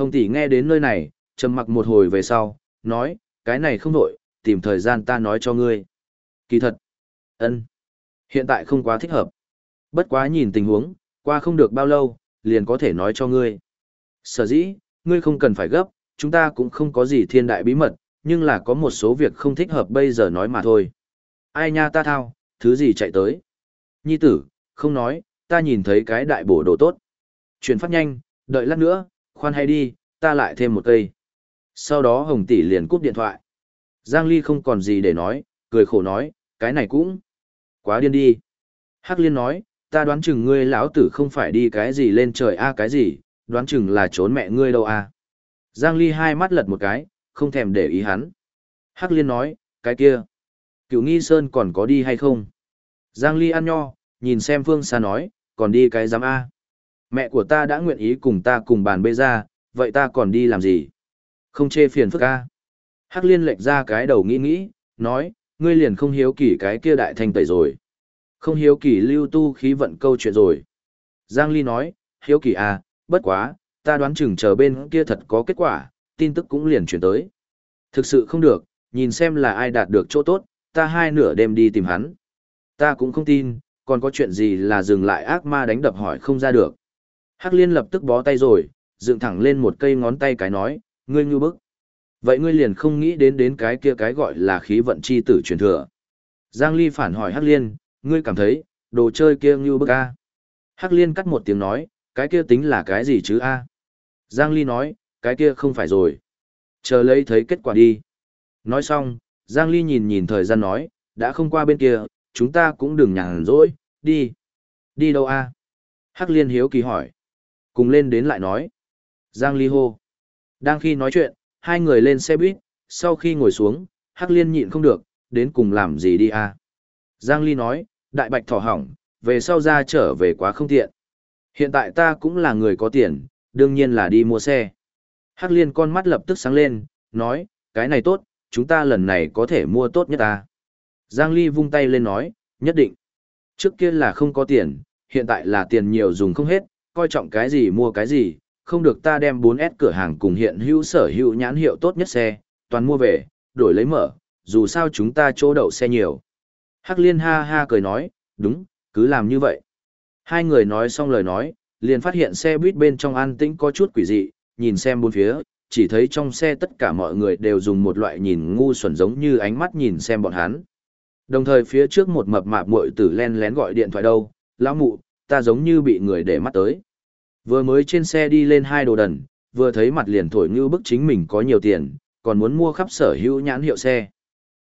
Hồng tỷ nghe đến nơi này, trầm mặc một hồi về sau, nói, cái này không đổi, tìm thời gian ta nói cho ngươi. Kỳ thật, ân, hiện tại không quá thích hợp. Bất quá nhìn tình huống, qua không được bao lâu, liền có thể nói cho ngươi. Sở dĩ, ngươi không cần phải gấp, chúng ta cũng không có gì thiên đại bí mật, nhưng là có một số việc không thích hợp bây giờ nói mà thôi. Ai nha ta thao, thứ gì chạy tới. Nhi tử, không nói, ta nhìn thấy cái đại bổ đồ tốt. Chuyển phát nhanh, đợi lát nữa, khoan hay đi, ta lại thêm một cây. Sau đó Hồng Tỷ liền cúp điện thoại. Giang Ly không còn gì để nói, cười khổ nói, cái này cũng quá điên đi. Hắc Liên nói, ta đoán chừng ngươi lão tử không phải đi cái gì lên trời a à cái gì, đoán chừng là trốn mẹ ngươi đâu a. Giang Ly hai mắt lật một cái, không thèm để ý hắn. Hắc Liên nói, cái kia, cựu nghi sơn còn có đi hay không? Giang Ly ăn nho, nhìn xem phương xa nói, còn đi cái giám A. Mẹ của ta đã nguyện ý cùng ta cùng bàn bê ra, vậy ta còn đi làm gì? Không chê phiền phức ca. Hắc liên lệch ra cái đầu nghĩ nghĩ, nói, ngươi liền không hiếu kỳ cái kia đại thanh tẩy rồi. Không hiếu kỳ lưu tu khí vận câu chuyện rồi. Giang Ly nói, hiếu kỳ à, bất quá, ta đoán chừng chờ bên kia thật có kết quả, tin tức cũng liền chuyển tới. Thực sự không được, nhìn xem là ai đạt được chỗ tốt, ta hai nửa đêm đi tìm hắn. Ta cũng không tin, còn có chuyện gì là dừng lại ác ma đánh đập hỏi không ra được. Hắc liên lập tức bó tay rồi, dựng thẳng lên một cây ngón tay cái nói, ngươi như bức. Vậy ngươi liền không nghĩ đến đến cái kia cái gọi là khí vận chi tử truyền thừa. Giang Ly phản hỏi Hắc liên, ngươi cảm thấy, đồ chơi kia như bức a? Hắc liên cắt một tiếng nói, cái kia tính là cái gì chứ a? Giang Ly nói, cái kia không phải rồi. Chờ lấy thấy kết quả đi. Nói xong, Giang Ly nhìn nhìn thời gian nói, đã không qua bên kia, chúng ta cũng đừng nhàn rỗi, đi. Đi đâu a? Hắc liên hiếu kỳ hỏi. Cùng lên đến lại nói. Giang Ly hô. Đang khi nói chuyện, hai người lên xe buýt, sau khi ngồi xuống, Hắc liên nhịn không được, đến cùng làm gì đi à? Giang Ly nói, đại bạch thỏ hỏng, về sau ra trở về quá không tiện. Hiện tại ta cũng là người có tiền, đương nhiên là đi mua xe. Hắc liên con mắt lập tức sáng lên, nói, cái này tốt, chúng ta lần này có thể mua tốt nhất ta. Giang Ly vung tay lên nói, nhất định. Trước kia là không có tiền, hiện tại là tiền nhiều dùng không hết, coi trọng cái gì mua cái gì, không được ta đem 4S cửa hàng cùng hiện hữu sở hữu nhãn hiệu tốt nhất xe, toàn mua về, đổi lấy mở, dù sao chúng ta chỗ đậu xe nhiều. Hắc Liên ha ha cười nói, đúng, cứ làm như vậy. Hai người nói xong lời nói, liền phát hiện xe buýt bên trong an tĩnh có chút quỷ dị, nhìn xem bốn phía, chỉ thấy trong xe tất cả mọi người đều dùng một loại nhìn ngu xuẩn giống như ánh mắt nhìn xem bọn hắn. Đồng thời phía trước một mập mạp muội tử len lén gọi điện thoại đâu, lão mụ, ta giống như bị người để mắt tới. Vừa mới trên xe đi lên hai đồ đần, vừa thấy mặt liền thổi như bức chính mình có nhiều tiền, còn muốn mua khắp sở hữu nhãn hiệu xe.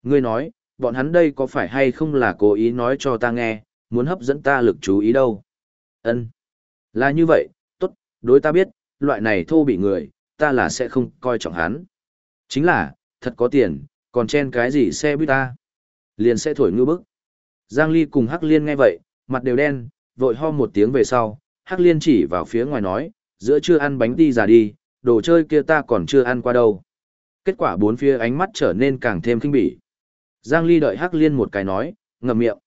Ngươi nói, bọn hắn đây có phải hay không là cố ý nói cho ta nghe, muốn hấp dẫn ta lực chú ý đâu. Ân, Là như vậy, tốt, đối ta biết, loại này thô bị người, ta là sẽ không coi trọng hắn. Chính là, thật có tiền, còn chen cái gì xe buýt ta. Liền sẽ thổi ngư bức. Giang Ly cùng Hắc Liên nghe vậy, mặt đều đen, vội ho một tiếng về sau, Hắc Liên chỉ vào phía ngoài nói, giữa chưa ăn bánh đi già đi, đồ chơi kia ta còn chưa ăn qua đâu. Kết quả bốn phía ánh mắt trở nên càng thêm kinh bỉ. Giang Ly đợi Hắc Liên một cái nói, ngậm miệng.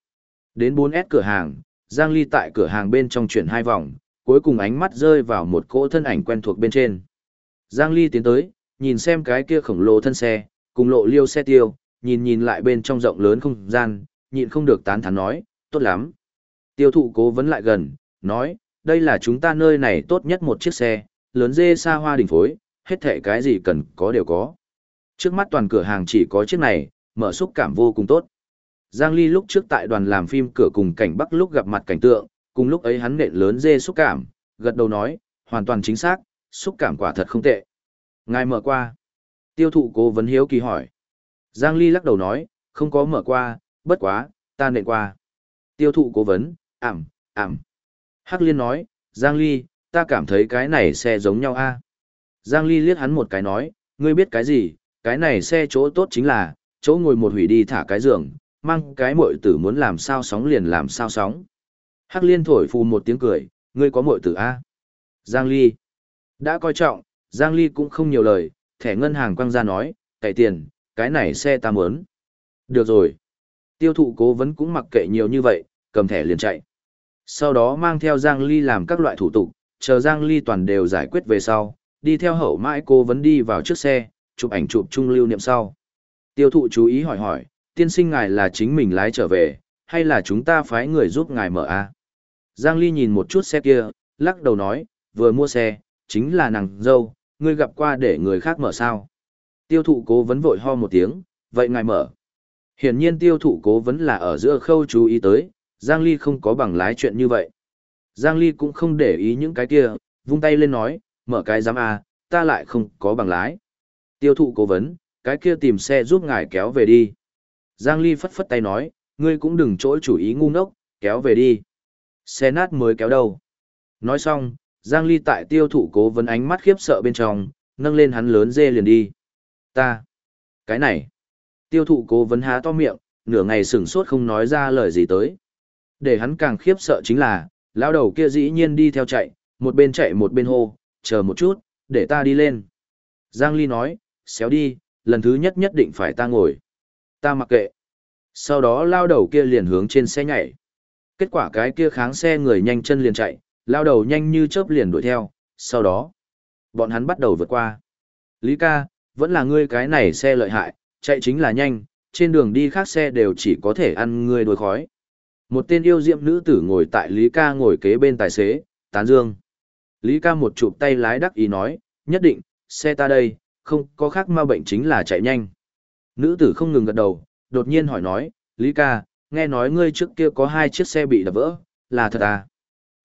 Đến 4S cửa hàng, Giang Ly tại cửa hàng bên trong chuyển hai vòng, cuối cùng ánh mắt rơi vào một cỗ thân ảnh quen thuộc bên trên. Giang Ly tiến tới, nhìn xem cái kia khổng lồ thân xe, cùng lộ liêu xe tiêu, nhìn nhìn lại bên trong rộng lớn không gian, nhịn không được tán thán nói, tốt lắm. Tiêu thụ cố vấn lại gần, nói, đây là chúng ta nơi này tốt nhất một chiếc xe, lớn dê xa hoa đỉnh phối, hết thệ cái gì cần có đều có. Trước mắt toàn cửa hàng chỉ có chiếc này, mở xúc cảm vô cùng tốt. Giang Ly lúc trước tại đoàn làm phim cửa cùng cảnh Bắc lúc gặp mặt cảnh tượng, cùng lúc ấy hắn nện lớn dê xúc cảm, gật đầu nói, hoàn toàn chính xác, xúc cảm quả thật không tệ. Ngài mở qua. Tiêu thụ cố vấn hiếu kỳ hỏi. Giang Ly lắc đầu nói, không có mở qua, bất quá, ta nện qua. Tiêu thụ cố vấn, ảm, ảm. Hắc Liên nói, Giang Ly, ta cảm thấy cái này xe giống nhau a. Giang Ly liếc hắn một cái nói, ngươi biết cái gì, cái này xe chỗ tốt chính là, chỗ ngồi một hủy đi thả cái giường, mang cái muội tử muốn làm sao sóng liền làm sao sóng. Hắc Liên thổi phù một tiếng cười, ngươi có muội tử a? Giang Ly. Đã coi trọng, Giang Ly cũng không nhiều lời, thẻ ngân hàng quăng ra nói, cậy tiền, cái này xe ta muốn. Được rồi. Tiêu thụ cố vấn cũng mặc kệ nhiều như vậy, cầm thẻ liền chạy. Sau đó mang theo Giang Ly làm các loại thủ tục, chờ Giang Ly toàn đều giải quyết về sau, đi theo hậu mãi cô vẫn đi vào trước xe, chụp ảnh chụp chung lưu niệm sau. Tiêu thụ chú ý hỏi hỏi, tiên sinh ngài là chính mình lái trở về, hay là chúng ta phái người giúp ngài mở a? Giang Ly nhìn một chút xe kia, lắc đầu nói, vừa mua xe, chính là nàng dâu, ngươi gặp qua để người khác mở sao. Tiêu thụ cố vấn vội ho một tiếng, vậy ngài mở. Hiển nhiên tiêu thụ cố vấn là ở giữa khâu chú ý tới, Giang Ly không có bằng lái chuyện như vậy. Giang Ly cũng không để ý những cái kia, vung tay lên nói, mở cái giám à, ta lại không có bằng lái. Tiêu thụ cố vấn, cái kia tìm xe giúp ngài kéo về đi. Giang Ly phất phất tay nói, ngươi cũng đừng chỗ chủ ý ngu ngốc, kéo về đi. Xe nát mới kéo đâu. Nói xong, Giang Ly tại tiêu thụ cố vấn ánh mắt khiếp sợ bên trong, nâng lên hắn lớn dê liền đi. Ta. Cái này. Tiêu thụ cố vấn há to miệng, nửa ngày sửng sốt không nói ra lời gì tới. Để hắn càng khiếp sợ chính là, lão đầu kia dĩ nhiên đi theo chạy, một bên chạy một bên hô, chờ một chút, để ta đi lên. Giang Ly nói, xéo đi, lần thứ nhất nhất định phải ta ngồi. Ta mặc kệ. Sau đó lao đầu kia liền hướng trên xe nhảy. Kết quả cái kia kháng xe người nhanh chân liền chạy, lao đầu nhanh như chớp liền đuổi theo, sau đó, bọn hắn bắt đầu vượt qua. Lý ca, vẫn là ngươi cái này xe lợi hại, chạy chính là nhanh, trên đường đi khác xe đều chỉ có thể ăn ngươi đuổi khói. Một tên yêu diệm nữ tử ngồi tại Lý ca ngồi kế bên tài xế, tán dương. Lý ca một chụp tay lái đắc ý nói, nhất định, xe ta đây, không có khác ma bệnh chính là chạy nhanh. Nữ tử không ngừng gật đầu, đột nhiên hỏi nói, Lý ca, nghe nói ngươi trước kia có hai chiếc xe bị đập vỡ, là thật à?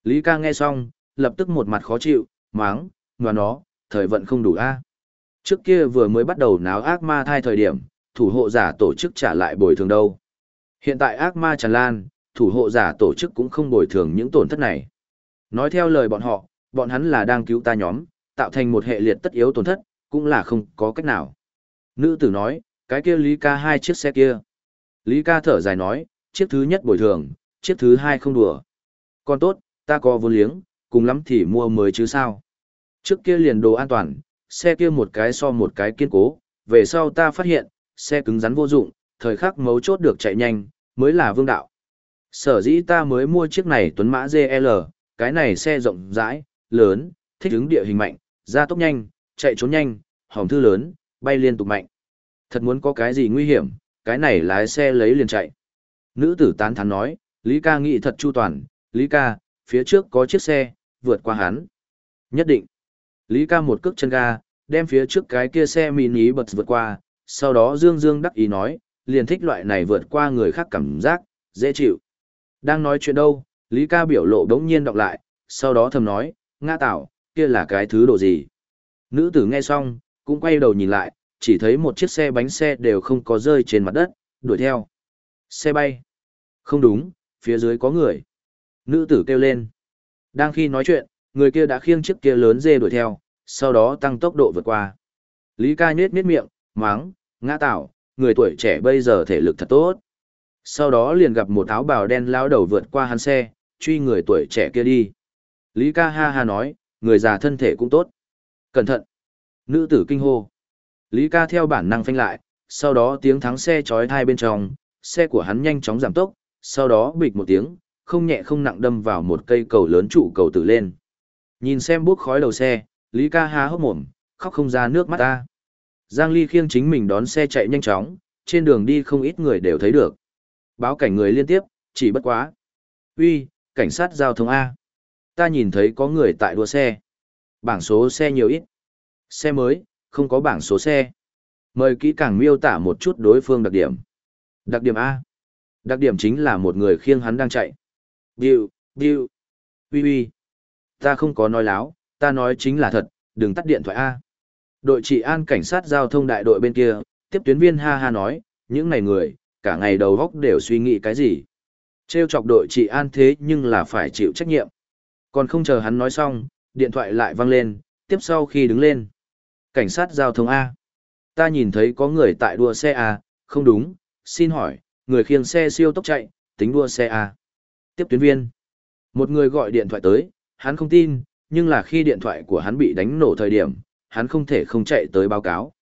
Lý ca nghe xong, lập tức một mặt khó chịu, máng, ngoan nó, thời vận không đủ a. Trước kia vừa mới bắt đầu náo ác ma thai thời điểm, thủ hộ giả tổ chức trả lại bồi thường đâu. Hiện tại ác ma tràn lan, thủ hộ giả tổ chức cũng không bồi thường những tổn thất này. Nói theo lời bọn họ, bọn hắn là đang cứu ta nhóm, tạo thành một hệ liệt tất yếu tổn thất, cũng là không có cách nào. Nữ tử nói, cái kia Lý ca hai chiếc xe kia. Lý ca thở dài nói, chiếc thứ nhất bồi thường, chiếc thứ hai không đùa. Còn tốt, ta có vốn liếng, cùng lắm thì mua mới chứ sao. Trước kia liền đồ an toàn, xe kia một cái so một cái kiên cố, về sau ta phát hiện, xe cứng rắn vô dụng, thời khắc mấu chốt được chạy nhanh, mới là vương đạo. Sở dĩ ta mới mua chiếc này tuấn mã GL, cái này xe rộng rãi, lớn, thích ứng địa hình mạnh, ra tốc nhanh, chạy trốn nhanh, hỏng thư lớn, bay liên tục mạnh. Thật muốn có cái gì nguy hiểm, cái này lái xe lấy liền chạy. Nữ tử tán thán nói, Lý ca nghĩ thật chu toàn, Lý ca, phía trước có chiếc xe, vượt qua hắn. Nhất định. Lý ca một cước chân ga, đem phía trước cái kia xe mini bật vượt qua, sau đó dương dương đắc ý nói, liền thích loại này vượt qua người khác cảm giác, dễ chịu. Đang nói chuyện đâu, Lý ca biểu lộ đống nhiên đọc lại, sau đó thầm nói, Nga tạo, kia là cái thứ đồ gì. Nữ tử nghe xong, cũng quay đầu nhìn lại, chỉ thấy một chiếc xe bánh xe đều không có rơi trên mặt đất, đuổi theo. Xe bay. Không đúng, phía dưới có người. Nữ tử kêu lên. Đang khi nói chuyện, người kia đã khiêng chiếc kia lớn dê đuổi theo, sau đó tăng tốc độ vượt qua. Lý ca nhết nhết miệng, máng, ngã tạo, người tuổi trẻ bây giờ thể lực thật tốt. Sau đó liền gặp một áo bào đen lao đầu vượt qua hắn xe, truy người tuổi trẻ kia đi. Lý ca ha ha nói, người già thân thể cũng tốt. Cẩn thận. Nữ tử kinh hô. Lý ca theo bản năng phanh lại, sau đó tiếng thắng xe chói thai bên trong, xe của hắn nhanh chóng giảm tốc, sau đó bịch một tiếng, không nhẹ không nặng đâm vào một cây cầu lớn trụ cầu tử lên. Nhìn xem bốc khói đầu xe, Lý ca há hốc mồm, khóc không ra nước mắt ta. Giang Ly khiêng chính mình đón xe chạy nhanh chóng, trên đường đi không ít người đều thấy được. Báo cảnh người liên tiếp, chỉ bất quá. Uy, cảnh sát giao thông A. Ta nhìn thấy có người tại đua xe. Bảng số xe nhiều ít. Xe mới, không có bảng số xe. Mời kỹ càng miêu tả một chút đối phương đặc điểm. Đặc điểm A. Đặc điểm chính là một người khiêng hắn đang chạy. Biu, biu, uy uy. Ta không có nói láo, ta nói chính là thật, đừng tắt điện thoại A. Đội trị an cảnh sát giao thông đại đội bên kia, tiếp tuyến viên ha ha nói, những này người, cả ngày đầu góc đều suy nghĩ cái gì. Trêu chọc đội trị an thế nhưng là phải chịu trách nhiệm. Còn không chờ hắn nói xong, điện thoại lại vang lên, tiếp sau khi đứng lên. Cảnh sát giao thông A. Ta nhìn thấy có người tại đua xe A, không đúng, xin hỏi, người khiêng xe siêu tốc chạy, tính đua xe A. Tiếp tuyến viên. Một người gọi điện thoại tới, hắn không tin, nhưng là khi điện thoại của hắn bị đánh nổ thời điểm, hắn không thể không chạy tới báo cáo.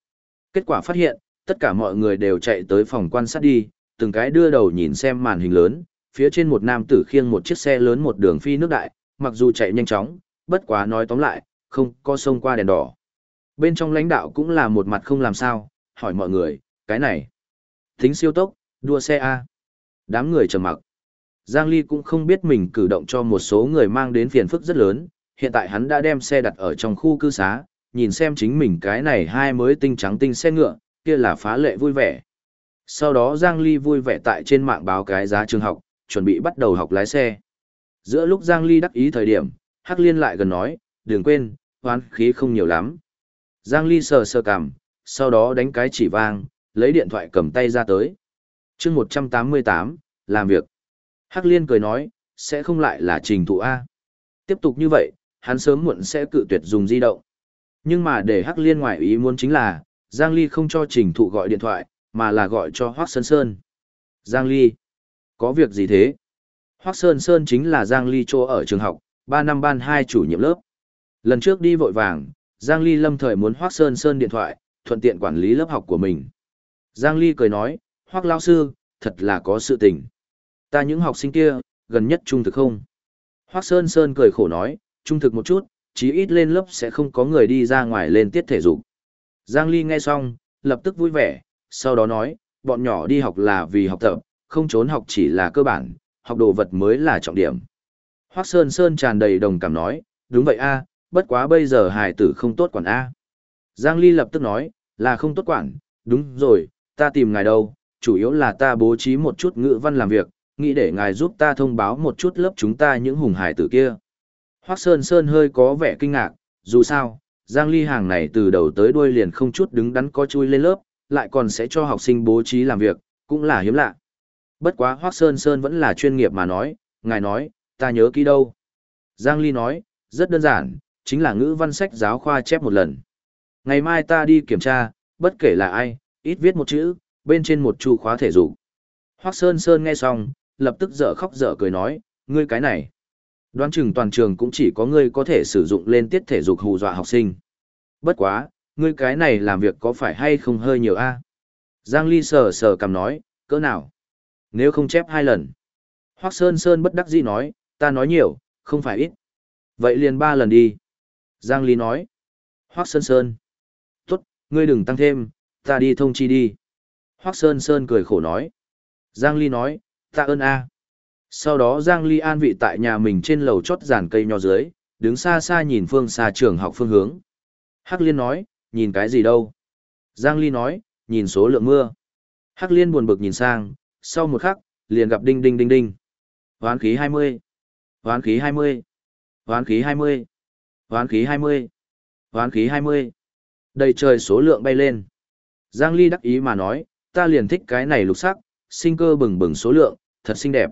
Kết quả phát hiện, tất cả mọi người đều chạy tới phòng quan sát đi, từng cái đưa đầu nhìn xem màn hình lớn, phía trên một nam tử khiêng một chiếc xe lớn một đường phi nước đại, mặc dù chạy nhanh chóng, bất quá nói tóm lại, không có sông qua đèn đỏ. Bên trong lãnh đạo cũng là một mặt không làm sao, hỏi mọi người, cái này. Tính siêu tốc, đua xe A. Đám người trầm mặc. Giang Ly cũng không biết mình cử động cho một số người mang đến phiền phức rất lớn, hiện tại hắn đã đem xe đặt ở trong khu cư xá, nhìn xem chính mình cái này hai mới tinh trắng tinh xe ngựa, kia là phá lệ vui vẻ. Sau đó Giang Ly vui vẻ tại trên mạng báo cái giá trường học, chuẩn bị bắt đầu học lái xe. Giữa lúc Giang Ly đắc ý thời điểm, Hắc Liên lại gần nói, đừng quên, hoán khí không nhiều lắm. Giang Ly sờ sờ cằm, sau đó đánh cái chỉ vang, lấy điện thoại cầm tay ra tới. chương 188, làm việc. Hắc Liên cười nói, sẽ không lại là trình thụ A. Tiếp tục như vậy, hắn sớm muộn sẽ cự tuyệt dùng di động. Nhưng mà để Hắc Liên ngoại ý muốn chính là, Giang Ly không cho trình thụ gọi điện thoại, mà là gọi cho Hoác Sơn Sơn. Giang Ly, có việc gì thế? Hoác Sơn Sơn chính là Giang Ly chỗ ở trường học, 3 năm ban 2 chủ nhiệm lớp. Lần trước đi vội vàng, Giang Ly lâm thời muốn Hoác Sơn Sơn điện thoại, thuận tiện quản lý lớp học của mình. Giang Ly cười nói, Hoác Lao Sư, thật là có sự tình. Ta những học sinh kia, gần nhất trung thực không? Hoác Sơn Sơn cười khổ nói, trung thực một chút, chí ít lên lớp sẽ không có người đi ra ngoài lên tiết thể dục. Giang Ly nghe xong, lập tức vui vẻ, sau đó nói, bọn nhỏ đi học là vì học tập, không trốn học chỉ là cơ bản, học đồ vật mới là trọng điểm. Hoác Sơn Sơn tràn đầy đồng cảm nói, đúng vậy a, bất quá bây giờ hài tử không tốt quản a. Giang Ly lập tức nói, là không tốt quản, đúng rồi, ta tìm ngài đâu, chủ yếu là ta bố trí một chút ngữ văn làm việc, nghĩ để ngài giúp ta thông báo một chút lớp chúng ta những hùng hài tử kia. Hoác Sơn Sơn hơi có vẻ kinh ngạc, dù sao, Giang Ly hàng này từ đầu tới đuôi liền không chút đứng đắn có chui lên lớp, lại còn sẽ cho học sinh bố trí làm việc, cũng là hiếm lạ. Bất quá Hoác Sơn Sơn vẫn là chuyên nghiệp mà nói, ngài nói, ta nhớ kỹ đâu. Giang Ly nói, rất đơn giản, chính là ngữ văn sách giáo khoa chép một lần. Ngày mai ta đi kiểm tra, bất kể là ai, ít viết một chữ, bên trên một chu khóa thể dục. Hoác Sơn Sơn nghe xong, lập tức dở khóc dở cười nói, ngươi cái này. Đoán chừng toàn trường cũng chỉ có ngươi có thể sử dụng lên tiết thể dục hù dọa học sinh. Bất quá, ngươi cái này làm việc có phải hay không hơi nhiều a? Giang Ly sờ sờ cầm nói, cỡ nào? Nếu không chép hai lần. Hoác Sơn Sơn bất đắc dĩ nói, ta nói nhiều, không phải ít. Vậy liền ba lần đi. Giang Ly nói. Hoác Sơn Sơn. Tốt, ngươi đừng tăng thêm, ta đi thông chi đi. Hoác Sơn Sơn cười khổ nói. Giang Ly nói, ta ơn a. Sau đó Giang Ly an vị tại nhà mình trên lầu chót giàn cây nho dưới, đứng xa xa nhìn phương xa trường học phương hướng. Hắc Liên nói, nhìn cái gì đâu? Giang Ly nói, nhìn số lượng mưa. Hắc Liên buồn bực nhìn sang, sau một khắc, liền gặp đinh đinh đinh đinh. Hoán khí 20. Hoán khí 20. Hoán khí 20. Hoán khí 20. Hoán khí 20. Đầy trời số lượng bay lên. Giang Ly đắc ý mà nói, ta liền thích cái này lục sắc, sinh cơ bừng bừng số lượng, thật xinh đẹp.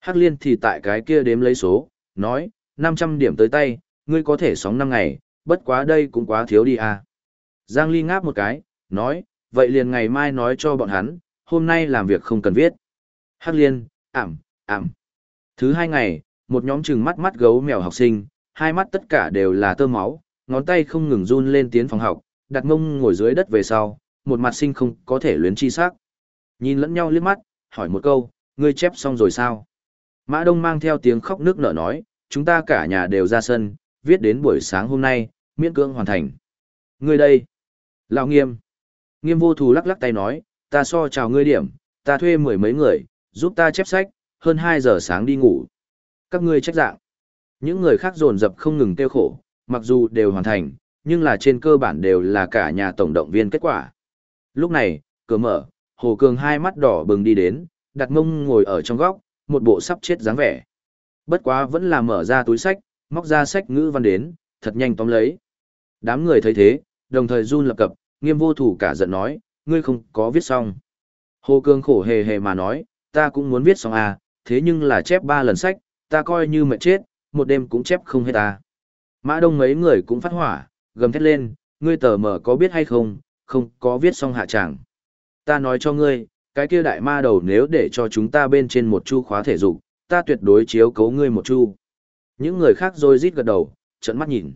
Hắc Liên thì tại cái kia đếm lấy số, nói, 500 điểm tới tay, ngươi có thể sóng 5 ngày, bất quá đây cũng quá thiếu đi à. Giang Ly ngáp một cái, nói, vậy liền ngày mai nói cho bọn hắn, hôm nay làm việc không cần viết. Hắc Liên, ảm, ảm. Thứ hai ngày, một nhóm trừng mắt mắt gấu mèo học sinh, hai mắt tất cả đều là tơ máu, ngón tay không ngừng run lên tiến phòng học, đặt mông ngồi dưới đất về sau, một mặt sinh không có thể luyến chi sắc. Nhìn lẫn nhau liếc mắt, hỏi một câu, ngươi chép xong rồi sao? Mã Đông mang theo tiếng khóc nước nở nói, chúng ta cả nhà đều ra sân, viết đến buổi sáng hôm nay, miễn cưỡng hoàn thành. Ngươi đây. Lão nghiêm. Nghiêm vô thù lắc lắc tay nói, ta so chào ngươi điểm, ta thuê mười mấy người, giúp ta chép sách, hơn hai giờ sáng đi ngủ. Các ngươi trách dạng. Những người khác dồn dập không ngừng tiêu khổ, mặc dù đều hoàn thành, nhưng là trên cơ bản đều là cả nhà tổng động viên kết quả. Lúc này, cửa mở, Hồ Cường hai mắt đỏ bừng đi đến, đặt mông ngồi ở trong góc, một bộ sắp chết dáng vẻ. Bất quá vẫn là mở ra túi sách, móc ra sách ngữ văn đến, thật nhanh tóm lấy. Đám người thấy thế, đồng thời run lập cập, nghiêm vô thủ cả giận nói, ngươi không có viết xong. Hồ Cương khổ hề hề mà nói, ta cũng muốn viết xong à, thế nhưng là chép ba lần sách, ta coi như mệt chết, một đêm cũng chép không hết ta. Mã đông mấy người cũng phát hỏa, gầm thét lên, ngươi tờ mở có biết hay không, không có viết xong hạ chẳng. Ta nói cho ngươi, cái kia đại ma đầu nếu để cho chúng ta bên trên một chu khóa thể dục, ta tuyệt đối chiếu cấu ngươi một chu. Những người khác rồi rít gật đầu, trận mắt nhìn.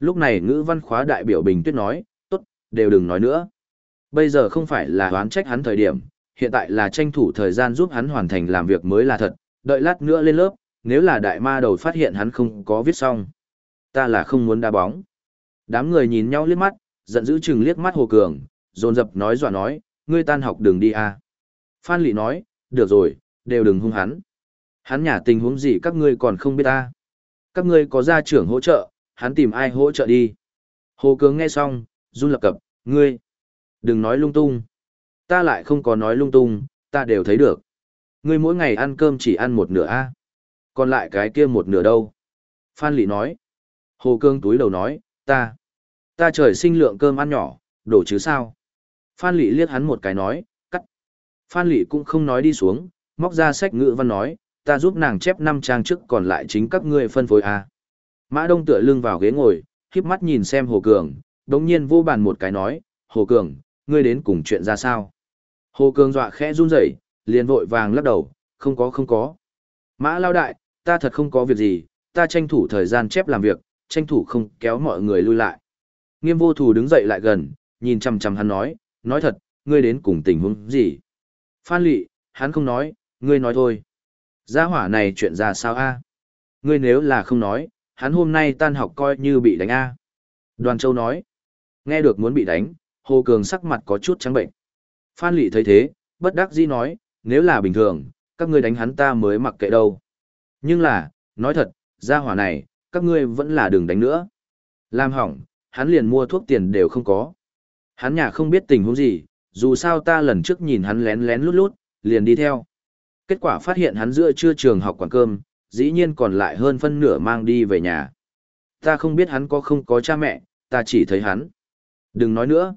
Lúc này ngữ văn khóa đại biểu Bình Tuyết nói, đều đừng nói nữa. Bây giờ không phải là đoán trách hắn thời điểm, hiện tại là tranh thủ thời gian giúp hắn hoàn thành làm việc mới là thật, đợi lát nữa lên lớp, nếu là đại ma đầu phát hiện hắn không có viết xong. Ta là không muốn đá bóng. Đám người nhìn nhau liếc mắt, giận dữ chừng liếc mắt Hồ Cường, dồn dập nói dọa nói, ngươi tan học đừng đi à. Phan Lị nói, được rồi, đều đừng hung hắn. Hắn nhà tình huống gì các ngươi còn không biết ta. Các ngươi có gia trưởng hỗ trợ, hắn tìm ai hỗ trợ đi. Hồ Cường nghe xong, run lập cập, ngươi, đừng nói lung tung. Ta lại không có nói lung tung, ta đều thấy được. Ngươi mỗi ngày ăn cơm chỉ ăn một nửa a Còn lại cái kia một nửa đâu? Phan Lị nói. Hồ Cương túi đầu nói, ta, ta trời sinh lượng cơm ăn nhỏ, đổ chứ sao? Phan Lị liếc hắn một cái nói, cắt. Phan Lị cũng không nói đi xuống, móc ra sách ngữ văn nói, ta giúp nàng chép năm trang trước còn lại chính các ngươi phân phối a. Mã Đông tựa lưng vào ghế ngồi, khiếp mắt nhìn xem Hồ Cường, đống nhiên vô bàn một cái nói, Hồ Cường, ngươi đến cùng chuyện ra sao? Hồ Cường dọa khẽ run rẩy, liền vội vàng lắc đầu, không có không có. Mã lao đại, ta thật không có việc gì, ta tranh thủ thời gian chép làm việc, tranh thủ không kéo mọi người lui lại. Nghiêm vô thù đứng dậy lại gần, nhìn chằm chằm hắn nói, nói thật, ngươi đến cùng tình huống gì? Phan lị, hắn không nói, ngươi nói thôi. Gia hỏa này chuyện ra sao a? Ngươi nếu là không nói, hắn hôm nay tan học coi như bị đánh a. Đoàn Châu nói, nghe được muốn bị đánh, Hồ Cường sắc mặt có chút trắng bệnh. Phan lị thấy thế, bất đắc dĩ nói, nếu là bình thường, các ngươi đánh hắn ta mới mặc kệ đâu. Nhưng là, nói thật, gia hỏa này, các ngươi vẫn là đừng đánh nữa. Làm hỏng, hắn liền mua thuốc tiền đều không có. Hắn nhà không biết tình huống gì, dù sao ta lần trước nhìn hắn lén lén lút lút, liền đi theo. Kết quả phát hiện hắn giữa trưa trường học quán cơm, dĩ nhiên còn lại hơn phân nửa mang đi về nhà. Ta không biết hắn có không có cha mẹ, ta chỉ thấy hắn. Đừng nói nữa.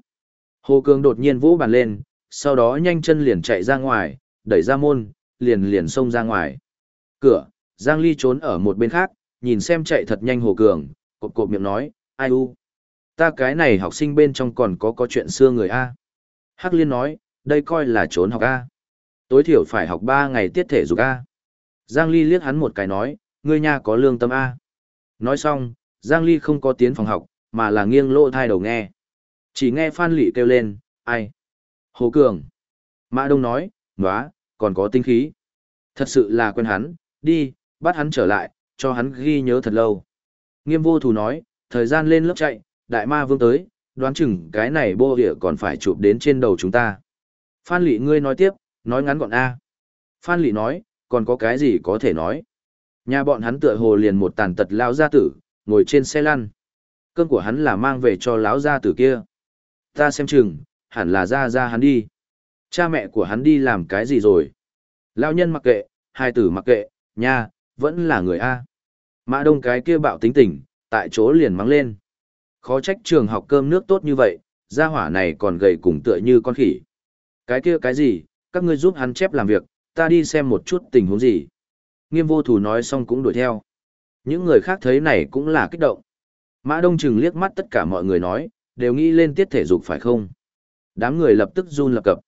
Hồ Cường đột nhiên vỗ bàn lên, sau đó nhanh chân liền chạy ra ngoài, đẩy ra môn, liền liền xông ra ngoài. Cửa, Giang Ly trốn ở một bên khác, nhìn xem chạy thật nhanh Hồ Cường, cộp cộp miệng nói, ai u. Ta cái này học sinh bên trong còn có có chuyện xưa người A. Hắc Liên nói, đây coi là trốn học A. Tối thiểu phải học 3 ngày tiết thể dục A. Giang Ly liếc hắn một cái nói, ngươi nhà có lương tâm A. Nói xong, Giang Ly không có tiến phòng học, mà là nghiêng lỗ thai đầu nghe. Chỉ nghe Phan Lị kêu lên, ai? Hồ Cường. Mã Đông nói, nóa, còn có tinh khí. Thật sự là quen hắn, đi, bắt hắn trở lại, cho hắn ghi nhớ thật lâu. Nghiêm vô thù nói, thời gian lên lớp chạy, đại ma vương tới, đoán chừng cái này bô địa còn phải chụp đến trên đầu chúng ta. Phan Lị ngươi nói tiếp, nói ngắn gọn A. Phan Lị nói, còn có cái gì có thể nói. Nhà bọn hắn tựa hồ liền một tàn tật lao gia tử, ngồi trên xe lăn. Cơm của hắn là mang về cho lão gia tử kia. Ta xem chừng, hẳn là ra ra hắn đi. Cha mẹ của hắn đi làm cái gì rồi? Lao nhân mặc kệ, hai tử mặc kệ, nha, vẫn là người A. Mã đông cái kia bạo tính tình, tại chỗ liền mắng lên. Khó trách trường học cơm nước tốt như vậy, gia hỏa này còn gầy cùng tựa như con khỉ. Cái kia cái gì, các ngươi giúp hắn chép làm việc, ta đi xem một chút tình huống gì. Nghiêm vô thủ nói xong cũng đuổi theo. Những người khác thấy này cũng là kích động. Mã Đông Trừng liếc mắt tất cả mọi người nói, đều nghĩ lên tiết thể dục phải không? Đám người lập tức run lập cập.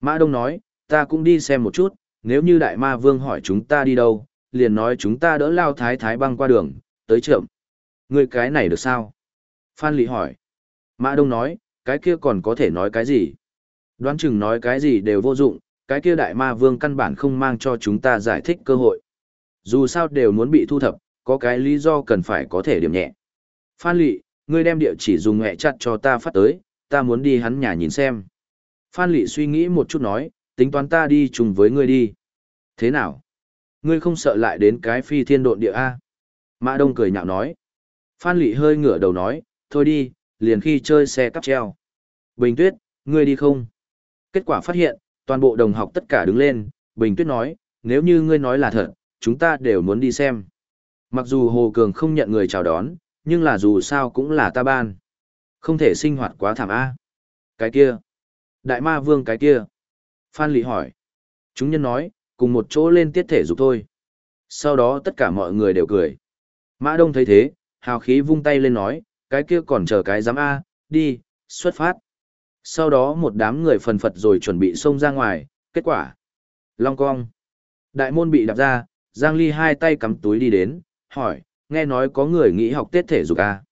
Mã Đông nói, ta cũng đi xem một chút, nếu như đại ma vương hỏi chúng ta đi đâu, liền nói chúng ta đỡ lao thái thái băng qua đường, tới chậm. Người cái này được sao? Phan Lý hỏi. Mã Đông nói, cái kia còn có thể nói cái gì? Đoán chừng nói cái gì đều vô dụng, cái kia đại ma vương căn bản không mang cho chúng ta giải thích cơ hội. Dù sao đều muốn bị thu thập, có cái lý do cần phải có thể điểm nhẹ. Phan Lị, ngươi đem địa chỉ dùng hẹ chặt cho ta phát tới, ta muốn đi hắn nhà nhìn xem. Phan Lị suy nghĩ một chút nói, tính toán ta đi chung với ngươi đi. Thế nào? Ngươi không sợ lại đến cái phi thiên độn địa A? Mã Đông cười nhạo nói. Phan Lị hơi ngửa đầu nói, thôi đi, liền khi chơi xe cắp treo. Bình Tuyết, ngươi đi không? Kết quả phát hiện, toàn bộ đồng học tất cả đứng lên, Bình Tuyết nói, nếu như ngươi nói là thật, chúng ta đều muốn đi xem. Mặc dù Hồ Cường không nhận người chào đón, nhưng là dù sao cũng là ta ban. Không thể sinh hoạt quá thảm A. Cái kia. Đại ma vương cái kia. Phan Lý hỏi. Chúng nhân nói, cùng một chỗ lên tiết thể dục thôi. Sau đó tất cả mọi người đều cười. Mã Đông thấy thế, hào khí vung tay lên nói, cái kia còn chờ cái giám A, đi, xuất phát. Sau đó một đám người phần phật rồi chuẩn bị xông ra ngoài, kết quả. Long cong. Đại môn bị đạp ra, Giang Ly hai tay cắm túi đi đến, hỏi, nghe nói có người nghĩ học tiết thể dục A.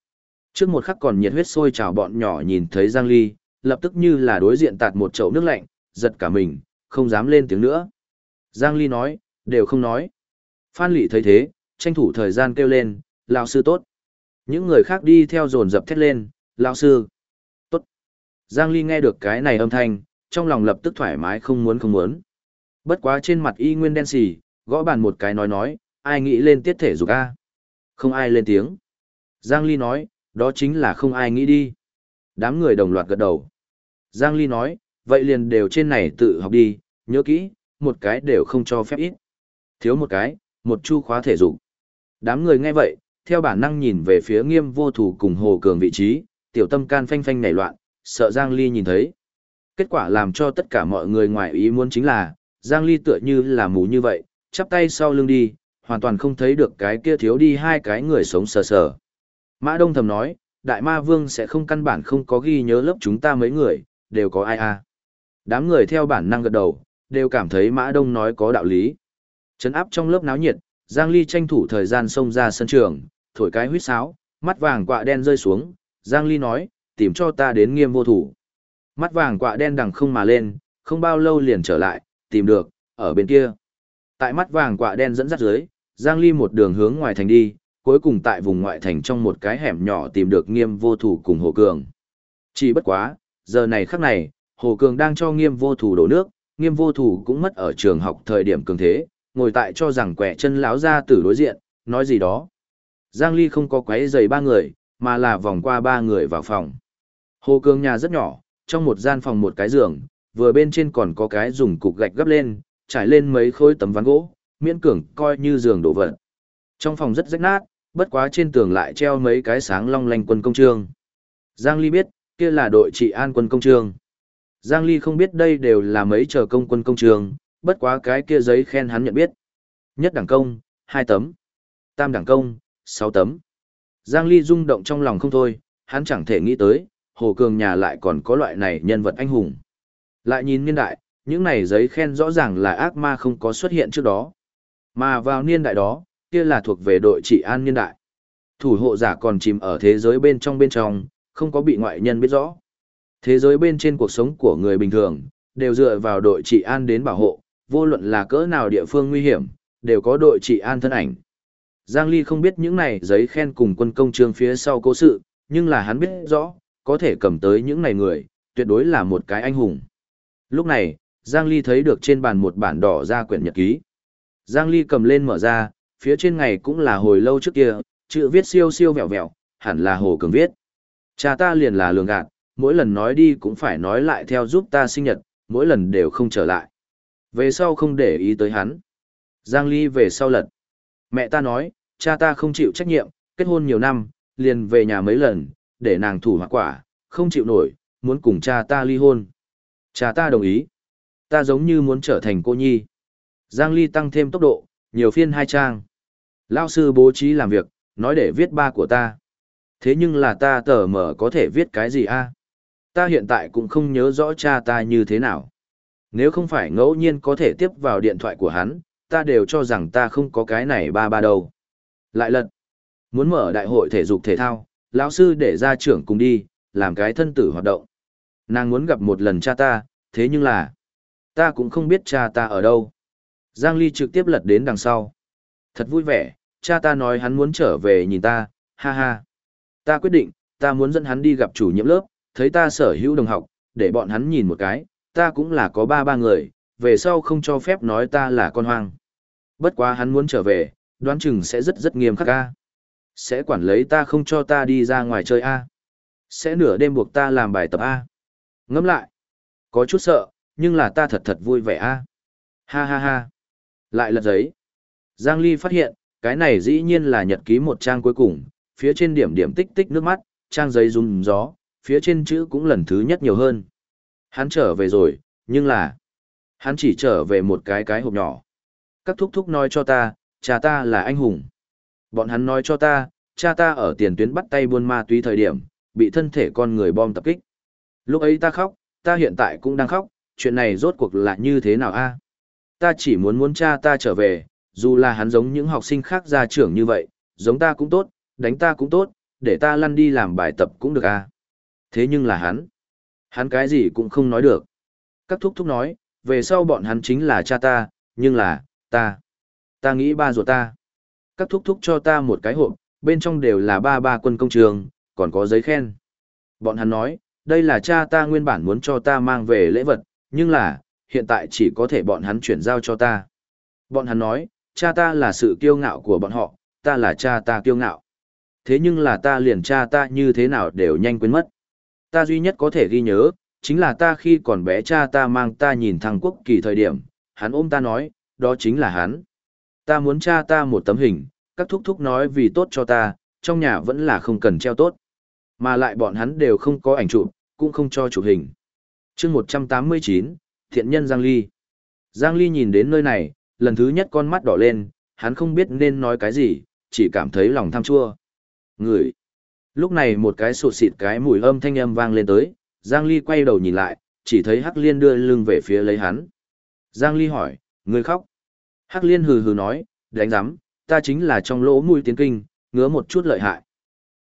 Trước một khắc còn nhiệt huyết sôi trào bọn nhỏ nhìn thấy Giang Ly, lập tức như là đối diện tạt một chậu nước lạnh, giật cả mình, không dám lên tiếng nữa. Giang Ly nói, đều không nói. Phan Lị thấy thế, tranh thủ thời gian kêu lên, lão sư tốt. Những người khác đi theo dồn dập thét lên, lão sư. Tốt. Giang Ly nghe được cái này âm thanh, trong lòng lập tức thoải mái không muốn không muốn. Bất quá trên mặt y nguyên đen xì, gõ bàn một cái nói nói, ai nghĩ lên tiết thể dục a? Không ai lên tiếng. Giang Ly nói, đó chính là không ai nghĩ đi. Đám người đồng loạt gật đầu. Giang Ly nói, vậy liền đều trên này tự học đi, nhớ kỹ, một cái đều không cho phép ít. Thiếu một cái, một chu khóa thể dục. Đám người nghe vậy, theo bản năng nhìn về phía nghiêm vô thủ cùng hồ cường vị trí, tiểu tâm can phanh phanh nảy loạn, sợ Giang Ly nhìn thấy. Kết quả làm cho tất cả mọi người ngoài ý muốn chính là, Giang Ly tựa như là mù như vậy, chắp tay sau lưng đi, hoàn toàn không thấy được cái kia thiếu đi hai cái người sống sờ sờ. Mã Đông thầm nói, Đại Ma Vương sẽ không căn bản không có ghi nhớ lớp chúng ta mấy người, đều có ai à. Đám người theo bản năng gật đầu, đều cảm thấy Mã Đông nói có đạo lý. Trấn áp trong lớp náo nhiệt, Giang Ly tranh thủ thời gian xông ra sân trường, thổi cái huyết sáo, mắt vàng quạ đen rơi xuống, Giang Ly nói, tìm cho ta đến nghiêm vô thủ. Mắt vàng quạ đen đằng không mà lên, không bao lâu liền trở lại, tìm được, ở bên kia. Tại mắt vàng quạ đen dẫn dắt dưới, Giang Ly một đường hướng ngoài thành đi, cuối cùng tại vùng ngoại thành trong một cái hẻm nhỏ tìm được nghiêm vô thủ cùng Hồ Cường. Chỉ bất quá, giờ này khắc này, Hồ Cường đang cho nghiêm vô thủ đổ nước, nghiêm vô thủ cũng mất ở trường học thời điểm cường thế, ngồi tại cho rằng quẻ chân láo ra tử đối diện, nói gì đó. Giang Ly không có quấy giày ba người, mà là vòng qua ba người vào phòng. Hồ Cường nhà rất nhỏ, trong một gian phòng một cái giường, vừa bên trên còn có cái dùng cục gạch gấp lên, trải lên mấy khối tấm ván gỗ, miễn cưỡng coi như giường đổ vật. Trong phòng rất rách nát, bất quá trên tường lại treo mấy cái sáng long lanh quân công trương. Giang Ly biết, kia là đội trị an quân công trương. Giang Ly không biết đây đều là mấy chờ công quân công trường, bất quá cái kia giấy khen hắn nhận biết. Nhất đẳng công, 2 tấm. Tam đẳng công, 6 tấm. Giang Ly rung động trong lòng không thôi, hắn chẳng thể nghĩ tới, Hồ Cường nhà lại còn có loại này nhân vật anh hùng. Lại nhìn niên đại, những này giấy khen rõ ràng là ác ma không có xuất hiện trước đó. Mà vào niên đại đó, kia là thuộc về đội trị an niên đại. Thủ hộ giả còn chìm ở thế giới bên trong bên trong, không có bị ngoại nhân biết rõ. Thế giới bên trên cuộc sống của người bình thường, đều dựa vào đội trị an đến bảo hộ, vô luận là cỡ nào địa phương nguy hiểm, đều có đội trị an thân ảnh. Giang Ly không biết những này giấy khen cùng quân công trương phía sau cố sự, nhưng là hắn biết rõ, có thể cầm tới những này người, tuyệt đối là một cái anh hùng. Lúc này, Giang Ly thấy được trên bàn một bản đỏ ra quyển nhật ký. Giang Ly cầm lên mở ra, phía trên ngày cũng là hồi lâu trước kia, chữ viết siêu siêu vẹo vẹo, hẳn là Hồ Cường viết. Cha ta liền là lường gạt, mỗi lần nói đi cũng phải nói lại theo giúp ta sinh nhật, mỗi lần đều không trở lại. Về sau không để ý tới hắn. Giang Ly về sau lật. Mẹ ta nói, cha ta không chịu trách nhiệm, kết hôn nhiều năm, liền về nhà mấy lần, để nàng thủ hoặc quả, không chịu nổi, muốn cùng cha ta ly hôn. Cha ta đồng ý. Ta giống như muốn trở thành cô nhi. Giang Ly tăng thêm tốc độ, nhiều phiên hai trang. Lao sư bố trí làm việc, nói để viết ba của ta. Thế nhưng là ta tờ mở có thể viết cái gì a? Ta hiện tại cũng không nhớ rõ cha ta như thế nào. Nếu không phải ngẫu nhiên có thể tiếp vào điện thoại của hắn, ta đều cho rằng ta không có cái này ba ba đâu. Lại lật. Muốn mở đại hội thể dục thể thao, lão sư để ra trưởng cùng đi, làm cái thân tử hoạt động. Nàng muốn gặp một lần cha ta, thế nhưng là, ta cũng không biết cha ta ở đâu. Giang Ly trực tiếp lật đến đằng sau. Thật vui vẻ, cha ta nói hắn muốn trở về nhìn ta, ha ha. Ta quyết định, ta muốn dẫn hắn đi gặp chủ nhiệm lớp, thấy ta sở hữu đồng học, để bọn hắn nhìn một cái, ta cũng là có ba ba người, về sau không cho phép nói ta là con hoang. Bất quá hắn muốn trở về, đoán chừng sẽ rất rất nghiêm khắc a. Sẽ quản lấy ta không cho ta đi ra ngoài chơi a. Sẽ nửa đêm buộc ta làm bài tập a. Ngẫm lại, có chút sợ, nhưng là ta thật thật vui vẻ a. Ha ha ha. Lại lật giấy. Giang Ly phát hiện, cái này dĩ nhiên là nhật ký một trang cuối cùng, phía trên điểm điểm tích tích nước mắt, trang giấy rung gió, phía trên chữ cũng lần thứ nhất nhiều hơn. Hắn trở về rồi, nhưng là, hắn chỉ trở về một cái cái hộp nhỏ. Các thúc thúc nói cho ta, cha ta là anh hùng. Bọn hắn nói cho ta, cha ta ở tiền tuyến bắt tay buôn ma túy thời điểm, bị thân thể con người bom tập kích. Lúc ấy ta khóc, ta hiện tại cũng đang khóc, chuyện này rốt cuộc là như thế nào a? Ta chỉ muốn muốn cha ta trở về, dù là hắn giống những học sinh khác ra trưởng như vậy, giống ta cũng tốt, đánh ta cũng tốt, để ta lăn đi làm bài tập cũng được a. Thế nhưng là hắn, hắn cái gì cũng không nói được. Các thúc thúc nói, về sau bọn hắn chính là cha ta, nhưng là, ta, ta nghĩ ba ruột ta. Các thúc thúc cho ta một cái hộp, bên trong đều là ba ba quân công trường, còn có giấy khen. Bọn hắn nói, đây là cha ta nguyên bản muốn cho ta mang về lễ vật, nhưng là, hiện tại chỉ có thể bọn hắn chuyển giao cho ta. Bọn hắn nói, cha ta là sự kiêu ngạo của bọn họ, ta là cha ta kiêu ngạo. Thế nhưng là ta liền cha ta như thế nào đều nhanh quên mất. Ta duy nhất có thể ghi nhớ, chính là ta khi còn bé cha ta mang ta nhìn thằng quốc kỳ thời điểm, hắn ôm ta nói, đó chính là hắn. Ta muốn cha ta một tấm hình, các thúc thúc nói vì tốt cho ta, trong nhà vẫn là không cần treo tốt. Mà lại bọn hắn đều không có ảnh chụp, cũng không cho chụp hình chương 189, Thiện nhân Giang Ly. Giang Ly nhìn đến nơi này, lần thứ nhất con mắt đỏ lên, hắn không biết nên nói cái gì, chỉ cảm thấy lòng tham chua. Người. Lúc này một cái sụt xịt cái mùi âm thanh âm vang lên tới, Giang Ly quay đầu nhìn lại, chỉ thấy Hắc Liên đưa lưng về phía lấy hắn. Giang Ly hỏi, người khóc. Hắc Liên hừ hừ nói, đánh giám, ta chính là trong lỗ mũi tiến kinh, ngứa một chút lợi hại.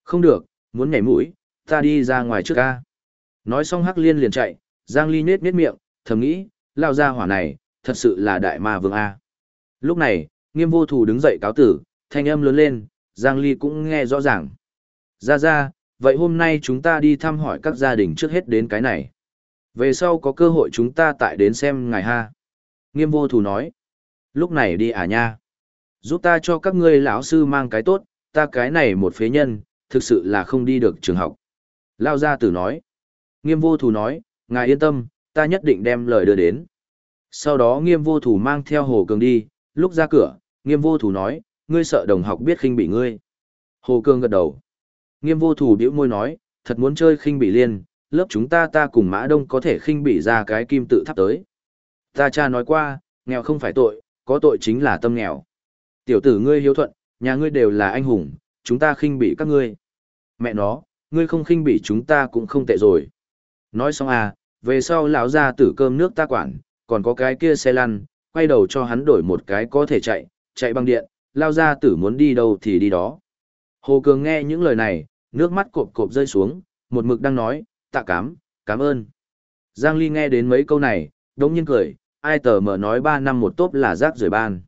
Không được, muốn nhảy mũi, ta đi ra ngoài trước ca. Nói xong Hắc Liên liền chạy, Giang Ly nết nết miệng, thầm nghĩ, lao ra hỏa này, thật sự là đại ma vương A. Lúc này, nghiêm vô thủ đứng dậy cáo tử, thanh âm lớn lên, Giang Ly cũng nghe rõ ràng. Ra ra, vậy hôm nay chúng ta đi thăm hỏi các gia đình trước hết đến cái này. Về sau có cơ hội chúng ta tại đến xem ngài ha. Nghiêm vô thủ nói. Lúc này đi à nha. Giúp ta cho các ngươi lão sư mang cái tốt, ta cái này một phế nhân, thực sự là không đi được trường học. Lao gia tử nói. Nghiêm vô thủ nói, ngài yên tâm, ta nhất định đem lời đưa đến. Sau đó nghiêm vô thủ mang theo hồ cường đi, lúc ra cửa, nghiêm vô thủ nói, ngươi sợ đồng học biết khinh bị ngươi. Hồ cường gật đầu. Nghiêm vô thủ biểu môi nói, thật muốn chơi khinh bị liên, lớp chúng ta ta cùng mã đông có thể khinh bị ra cái kim tự tháp tới. Ta cha nói qua, nghèo không phải tội, có tội chính là tâm nghèo. Tiểu tử ngươi hiếu thuận, nhà ngươi đều là anh hùng, chúng ta khinh bị các ngươi. Mẹ nó, ngươi không khinh bị chúng ta cũng không tệ rồi. Nói xong à, về sau lão ra tử cơm nước ta quản, còn có cái kia xe lăn, quay đầu cho hắn đổi một cái có thể chạy, chạy bằng điện, lao ra tử muốn đi đâu thì đi đó. Hồ Cường nghe những lời này, nước mắt cộp cộp rơi xuống, một mực đang nói, tạ cám, cảm ơn. Giang Ly nghe đến mấy câu này, đống nhiên cười, ai tờ mở nói 3 năm một tốp là rác rời ban.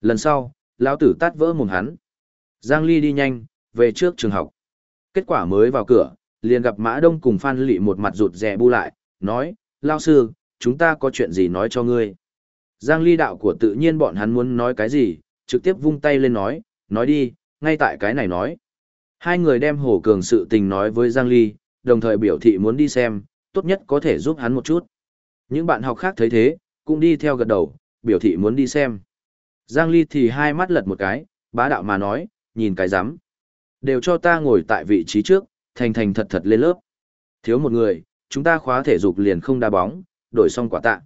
Lần sau, lão tử tát vỡ mồm hắn. Giang Ly đi nhanh, về trước trường học. Kết quả mới vào cửa, liền gặp Mã Đông cùng Phan Lị một mặt rụt rè bu lại, nói, lao sư, chúng ta có chuyện gì nói cho ngươi. Giang Ly đạo của tự nhiên bọn hắn muốn nói cái gì, trực tiếp vung tay lên nói, nói đi, ngay tại cái này nói. Hai người đem Hồ Cường sự tình nói với Giang Ly, đồng thời biểu thị muốn đi xem, tốt nhất có thể giúp hắn một chút. Những bạn học khác thấy thế, cũng đi theo gật đầu, biểu thị muốn đi xem. Giang Ly thì hai mắt lật một cái, bá đạo mà nói, nhìn cái rắm Đều cho ta ngồi tại vị trí trước, thành thành thật thật lên lớp. Thiếu một người, chúng ta khóa thể dục liền không đá bóng, đổi xong quả tạ.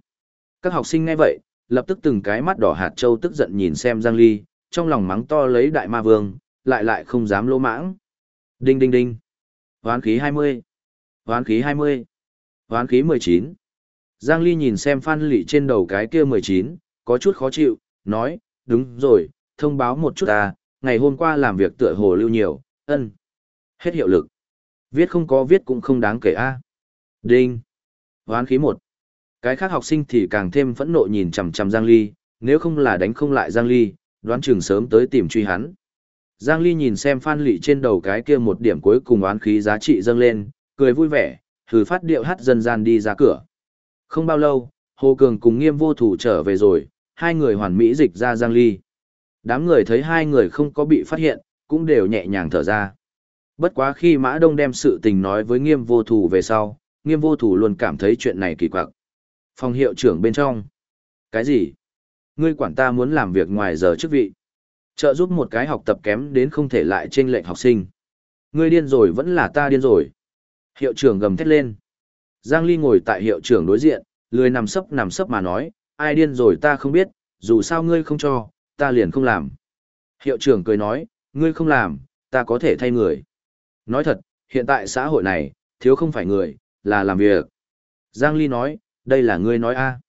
Các học sinh nghe vậy, lập tức từng cái mắt đỏ hạt châu tức giận nhìn xem Giang Ly, trong lòng mắng to lấy đại ma vương, lại lại không dám lỗ mãng. Đinh đinh đinh. Hoán khí 20. Hoán khí 20. Hoán khí 19. Giang Ly nhìn xem Phan Lị trên đầu cái kia 19, có chút khó chịu, nói, đúng rồi, thông báo một chút à, ngày hôm qua làm việc tựa hồ lưu nhiều, ân. Hết hiệu lực. Viết không có viết cũng không đáng kể a. Đinh. Hoán khí một Cái khác học sinh thì càng thêm phẫn nộ nhìn chằm chằm Giang Ly, nếu không là đánh không lại Giang Ly, đoán chừng sớm tới tìm truy hắn. Giang Ly nhìn xem Phan Lị trên đầu cái kia một điểm cuối cùng oán khí giá trị dâng lên, cười vui vẻ, thử phát điệu hát dân gian đi ra cửa. Không bao lâu, Hồ Cường cùng nghiêm vô thủ trở về rồi, hai người hoàn mỹ dịch ra Giang Ly. Đám người thấy hai người không có bị phát hiện, cũng đều nhẹ nhàng thở ra. Bất quá khi Mã Đông đem sự tình nói với nghiêm vô thủ về sau, nghiêm vô thủ luôn cảm thấy chuyện này kỳ quặc. Phòng hiệu trưởng bên trong. Cái gì? Ngươi quản ta muốn làm việc ngoài giờ chức vị. Trợ giúp một cái học tập kém đến không thể lại trên lệnh học sinh. Ngươi điên rồi vẫn là ta điên rồi. Hiệu trưởng gầm thét lên. Giang Ly ngồi tại hiệu trưởng đối diện, lười nằm sấp nằm sấp mà nói, ai điên rồi ta không biết, dù sao ngươi không cho, ta liền không làm. Hiệu trưởng cười nói, ngươi không làm, ta có thể thay người. Nói thật, hiện tại xã hội này, thiếu không phải người, là làm việc. Giang Ly nói, đây là ngươi nói a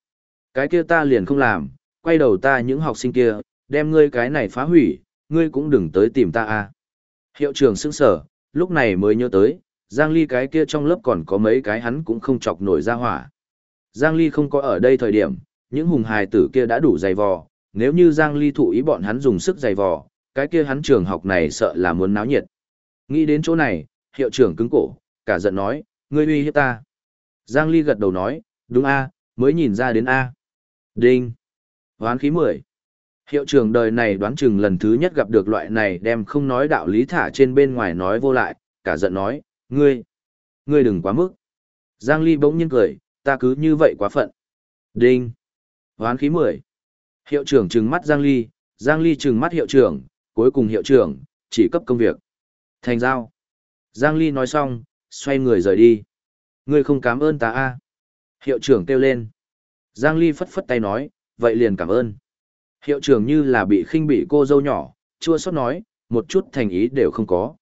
Cái kia ta liền không làm, quay đầu ta những học sinh kia, đem ngươi cái này phá hủy, ngươi cũng đừng tới tìm ta a Hiệu trưởng sững sở, lúc này mới nhớ tới, Giang Ly cái kia trong lớp còn có mấy cái hắn cũng không chọc nổi ra hỏa. Giang Ly không có ở đây thời điểm, những hùng hài tử kia đã đủ dày vò, nếu như Giang Ly thụ ý bọn hắn dùng sức dày vò, cái kia hắn trường học này sợ là muốn náo nhiệt. Nghĩ đến chỗ này, hiệu trưởng cứng cổ, cả giận nói, ngươi uy hiếp ta. Giang Ly gật đầu nói, đúng a, mới nhìn ra đến a. Đinh. Hoán khí 10. Hiệu trưởng đời này đoán chừng lần thứ nhất gặp được loại này đem không nói đạo lý thả trên bên ngoài nói vô lại, cả giận nói, ngươi, ngươi đừng quá mức. Giang Ly bỗng nhiên cười, ta cứ như vậy quá phận. Đinh. Hoán khí 10. Hiệu trưởng trừng mắt Giang Ly, Giang Ly trừng mắt hiệu trưởng, cuối cùng hiệu trưởng, chỉ cấp công việc. Thành giao. Giang Ly nói xong, xoay người rời đi. Ngươi không cảm ơn ta a Hiệu trưởng kêu lên. Giang Ly phất phất tay nói, vậy liền cảm ơn. Hiệu trưởng như là bị khinh bị cô dâu nhỏ, chua xót nói, một chút thành ý đều không có.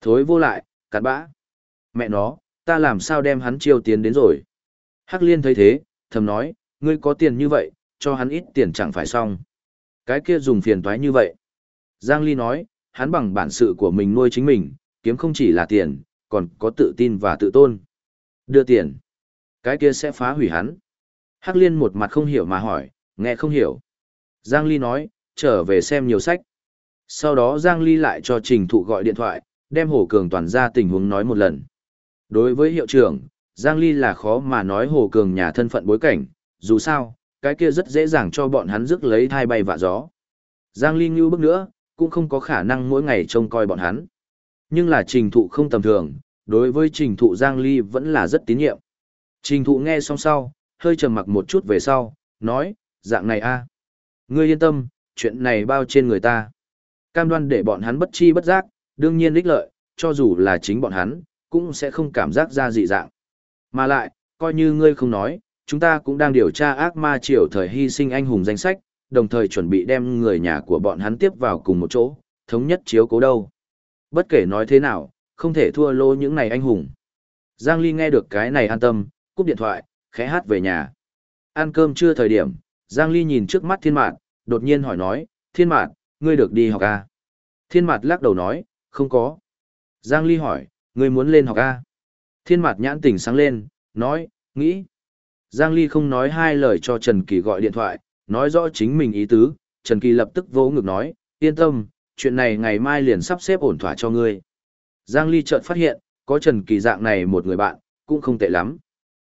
Thối vô lại, cặn bã. Mẹ nó, ta làm sao đem hắn chiêu tiến đến rồi. Hắc liên thấy thế, thầm nói, ngươi có tiền như vậy, cho hắn ít tiền chẳng phải xong. Cái kia dùng phiền toái như vậy. Giang Ly nói, hắn bằng bản sự của mình nuôi chính mình, kiếm không chỉ là tiền, còn có tự tin và tự tôn. Đưa tiền. Cái kia sẽ phá hủy hắn. Hắc liên một mặt không hiểu mà hỏi, nghe không hiểu. Giang Ly nói, trở về xem nhiều sách. Sau đó Giang Ly lại cho Trình Thụ gọi điện thoại, đem Hồ Cường toàn ra tình huống nói một lần. Đối với hiệu trưởng, Giang Ly là khó mà nói Hồ Cường nhà thân phận bối cảnh, dù sao, cái kia rất dễ dàng cho bọn hắn rước lấy thai bay vạ gió. Giang Ly như bước nữa, cũng không có khả năng mỗi ngày trông coi bọn hắn. Nhưng là trình thụ không tầm thường, đối với trình thụ Giang Ly vẫn là rất tín nhiệm. Trình thụ nghe xong sau, hơi trầm mặc một chút về sau, nói, dạng này a Ngươi yên tâm, chuyện này bao trên người ta. Cam đoan để bọn hắn bất chi bất giác, đương nhiên ích lợi, cho dù là chính bọn hắn, cũng sẽ không cảm giác ra dị dạng. Mà lại, coi như ngươi không nói, chúng ta cũng đang điều tra ác ma triều thời hy sinh anh hùng danh sách, đồng thời chuẩn bị đem người nhà của bọn hắn tiếp vào cùng một chỗ, thống nhất chiếu cố đâu. Bất kể nói thế nào, không thể thua lô những này anh hùng. Giang Ly nghe được cái này an tâm, cúp điện thoại, khẽ hát về nhà. Ăn cơm chưa thời điểm, Giang Ly nhìn trước mắt thiên mạn, đột nhiên hỏi nói, thiên mạn, ngươi được đi học à? Thiên mạt lắc đầu nói, không có. Giang Ly hỏi, ngươi muốn lên học à? Thiên mạt nhãn tỉnh sáng lên, nói, nghĩ. Giang Ly không nói hai lời cho Trần Kỳ gọi điện thoại, nói rõ chính mình ý tứ, Trần Kỳ lập tức vỗ ngực nói, yên tâm, chuyện này ngày mai liền sắp xếp ổn thỏa cho ngươi. Giang Ly chợt phát hiện, có Trần Kỳ dạng này một người bạn, cũng không tệ lắm.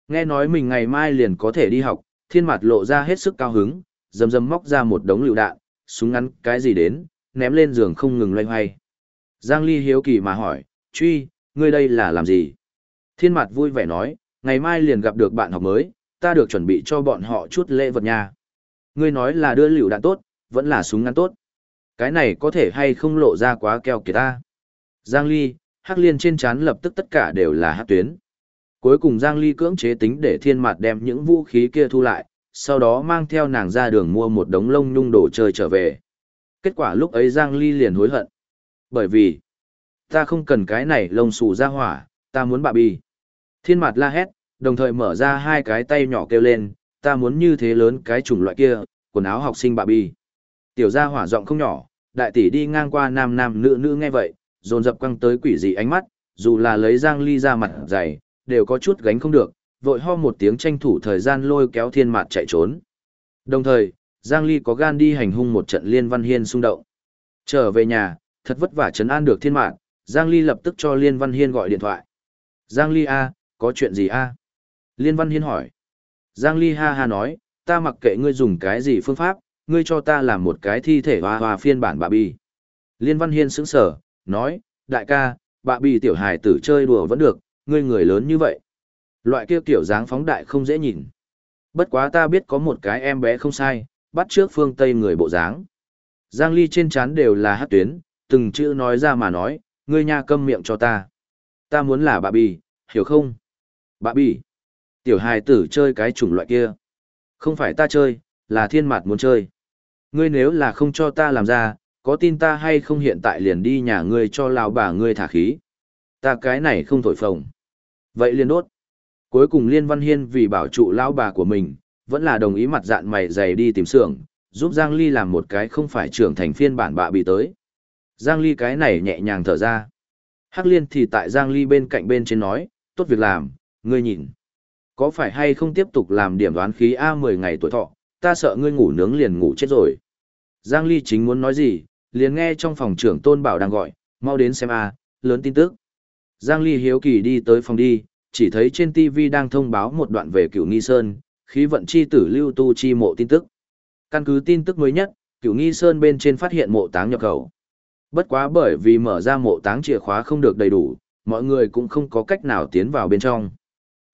Nghe nói mình ngày mai liền có thể đi học, thiên mặt lộ ra hết sức cao hứng, dầm dầm móc ra một đống lựu đạn, súng ngắn cái gì đến, ném lên giường không ngừng loay hoay. Giang Ly hiếu kỳ mà hỏi, truy, ngươi đây là làm gì? Thiên mặt vui vẻ nói, ngày mai liền gặp được bạn học mới, ta được chuẩn bị cho bọn họ chút lễ vật nha. Ngươi nói là đưa lựu đạn tốt, vẫn là súng ngắn tốt. Cái này có thể hay không lộ ra quá keo kìa ta. Giang Ly, Hắc Liên trên chán lập tức tất cả đều là hắc tuyến. Cuối cùng Giang Ly cưỡng chế tính để thiên mặt đem những vũ khí kia thu lại, sau đó mang theo nàng ra đường mua một đống lông nhung đồ chơi trở về. Kết quả lúc ấy Giang Ly liền hối hận. Bởi vì, ta không cần cái này lông xù ra hỏa, ta muốn bà bi. Thiên mặt la hét, đồng thời mở ra hai cái tay nhỏ kêu lên, ta muốn như thế lớn cái chủng loại kia, quần áo học sinh bà bi. Tiểu gia hỏa giọng không nhỏ, đại tỷ đi ngang qua nam nam nữ nữ nghe vậy, dồn dập quăng tới quỷ dị ánh mắt, dù là lấy Giang Ly ra mặt dày, đều có chút gánh không được, vội ho một tiếng tranh thủ thời gian lôi kéo thiên mạt chạy trốn. Đồng thời, Giang Ly có gan đi hành hung một trận liên văn hiên xung động. Trở về nhà, thật vất vả chấn an được thiên mạt, Giang Ly lập tức cho liên văn hiên gọi điện thoại. Giang Ly A, có chuyện gì A? Liên văn hiên hỏi. Giang Ly ha ha nói, ta mặc kệ ngươi dùng cái gì phương pháp, ngươi cho ta làm một cái thi thể hoa hoa phiên bản bà bi. Liên văn hiên sững sở, nói, đại ca, bà bi tiểu hài tử chơi đùa vẫn được, ngươi người lớn như vậy. Loại kia kiểu dáng phóng đại không dễ nhìn. Bất quá ta biết có một cái em bé không sai, bắt trước phương Tây người bộ dáng. Giang Ly trên chán đều là hát tuyến, từng chữ nói ra mà nói, ngươi nha câm miệng cho ta. Ta muốn là bà bì, hiểu không? Bà bì. Tiểu hài tử chơi cái chủng loại kia. Không phải ta chơi, là thiên mặt muốn chơi. Ngươi nếu là không cho ta làm ra, có tin ta hay không hiện tại liền đi nhà ngươi cho lão bà ngươi thả khí. Ta cái này không thổi phồng. Vậy liền đốt. Cuối cùng Liên Văn Hiên vì bảo trụ lão bà của mình, vẫn là đồng ý mặt dạn mày dày đi tìm xưởng, giúp Giang Ly làm một cái không phải trưởng thành phiên bản bạ bị tới. Giang Ly cái này nhẹ nhàng thở ra. Hắc Liên thì tại Giang Ly bên cạnh bên trên nói, tốt việc làm, ngươi nhìn. Có phải hay không tiếp tục làm điểm đoán khí A 10 ngày tuổi thọ, ta sợ ngươi ngủ nướng liền ngủ chết rồi. Giang Ly chính muốn nói gì, liền nghe trong phòng trưởng Tôn Bảo đang gọi, mau đến xem A, lớn tin tức. Giang Ly hiếu kỳ đi tới phòng đi, Chỉ thấy trên TV đang thông báo một đoạn về cựu nghi sơn, khí vận chi tử lưu tu chi mộ tin tức. Căn cứ tin tức mới nhất, cựu nghi sơn bên trên phát hiện mộ táng nhập khẩu. Bất quá bởi vì mở ra mộ táng chìa khóa không được đầy đủ, mọi người cũng không có cách nào tiến vào bên trong.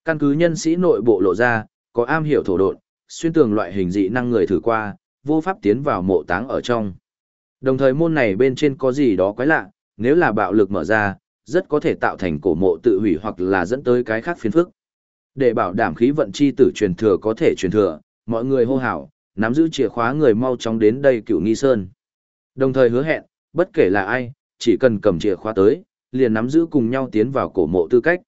Căn cứ nhân sĩ nội bộ lộ ra, có am hiểu thổ độn, xuyên tường loại hình dị năng người thử qua, vô pháp tiến vào mộ táng ở trong. Đồng thời môn này bên trên có gì đó quái lạ, nếu là bạo lực mở ra, rất có thể tạo thành cổ mộ tự hủy hoặc là dẫn tới cái khác phiền phức. Để bảo đảm khí vận chi tử truyền thừa có thể truyền thừa, mọi người hô hào, nắm giữ chìa khóa người mau chóng đến đây cựu nghi sơn. Đồng thời hứa hẹn, bất kể là ai, chỉ cần cầm chìa khóa tới, liền nắm giữ cùng nhau tiến vào cổ mộ tư cách.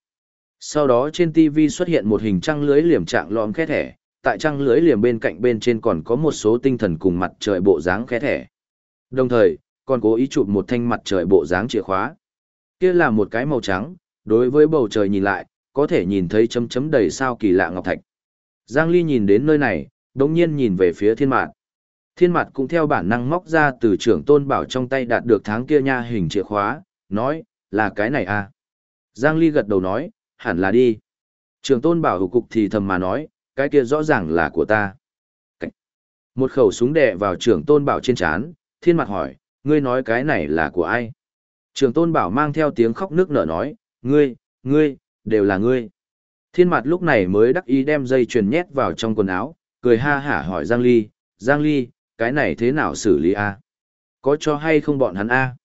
Sau đó trên TV xuất hiện một hình trăng lưới liềm trạng lõm khét thẻ, tại trăng lưới liềm bên cạnh bên trên còn có một số tinh thần cùng mặt trời bộ dáng khe thẻ. Đồng thời, còn cố ý chụp một thanh mặt trời bộ dáng chìa khóa. Kia là một cái màu trắng, đối với bầu trời nhìn lại, có thể nhìn thấy chấm chấm đầy sao kỳ lạ ngọc thạch. Giang Ly nhìn đến nơi này, đồng nhiên nhìn về phía thiên mạt. Thiên mạt cũng theo bản năng móc ra từ trưởng tôn bảo trong tay đạt được tháng kia nha hình chìa khóa, nói, là cái này à. Giang Ly gật đầu nói, hẳn là đi. Trưởng tôn bảo hữu cục thì thầm mà nói, cái kia rõ ràng là của ta. Cách. Một khẩu súng đè vào trưởng tôn bảo trên chán, thiên mặt hỏi, ngươi nói cái này là của ai? Trưởng tôn bảo mang theo tiếng khóc nước nở nói, ngươi, ngươi, đều là ngươi. Thiên mặt lúc này mới đắc ý đem dây chuyền nhét vào trong quần áo, cười ha hả hỏi Giang Ly, Giang Ly, cái này thế nào xử lý a? Có cho hay không bọn hắn a?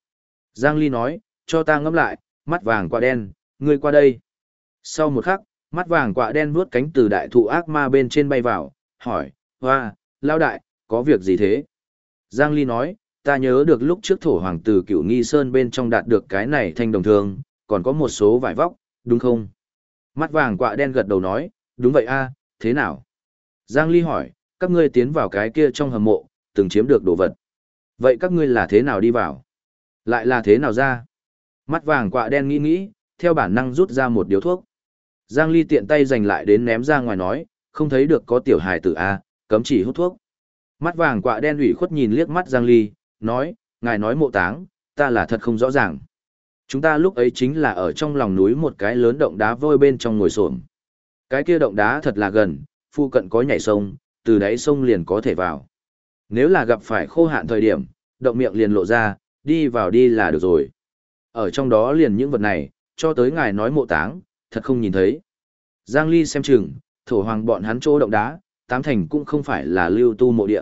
Giang Ly nói, cho ta ngẫm lại, mắt vàng qua đen, ngươi qua đây. Sau một khắc, mắt vàng quạ đen vuốt cánh từ đại thụ ác ma bên trên bay vào, hỏi, hoa, lao đại, có việc gì thế? Giang Ly nói, ta nhớ được lúc trước thổ hoàng tử cựu nghi sơn bên trong đạt được cái này thanh đồng thường, còn có một số vải vóc, đúng không? Mắt vàng quạ đen gật đầu nói, đúng vậy a, thế nào? Giang Ly hỏi, các ngươi tiến vào cái kia trong hầm mộ, từng chiếm được đồ vật. Vậy các ngươi là thế nào đi vào? Lại là thế nào ra? Mắt vàng quạ đen nghĩ nghĩ, theo bản năng rút ra một điếu thuốc. Giang Ly tiện tay giành lại đến ném ra ngoài nói, không thấy được có tiểu hài tử A, cấm chỉ hút thuốc. Mắt vàng quạ đen ủy khuất nhìn liếc mắt Giang Ly, nói, ngài nói mộ táng, ta là thật không rõ ràng. Chúng ta lúc ấy chính là ở trong lòng núi một cái lớn động đá vôi bên trong ngồi xổm. Cái kia động đá thật là gần, phu cận có nhảy sông, từ đáy sông liền có thể vào. Nếu là gặp phải khô hạn thời điểm, động miệng liền lộ ra, đi vào đi là được rồi. Ở trong đó liền những vật này, cho tới ngài nói mộ táng, thật không nhìn thấy. Giang Ly xem chừng, thổ hoàng bọn hắn chỗ động đá, tám thành cũng không phải là lưu tu mộ địa.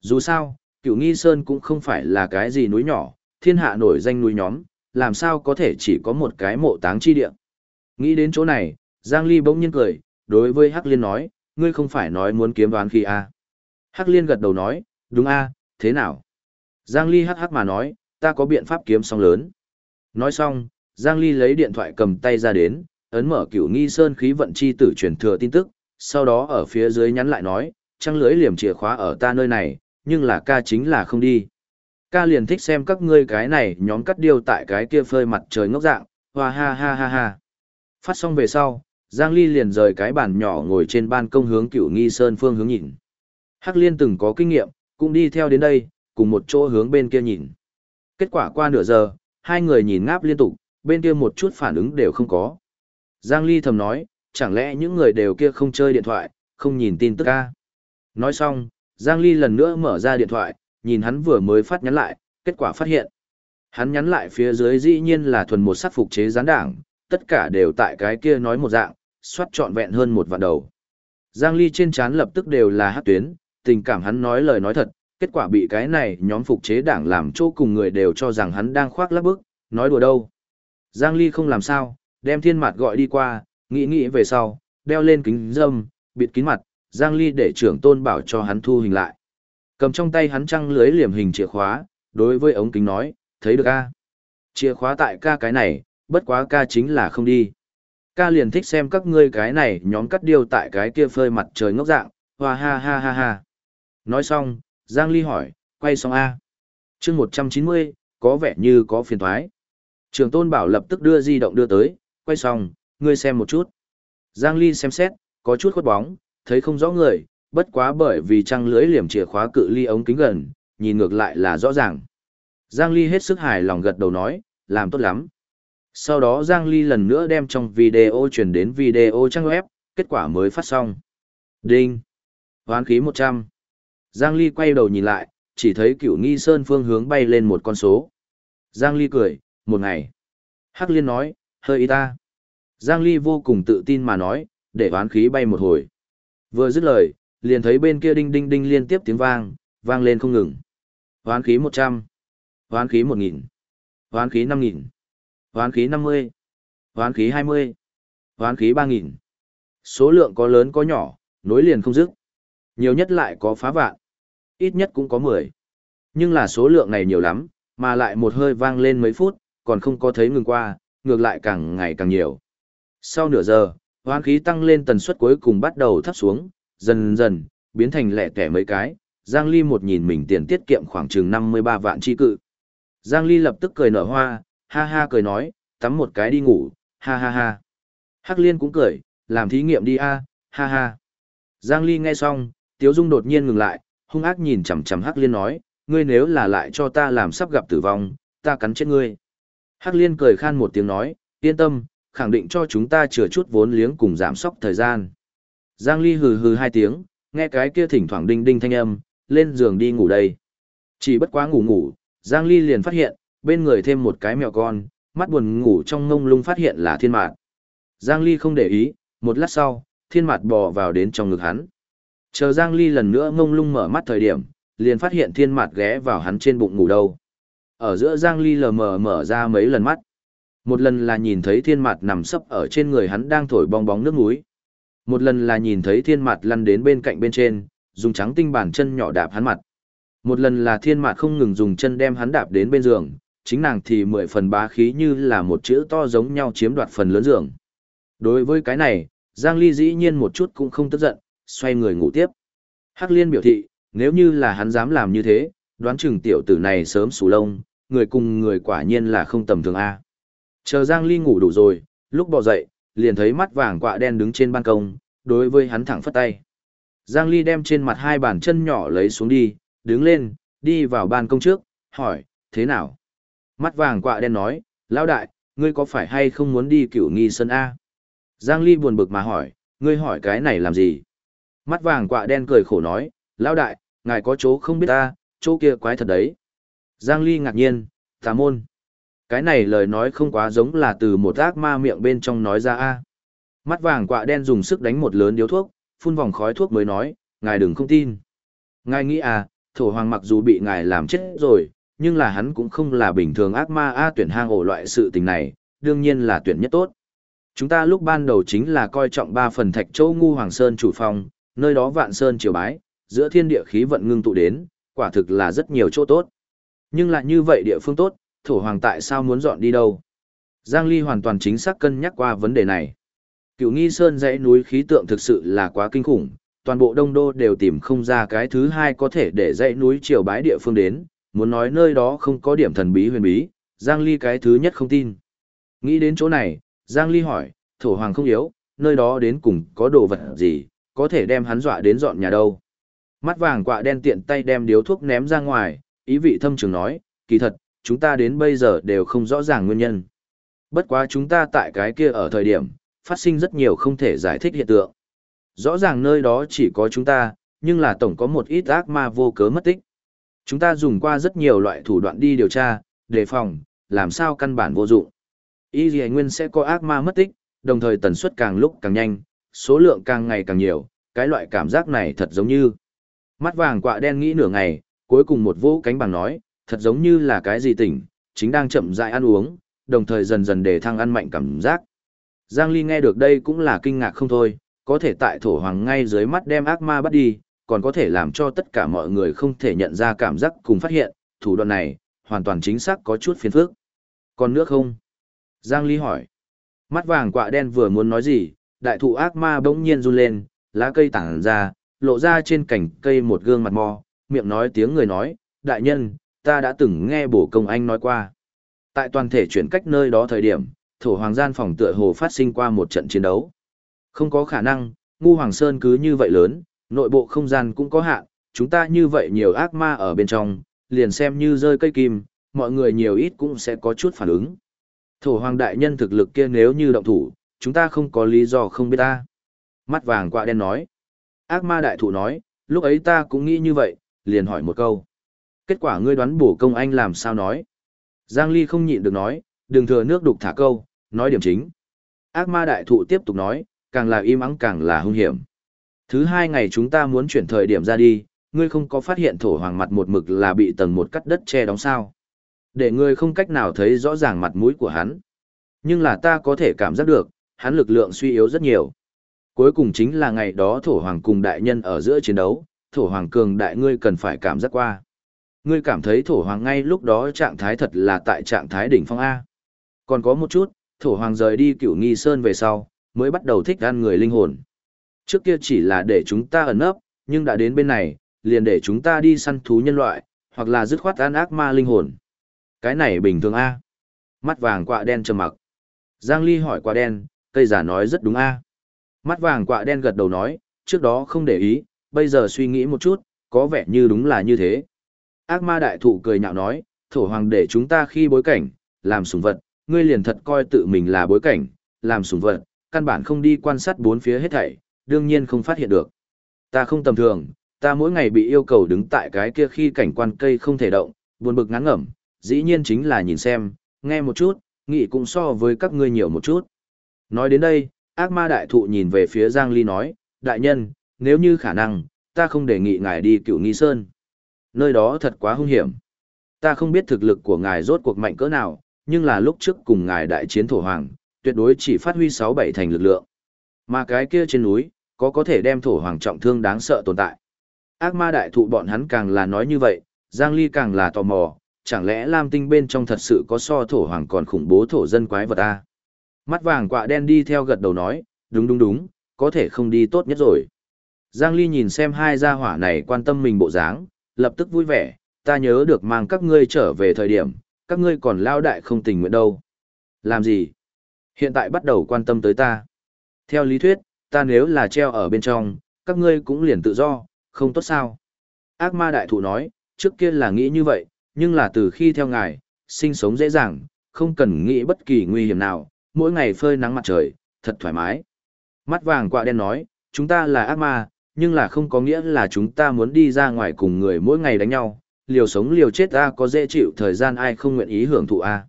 Dù sao, cửu nghi sơn cũng không phải là cái gì núi nhỏ, thiên hạ nổi danh núi nhóm, làm sao có thể chỉ có một cái mộ táng chi địa. Nghĩ đến chỗ này, Giang Ly bỗng nhiên cười, đối với Hắc Liên nói, ngươi không phải nói muốn kiếm đoán khi a? À? Hắc Liên gật đầu nói, đúng a, thế nào? Giang Ly hắc hắc mà nói, ta có biện pháp kiếm song lớn. Nói xong, Giang Ly lấy điện thoại cầm tay ra đến, ấn mở cửu nghi sơn khí vận chi tử truyền thừa tin tức, sau đó ở phía dưới nhắn lại nói, trăng lưới liềm chìa khóa ở ta nơi này, nhưng là ca chính là không đi. Ca liền thích xem các ngươi cái này nhóm cắt điêu tại cái kia phơi mặt trời ngốc dạng, hoa ha ha ha ha. Phát xong về sau, Giang Ly liền rời cái bàn nhỏ ngồi trên ban công hướng cửu nghi sơn phương hướng nhìn. Hắc Liên từng có kinh nghiệm, cũng đi theo đến đây, cùng một chỗ hướng bên kia nhìn. Kết quả qua nửa giờ, hai người nhìn ngáp liên tục, bên kia một chút phản ứng đều không có. Giang Ly thầm nói, chẳng lẽ những người đều kia không chơi điện thoại, không nhìn tin tức ca. Nói xong, Giang Ly lần nữa mở ra điện thoại, nhìn hắn vừa mới phát nhắn lại, kết quả phát hiện. Hắn nhắn lại phía dưới dĩ nhiên là thuần một sắc phục chế gián đảng, tất cả đều tại cái kia nói một dạng, soát trọn vẹn hơn một vạn đầu. Giang Ly trên chán lập tức đều là hát tuyến, tình cảm hắn nói lời nói thật, kết quả bị cái này nhóm phục chế đảng làm chỗ cùng người đều cho rằng hắn đang khoác lác bức, nói đùa đâu. Giang Ly không làm sao, đem thiên mặt gọi đi qua, nghĩ nghĩ về sau, đeo lên kính dâm, bịt kín mặt, Giang Ly để trưởng tôn bảo cho hắn thu hình lại. Cầm trong tay hắn trăng lưới liềm hình chìa khóa, đối với ống kính nói, thấy được a Chìa khóa tại ca cái này, bất quá ca chính là không đi. Ca liền thích xem các ngươi cái này nhóm cắt điêu tại cái kia phơi mặt trời ngốc dạng, hoa ha ha ha ha. Nói xong, Giang Ly hỏi, quay xong A. chương 190, có vẻ như có phiền thoái. Trường tôn bảo lập tức đưa di động đưa tới, quay xong, ngươi xem một chút. Giang Ly xem xét, có chút khuất bóng, thấy không rõ người, bất quá bởi vì trăng lưới liềm chìa khóa cự ly ống kính gần, nhìn ngược lại là rõ ràng. Giang Ly hết sức hài lòng gật đầu nói, làm tốt lắm. Sau đó Giang Ly lần nữa đem trong video chuyển đến video trang web, kết quả mới phát xong. Đinh! Hoán khí 100. Giang Ly quay đầu nhìn lại, chỉ thấy cửu nghi sơn phương hướng bay lên một con số. Giang Ly cười, một ngày. Hắc Liên nói, hơi ý ta. Giang Ly vô cùng tự tin mà nói, để oán khí bay một hồi. Vừa dứt lời, liền thấy bên kia đinh đinh đinh liên tiếp tiếng vang, vang lên không ngừng. Oán khí 100, oán khí 1000, oán khí 5000, oán khí 50, oán khí 20, oán khí 3000. Số lượng có lớn có nhỏ, nối liền không dứt. Nhiều nhất lại có phá vạn, ít nhất cũng có 10. Nhưng là số lượng này nhiều lắm, mà lại một hơi vang lên mấy phút, còn không có thấy ngừng qua, ngược lại càng ngày càng nhiều. Sau nửa giờ, hoán khí tăng lên tần suất cuối cùng bắt đầu thấp xuống, dần dần, biến thành lẻ tẻ mấy cái, Giang Ly một nhìn mình tiền tiết kiệm khoảng chừng 53 vạn chi cự. Giang Ly lập tức cười nở hoa, ha ha cười nói, tắm một cái đi ngủ, ha ha ha. Hắc Liên cũng cười, làm thí nghiệm đi a, ha ha. Giang Ly nghe xong, Tiếu Dung đột nhiên ngừng lại, hung ác nhìn chằm chằm Hắc Liên nói, ngươi nếu là lại cho ta làm sắp gặp tử vong, ta cắn chết ngươi. Hắc Liên cười khan một tiếng nói, yên tâm, khẳng định cho chúng ta chừa chút vốn liếng cùng giảm sóc thời gian. Giang Ly hừ hừ hai tiếng, nghe cái kia thỉnh thoảng đinh đinh thanh âm, lên giường đi ngủ đây. Chỉ bất quá ngủ ngủ, Giang Ly liền phát hiện, bên người thêm một cái mèo con, mắt buồn ngủ trong ngông lung phát hiện là thiên mạt. Giang Ly không để ý, một lát sau, thiên mạt bò vào đến trong ngực hắn. Chờ Giang Ly lần nữa ngông lung mở mắt thời điểm, liền phát hiện thiên mạt ghé vào hắn trên bụng ngủ đâu. Ở giữa Giang Ly lờ mờ mở ra mấy lần mắt. Một lần là nhìn thấy thiên mạt nằm sấp ở trên người hắn đang thổi bong bóng nước núi. Một lần là nhìn thấy thiên mạt lăn đến bên cạnh bên trên, dùng trắng tinh bản chân nhỏ đạp hắn mặt. Một lần là thiên mạt không ngừng dùng chân đem hắn đạp đến bên giường, chính nàng thì mười phần bá khí như là một chữ to giống nhau chiếm đoạt phần lớn giường. Đối với cái này, Giang Ly dĩ nhiên một chút cũng không tức giận, xoay người ngủ tiếp. Hắc Liên biểu thị, nếu như là hắn dám làm như thế, đoán chừng tiểu tử này sớm sủ lông, người cùng người quả nhiên là không tầm thường A. Chờ Giang Ly ngủ đủ rồi, lúc bò dậy, liền thấy mắt vàng quạ đen đứng trên ban công, đối với hắn thẳng phất tay. Giang Ly đem trên mặt hai bàn chân nhỏ lấy xuống đi, đứng lên, đi vào ban công trước, hỏi, thế nào? Mắt vàng quạ đen nói, lão đại, ngươi có phải hay không muốn đi cửu nghi sân A? Giang Ly buồn bực mà hỏi, ngươi hỏi cái này làm gì? Mắt vàng quạ đen cười khổ nói, lão đại, ngài có chỗ không biết ta, chỗ kia quái thật đấy. Giang Ly ngạc nhiên, tà môn. Cái này lời nói không quá giống là từ một ác ma miệng bên trong nói ra a. Mắt vàng quạ đen dùng sức đánh một lớn điếu thuốc, phun vòng khói thuốc mới nói, ngài đừng không tin. Ngài nghĩ à, thổ hoàng mặc dù bị ngài làm chết rồi, nhưng là hắn cũng không là bình thường ác ma a tuyển hang ổ loại sự tình này, đương nhiên là tuyển nhất tốt. Chúng ta lúc ban đầu chính là coi trọng ba phần thạch châu ngu hoàng sơn chủ phòng, nơi đó vạn sơn triều bái, giữa thiên địa khí vận ngưng tụ đến, quả thực là rất nhiều chỗ tốt. Nhưng lại như vậy địa phương tốt, thổ hoàng tại sao muốn dọn đi đâu? Giang Ly hoàn toàn chính xác cân nhắc qua vấn đề này. Cựu nghi sơn dãy núi khí tượng thực sự là quá kinh khủng, toàn bộ đông đô đều tìm không ra cái thứ hai có thể để dãy núi triều bái địa phương đến, muốn nói nơi đó không có điểm thần bí huyền bí, Giang Ly cái thứ nhất không tin. Nghĩ đến chỗ này, Giang Ly hỏi, thổ hoàng không yếu, nơi đó đến cùng có đồ vật gì, có thể đem hắn dọa đến dọn nhà đâu. Mắt vàng quạ đen tiện tay đem điếu thuốc ném ra ngoài, ý vị thâm trường nói, kỳ thật, chúng ta đến bây giờ đều không rõ ràng nguyên nhân. Bất quá chúng ta tại cái kia ở thời điểm, phát sinh rất nhiều không thể giải thích hiện tượng. Rõ ràng nơi đó chỉ có chúng ta, nhưng là tổng có một ít ác ma vô cớ mất tích. Chúng ta dùng qua rất nhiều loại thủ đoạn đi điều tra, đề phòng, làm sao căn bản vô dụng. Y dì nguyên sẽ có ác ma mất tích, đồng thời tần suất càng lúc càng nhanh, số lượng càng ngày càng nhiều, cái loại cảm giác này thật giống như. Mắt vàng quạ đen nghĩ nửa ngày, cuối cùng một vỗ cánh bằng nói, thật giống như là cái gì tỉnh, chính đang chậm rãi ăn uống, đồng thời dần dần để thăng ăn mạnh cảm giác. Giang Ly nghe được đây cũng là kinh ngạc không thôi, có thể tại thổ hoàng ngay dưới mắt đem ác ma bắt đi, còn có thể làm cho tất cả mọi người không thể nhận ra cảm giác cùng phát hiện, thủ đoạn này, hoàn toàn chính xác có chút phiền phức. Còn nước không? Giang Ly hỏi. Mắt vàng quạ đen vừa muốn nói gì, đại thụ ác ma bỗng nhiên run lên, lá cây tảng ra, lộ ra trên cành cây một gương mặt mò, miệng nói tiếng người nói, đại nhân, ta đã từng nghe bổ công anh nói qua. Tại toàn thể chuyển cách nơi đó thời điểm, thổ hoàng gian phòng tựa hồ phát sinh qua một trận chiến đấu. Không có khả năng, ngu hoàng sơn cứ như vậy lớn, nội bộ không gian cũng có hạn, chúng ta như vậy nhiều ác ma ở bên trong, liền xem như rơi cây kim, mọi người nhiều ít cũng sẽ có chút phản ứng. Thổ hoàng đại nhân thực lực kia nếu như động thủ, chúng ta không có lý do không biết ta. Mắt vàng quạ đen nói. Ác ma đại thụ nói, lúc ấy ta cũng nghĩ như vậy, liền hỏi một câu. Kết quả ngươi đoán bổ công anh làm sao nói. Giang Ly không nhịn được nói, đừng thừa nước đục thả câu, nói điểm chính. Ác ma đại thụ tiếp tục nói, càng là im ắng càng là hung hiểm. Thứ hai ngày chúng ta muốn chuyển thời điểm ra đi, ngươi không có phát hiện thổ hoàng mặt một mực là bị tầng một cắt đất che đóng sao. Để ngươi không cách nào thấy rõ ràng mặt mũi của hắn. Nhưng là ta có thể cảm giác được, hắn lực lượng suy yếu rất nhiều. Cuối cùng chính là ngày đó thổ hoàng cùng đại nhân ở giữa chiến đấu, thổ hoàng cường đại ngươi cần phải cảm giác qua. Ngươi cảm thấy thổ hoàng ngay lúc đó trạng thái thật là tại trạng thái đỉnh phong A. Còn có một chút, thổ hoàng rời đi cửu nghi sơn về sau, mới bắt đầu thích ăn người linh hồn. Trước kia chỉ là để chúng ta ẩn nấp, nhưng đã đến bên này, liền để chúng ta đi săn thú nhân loại, hoặc là dứt khoát ăn ác ma linh hồn. Cái này bình thường A. Mắt vàng quạ đen trầm mặc. Giang Ly hỏi quạ đen, cây giả nói rất đúng A. Mắt vàng quạ đen gật đầu nói, trước đó không để ý, bây giờ suy nghĩ một chút, có vẻ như đúng là như thế. Ác ma đại thụ cười nhạo nói, thổ hoàng để chúng ta khi bối cảnh, làm sủng vật, ngươi liền thật coi tự mình là bối cảnh, làm sủng vật, căn bản không đi quan sát bốn phía hết thảy, đương nhiên không phát hiện được. Ta không tầm thường, ta mỗi ngày bị yêu cầu đứng tại cái kia khi cảnh quan cây không thể động, buồn bực ngắn ngẩm, dĩ nhiên chính là nhìn xem, nghe một chút, nghĩ cũng so với các ngươi nhiều một chút. Nói đến đây, ác ma đại thụ nhìn về phía Giang Ly nói, đại nhân, nếu như khả năng, ta không đề nghị ngài đi cựu nghi sơn. Nơi đó thật quá hung hiểm. Ta không biết thực lực của ngài rốt cuộc mạnh cỡ nào, nhưng là lúc trước cùng ngài đại chiến thổ hoàng, tuyệt đối chỉ phát huy 6-7 thành lực lượng. Mà cái kia trên núi, có có thể đem thổ hoàng trọng thương đáng sợ tồn tại. Ác ma đại thụ bọn hắn càng là nói như vậy, Giang Ly càng là tò mò, chẳng lẽ Lam Tinh bên trong thật sự có so thổ hoàng còn khủng bố thổ dân quái vật a? Mắt vàng quạ đen đi theo gật đầu nói, đúng đúng đúng, có thể không đi tốt nhất rồi. Giang Ly nhìn xem hai gia hỏa này quan tâm mình bộ dáng, lập tức vui vẻ, ta nhớ được mang các ngươi trở về thời điểm, các ngươi còn lao đại không tình nguyện đâu. Làm gì? Hiện tại bắt đầu quan tâm tới ta. Theo lý thuyết, ta nếu là treo ở bên trong, các ngươi cũng liền tự do, không tốt sao. Ác ma đại thụ nói, trước kia là nghĩ như vậy, nhưng là từ khi theo ngài, sinh sống dễ dàng, không cần nghĩ bất kỳ nguy hiểm nào, mỗi ngày phơi nắng mặt trời, thật thoải mái. Mắt vàng quạ đen nói, chúng ta là ác ma, nhưng là không có nghĩa là chúng ta muốn đi ra ngoài cùng người mỗi ngày đánh nhau, liều sống liều chết ta có dễ chịu thời gian ai không nguyện ý hưởng thụ a.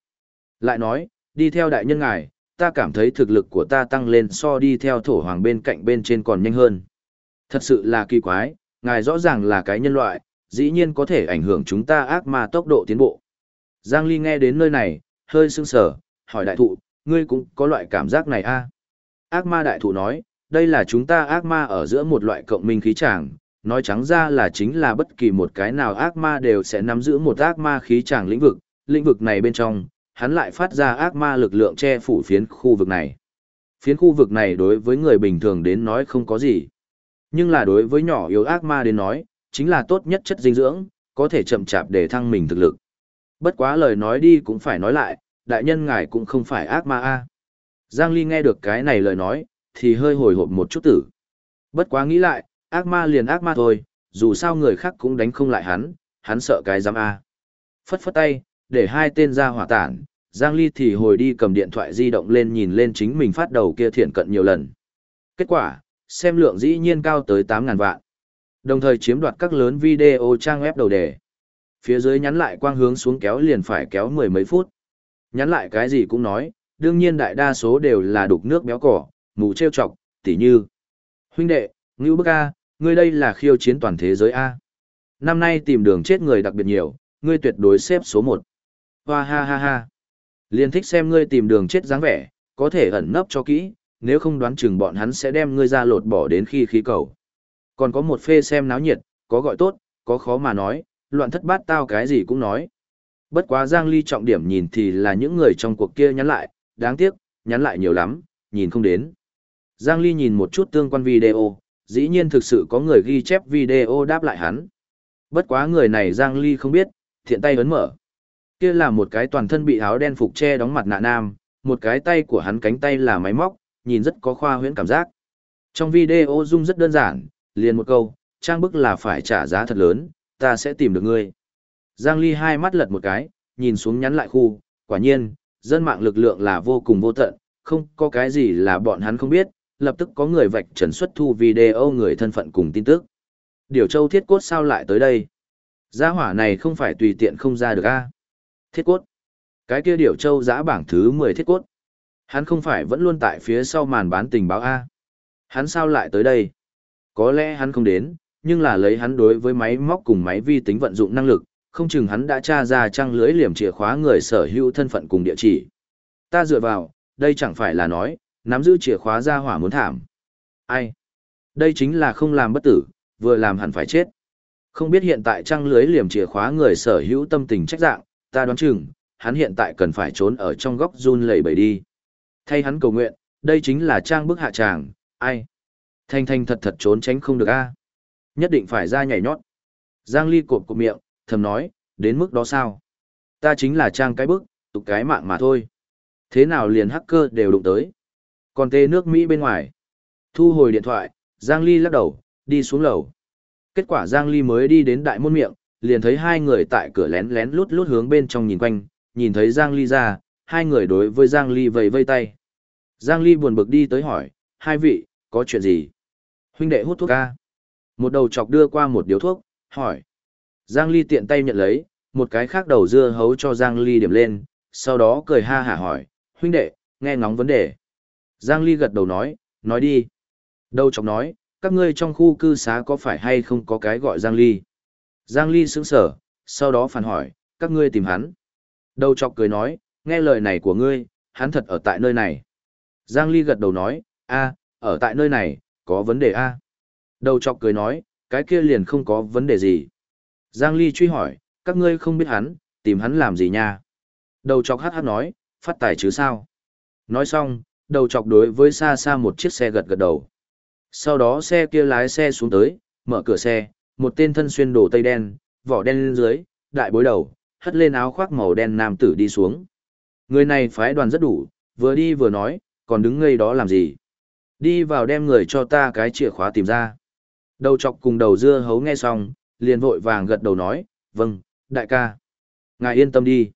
Lại nói, đi theo đại nhân ngài, ta cảm thấy thực lực của ta tăng lên so đi theo thổ hoàng bên cạnh bên trên còn nhanh hơn. Thật sự là kỳ quái, ngài rõ ràng là cái nhân loại, dĩ nhiên có thể ảnh hưởng chúng ta ác ma tốc độ tiến bộ. Giang Ly nghe đến nơi này, hơi sưng sở, hỏi đại thụ, ngươi cũng có loại cảm giác này a? Ác ma đại thụ nói, đây là chúng ta ác ma ở giữa một loại cộng minh khí tràng, nói trắng ra là chính là bất kỳ một cái nào ác ma đều sẽ nắm giữ một ác ma khí tràng lĩnh vực, lĩnh vực này bên trong, hắn lại phát ra ác ma lực lượng che phủ phiến khu vực này. Phiến khu vực này đối với người bình thường đến nói không có gì. Nhưng là đối với nhỏ yếu ác ma đến nói, chính là tốt nhất chất dinh dưỡng, có thể chậm chạp để thăng mình thực lực. Bất quá lời nói đi cũng phải nói lại, đại nhân ngài cũng không phải ác ma a. Giang Ly nghe được cái này lời nói, thì hơi hồi hộp một chút tử. Bất quá nghĩ lại, ác ma liền ác ma thôi, dù sao người khác cũng đánh không lại hắn, hắn sợ cái giám A. Phất phất tay, để hai tên ra hỏa tản, Giang Ly thì hồi đi cầm điện thoại di động lên nhìn lên chính mình phát đầu kia thiện cận nhiều lần. Kết quả, xem lượng dĩ nhiên cao tới 8.000 vạn. Đồng thời chiếm đoạt các lớn video trang web đầu đề. Phía dưới nhắn lại quang hướng xuống kéo liền phải kéo mười mấy phút. Nhắn lại cái gì cũng nói, đương nhiên đại đa số đều là đục nước béo cỏ, mù trêu chọc, tỉ như. Huynh đệ, Ngưu Bức A, ngươi đây là khiêu chiến toàn thế giới A. Năm nay tìm đường chết người đặc biệt nhiều, ngươi tuyệt đối xếp số 1. Hoa ha ha ha. Liên thích xem ngươi tìm đường chết dáng vẻ, có thể ẩn nấp cho kỹ, nếu không đoán chừng bọn hắn sẽ đem ngươi ra lột bỏ đến khi khí cầu. Còn có một phê xem náo nhiệt, có gọi tốt, có khó mà nói, loạn thất bát tao cái gì cũng nói. Bất quá Giang Ly trọng điểm nhìn thì là những người trong cuộc kia nhắn lại, đáng tiếc, nhắn lại nhiều lắm, nhìn không đến. Giang Ly nhìn một chút tương quan video, dĩ nhiên thực sự có người ghi chép video đáp lại hắn. Bất quá người này Giang Ly không biết, thiện tay ấn mở. Kia là một cái toàn thân bị áo đen phục che đóng mặt nạ nam, một cái tay của hắn cánh tay là máy móc, nhìn rất có khoa huyễn cảm giác. Trong video dung rất đơn giản, liền một câu, trang bức là phải trả giá thật lớn, ta sẽ tìm được ngươi. Giang Ly hai mắt lật một cái, nhìn xuống nhắn lại khu, quả nhiên, dân mạng lực lượng là vô cùng vô tận, không có cái gì là bọn hắn không biết, lập tức có người vạch trần xuất thu video người thân phận cùng tin tức. Điều châu thiết cốt sao lại tới đây? Gia hỏa này không phải tùy tiện không ra được a Thiết cốt. Cái kia điều châu giã bảng thứ 10 thiết cốt. Hắn không phải vẫn luôn tại phía sau màn bán tình báo A. Hắn sao lại tới đây? Có lẽ hắn không đến, nhưng là lấy hắn đối với máy móc cùng máy vi tính vận dụng năng lực, không chừng hắn đã tra ra trang lưới liềm chìa khóa người sở hữu thân phận cùng địa chỉ. Ta dựa vào, đây chẳng phải là nói, nắm giữ chìa khóa ra hỏa muốn thảm. Ai? Đây chính là không làm bất tử, vừa làm hẳn phải chết. Không biết hiện tại trang lưới liềm chìa khóa người sở hữu tâm tình trách dạng, ta đoán chừng, hắn hiện tại cần phải trốn ở trong góc run lẩy bẩy đi. Thay hắn cầu nguyện, đây chính là trang bức hạ tràng, ai? Thanh thanh thật thật trốn tránh không được a Nhất định phải ra nhảy nhót. Giang Ly cộp cộp miệng, thầm nói, đến mức đó sao? Ta chính là trang cái bức, tục cái mạng mà thôi. Thế nào liền hacker đều đụng tới. Còn tê nước Mỹ bên ngoài. Thu hồi điện thoại, Giang Ly lắc đầu, đi xuống lầu. Kết quả Giang Ly mới đi đến đại môn miệng, liền thấy hai người tại cửa lén lén lút lút hướng bên trong nhìn quanh, nhìn thấy Giang Ly ra, hai người đối với Giang Ly vầy vây tay. Giang Ly buồn bực đi tới hỏi, hai vị, có chuyện gì? Huynh đệ hút thuốc ca. Một đầu chọc đưa qua một điếu thuốc, hỏi. Giang Ly tiện tay nhận lấy, một cái khác đầu dưa hấu cho Giang Ly điểm lên, sau đó cười ha hả hỏi, huynh đệ, nghe ngóng vấn đề. Giang Ly gật đầu nói, nói đi. Đầu chọc nói, các ngươi trong khu cư xá có phải hay không có cái gọi Giang Ly? Giang Ly sững sở, sau đó phản hỏi, các ngươi tìm hắn. Đầu chọc cười nói, nghe lời này của ngươi, hắn thật ở tại nơi này. Giang Ly gật đầu nói, a, ở tại nơi này, có vấn đề a. Đầu chọc cười nói, cái kia liền không có vấn đề gì. Giang Ly truy hỏi, các ngươi không biết hắn, tìm hắn làm gì nha. Đầu chọc hát hát nói, phát tài chứ sao. Nói xong, đầu chọc đối với xa xa một chiếc xe gật gật đầu. Sau đó xe kia lái xe xuống tới, mở cửa xe, một tên thân xuyên đồ tây đen, vỏ đen lên dưới, đại bối đầu, hất lên áo khoác màu đen nam tử đi xuống. Người này phái đoàn rất đủ, vừa đi vừa nói, còn đứng ngây đó làm gì. Đi vào đem người cho ta cái chìa khóa tìm ra. Đầu chọc cùng đầu dưa hấu nghe xong, liền vội vàng gật đầu nói, vâng, đại ca. Ngài yên tâm đi.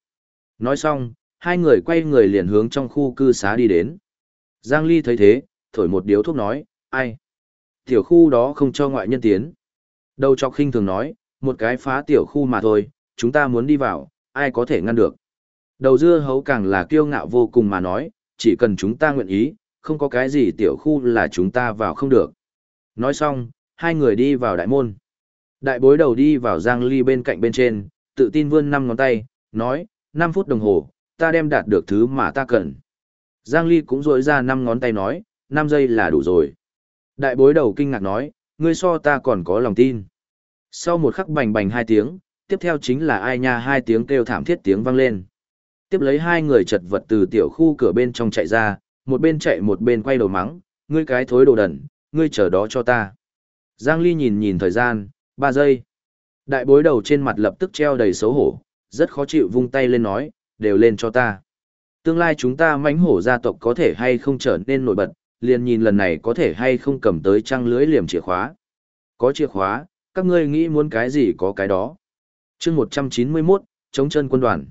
Nói xong, hai người quay người liền hướng trong khu cư xá đi đến. Giang Ly thấy thế, thổi một điếu thuốc nói, ai? Tiểu khu đó không cho ngoại nhân tiến. Đầu chọc khinh thường nói, một cái phá tiểu khu mà thôi, chúng ta muốn đi vào, ai có thể ngăn được. Đầu dưa hấu càng là kiêu ngạo vô cùng mà nói, chỉ cần chúng ta nguyện ý, không có cái gì tiểu khu là chúng ta vào không được. Nói xong, hai người đi vào đại môn. Đại bối đầu đi vào Giang Ly bên cạnh bên trên, tự tin vươn năm ngón tay, nói, 5 phút đồng hồ, ta đem đạt được thứ mà ta cần. Giang Ly cũng rỗi ra năm ngón tay nói, 5 giây là đủ rồi. Đại bối đầu kinh ngạc nói, ngươi so ta còn có lòng tin. Sau một khắc bành bành hai tiếng, tiếp theo chính là ai nha hai tiếng kêu thảm thiết tiếng vang lên. Tiếp lấy hai người chật vật từ tiểu khu cửa bên trong chạy ra, một bên chạy một bên quay đầu mắng, ngươi cái thối đồ đần, ngươi chờ đó cho ta. Giang Ly nhìn nhìn thời gian, ba giây. Đại bối đầu trên mặt lập tức treo đầy xấu hổ, rất khó chịu vung tay lên nói, đều lên cho ta. Tương lai chúng ta mãnh hổ gia tộc có thể hay không trở nên nổi bật, liền nhìn lần này có thể hay không cầm tới trăng lưới liềm chìa khóa. Có chìa khóa, các ngươi nghĩ muốn cái gì có cái đó. chương 191, chống chân quân đoàn.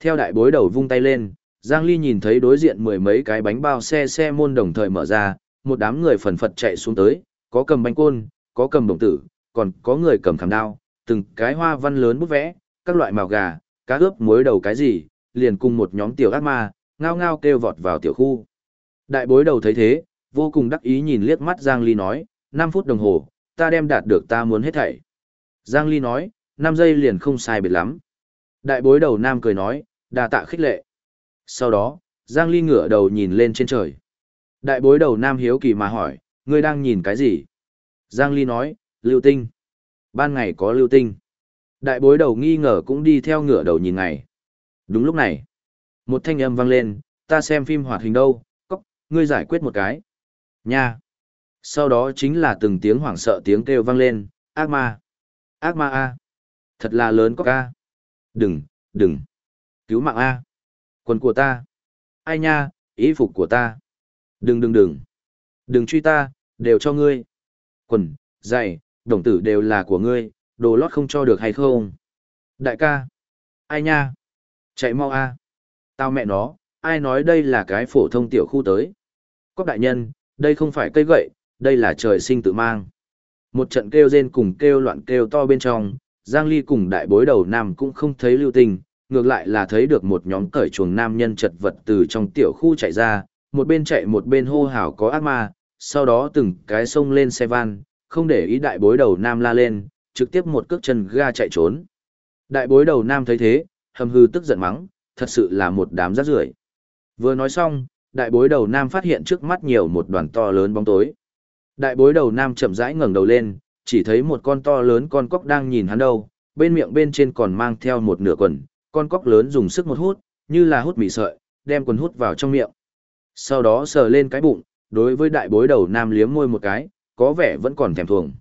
Theo đại bối đầu vung tay lên, Giang Ly nhìn thấy đối diện mười mấy cái bánh bao xe xe môn đồng thời mở ra, một đám người phần phật chạy xuống tới, có cầm bánh côn, có cầm đồng tử, còn có người cầm khảm đao, từng cái hoa văn lớn bút vẽ, các loại màu gà, cá ướp muối đầu cái gì, liền cùng một nhóm tiểu ác ma, ngao ngao kêu vọt vào tiểu khu. Đại bối đầu thấy thế, vô cùng đắc ý nhìn liếc mắt Giang Ly nói, 5 phút đồng hồ, ta đem đạt được ta muốn hết thảy. Giang Ly nói, 5 giây liền không sai biệt lắm. Đại bối đầu nam cười nói, đà tạ khích lệ. Sau đó, Giang Ly ngửa đầu nhìn lên trên trời. Đại bối đầu nam hiếu kỳ mà hỏi, ngươi đang nhìn cái gì? Giang Ly nói, lưu tinh. Ban ngày có lưu tinh. Đại bối đầu nghi ngờ cũng đi theo ngửa đầu nhìn ngày. Đúng lúc này, một thanh âm vang lên, ta xem phim hoạt hình đâu, cóc, ngươi giải quyết một cái. Nha. Sau đó chính là từng tiếng hoảng sợ tiếng kêu vang lên, ác ma. Ác ma A. Thật là lớn cóc A. Đừng, đừng. Cứu mạng A. Quần của ta. Ai nha, ý phục của ta. Đừng đừng đừng. Đừng truy ta, đều cho ngươi. Quần, giày, đồng tử đều là của ngươi, đồ lót không cho được hay không? Đại ca. Ai nha? Chạy mau a. Tao mẹ nó, ai nói đây là cái phổ thông tiểu khu tới. Cóc đại nhân, đây không phải cây gậy, đây là trời sinh tự mang. Một trận kêu rên cùng kêu loạn kêu to bên trong, Giang Ly cùng đại bối đầu nam cũng không thấy lưu tình, ngược lại là thấy được một nhóm cởi chuồng nam nhân chật vật từ trong tiểu khu chạy ra, một bên chạy một bên hô hào có ác ma, sau đó từng cái xông lên xe van, không để ý đại bối đầu nam la lên, trực tiếp một cước chân ga chạy trốn. Đại bối đầu nam thấy thế, hầm hư tức giận mắng, thật sự là một đám rác rưởi. Vừa nói xong, đại bối đầu nam phát hiện trước mắt nhiều một đoàn to lớn bóng tối. Đại bối đầu nam chậm rãi ngẩng đầu lên, chỉ thấy một con to lớn con cóc đang nhìn hắn đâu, bên miệng bên trên còn mang theo một nửa quần, con cóc lớn dùng sức một hút, như là hút mì sợi, đem quần hút vào trong miệng. Sau đó sờ lên cái bụng, đối với đại bối đầu nam liếm môi một cái, có vẻ vẫn còn thèm thuồng.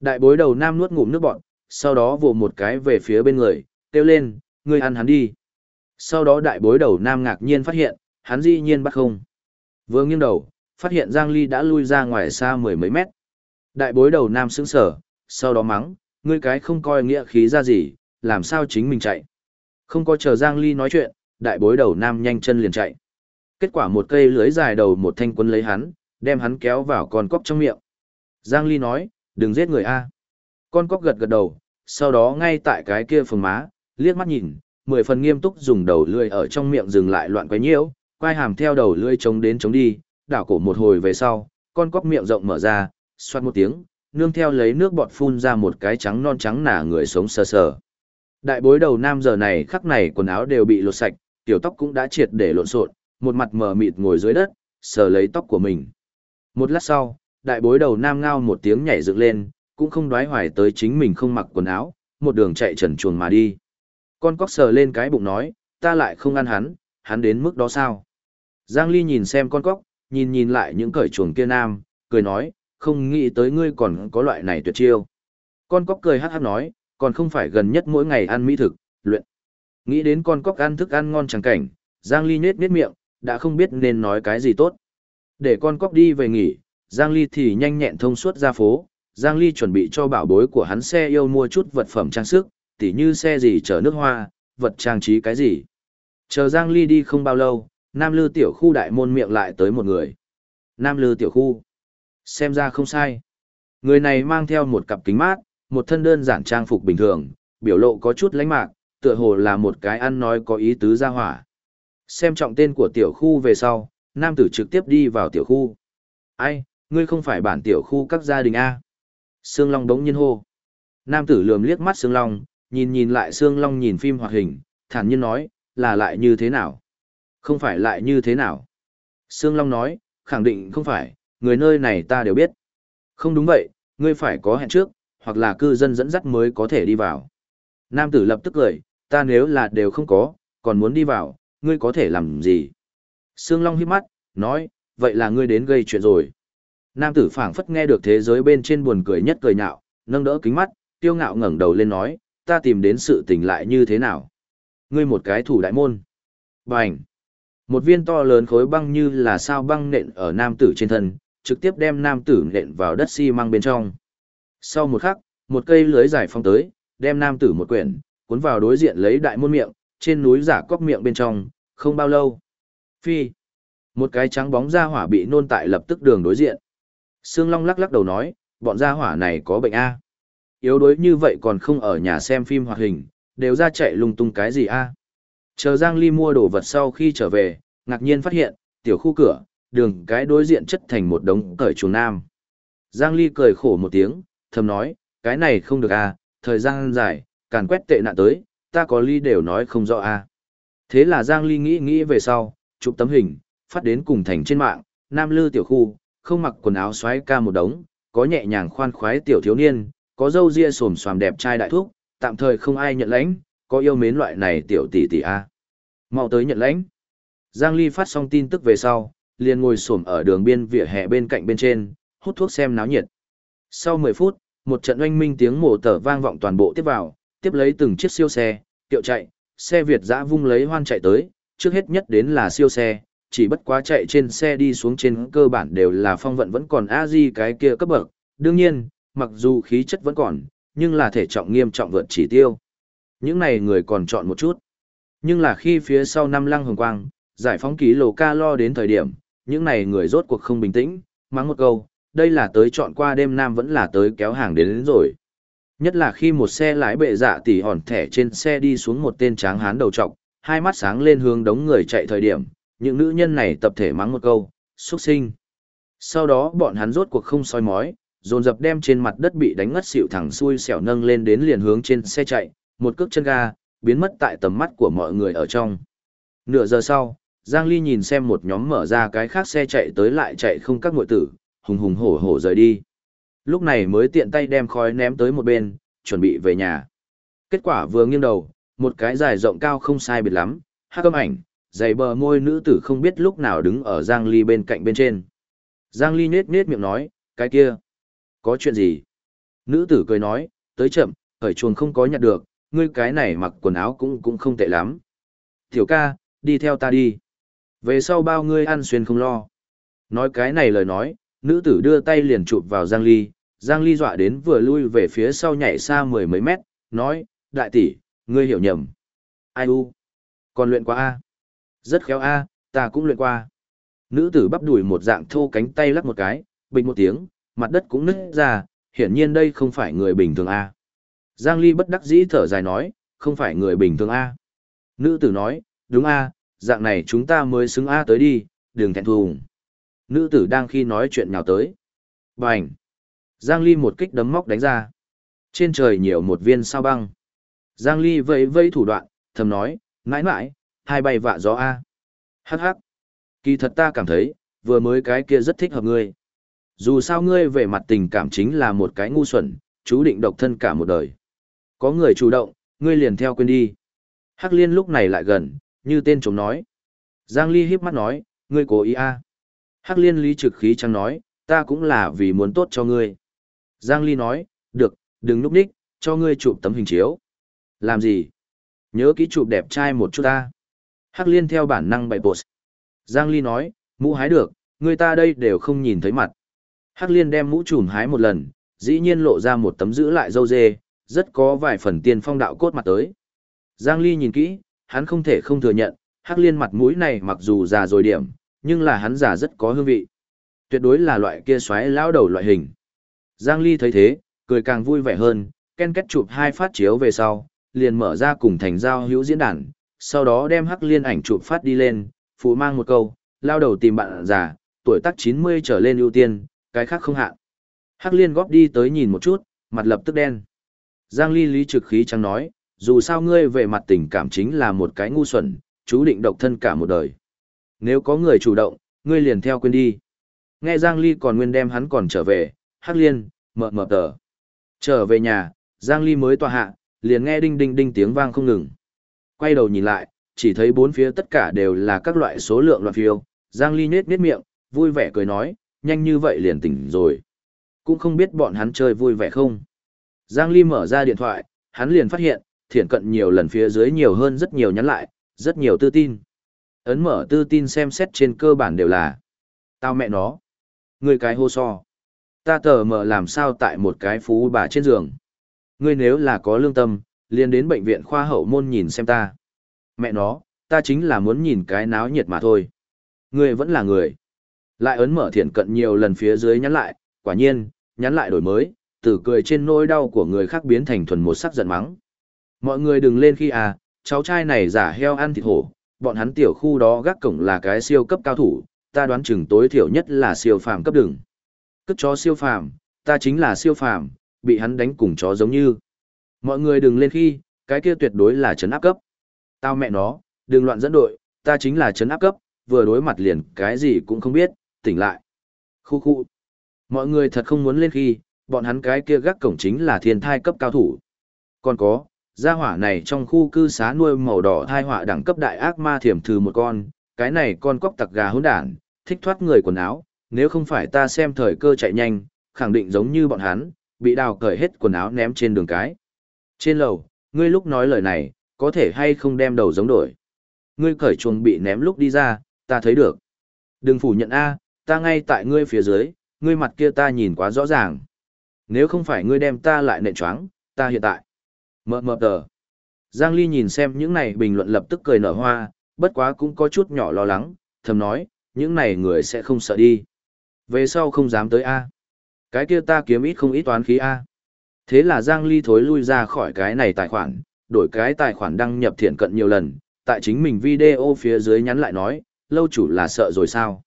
Đại bối đầu nam nuốt ngụm nước bọt, sau đó vồ một cái về phía bên người, kêu lên, ngươi ăn hắn đi. Sau đó đại bối đầu nam ngạc nhiên phát hiện, hắn dĩ nhiên bắt không. Vừa nghiêng đầu, phát hiện Giang Ly đã lui ra ngoài xa mười mấy mét. Đại bối đầu nam sững sở, sau đó mắng, ngươi cái không coi nghĩa khí ra gì, làm sao chính mình chạy. Không có chờ Giang Ly nói chuyện, đại bối đầu nam nhanh chân liền chạy. Kết quả một cây lưới dài đầu một thanh quân lấy hắn, đem hắn kéo vào con cóc trong miệng. Giang Ly nói, đừng giết người A. Con cóc gật gật đầu, sau đó ngay tại cái kia phường má, liếc mắt nhìn, mười phần nghiêm túc dùng đầu lưỡi ở trong miệng dừng lại loạn quấy nhiễu, quay hàm theo đầu lưỡi chống đến chống đi, đảo cổ một hồi về sau, con cóc miệng rộng mở ra, xoát một tiếng, nương theo lấy nước bọt phun ra một cái trắng non trắng nả người sống sờ sờ. Đại bối đầu nam giờ này khắc này quần áo đều bị lột sạch, tiểu tóc cũng đã triệt để lộn xộn, một mặt mờ mịt ngồi dưới đất, sờ lấy tóc của mình. Một lát sau, đại bối đầu nam ngao một tiếng nhảy dựng lên, cũng không đoái hoài tới chính mình không mặc quần áo, một đường chạy trần chuồng mà đi. Con cóc sờ lên cái bụng nói, ta lại không ăn hắn, hắn đến mức đó sao? Giang Ly nhìn xem con cóc, nhìn nhìn lại những cởi chuồng kia nam, cười nói, không nghĩ tới ngươi còn có loại này tuyệt chiêu. Con cóc cười hát hát nói, còn không phải gần nhất mỗi ngày ăn mỹ thực, luyện. Nghĩ đến con cóc ăn thức ăn ngon chẳng cảnh, Giang Ly nết nết miệng, đã không biết nên nói cái gì tốt. Để con cóc đi về nghỉ, Giang Ly thì nhanh nhẹn thông suốt ra phố, Giang Ly chuẩn bị cho bảo bối của hắn xe yêu mua chút vật phẩm trang sức, tỉ như xe gì chở nước hoa, vật trang trí cái gì. Chờ Giang Ly đi không bao lâu, Nam Lư tiểu khu đại môn miệng lại tới một người. Nam Lư tiểu khu. Xem ra không sai. Người này mang theo một cặp kính mát, một thân đơn giản trang phục bình thường, biểu lộ có chút lánh mạc, tựa hồ là một cái ăn nói có ý tứ ra hỏa. Xem trọng tên của tiểu khu về sau, nam tử trực tiếp đi vào tiểu khu. Ai, ngươi không phải bản tiểu khu các gia đình A. Sương Long đống nhiên hô. Nam tử lườm liếc mắt Sương Long, nhìn nhìn lại Sương Long nhìn phim hoạt hình, thản nhiên nói, là lại như thế nào? Không phải lại như thế nào? Sương Long nói, khẳng định không phải, người nơi này ta đều biết. Không đúng vậy, ngươi phải có hẹn trước, hoặc là cư dân dẫn dắt mới có thể đi vào. Nam tử lập tức cười, ta nếu là đều không có, còn muốn đi vào, ngươi có thể làm gì? Sương Long hít mắt, nói, vậy là ngươi đến gây chuyện rồi. Nam tử phảng phất nghe được thế giới bên trên buồn cười nhất cười nhạo, nâng đỡ kính mắt, tiêu ngạo ngẩng đầu lên nói, ta tìm đến sự tình lại như thế nào? Ngươi một cái thủ đại môn. Bành! Một viên to lớn khối băng như là sao băng nện ở nam tử trên thân, trực tiếp đem nam tử nện vào đất xi măng bên trong. Sau một khắc, một cây lưới dài phong tới, đem nam tử một quyển, cuốn vào đối diện lấy đại môn miệng, trên núi giả cóc miệng bên trong, không bao lâu. Phi! Một cái trắng bóng ra hỏa bị nôn tại lập tức đường đối diện. Sương Long lắc lắc đầu nói, bọn gia hỏa này có bệnh A. Yếu đuối như vậy còn không ở nhà xem phim hoạt hình, đều ra chạy lung tung cái gì A. Chờ Giang Ly mua đồ vật sau khi trở về, ngạc nhiên phát hiện, tiểu khu cửa, đường cái đối diện chất thành một đống cởi chuồng nam. Giang Ly cười khổ một tiếng, thầm nói, cái này không được a, thời gian dài, càn quét tệ nạn tới, ta có ly đều nói không rõ a. Thế là Giang Ly nghĩ nghĩ về sau, chụp tấm hình, phát đến cùng thành trên mạng, Nam Lư tiểu khu, không mặc quần áo xoáy ca một đống, có nhẹ nhàng khoan khoái tiểu thiếu niên, có dâu ria xồm xoàm đẹp trai đại thúc, tạm thời không ai nhận lãnh, có yêu mến loại này tiểu tỷ tỷ a. Mau tới nhận lãnh. Giang Ly phát xong tin tức về sau, liền ngồi xổm ở đường biên vỉa hè bên cạnh bên trên, hút thuốc xem náo nhiệt. Sau 10 phút, một trận oanh minh tiếng mổ tở vang vọng toàn bộ tiếp vào, tiếp lấy từng chiếc siêu xe, tiệu chạy, xe Việt dã vung lấy hoan chạy tới, trước hết nhất đến là siêu xe, chỉ bất quá chạy trên xe đi xuống trên cơ bản đều là phong vận vẫn còn a di cái kia cấp bậc. Đương nhiên, mặc dù khí chất vẫn còn, nhưng là thể trọng nghiêm trọng vượt chỉ tiêu. Những này người còn chọn một chút. Nhưng là khi phía sau năm lăng hồng quang, giải phóng ký lồ ca lo đến thời điểm, những này người rốt cuộc không bình tĩnh, mắng một câu, đây là tới chọn qua đêm nam vẫn là tới kéo hàng đến, đến rồi. Nhất là khi một xe lái bệ dạ tỉ hòn thẻ trên xe đi xuống một tên tráng hán đầu trọc, hai mắt sáng lên hướng đống người chạy thời điểm, những nữ nhân này tập thể mắng một câu, xuất sinh. Sau đó bọn hắn rốt cuộc không soi mói, dồn dập đem trên mặt đất bị đánh ngất xỉu thẳng xuôi xẻo nâng lên đến liền hướng trên xe chạy, một cước chân ga, biến mất tại tầm mắt của mọi người ở trong. Nửa giờ sau, Giang Ly nhìn xem một nhóm mở ra cái khác xe chạy tới lại chạy không các ngội tử, hùng hùng hổ hổ rời đi. Lúc này mới tiện tay đem khói ném tới một bên, chuẩn bị về nhà. Kết quả vừa nghiêng đầu, một cái dài rộng cao không sai biệt lắm, hát âm ảnh, dày bờ môi nữ tử không biết lúc nào đứng ở Giang Ly bên cạnh bên trên. Giang Ly nết nết miệng nói, cái kia, có chuyện gì? Nữ tử cười nói, tới chậm, khởi chuồng không có nhặt được, ngươi cái này mặc quần áo cũng cũng không tệ lắm. Tiểu ca, đi theo ta đi. Về sau bao ngươi ăn xuyên không lo. Nói cái này lời nói, nữ tử đưa tay liền chụp vào Giang Ly, Giang Ly dọa đến vừa lui về phía sau nhảy xa mười mấy mét, nói, đại tỷ, ngươi hiểu nhầm. Ai u? Còn luyện quá A. Rất khéo A, ta cũng luyện qua. Nữ tử bắp đùi một dạng thô cánh tay lắc một cái, bình một tiếng, mặt đất cũng nứt ra, hiển nhiên đây không phải người bình thường A. Giang Ly bất đắc dĩ thở dài nói, không phải người bình thường A. Nữ tử nói, đúng A, dạng này chúng ta mới xứng A tới đi, đừng thẹn thùng. Nữ tử đang khi nói chuyện nhào tới. Bành! Giang Ly một kích đấm móc đánh ra. Trên trời nhiều một viên sao băng. Giang Ly vẫy vẫy thủ đoạn, thầm nói, mãi mãi, hai bay vạ gió A. Hắc hắc. Kỳ thật ta cảm thấy, vừa mới cái kia rất thích hợp ngươi. Dù sao ngươi về mặt tình cảm chính là một cái ngu xuẩn, chú định độc thân cả một đời. Có người chủ động, ngươi liền theo quên đi. Hắc liên lúc này lại gần, như tên chống nói. Giang Ly híp mắt nói, ngươi cố ý a. Hắc liên lý trực khí trắng nói, ta cũng là vì muốn tốt cho ngươi. Giang Ly nói, được, đừng núp đích, cho ngươi chụp tấm hình chiếu. Làm gì? Nhớ kỹ chụp đẹp trai một chút ta. Hắc liên theo bản năng bày bột. Giang Ly nói, mũ hái được, người ta đây đều không nhìn thấy mặt. Hắc liên đem mũ trùm hái một lần, dĩ nhiên lộ ra một tấm giữ lại dâu dê, rất có vài phần tiên phong đạo cốt mặt tới. Giang Ly nhìn kỹ, hắn không thể không thừa nhận, Hắc liên mặt mũi này mặc dù già rồi điểm, nhưng là hắn già rất có hương vị. Tuyệt đối là loại kia xoáy lão đầu loại hình. Giang Ly thấy thế, cười càng vui vẻ hơn, ken kết chụp hai phát chiếu về sau, liền mở ra cùng thành giao hữu diễn đàn, sau đó đem hắc liên ảnh chụp phát đi lên, phụ mang một câu, lao đầu tìm bạn già, tuổi tác 90 trở lên ưu tiên, cái khác không hạn. Hắc liên góp đi tới nhìn một chút, mặt lập tức đen. Giang Ly lý trực khí chẳng nói, dù sao ngươi về mặt tình cảm chính là một cái ngu xuẩn, chú định độc thân cả một đời. Nếu có người chủ động, ngươi liền theo quên đi. Nghe Giang Ly còn nguyên đem hắn còn trở về, Hắc Liên, mờ mờ tờ. Trở về nhà, Giang Ly mới tòa hạ, liền nghe đinh đinh đinh tiếng vang không ngừng. Quay đầu nhìn lại, chỉ thấy bốn phía tất cả đều là các loại số lượng loạn phiêu. Giang Ly nết nết miệng, vui vẻ cười nói, nhanh như vậy liền tỉnh rồi. Cũng không biết bọn hắn chơi vui vẻ không. Giang Ly mở ra điện thoại, hắn liền phát hiện, thiển cận nhiều lần phía dưới nhiều hơn rất nhiều nhắn lại, rất nhiều tư tin. Ấn mở tư tin xem xét trên cơ bản đều là Tao mẹ nó. Người cái hô so. Ta tờ mở làm sao tại một cái phú bà trên giường. Ngươi nếu là có lương tâm, liền đến bệnh viện khoa hậu môn nhìn xem ta. Mẹ nó, ta chính là muốn nhìn cái náo nhiệt mà thôi. người vẫn là người. Lại ấn mở thiện cận nhiều lần phía dưới nhắn lại, quả nhiên, nhắn lại đổi mới, từ cười trên nỗi đau của người khác biến thành thuần một sắc giận mắng. Mọi người đừng lên khi à, cháu trai này giả heo ăn thịt hổ, bọn hắn tiểu khu đó gác cổng là cái siêu cấp cao thủ, ta đoán chừng tối thiểu nhất là siêu phàm cấp đường. Cất chó siêu phàm, ta chính là siêu phàm, bị hắn đánh cùng chó giống như. Mọi người đừng lên khi, cái kia tuyệt đối là chấn áp cấp. Tao mẹ nó, đừng loạn dẫn đội, ta chính là chấn áp cấp, vừa đối mặt liền cái gì cũng không biết, tỉnh lại. Khu khu. Mọi người thật không muốn lên khi, bọn hắn cái kia gác cổng chính là thiên thai cấp cao thủ. Còn có, gia hỏa này trong khu cư xá nuôi màu đỏ thai họa đẳng cấp đại ác ma thiểm thừ một con, cái này con cóc tặc gà hỗn đản, thích thoát người quần áo, nếu không phải ta xem thời cơ chạy nhanh, khẳng định giống như bọn hắn, bị đào cởi hết quần áo ném trên đường cái. Trên lầu, ngươi lúc nói lời này, có thể hay không đem đầu giống đổi. Ngươi cởi chuồng bị ném lúc đi ra, ta thấy được. Đừng phủ nhận A, ta ngay tại ngươi phía dưới, ngươi mặt kia ta nhìn quá rõ ràng. Nếu không phải ngươi đem ta lại nện choáng, ta hiện tại. Mờ mờ tờ. Giang Ly nhìn xem những này bình luận lập tức cười nở hoa, bất quá cũng có chút nhỏ lo lắng, thầm nói, những này người sẽ không sợ đi. Về sau không dám tới A. Cái kia ta kiếm ít không ít toán khí A. Thế là Giang Ly thối lui ra khỏi cái này tài khoản, đổi cái tài khoản đăng nhập thiện cận nhiều lần, tại chính mình video phía dưới nhắn lại nói, lâu chủ là sợ rồi sao?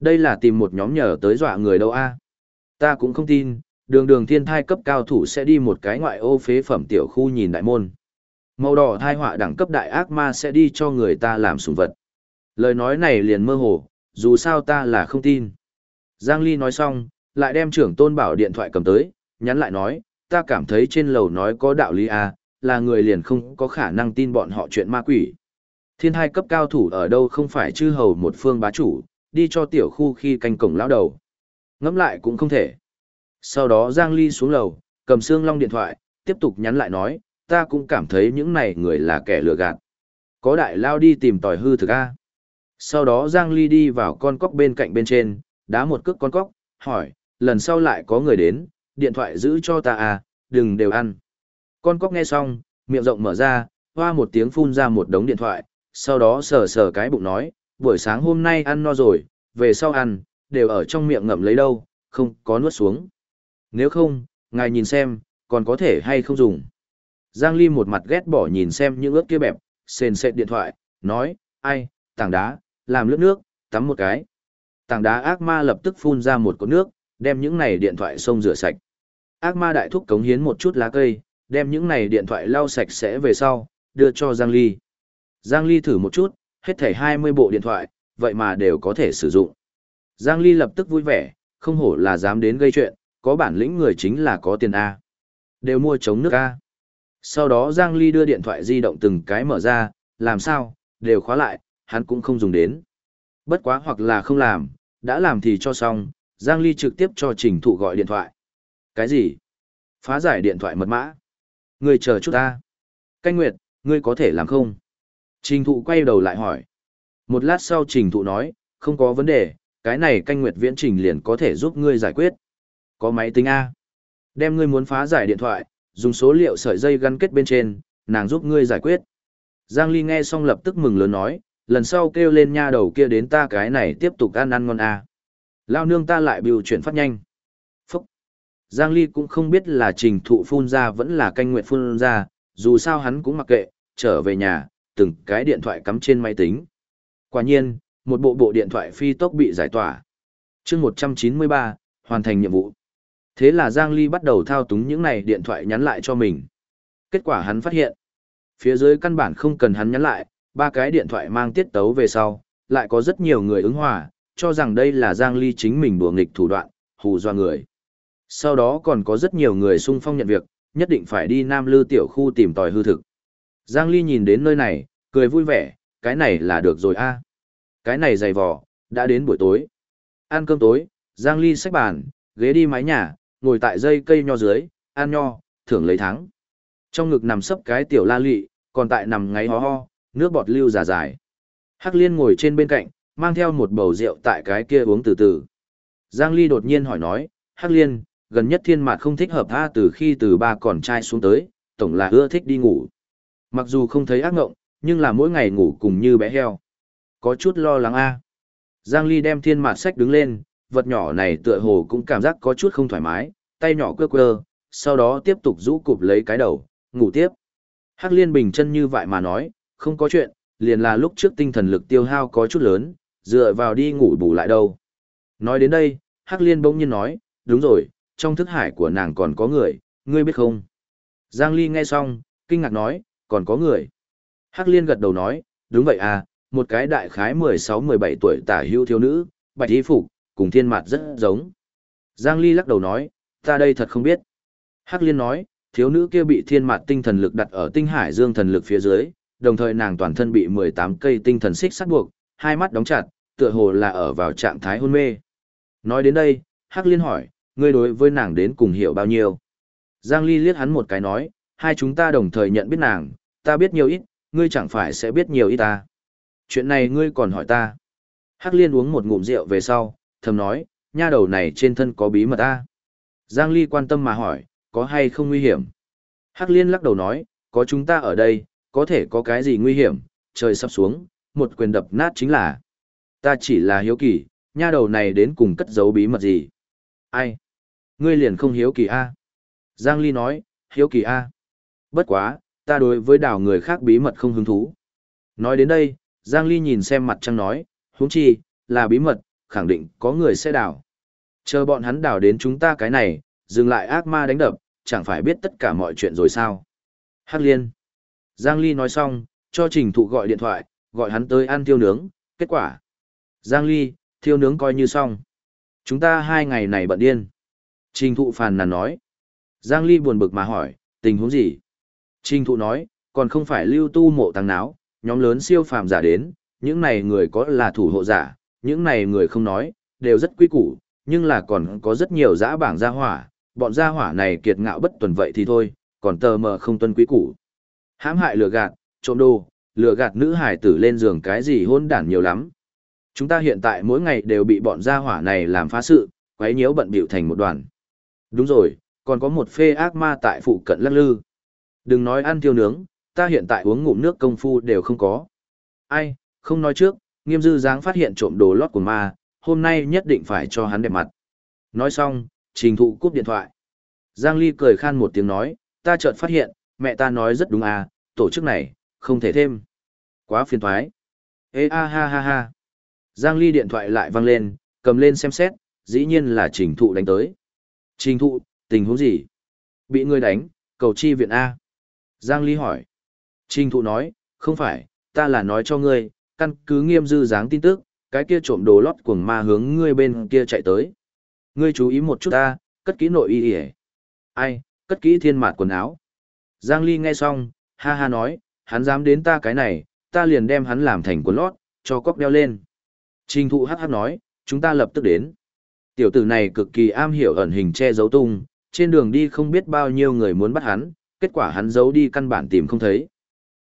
Đây là tìm một nhóm nhờ tới dọa người đâu a? Ta cũng không tin, đường đường thiên thai cấp cao thủ sẽ đi một cái ngoại ô phế phẩm tiểu khu nhìn đại môn. Màu đỏ thai họa đẳng cấp đại ác ma sẽ đi cho người ta làm sủng vật. Lời nói này liền mơ hồ, dù sao ta là không tin. Giang Ly nói xong, lại đem trưởng tôn bảo điện thoại cầm tới, nhắn lại nói, ta cảm thấy trên lầu nói có đạo lý a, là người liền không có khả năng tin bọn họ chuyện ma quỷ. Thiên hai cấp cao thủ ở đâu không phải chư hầu một phương bá chủ, đi cho tiểu khu khi canh cổng lão đầu. Ngẫm lại cũng không thể. Sau đó Giang Ly xuống lầu, cầm xương long điện thoại, tiếp tục nhắn lại nói, ta cũng cảm thấy những này người là kẻ lừa gạt. Có đại lao đi tìm tòi hư thực a. Sau đó Giang Ly đi vào con cóc bên cạnh bên trên, đá một cước con cóc, hỏi, lần sau lại có người đến, điện thoại giữ cho ta à, đừng đều ăn. Con cóc nghe xong, miệng rộng mở ra, hoa một tiếng phun ra một đống điện thoại, sau đó sờ sờ cái bụng nói, buổi sáng hôm nay ăn no rồi, về sau ăn, đều ở trong miệng ngậm lấy đâu, không có nuốt xuống. Nếu không, ngài nhìn xem, còn có thể hay không dùng. Giang Ly một mặt ghét bỏ nhìn xem những ước kia bẹp, sền sệt điện thoại, nói, ai, tảng đá, làm lướt nước, tắm một cái. Tảng đá ác ma lập tức phun ra một cột nước, đem những này điện thoại xông rửa sạch. Ác ma đại thúc cống hiến một chút lá cây, đem những này điện thoại lau sạch sẽ về sau, đưa cho Giang Ly. Giang Ly thử một chút, hết thảy 20 bộ điện thoại, vậy mà đều có thể sử dụng. Giang Ly lập tức vui vẻ, không hổ là dám đến gây chuyện, có bản lĩnh người chính là có tiền A. Đều mua chống nước A. Sau đó Giang Ly đưa điện thoại di động từng cái mở ra, làm sao, đều khóa lại, hắn cũng không dùng đến. Bất quá hoặc là không làm, đã làm thì cho xong, Giang Ly trực tiếp cho trình thụ gọi điện thoại. Cái gì? Phá giải điện thoại mật mã. Người chờ chút ta. Canh Nguyệt, ngươi có thể làm không? Trình thụ quay đầu lại hỏi. Một lát sau trình thụ nói, không có vấn đề, cái này canh Nguyệt viễn trình liền có thể giúp ngươi giải quyết. Có máy tính A. Đem ngươi muốn phá giải điện thoại, dùng số liệu sợi dây gắn kết bên trên, nàng giúp ngươi giải quyết. Giang Ly nghe xong lập tức mừng lớn nói, lần sau kêu lên nha đầu kia đến ta cái này tiếp tục ăn ăn ngon A. Lao nương ta lại biểu chuyển phát nhanh. Phúc. Giang Ly cũng không biết là trình thụ phun ra vẫn là canh nguyện phun ra, dù sao hắn cũng mặc kệ, trở về nhà, từng cái điện thoại cắm trên máy tính. Quả nhiên, một bộ bộ điện thoại phi tốc bị giải tỏa. chương 193, hoàn thành nhiệm vụ. Thế là Giang Ly bắt đầu thao túng những này điện thoại nhắn lại cho mình. Kết quả hắn phát hiện, phía dưới căn bản không cần hắn nhắn lại, ba cái điện thoại mang tiết tấu về sau, lại có rất nhiều người ứng hòa, cho rằng đây là Giang Ly chính mình đùa nghịch thủ đoạn, hù dọa người. Sau đó còn có rất nhiều người xung phong nhận việc, nhất định phải đi Nam Lư tiểu khu tìm tòi hư thực. Giang Ly nhìn đến nơi này, cười vui vẻ, cái này là được rồi a. Cái này dày vò, đã đến buổi tối. Ăn cơm tối, Giang Ly xách bàn, ghế đi mái nhà, ngồi tại dây cây nho dưới, ăn nho, thưởng lấy thắng. Trong ngực nằm sấp cái tiểu la lị, còn tại nằm ngáy ho ho, nước bọt lưu giả dài. Hắc Liên ngồi trên bên cạnh, mang theo một bầu rượu tại cái kia uống từ từ. Giang Ly đột nhiên hỏi nói, Hắc Liên, gần nhất thiên mạt không thích hợp tha từ khi từ ba còn trai xuống tới, tổng là ưa thích đi ngủ. Mặc dù không thấy ác ngộng, nhưng là mỗi ngày ngủ cùng như bé heo. Có chút lo lắng a. Giang Ly đem thiên mạt sách đứng lên, vật nhỏ này tựa hồ cũng cảm giác có chút không thoải mái, tay nhỏ quơ quơ, sau đó tiếp tục rũ cụp lấy cái đầu, ngủ tiếp. Hắc Liên bình chân như vậy mà nói, không có chuyện, liền là lúc trước tinh thần lực tiêu hao có chút lớn, dựa vào đi ngủ bù lại đâu. Nói đến đây, Hắc Liên bỗng nhiên nói, đúng rồi, trong thức hải của nàng còn có người, ngươi biết không? Giang Ly nghe xong, kinh ngạc nói, còn có người. Hắc Liên gật đầu nói, đúng vậy à, một cái đại khái 16-17 tuổi tả hưu thiếu nữ, bạch y phục, cùng thiên mặt rất giống. Giang Ly lắc đầu nói, ta đây thật không biết. Hắc Liên nói, thiếu nữ kia bị thiên mặt tinh thần lực đặt ở tinh hải dương thần lực phía dưới, đồng thời nàng toàn thân bị 18 cây tinh thần xích sắt buộc, hai mắt đóng chặt, tựa hồ là ở vào trạng thái hôn mê. Nói đến đây, Hắc Liên hỏi, ngươi đối với nàng đến cùng hiểu bao nhiêu? Giang Ly liếc hắn một cái nói, hai chúng ta đồng thời nhận biết nàng, ta biết nhiều ít, ngươi chẳng phải sẽ biết nhiều ít ta. Chuyện này ngươi còn hỏi ta. Hắc liên uống một ngụm rượu về sau, thầm nói, nha đầu này trên thân có bí mật ta. Giang Ly quan tâm mà hỏi, có hay không nguy hiểm? Hắc liên lắc đầu nói, có chúng ta ở đây, có thể có cái gì nguy hiểm, trời sắp xuống, một quyền đập nát chính là. Ta chỉ là hiếu kỳ, nha đầu này đến cùng cất giấu bí mật gì? Ai? Ngươi liền không hiếu kỳ a? Giang Ly nói, hiếu kỳ a. Bất quá, ta đối với đảo người khác bí mật không hứng thú. Nói đến đây, Giang Ly nhìn xem mặt trăng nói, huống chi, là bí mật, khẳng định có người sẽ đảo. Chờ bọn hắn đảo đến chúng ta cái này, dừng lại ác ma đánh đập, chẳng phải biết tất cả mọi chuyện rồi sao. Hắc liên. Giang Ly nói xong, cho trình thụ gọi điện thoại, gọi hắn tới ăn thiêu nướng, kết quả. Giang Ly, thiêu nướng coi như xong. Chúng ta hai ngày này bận điên. Trình thụ phàn nàn nói. Giang Ly buồn bực mà hỏi, tình huống gì? Trình thụ nói, còn không phải lưu tu mộ tăng náo, nhóm lớn siêu phàm giả đến, những này người có là thủ hộ giả, những này người không nói, đều rất quý củ, nhưng là còn có rất nhiều giã bảng gia hỏa, bọn gia hỏa này kiệt ngạo bất tuần vậy thì thôi, còn tờ mờ không tuân quý củ. Hãm hại lừa gạt, trộm đồ, lừa gạt nữ hải tử lên giường cái gì hôn đản nhiều lắm. Chúng ta hiện tại mỗi ngày đều bị bọn gia hỏa này làm phá sự, quấy nhiễu bận bịu thành một đoàn. Đúng rồi, còn có một phê ác ma tại phụ cận lắc lư. Đừng nói ăn tiêu nướng, ta hiện tại uống ngụm nước công phu đều không có. Ai, không nói trước, nghiêm dư dáng phát hiện trộm đồ lót của ma, hôm nay nhất định phải cho hắn đẹp mặt. Nói xong, trình thụ cúp điện thoại. Giang Ly cười khan một tiếng nói, ta chợt phát hiện, mẹ ta nói rất đúng à, tổ chức này, không thể thêm. Quá phiền thoái. Ê a ha ha ha. Giang Ly điện thoại lại vang lên, cầm lên xem xét, dĩ nhiên là trình thụ đánh tới. Trình thụ, tình huống gì? Bị người đánh, cầu chi viện A. Giang Ly hỏi. Trình thụ nói, không phải, ta là nói cho ngươi, căn cứ nghiêm dư dáng tin tức, cái kia trộm đồ lót cuồng ma hướng ngươi bên kia chạy tới. Ngươi chú ý một chút ta, cất kỹ nội y y Ai, cất kỹ thiên mạt quần áo. Giang Ly nghe xong, ha ha nói, hắn dám đến ta cái này, ta liền đem hắn làm thành quần lót, cho cóc đeo lên. Trình thụ hát hát nói, chúng ta lập tức đến. Tiểu tử này cực kỳ am hiểu ẩn hình che giấu tung, trên đường đi không biết bao nhiêu người muốn bắt hắn, kết quả hắn giấu đi căn bản tìm không thấy.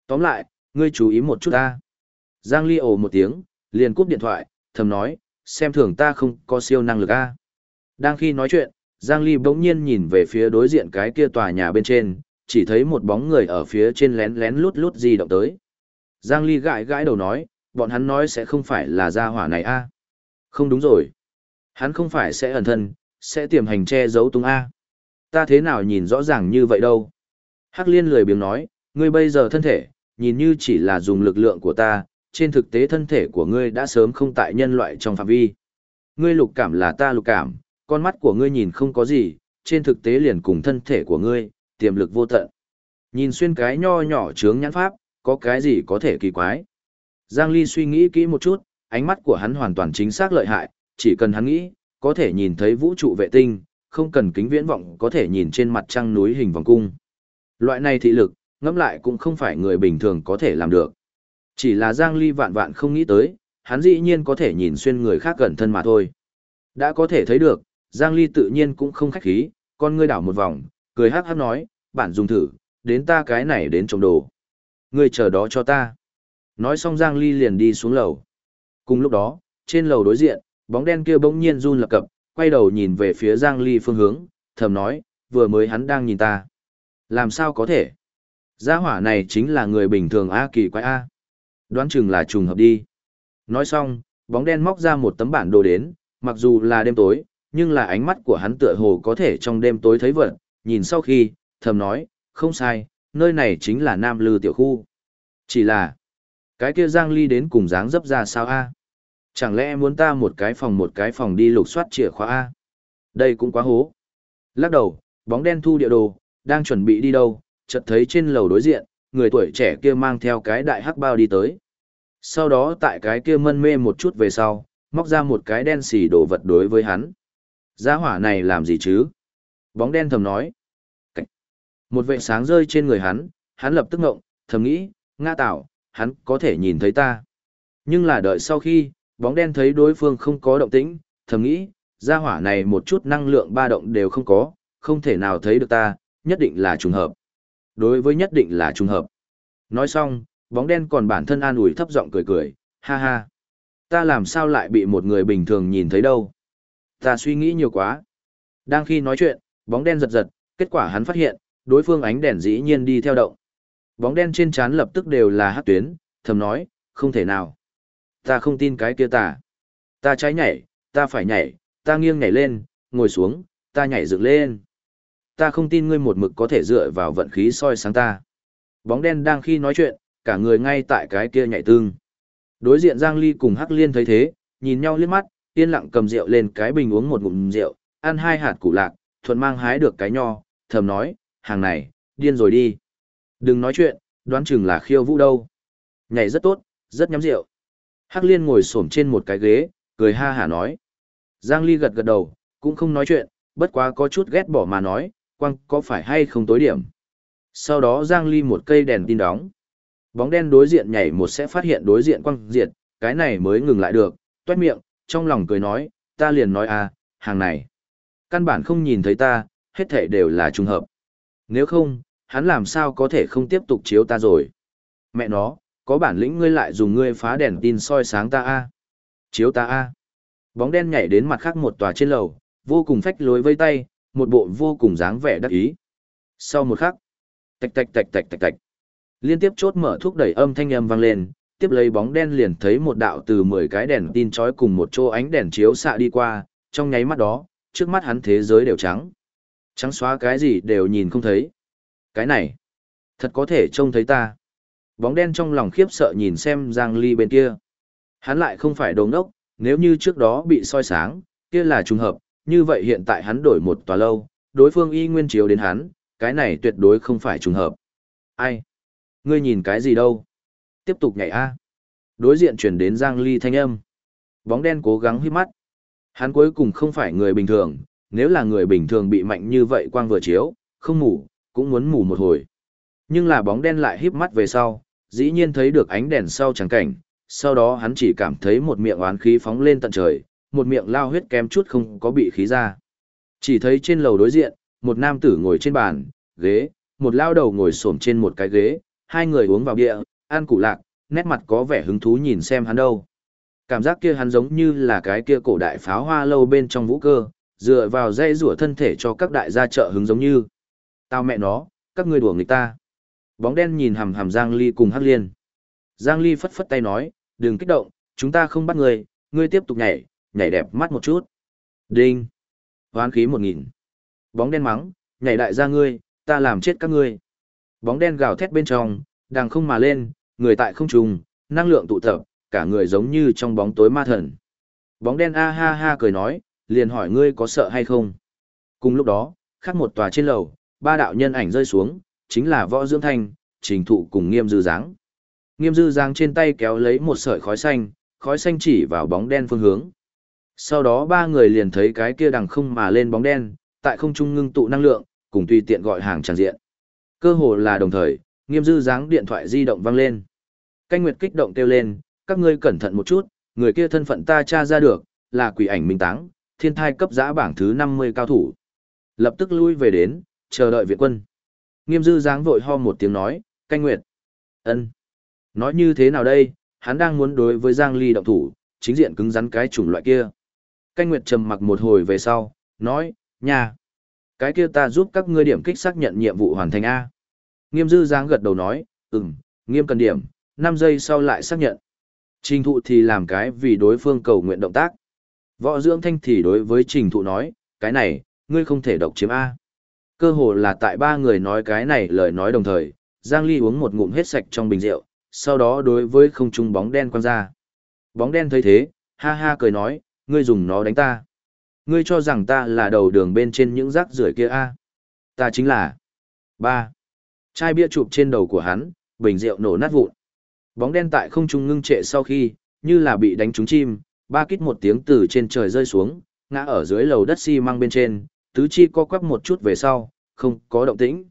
Tóm lại, ngươi chú ý một chút ta. Giang Ly ồ một tiếng, liền cúp điện thoại, thầm nói, xem thường ta không có siêu năng lực a. Đang khi nói chuyện, Giang Ly bỗng nhiên nhìn về phía đối diện cái kia tòa nhà bên trên, chỉ thấy một bóng người ở phía trên lén lén lút lút di động tới. Giang Ly gãi gãi đầu nói, bọn hắn nói sẽ không phải là gia hỏa này a. Không đúng rồi. Hắn không phải sẽ ẩn thân, sẽ tiềm hành che giấu tung a. Ta thế nào nhìn rõ ràng như vậy đâu. Hắc liên lười biếng nói, ngươi bây giờ thân thể, nhìn như chỉ là dùng lực lượng của ta, trên thực tế thân thể của ngươi đã sớm không tại nhân loại trong phạm vi. Ngươi lục cảm là ta lục cảm, con mắt của ngươi nhìn không có gì, trên thực tế liền cùng thân thể của ngươi, tiềm lực vô tận. Nhìn xuyên cái nho nhỏ chướng nhãn pháp, có cái gì có thể kỳ quái. Giang Ly suy nghĩ kỹ một chút, ánh mắt của hắn hoàn toàn chính xác lợi hại, chỉ cần hắn nghĩ, có thể nhìn thấy vũ trụ vệ tinh, không cần kính viễn vọng có thể nhìn trên mặt trăng núi hình vòng cung. Loại này thị lực, ngẫm lại cũng không phải người bình thường có thể làm được. Chỉ là Giang Ly vạn vạn không nghĩ tới, hắn dĩ nhiên có thể nhìn xuyên người khác gần thân mà thôi. Đã có thể thấy được, Giang Ly tự nhiên cũng không khách khí, con ngươi đảo một vòng, cười hát hát nói, bản dùng thử, đến ta cái này đến trồng đồ. Ngươi chờ đó cho ta. Nói xong Giang Ly liền đi xuống lầu. Cùng lúc đó, trên lầu đối diện, bóng đen kia bỗng nhiên run lập cập, quay đầu nhìn về phía Giang Ly phương hướng, thầm nói, vừa mới hắn đang nhìn ta. Làm sao có thể? Gia hỏa này chính là người bình thường A kỳ quái A. Đoán chừng là trùng hợp đi. Nói xong, bóng đen móc ra một tấm bản đồ đến, mặc dù là đêm tối, nhưng là ánh mắt của hắn tựa hồ có thể trong đêm tối thấy vật, nhìn sau khi, thầm nói, không sai, nơi này chính là Nam Lư tiểu khu. Chỉ là, cái kia Giang Ly đến cùng dáng dấp ra sao a? Chẳng lẽ muốn ta một cái phòng một cái phòng đi lục soát chìa khóa a? Đây cũng quá hố. Lắc đầu, bóng đen thu địa đồ, đang chuẩn bị đi đâu, chợt thấy trên lầu đối diện, người tuổi trẻ kia mang theo cái đại hắc bao đi tới. Sau đó tại cái kia mân mê một chút về sau, móc ra một cái đen xì đồ vật đối với hắn. Giá hỏa này làm gì chứ? Bóng đen thầm nói. Một vệ sáng rơi trên người hắn, hắn lập tức ngộng, thầm nghĩ, ngã tạo, hắn có thể nhìn thấy ta. Nhưng là đợi sau khi, bóng đen thấy đối phương không có động tĩnh, thầm nghĩ, gia hỏa này một chút năng lượng ba động đều không có, không thể nào thấy được ta, nhất định là trùng hợp. Đối với nhất định là trùng hợp. Nói xong, bóng đen còn bản thân an ủi thấp giọng cười cười, ha ha. Ta làm sao lại bị một người bình thường nhìn thấy đâu. Ta suy nghĩ nhiều quá. Đang khi nói chuyện, bóng đen giật giật, kết quả hắn phát hiện, đối phương ánh đèn dĩ nhiên đi theo động. Bóng đen trên trán lập tức đều là hát tuyến, thầm nói, không thể nào. Ta không tin cái kia ta. Ta trái nhảy, ta phải nhảy, ta nghiêng nhảy lên, ngồi xuống, ta nhảy dựng lên. Ta không tin ngươi một mực có thể dựa vào vận khí soi sáng ta. Bóng đen đang khi nói chuyện, cả người ngay tại cái kia nhảy tương. Đối diện Giang Ly cùng Hắc Liên thấy thế, nhìn nhau liếc mắt, yên lặng cầm rượu lên cái bình uống một ngụm rượu, ăn hai hạt củ lạc, thuận mang hái được cái nho, thầm nói, hàng này, điên rồi đi. Đừng nói chuyện, đoán chừng là khiêu vũ đâu. Nhảy rất tốt, rất nhắm rượu. Hắc Liên ngồi xổm trên một cái ghế, cười ha hả nói. Giang Ly gật gật đầu, cũng không nói chuyện, bất quá có chút ghét bỏ mà nói, quăng có phải hay không tối điểm. Sau đó Giang Ly một cây đèn tin đóng. Bóng đen đối diện nhảy một sẽ phát hiện đối diện quăng diệt, cái này mới ngừng lại được, toét miệng, trong lòng cười nói, ta liền nói à, hàng này. Căn bản không nhìn thấy ta, hết thể đều là trùng hợp. Nếu không, hắn làm sao có thể không tiếp tục chiếu ta rồi. Mẹ nó, có bản lĩnh ngươi lại dùng ngươi phá đèn tin soi sáng ta a Chiếu ta a Bóng đen nhảy đến mặt khác một tòa trên lầu, vô cùng phách lối vây tay, một bộ vô cùng dáng vẻ đắc ý. Sau một khắc, tạch tạch tạch tạch tạch tạch. Liên tiếp chốt mở thúc đẩy âm thanh âm vang lên, tiếp lấy bóng đen liền thấy một đạo từ 10 cái đèn tin chói cùng một chỗ ánh đèn chiếu xạ đi qua, trong nháy mắt đó, trước mắt hắn thế giới đều trắng. Trắng xóa cái gì đều nhìn không thấy. Cái này, thật có thể trông thấy ta. Bóng đen trong lòng khiếp sợ nhìn xem Giang Ly bên kia. Hắn lại không phải đồ ngốc, nếu như trước đó bị soi sáng, kia là trùng hợp, như vậy hiện tại hắn đổi một tòa lâu, đối phương y nguyên chiếu đến hắn, cái này tuyệt đối không phải trùng hợp. Ai? Ngươi nhìn cái gì đâu? Tiếp tục nhảy a. Đối diện chuyển đến Giang Ly thanh âm. Bóng đen cố gắng hít mắt. Hắn cuối cùng không phải người bình thường, nếu là người bình thường bị mạnh như vậy quang vừa chiếu, không ngủ, cũng muốn ngủ một hồi. Nhưng là bóng đen lại híp mắt về sau, dĩ nhiên thấy được ánh đèn sau trắng cảnh, sau đó hắn chỉ cảm thấy một miệng oán khí phóng lên tận trời, một miệng lao huyết kém chút không có bị khí ra. Chỉ thấy trên lầu đối diện, một nam tử ngồi trên bàn, ghế, một lao đầu ngồi xổm trên một cái ghế, hai người uống vào bia, ăn củ lạc, nét mặt có vẻ hứng thú nhìn xem hắn đâu. Cảm giác kia hắn giống như là cái kia cổ đại pháo hoa lâu bên trong vũ cơ, dựa vào dây rủa thân thể cho các đại gia trợ hứng giống như. Tao mẹ nó, các ngươi đùa người ta. Bóng đen nhìn hàm hàm Giang Ly cùng Hắc Liên. Giang Ly phất phất tay nói, đừng kích động, chúng ta không bắt người, ngươi tiếp tục nhảy, nhảy đẹp mắt một chút. Đinh. Hoán khí một nghìn. Bóng đen mắng, nhảy đại gia ngươi, ta làm chết các ngươi. Bóng đen gào thét bên trong, đang không mà lên, người tại không trùng, năng lượng tụ tập, cả người giống như trong bóng tối ma thần. Bóng đen a ha ha cười nói, liền hỏi ngươi có sợ hay không. Cùng lúc đó, khác một tòa trên lầu, ba đạo nhân ảnh rơi xuống, chính là võ dưỡng thanh, trình thụ cùng nghiêm dư dáng. Nghiêm dư dáng trên tay kéo lấy một sợi khói xanh, khói xanh chỉ vào bóng đen phương hướng. Sau đó ba người liền thấy cái kia đằng không mà lên bóng đen, tại không trung ngưng tụ năng lượng, cùng tùy tiện gọi hàng tràn diện. Cơ hồ là đồng thời, nghiêm dư dáng điện thoại di động vang lên. Canh Nguyệt kích động kêu lên, các ngươi cẩn thận một chút, người kia thân phận ta tra ra được, là quỷ ảnh minh táng, thiên thai cấp giã bảng thứ 50 cao thủ. Lập tức lui về đến, chờ đợi viện quân. Nghiêm dư dáng vội ho một tiếng nói, canh nguyệt. ân Nói như thế nào đây, hắn đang muốn đối với Giang Ly động thủ, chính diện cứng rắn cái chủng loại kia. Canh nguyệt trầm mặc một hồi về sau, nói, nha. Cái kia ta giúp các ngươi điểm kích xác nhận nhiệm vụ hoàn thành A. Nghiêm dư dáng gật đầu nói, ừm, nghiêm cần điểm, 5 giây sau lại xác nhận. Trình thụ thì làm cái vì đối phương cầu nguyện động tác. Võ dưỡng thanh thì đối với trình thụ nói, cái này, ngươi không thể độc chiếm A. Cơ hồ là tại ba người nói cái này lời nói đồng thời, Giang Ly uống một ngụm hết sạch trong bình rượu, sau đó đối với không trung bóng đen quăng ra. Bóng đen thấy thế, ha ha cười nói, ngươi dùng nó đánh ta. Ngươi cho rằng ta là đầu đường bên trên những rác rưởi kia a? Ta chính là. ba Chai bia chụp trên đầu của hắn, bình rượu nổ nát vụn. Bóng đen tại không trung ngưng trệ sau khi, như là bị đánh trúng chim, ba kít một tiếng từ trên trời rơi xuống, ngã ở dưới lầu đất xi măng bên trên, tứ chi co quắp một chút về sau, không có động tĩnh.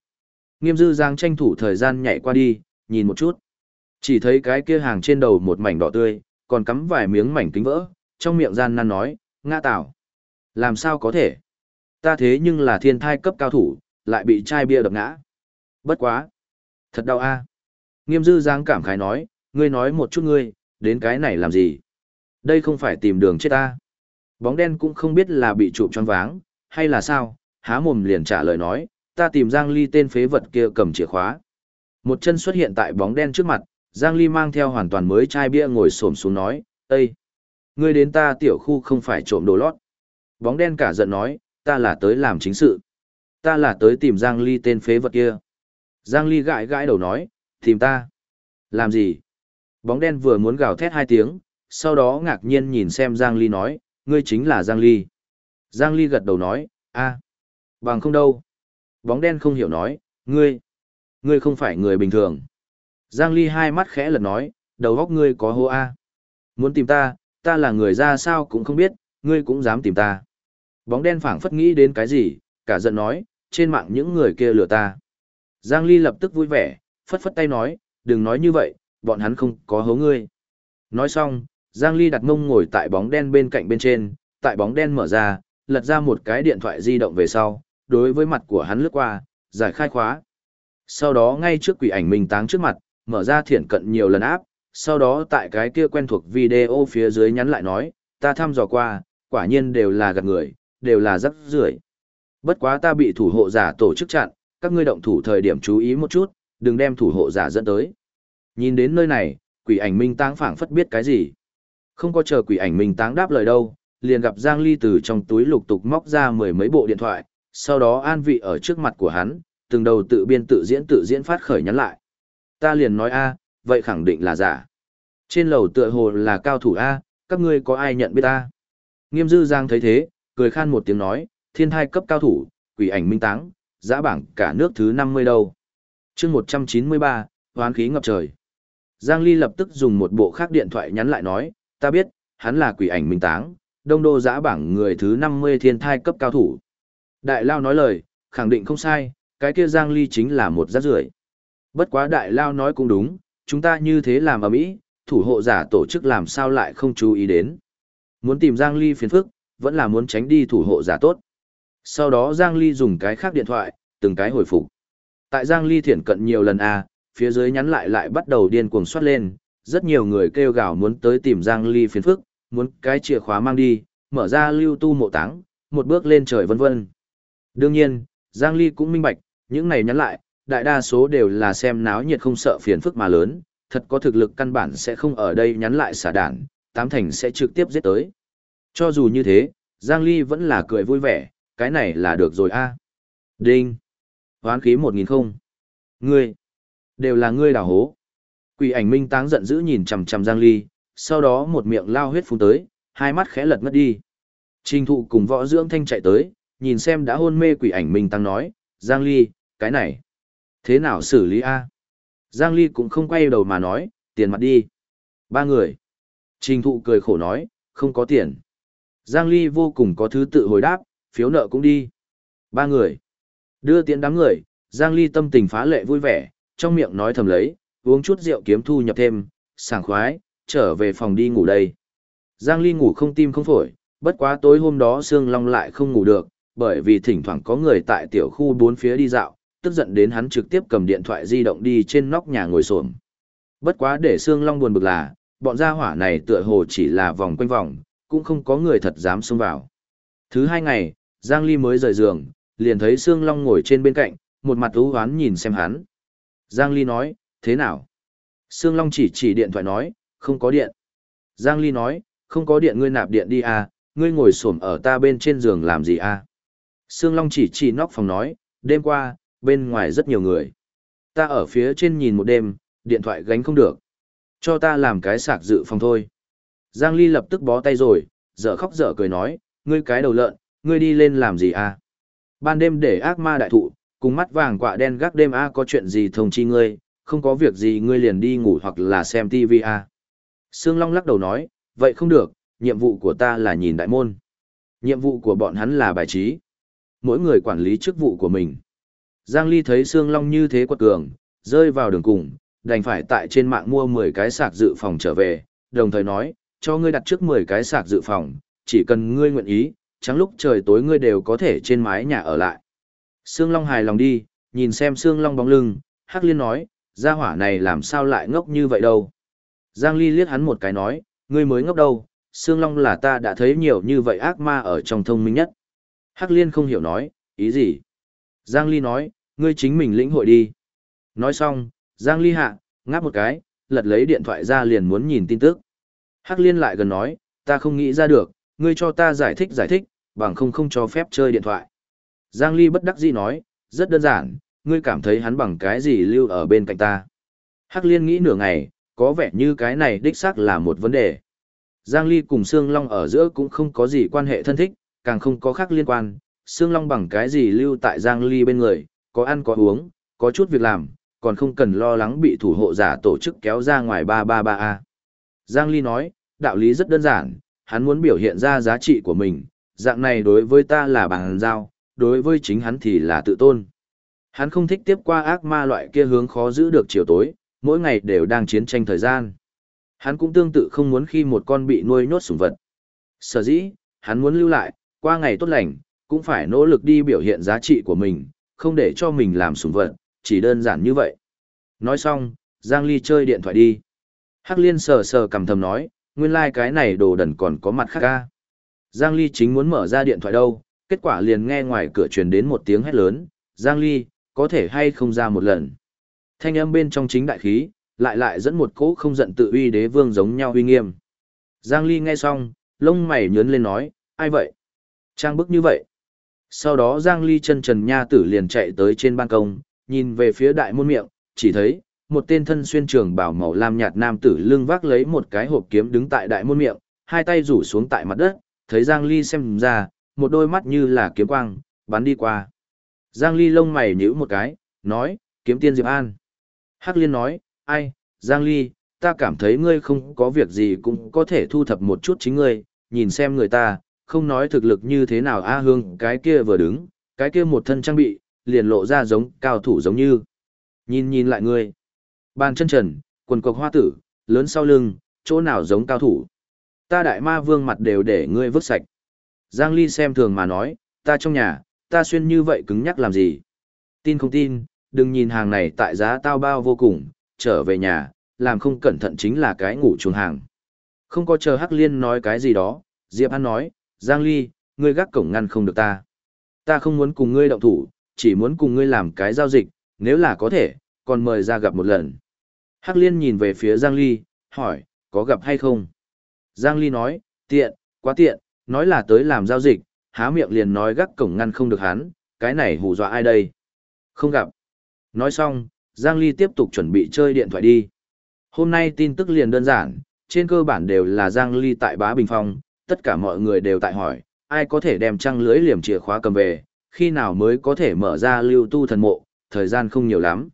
Nghiêm dư giang tranh thủ thời gian nhảy qua đi, nhìn một chút. Chỉ thấy cái kia hàng trên đầu một mảnh đỏ tươi, còn cắm vài miếng mảnh kính vỡ, trong miệng gian nan nói, ngã tạo. Làm sao có thể? Ta thế nhưng là thiên thai cấp cao thủ, lại bị chai bia đập ngã. Bất quá. Thật đau a. Nghiêm dư giang cảm khái nói, ngươi nói một chút ngươi, đến cái này làm gì? Đây không phải tìm đường chết ta. Bóng đen cũng không biết là bị chụp choáng váng, hay là sao, há mồm liền trả lời nói, ta tìm Giang Ly tên phế vật kia cầm chìa khóa. Một chân xuất hiện tại bóng đen trước mặt, Giang Ly mang theo hoàn toàn mới chai bia ngồi xổm xuống nói, Ê! Ngươi đến ta tiểu khu không phải trộm đồ lót. Bóng đen cả giận nói, ta là tới làm chính sự. Ta là tới tìm Giang Ly tên phế vật kia. Giang Ly gãi gãi đầu nói, tìm ta. Làm gì? Bóng đen vừa muốn gào thét hai tiếng, sau đó ngạc nhiên nhìn xem Giang Ly nói, ngươi chính là Giang Ly. Giang Ly gật đầu nói, a, bằng không đâu. Bóng đen không hiểu nói, ngươi, ngươi không phải người bình thường. Giang Ly hai mắt khẽ lật nói, đầu óc ngươi có hô a. Muốn tìm ta, ta là người ra sao cũng không biết, ngươi cũng dám tìm ta. Bóng đen phảng phất nghĩ đến cái gì, cả giận nói, trên mạng những người kia lừa ta. Giang Ly lập tức vui vẻ, phất phất tay nói, đừng nói như vậy, bọn hắn không có hố ngươi. Nói xong, Giang Ly đặt mông ngồi tại bóng đen bên cạnh bên trên, tại bóng đen mở ra, lật ra một cái điện thoại di động về sau, đối với mặt của hắn lướt qua, giải khai khóa. Sau đó ngay trước quỷ ảnh minh táng trước mặt, mở ra thiển cận nhiều lần áp, sau đó tại cái kia quen thuộc video phía dưới nhắn lại nói, ta thăm dò qua, quả nhiên đều là gạt người, đều là rắc rưởi. Bất quá ta bị thủ hộ giả tổ chức chặn, các ngươi động thủ thời điểm chú ý một chút, đừng đem thủ hộ giả dẫn tới. Nhìn đến nơi này, quỷ ảnh minh táng phảng phất biết cái gì. Không có chờ quỷ ảnh minh táng đáp lời đâu, liền gặp Giang Ly từ trong túi lục tục móc ra mười mấy bộ điện thoại, sau đó an vị ở trước mặt của hắn, từng đầu tự biên tự diễn tự diễn phát khởi nhắn lại. Ta liền nói a, vậy khẳng định là giả. Trên lầu tựa hồ là cao thủ a, các ngươi có ai nhận biết ta? Nghiêm Dư Giang thấy thế, cười khan một tiếng nói, thiên thai cấp cao thủ, quỷ ảnh minh táng, giã bảng cả nước thứ 50 đâu. chương 193, hoán khí ngập trời. Giang Ly lập tức dùng một bộ khác điện thoại nhắn lại nói, ta biết, hắn là quỷ ảnh minh táng, đông đô giã bảng người thứ 50 thiên thai cấp cao thủ. Đại Lao nói lời, khẳng định không sai, cái kia Giang Ly chính là một rác rưởi. Bất quá Đại Lao nói cũng đúng, chúng ta như thế làm ở mỹ, thủ hộ giả tổ chức làm sao lại không chú ý đến. Muốn tìm Giang Ly phiền phức, vẫn là muốn tránh đi thủ hộ giả tốt. Sau đó Giang Ly dùng cái khác điện thoại, từng cái hồi phục. Tại Giang Ly thiển cận nhiều lần a, phía dưới nhắn lại lại bắt đầu điên cuồng soát lên, rất nhiều người kêu gào muốn tới tìm Giang Ly phiền phức, muốn cái chìa khóa mang đi, mở ra lưu tu mộ táng, một bước lên trời vân vân. Đương nhiên, Giang Ly cũng minh bạch, những này nhắn lại, đại đa số đều là xem náo nhiệt không sợ phiền phức mà lớn, thật có thực lực căn bản sẽ không ở đây nhắn lại xả đạn, tám thành sẽ trực tiếp giết tới. Cho dù như thế, Giang Ly vẫn là cười vui vẻ, cái này là được rồi a. Đinh. Hoán khí một nghìn không. Ngươi. Đều là ngươi đào hố. Quỷ ảnh minh táng giận dữ nhìn chằm chằm Giang Ly, sau đó một miệng lao huyết phun tới, hai mắt khẽ lật ngất đi. Trình thụ cùng võ dưỡng thanh chạy tới, nhìn xem đã hôn mê quỷ ảnh minh tăng nói, Giang Ly, cái này, thế nào xử lý a? Giang Ly cũng không quay đầu mà nói, tiền mặt đi. Ba người. Trình thụ cười khổ nói, không có tiền. Giang Ly vô cùng có thứ tự hồi đáp, phiếu nợ cũng đi. Ba người. Đưa tiền đám người, Giang Ly tâm tình phá lệ vui vẻ, trong miệng nói thầm lấy, uống chút rượu kiếm thu nhập thêm, sảng khoái, trở về phòng đi ngủ đây. Giang Ly ngủ không tim không phổi, bất quá tối hôm đó Sương Long lại không ngủ được, bởi vì thỉnh thoảng có người tại tiểu khu bốn phía đi dạo, tức giận đến hắn trực tiếp cầm điện thoại di động đi trên nóc nhà ngồi xổm. Bất quá để Sương Long buồn bực là, bọn gia hỏa này tựa hồ chỉ là vòng quanh vòng, cũng không có người thật dám xông vào. Thứ hai ngày, Giang Ly mới rời giường, liền thấy Sương Long ngồi trên bên cạnh, một mặt ú hoán nhìn xem hắn. Giang Ly nói, thế nào? Sương Long chỉ chỉ điện thoại nói, không có điện. Giang Ly nói, không có điện ngươi nạp điện đi à, ngươi ngồi xổm ở ta bên trên giường làm gì à? Sương Long chỉ chỉ nóc phòng nói, đêm qua, bên ngoài rất nhiều người. Ta ở phía trên nhìn một đêm, điện thoại gánh không được. Cho ta làm cái sạc dự phòng thôi. Giang Ly lập tức bó tay rồi, dở khóc dở cười nói, ngươi cái đầu lợn, ngươi đi lên làm gì à? Ban đêm để ác ma đại thụ, cùng mắt vàng quạ đen gác đêm a có chuyện gì thông chi ngươi, không có việc gì ngươi liền đi ngủ hoặc là xem TV à? Sương Long lắc đầu nói, vậy không được, nhiệm vụ của ta là nhìn đại môn. Nhiệm vụ của bọn hắn là bài trí. Mỗi người quản lý chức vụ của mình. Giang Ly thấy Sương Long như thế quật cường, rơi vào đường cùng, đành phải tại trên mạng mua 10 cái sạc dự phòng trở về, đồng thời nói, cho ngươi đặt trước 10 cái sạc dự phòng, chỉ cần ngươi nguyện ý, trắng lúc trời tối ngươi đều có thể trên mái nhà ở lại. Sương Long hài lòng đi, nhìn xem Sương Long bóng lưng, Hắc Liên nói, gia hỏa này làm sao lại ngốc như vậy đâu. Giang Ly liếc hắn một cái nói, ngươi mới ngốc đâu, Sương Long là ta đã thấy nhiều như vậy ác ma ở trong thông minh nhất. Hắc Liên không hiểu nói, ý gì? Giang Ly nói, ngươi chính mình lĩnh hội đi. Nói xong, Giang Ly hạ, ngáp một cái, lật lấy điện thoại ra liền muốn nhìn tin tức. Hắc liên lại gần nói, ta không nghĩ ra được, ngươi cho ta giải thích giải thích, bằng không không cho phép chơi điện thoại. Giang Ly bất đắc dĩ nói, rất đơn giản, ngươi cảm thấy hắn bằng cái gì lưu ở bên cạnh ta. Hắc liên nghĩ nửa ngày, có vẻ như cái này đích xác là một vấn đề. Giang Ly cùng Sương Long ở giữa cũng không có gì quan hệ thân thích, càng không có khác liên quan. Sương Long bằng cái gì lưu tại Giang Ly bên người, có ăn có uống, có chút việc làm, còn không cần lo lắng bị thủ hộ giả tổ chức kéo ra ngoài 333A. Giang Ly nói, đạo lý rất đơn giản, hắn muốn biểu hiện ra giá trị của mình, dạng này đối với ta là bằng giao, đối với chính hắn thì là tự tôn. Hắn không thích tiếp qua ác ma loại kia hướng khó giữ được chiều tối, mỗi ngày đều đang chiến tranh thời gian. Hắn cũng tương tự không muốn khi một con bị nuôi nhốt sủng vật. Sở dĩ, hắn muốn lưu lại, qua ngày tốt lành, cũng phải nỗ lực đi biểu hiện giá trị của mình, không để cho mình làm sủng vật, chỉ đơn giản như vậy. Nói xong, Giang Ly chơi điện thoại đi. Hắc Liên sờ sờ cầm thầm nói, nguyên lai like cái này đồ đần còn có mặt khác ca. Giang Ly chính muốn mở ra điện thoại đâu, kết quả liền nghe ngoài cửa truyền đến một tiếng hét lớn, Giang Ly, có thể hay không ra một lần. Thanh âm bên trong chính đại khí, lại lại dẫn một cỗ không giận tự uy đế vương giống nhau uy nghiêm. Giang Ly nghe xong, lông mày nhớn lên nói, ai vậy? Trang bức như vậy. Sau đó Giang Ly chân trần nha tử liền chạy tới trên ban công, nhìn về phía đại môn miệng, chỉ thấy, một tên thân xuyên trường bảo màu lam nhạt nam tử lưng vác lấy một cái hộp kiếm đứng tại đại môn miệng, hai tay rủ xuống tại mặt đất, thấy Giang Ly xem ra, một đôi mắt như là kiếm quang, bắn đi qua. Giang Ly lông mày nhíu một cái, nói, kiếm tiên Diệp An. Hắc Liên nói, ai, Giang Ly, ta cảm thấy ngươi không có việc gì cũng có thể thu thập một chút chính ngươi, nhìn xem người ta, không nói thực lực như thế nào A Hương cái kia vừa đứng, cái kia một thân trang bị, liền lộ ra giống cao thủ giống như. Nhìn nhìn lại ngươi. Bàn chân trần, quần cộc hoa tử, lớn sau lưng, chỗ nào giống cao thủ. Ta đại ma vương mặt đều để ngươi vứt sạch. Giang Ly xem thường mà nói, ta trong nhà, ta xuyên như vậy cứng nhắc làm gì. Tin không tin, đừng nhìn hàng này tại giá tao bao vô cùng, trở về nhà, làm không cẩn thận chính là cái ngủ chuồng hàng. Không có chờ Hắc Liên nói cái gì đó, Diệp An nói, Giang Ly, ngươi gác cổng ngăn không được ta. Ta không muốn cùng ngươi động thủ, chỉ muốn cùng ngươi làm cái giao dịch, nếu là có thể, còn mời ra gặp một lần. Hắc Liên nhìn về phía Giang Ly, hỏi, có gặp hay không? Giang Ly nói, tiện, quá tiện, nói là tới làm giao dịch, há miệng liền nói gác cổng ngăn không được hắn, cái này hù dọa ai đây? Không gặp. Nói xong, Giang Ly tiếp tục chuẩn bị chơi điện thoại đi. Hôm nay tin tức liền đơn giản, trên cơ bản đều là Giang Ly tại Bá Bình Phong, tất cả mọi người đều tại hỏi, ai có thể đem trăng lưới liềm chìa khóa cầm về, khi nào mới có thể mở ra lưu tu thần mộ, thời gian không nhiều lắm.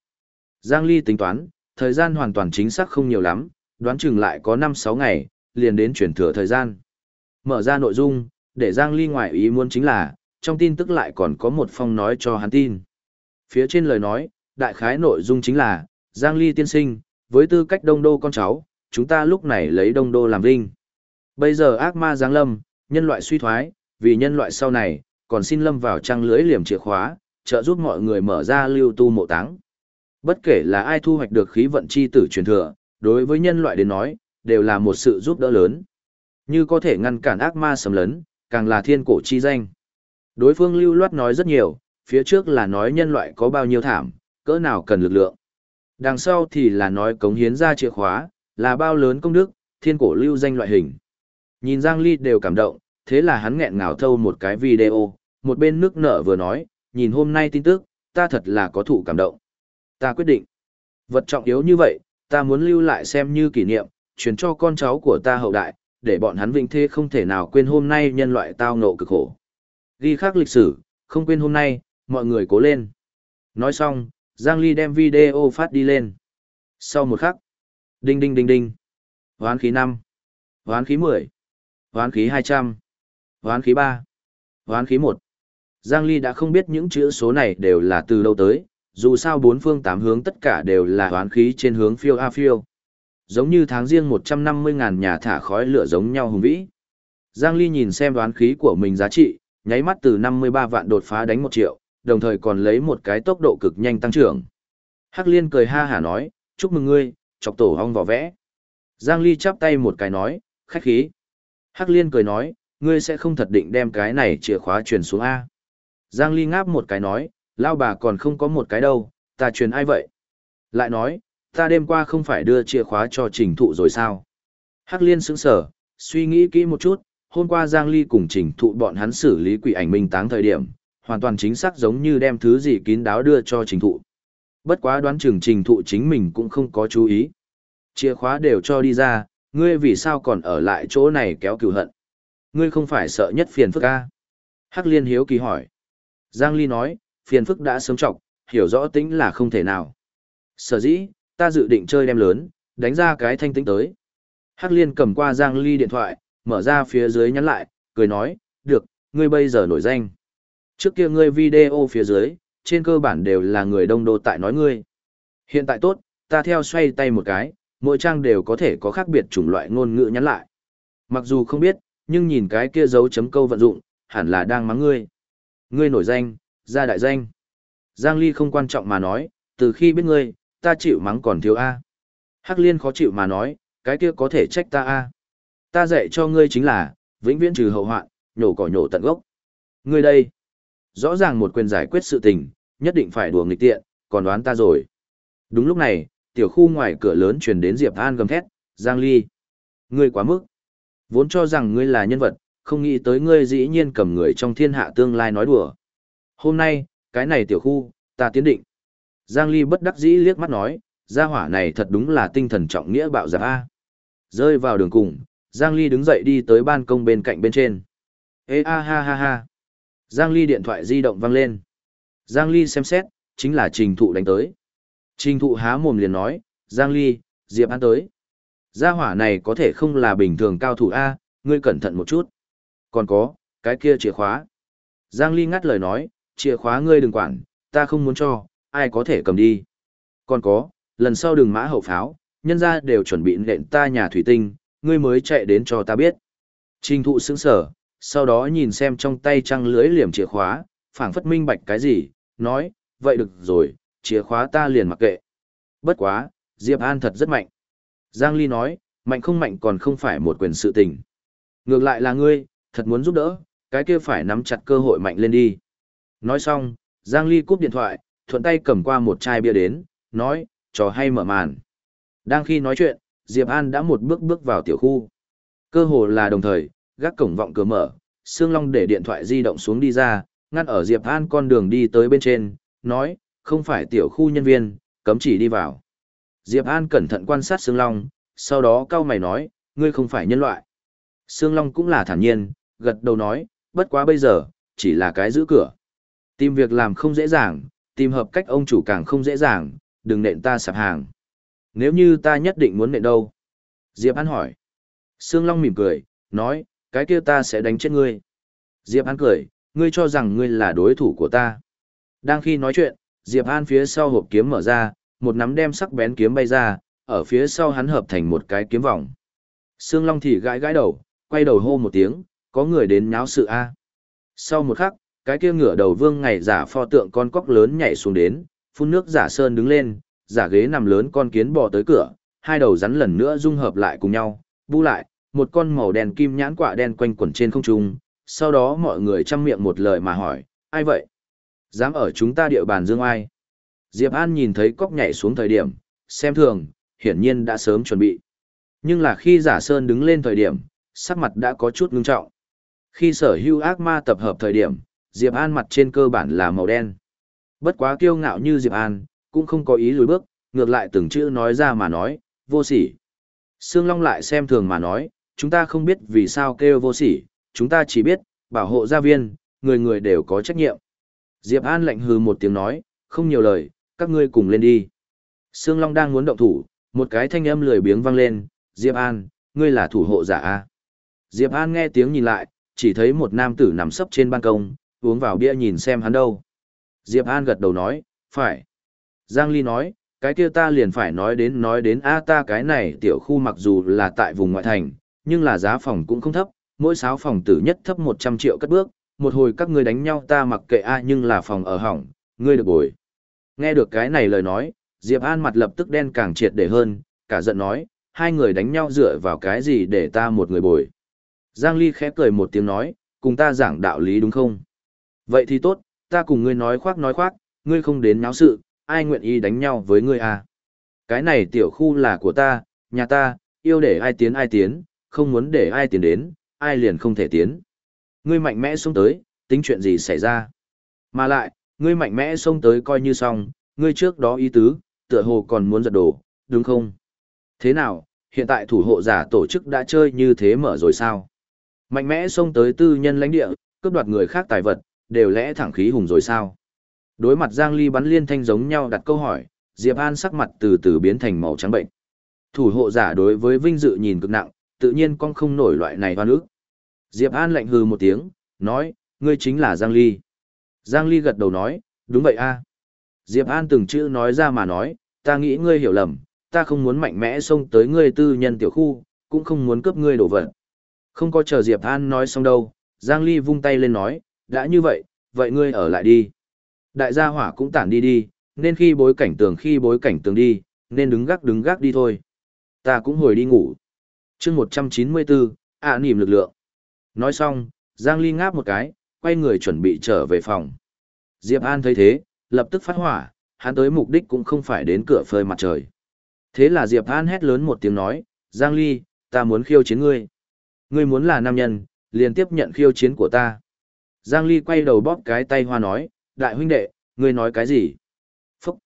Giang Ly tính toán, thời gian hoàn toàn chính xác không nhiều lắm, đoán chừng lại có 5-6 ngày, liền đến chuyển thừa thời gian. Mở ra nội dung, để Giang Ly ngoại ý muốn chính là, trong tin tức lại còn có một phong nói cho hắn tin. Phía trên lời nói, đại khái nội dung chính là, Giang Ly tiên sinh, với tư cách đông đô con cháu, chúng ta lúc này lấy đông đô làm vinh. Bây giờ ác ma giáng lâm, nhân loại suy thoái, vì nhân loại sau này, còn xin lâm vào trang lưới liềm chìa khóa, trợ giúp mọi người mở ra lưu tu mộ táng. Bất kể là ai thu hoạch được khí vận chi tử truyền thừa, đối với nhân loại đến nói, đều là một sự giúp đỡ lớn. Như có thể ngăn cản ác ma sầm lấn, càng là thiên cổ chi danh. Đối phương lưu loát nói rất nhiều, phía trước là nói nhân loại có bao nhiêu thảm, cỡ nào cần lực lượng. Đằng sau thì là nói cống hiến ra chìa khóa, là bao lớn công đức, thiên cổ lưu danh loại hình. Nhìn Giang Ly đều cảm động, thế là hắn nghẹn ngào thâu một cái video, một bên nước nở vừa nói, nhìn hôm nay tin tức, ta thật là có thụ cảm động. Ta quyết định, vật trọng yếu như vậy, ta muốn lưu lại xem như kỷ niệm, truyền cho con cháu của ta hậu đại, để bọn hắn vĩnh thế không thể nào quên hôm nay nhân loại tao ngộ cực khổ. Ghi khắc lịch sử, không quên hôm nay, mọi người cố lên. Nói xong, Giang Ly đem video phát đi lên. Sau một khắc, đinh đinh đinh đinh, hoán khí 5, hoán khí 10, hoán khí 200, hoán khí 3, hoán khí 1. Giang Ly đã không biết những chữ số này đều là từ đâu tới, dù sao bốn phương tám hướng tất cả đều là hoán khí trên hướng phiêu a phiêu. Giống như tháng riêng 150.000 nhà thả khói lửa giống nhau hùng vĩ. Giang Ly nhìn xem đoán khí của mình giá trị, nháy mắt từ 53 vạn đột phá đánh 1 triệu, đồng thời còn lấy một cái tốc độ cực nhanh tăng trưởng. Hắc Liên cười ha hả nói, chúc mừng ngươi, chọc tổ hong vỏ vẽ. Giang Ly chắp tay một cái nói, khách khí. Hắc Liên cười nói, ngươi sẽ không thật định đem cái này chìa khóa truyền xuống A. Giang Ly ngáp một cái nói, lao bà còn không có một cái đâu, ta truyền ai vậy? Lại nói, ta đêm qua không phải đưa chìa khóa cho trình thụ rồi sao? Hắc liên sững sở, suy nghĩ kỹ một chút, hôm qua Giang Ly cùng trình thụ bọn hắn xử lý quỷ ảnh minh táng thời điểm, hoàn toàn chính xác giống như đem thứ gì kín đáo đưa cho trình thụ. Bất quá đoán chừng trình thụ chính mình cũng không có chú ý. Chìa khóa đều cho đi ra, ngươi vì sao còn ở lại chỗ này kéo cửu hận. Ngươi không phải sợ nhất phiền phức a? Hắc liên hiếu kỳ hỏi. Giang Ly nói, phiền phức đã sớm trọng, hiểu rõ tính là không thể nào. Sở dĩ, ta dự định chơi đem lớn, đánh ra cái thanh tính tới. Hắc liên cầm qua Giang Ly điện thoại, mở ra phía dưới nhắn lại, cười nói, được, ngươi bây giờ nổi danh. Trước kia ngươi video phía dưới, trên cơ bản đều là người đông đô tại nói ngươi. Hiện tại tốt, ta theo xoay tay một cái, mỗi trang đều có thể có khác biệt chủng loại ngôn ngữ nhắn lại. Mặc dù không biết, nhưng nhìn cái kia dấu chấm câu vận dụng, hẳn là đang mắng ngươi. Ngươi nổi danh, ra đại danh. Giang Ly không quan trọng mà nói, từ khi biết ngươi, ta chịu mắng còn thiếu A. Hắc Liên khó chịu mà nói, cái kia có thể trách ta A. Ta dạy cho ngươi chính là, vĩnh viễn trừ hậu hoạn, nhổ cỏ nhổ tận gốc. Ngươi đây, rõ ràng một quyền giải quyết sự tình, nhất định phải đùa nghịch tiện, còn đoán ta rồi. Đúng lúc này, tiểu khu ngoài cửa lớn truyền đến Diệp An gầm thét, Giang Ly. Ngươi quá mức. Vốn cho rằng ngươi là nhân vật, không nghĩ tới ngươi dĩ nhiên cầm người trong thiên hạ tương lai nói đùa. Hôm nay, cái này tiểu khu, ta tiến định. Giang Ly bất đắc dĩ liếc mắt nói, gia hỏa này thật đúng là tinh thần trọng nghĩa bạo giặc A. Rơi vào đường cùng, Giang Ly đứng dậy đi tới ban công bên cạnh bên trên. Ê a ha ha ha. Giang Ly điện thoại di động vang lên. Giang Ly xem xét, chính là trình thụ đánh tới. Trình thụ há mồm liền nói, Giang Ly, Diệp An tới. Gia hỏa này có thể không là bình thường cao thủ A, ngươi cẩn thận một chút. Còn có, cái kia chìa khóa. Giang Ly ngắt lời nói, chìa khóa ngươi đừng quản, ta không muốn cho, ai có thể cầm đi. Còn có, lần sau đừng mã hậu pháo, nhân ra đều chuẩn bị nện ta nhà thủy tinh, ngươi mới chạy đến cho ta biết. Trình thụ sững sở, sau đó nhìn xem trong tay trăng lưới liềm chìa khóa, phảng phất minh bạch cái gì, nói, vậy được rồi, chìa khóa ta liền mặc kệ. Bất quá, Diệp An thật rất mạnh. Giang Ly nói, mạnh không mạnh còn không phải một quyền sự tình. Ngược lại là ngươi, thật muốn giúp đỡ, cái kia phải nắm chặt cơ hội mạnh lên đi. Nói xong, Giang Ly cúp điện thoại, thuận tay cầm qua một chai bia đến, nói, trò hay mở màn. Đang khi nói chuyện, Diệp An đã một bước bước vào tiểu khu. Cơ hồ là đồng thời, gác cổng vọng cửa mở, Sương Long để điện thoại di động xuống đi ra, ngăn ở Diệp An con đường đi tới bên trên, nói, không phải tiểu khu nhân viên, cấm chỉ đi vào. Diệp An cẩn thận quan sát Sương Long, sau đó cao mày nói, ngươi không phải nhân loại. Sương Long cũng là thản nhiên, gật đầu nói, bất quá bây giờ, chỉ là cái giữ cửa. Tìm việc làm không dễ dàng, tìm hợp cách ông chủ càng không dễ dàng, đừng nện ta sạp hàng. Nếu như ta nhất định muốn nện đâu? Diệp An hỏi. Sương Long mỉm cười, nói, cái kia ta sẽ đánh chết ngươi. Diệp An cười, ngươi cho rằng ngươi là đối thủ của ta. Đang khi nói chuyện, Diệp An phía sau hộp kiếm mở ra, một nắm đem sắc bén kiếm bay ra, ở phía sau hắn hợp thành một cái kiếm vòng. Sương Long thì gãi gãi đầu, quay đầu hô một tiếng, có người đến nháo sự a. Sau một khắc, cái kia ngửa đầu vương ngày giả pho tượng con cóc lớn nhảy xuống đến, phun nước giả sơn đứng lên, giả ghế nằm lớn con kiến bò tới cửa, hai đầu rắn lần nữa dung hợp lại cùng nhau, bu lại, một con màu đen kim nhãn quả đen quanh quẩn trên không trung, sau đó mọi người chăm miệng một lời mà hỏi, ai vậy? Dám ở chúng ta địa bàn dương ai? Diệp An nhìn thấy cóc nhảy xuống thời điểm, xem thường, hiển nhiên đã sớm chuẩn bị. Nhưng là khi giả sơn đứng lên thời điểm, sắc mặt đã có chút ngưng trọng. Khi sở hưu ác ma tập hợp thời điểm, Diệp An mặt trên cơ bản là màu đen. Bất quá kiêu ngạo như Diệp An, cũng không có ý lùi bước, ngược lại từng chữ nói ra mà nói, vô sỉ. Sương Long lại xem thường mà nói, chúng ta không biết vì sao kêu vô sỉ, chúng ta chỉ biết, bảo hộ gia viên, người người đều có trách nhiệm. Diệp An lạnh hừ một tiếng nói, không nhiều lời, các ngươi cùng lên đi. Sương Long đang muốn động thủ, một cái thanh âm lười biếng vang lên, Diệp An, ngươi là thủ hộ giả A. Diệp An nghe tiếng nhìn lại, chỉ thấy một nam tử nằm sấp trên ban công, uống vào bia nhìn xem hắn đâu. Diệp An gật đầu nói, phải. Giang Ly nói, cái kia ta liền phải nói đến nói đến a ta cái này tiểu khu mặc dù là tại vùng ngoại thành, nhưng là giá phòng cũng không thấp, mỗi sáu phòng tử nhất thấp 100 triệu cất bước, một hồi các ngươi đánh nhau ta mặc kệ a nhưng là phòng ở hỏng, ngươi được bồi. Nghe được cái này lời nói, Diệp An mặt lập tức đen càng triệt để hơn, cả giận nói, hai người đánh nhau dựa vào cái gì để ta một người bồi. Giang Ly khẽ cười một tiếng nói, cùng ta giảng đạo lý đúng không? Vậy thì tốt, ta cùng ngươi nói khoác nói khoác, ngươi không đến náo sự, ai nguyện ý đánh nhau với ngươi à? Cái này tiểu khu là của ta, nhà ta, yêu để ai tiến ai tiến, không muốn để ai tiến đến, ai liền không thể tiến. Ngươi mạnh mẽ xuống tới, tính chuyện gì xảy ra. Mà lại, ngươi mạnh mẽ xông tới coi như xong, ngươi trước đó ý tứ, tựa hồ còn muốn giật đổ, đúng không? Thế nào, hiện tại thủ hộ giả tổ chức đã chơi như thế mở rồi sao? Mạnh mẽ xông tới tư nhân lãnh địa, cướp đoạt người khác tài vật, đều lẽ thẳng khí hùng rồi sao? Đối mặt Giang Ly bắn liên thanh giống nhau đặt câu hỏi, Diệp An sắc mặt từ từ biến thành màu trắng bệnh. Thủ hộ giả đối với vinh dự nhìn cực nặng, tự nhiên con không nổi loại này hoa nước. Diệp An lạnh hừ một tiếng, nói, ngươi chính là Giang Ly. Giang Ly gật đầu nói, đúng vậy a. Diệp An từng chữ nói ra mà nói, ta nghĩ ngươi hiểu lầm, ta không muốn mạnh mẽ xông tới ngươi tư nhân tiểu khu, cũng không muốn cướp ngươi đồ vật. Không có chờ Diệp An nói xong đâu, Giang Ly vung tay lên nói, đã như vậy, vậy ngươi ở lại đi. Đại gia hỏa cũng tản đi đi, nên khi bối cảnh tường khi bối cảnh tường đi, nên đứng gác đứng gác đi thôi. Ta cũng hồi đi ngủ. chương 194, ạ à, nìm lực lượng. Nói xong, Giang Ly ngáp một cái, quay người chuẩn bị trở về phòng. Diệp An thấy thế, lập tức phát hỏa, hắn tới mục đích cũng không phải đến cửa phơi mặt trời. Thế là Diệp An hét lớn một tiếng nói, Giang Ly, ta muốn khiêu chiến ngươi. Ngươi muốn là nam nhân, liền tiếp nhận khiêu chiến của ta. Giang Ly quay đầu bóp cái tay hoa nói, đại huynh đệ, ngươi nói cái gì? Phúc!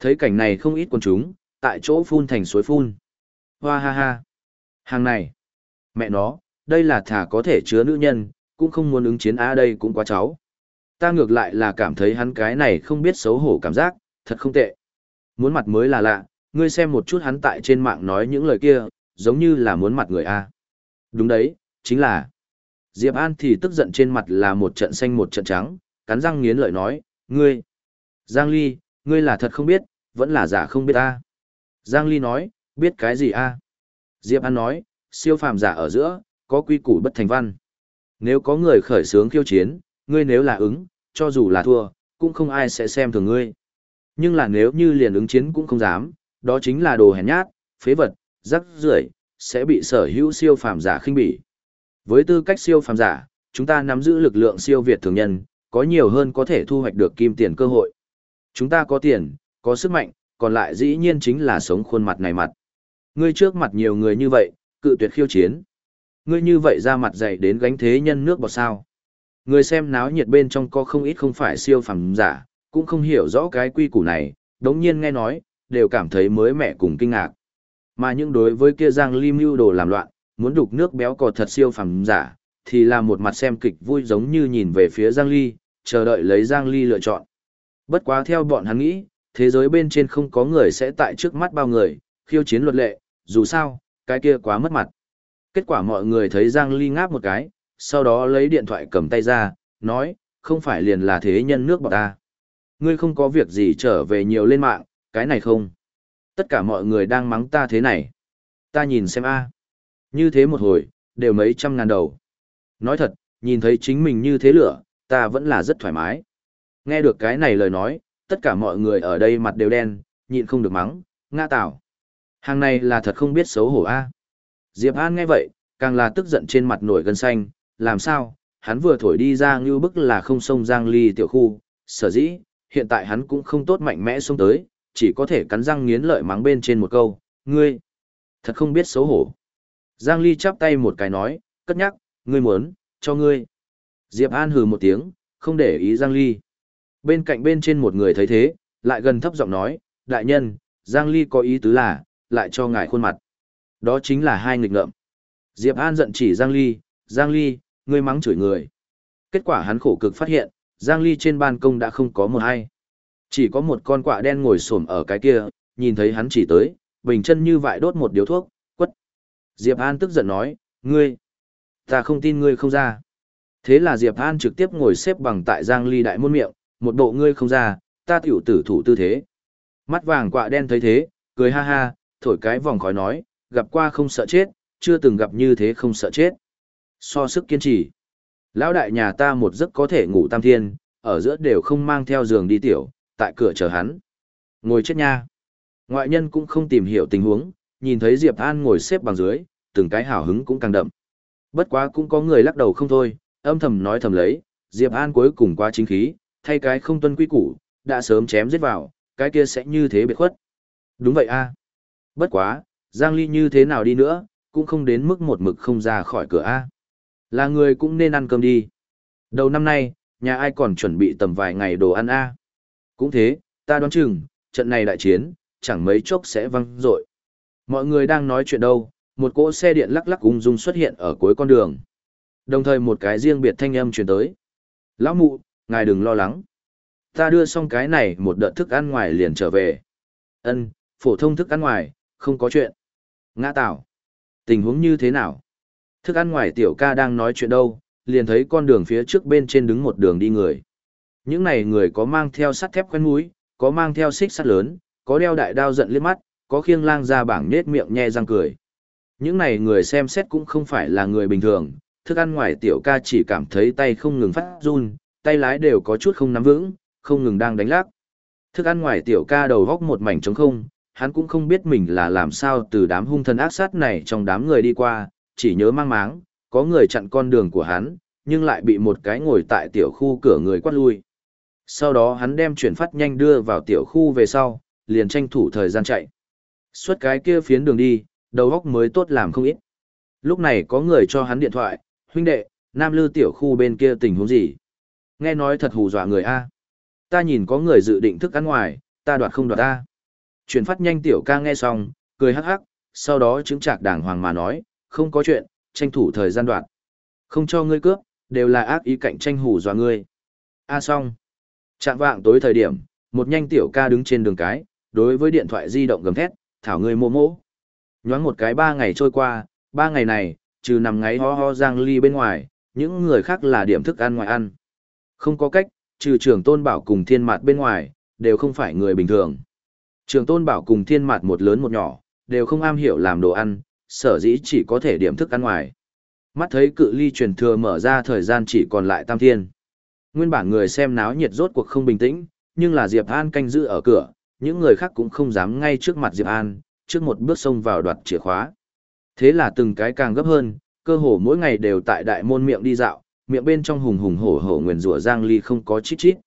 Thấy cảnh này không ít quần chúng, tại chỗ phun thành suối phun. Hoa ha ha! Hàng này! Mẹ nó, đây là thả có thể chứa nữ nhân, cũng không muốn ứng chiến á đây cũng quá cháu. Ta ngược lại là cảm thấy hắn cái này không biết xấu hổ cảm giác, thật không tệ. Muốn mặt mới là lạ, ngươi xem một chút hắn tại trên mạng nói những lời kia, giống như là muốn mặt người A. Đúng đấy, chính là. Diệp An thì tức giận trên mặt là một trận xanh một trận trắng, cắn răng nghiến lợi nói, ngươi. Giang Ly, ngươi là thật không biết, vẫn là giả không biết ta. Giang Ly nói, biết cái gì A. Diệp An nói, siêu phàm giả ở giữa, có quy củ bất thành văn. Nếu có người khởi sướng khiêu chiến, ngươi nếu là ứng, cho dù là thua, cũng không ai sẽ xem thường ngươi. Nhưng là nếu như liền ứng chiến cũng không dám, đó chính là đồ hèn nhát, phế vật, rắc rưởi, sẽ bị sở hữu siêu phàm giả khinh bỉ. Với tư cách siêu phàm giả, chúng ta nắm giữ lực lượng siêu việt thường nhân, có nhiều hơn có thể thu hoạch được kim tiền cơ hội. Chúng ta có tiền, có sức mạnh, còn lại dĩ nhiên chính là sống khuôn mặt này mặt. Ngươi trước mặt nhiều người như vậy, cự tuyệt khiêu chiến. Ngươi như vậy ra mặt dày đến gánh thế nhân nước bọt sao. Người xem náo nhiệt bên trong có không ít không phải siêu phàm giả, cũng không hiểu rõ cái quy củ này, đống nhiên nghe nói, đều cảm thấy mới mẻ cùng kinh ngạc. Mà những đối với kia Giang Ly mưu đồ làm loạn, muốn đục nước béo cò thật siêu phàm giả, thì là một mặt xem kịch vui giống như nhìn về phía Giang Ly, chờ đợi lấy Giang Ly lựa chọn. Bất quá theo bọn hắn nghĩ, thế giới bên trên không có người sẽ tại trước mắt bao người, khiêu chiến luật lệ, dù sao, cái kia quá mất mặt. Kết quả mọi người thấy Giang Ly ngáp một cái, sau đó lấy điện thoại cầm tay ra, nói, không phải liền là thế nhân nước bọn ta. Ngươi không có việc gì trở về nhiều lên mạng, cái này không. Tất cả mọi người đang mắng ta thế này. Ta nhìn xem a như thế một hồi, đều mấy trăm ngàn đầu. Nói thật, nhìn thấy chính mình như thế lửa, ta vẫn là rất thoải mái. Nghe được cái này lời nói, tất cả mọi người ở đây mặt đều đen, nhịn không được mắng, ngã tảo. Hàng này là thật không biết xấu hổ a Diệp An nghe vậy, càng là tức giận trên mặt nổi gân xanh, làm sao, hắn vừa thổi đi ra như bức là không sông Giang Ly tiểu khu, sở dĩ, hiện tại hắn cũng không tốt mạnh mẽ xông tới, chỉ có thể cắn răng nghiến lợi mắng bên trên một câu, ngươi, thật không biết xấu hổ. Giang Ly chắp tay một cái nói, cất nhắc, ngươi muốn, cho ngươi. Diệp An hừ một tiếng, không để ý Giang Ly. Bên cạnh bên trên một người thấy thế, lại gần thấp giọng nói, đại nhân, Giang Ly có ý tứ là, lại cho ngài khuôn mặt. Đó chính là hai nghịch ngợm. Diệp An giận chỉ Giang Ly, Giang Ly, ngươi mắng chửi người. Kết quả hắn khổ cực phát hiện, Giang Ly trên ban công đã không có một ai. Chỉ có một con quạ đen ngồi xổm ở cái kia, nhìn thấy hắn chỉ tới, bình chân như vậy đốt một điếu thuốc. Diệp An tức giận nói, ngươi, ta không tin ngươi không ra. Thế là Diệp An trực tiếp ngồi xếp bằng tại Giang Ly đại môn miệng, một bộ ngươi không ra, ta tiểu tử thủ tư thế. Mắt vàng quạ đen thấy thế, cười ha ha, thổi cái vòng khói nói, gặp qua không sợ chết, chưa từng gặp như thế không sợ chết. So sức kiên trì. Lão đại nhà ta một giấc có thể ngủ tam thiên, ở giữa đều không mang theo giường đi tiểu, tại cửa chờ hắn. Ngồi chết nha. Ngoại nhân cũng không tìm hiểu tình huống, nhìn thấy Diệp An ngồi xếp bằng dưới, từng cái hào hứng cũng càng đậm. Bất quá cũng có người lắc đầu không thôi, âm thầm nói thầm lấy, Diệp An cuối cùng quá chính khí, thay cái không tuân quy củ, đã sớm chém giết vào, cái kia sẽ như thế biệt khuất. Đúng vậy a. Bất quá, Giang Ly như thế nào đi nữa, cũng không đến mức một mực không ra khỏi cửa A. Là người cũng nên ăn cơm đi. Đầu năm nay, nhà ai còn chuẩn bị tầm vài ngày đồ ăn A. Cũng thế, ta đoán chừng, trận này đại chiến, chẳng mấy chốc sẽ văng rội. Mọi người đang nói chuyện đâu, một cỗ xe điện lắc lắc ung dung xuất hiện ở cuối con đường. Đồng thời một cái riêng biệt thanh âm truyền tới. Lão mụ, ngài đừng lo lắng. Ta đưa xong cái này một đợt thức ăn ngoài liền trở về. Ân, phổ thông thức ăn ngoài, không có chuyện. Ngã tạo. Tình huống như thế nào? Thức ăn ngoài tiểu ca đang nói chuyện đâu, liền thấy con đường phía trước bên trên đứng một đường đi người. Những này người có mang theo sắt thép quen mũi, có mang theo xích sắt lớn, có đeo đại đao giận liếc mắt, có khiêng lang ra bảng nết miệng nhe răng cười. Những này người xem xét cũng không phải là người bình thường, thức ăn ngoài tiểu ca chỉ cảm thấy tay không ngừng phát run, tay lái đều có chút không nắm vững, không ngừng đang đánh lắc. Thức ăn ngoài tiểu ca đầu góc một mảnh trống không, hắn cũng không biết mình là làm sao từ đám hung thần ác sát này trong đám người đi qua, chỉ nhớ mang máng, có người chặn con đường của hắn, nhưng lại bị một cái ngồi tại tiểu khu cửa người quát lui. Sau đó hắn đem chuyển phát nhanh đưa vào tiểu khu về sau, liền tranh thủ thời gian chạy. Suốt cái kia phiến đường đi, đầu óc mới tốt làm không ít. Lúc này có người cho hắn điện thoại, huynh đệ, Nam Lư tiểu khu bên kia tình huống gì? Nghe nói thật hù dọa người A. Ta nhìn có người dự định thức ăn ngoài, ta đoạt không đoạt ta. Chuyển phát nhanh tiểu ca nghe xong, cười hắc hắc, sau đó chứng trạc đàng hoàng mà nói, không có chuyện, tranh thủ thời gian đoạt. Không cho ngươi cướp, đều là ác ý cạnh tranh hù dọa ngươi. A xong. Trạng vạng tối thời điểm, một nhanh tiểu ca đứng trên đường cái, đối với điện thoại di động gầm thét, thảo ngươi mô mô. Nhoáng một cái ba ngày trôi qua, ba ngày này, trừ nằm ngáy ho ho giang ly bên ngoài, những người khác là điểm thức ăn ngoài ăn. Không có cách, trừ trưởng tôn bảo cùng thiên mạt bên ngoài, đều không phải người bình thường. Trường tôn bảo cùng thiên mạt một lớn một nhỏ, đều không am hiểu làm đồ ăn, sở dĩ chỉ có thể điểm thức ăn ngoài. Mắt thấy cự ly truyền thừa mở ra thời gian chỉ còn lại tam thiên. Nguyên bản người xem náo nhiệt rốt cuộc không bình tĩnh, nhưng là Diệp An canh giữ ở cửa, những người khác cũng không dám ngay trước mặt Diệp An, trước một bước xông vào đoạt chìa khóa. Thế là từng cái càng gấp hơn, cơ hồ mỗi ngày đều tại đại môn miệng đi dạo, miệng bên trong hùng hùng hổ hổ nguyền rủa Giang Ly không có chít chít.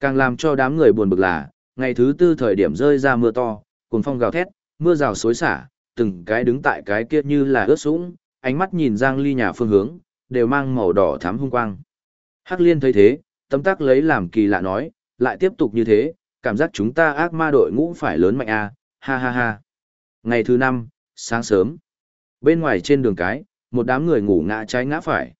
Càng làm cho đám người buồn bực là, ngày thứ tư thời điểm rơi ra mưa to, cuồng phong gào thét, mưa rào xối xả, từng cái đứng tại cái kia như là ướt sũng, ánh mắt nhìn Giang Ly nhà phương hướng, đều mang màu đỏ thắm hung quang. Hắc Liên thấy thế, tâm tác lấy làm kỳ lạ nói, lại tiếp tục như thế, cảm giác chúng ta ác ma đội ngũ phải lớn mạnh à, ha ha ha. Ngày thứ năm, sáng sớm, bên ngoài trên đường cái, một đám người ngủ ngã trái ngã phải.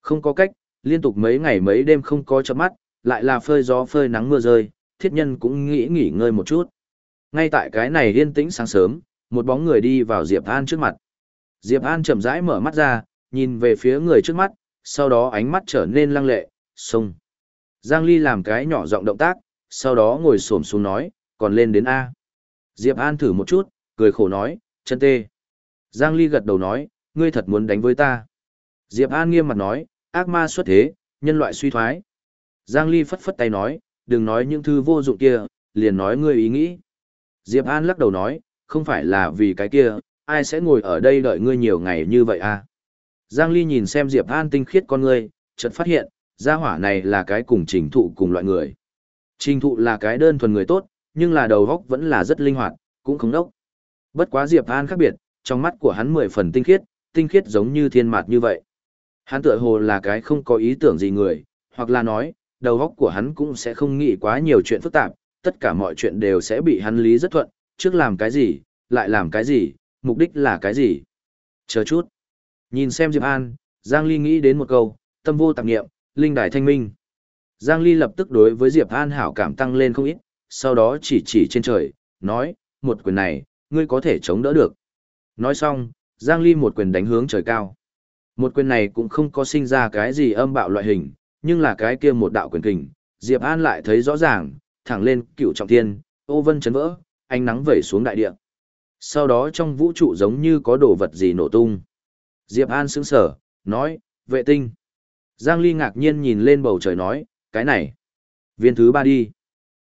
Không có cách, liên tục mấy ngày mấy đêm không có chớp mắt, lại là phơi gió phơi nắng mưa rơi, thiết nhân cũng nghĩ nghỉ ngơi một chút. Ngay tại cái này yên tĩnh sáng sớm, một bóng người đi vào Diệp An trước mặt. Diệp An chậm rãi mở mắt ra, nhìn về phía người trước mắt, sau đó ánh mắt trở nên lăng lệ, xông. Giang Ly làm cái nhỏ giọng động tác, sau đó ngồi xổm xuống nói, còn lên đến A. Diệp An thử một chút, cười khổ nói, chân tê. Giang Ly gật đầu nói, ngươi thật muốn đánh với ta. Diệp An nghiêm mặt nói, ác ma xuất thế, nhân loại suy thoái. Giang Ly phất phất tay nói, đừng nói những thứ vô dụng kia, liền nói ngươi ý nghĩ. Diệp An lắc đầu nói, không phải là vì cái kia, ai sẽ ngồi ở đây đợi ngươi nhiều ngày như vậy à? Giang Ly nhìn xem Diệp An tinh khiết con ngươi, chợt phát hiện, gia hỏa này là cái cùng trình thụ cùng loại người. Trình thụ là cái đơn thuần người tốt, nhưng là đầu góc vẫn là rất linh hoạt, cũng không đốc. Bất quá Diệp An khác biệt, trong mắt của hắn mười phần tinh khiết, tinh khiết giống như thiên mạt như vậy. Hắn tựa hồ là cái không có ý tưởng gì người, hoặc là nói, đầu góc của hắn cũng sẽ không nghĩ quá nhiều chuyện phức tạp, tất cả mọi chuyện đều sẽ bị hắn lý rất thuận, trước làm cái gì, lại làm cái gì, mục đích là cái gì. Chờ chút. Nhìn xem Diệp An, Giang Ly nghĩ đến một câu, tâm vô tạp nghiệm, linh đài thanh minh. Giang Ly lập tức đối với Diệp An hảo cảm tăng lên không ít, sau đó chỉ chỉ trên trời, nói, một quyền này, ngươi có thể chống đỡ được. Nói xong, Giang Ly một quyền đánh hướng trời cao. Một quyền này cũng không có sinh ra cái gì âm bạo loại hình, nhưng là cái kia một đạo quyền kình, Diệp An lại thấy rõ ràng, thẳng lên cựu trọng thiên, ô vân chấn vỡ, ánh nắng vẩy xuống đại địa. Sau đó trong vũ trụ giống như có đồ vật gì nổ tung. Diệp An sững sở, nói, vệ tinh. Giang Ly ngạc nhiên nhìn lên bầu trời nói, cái này. Viên thứ ba đi.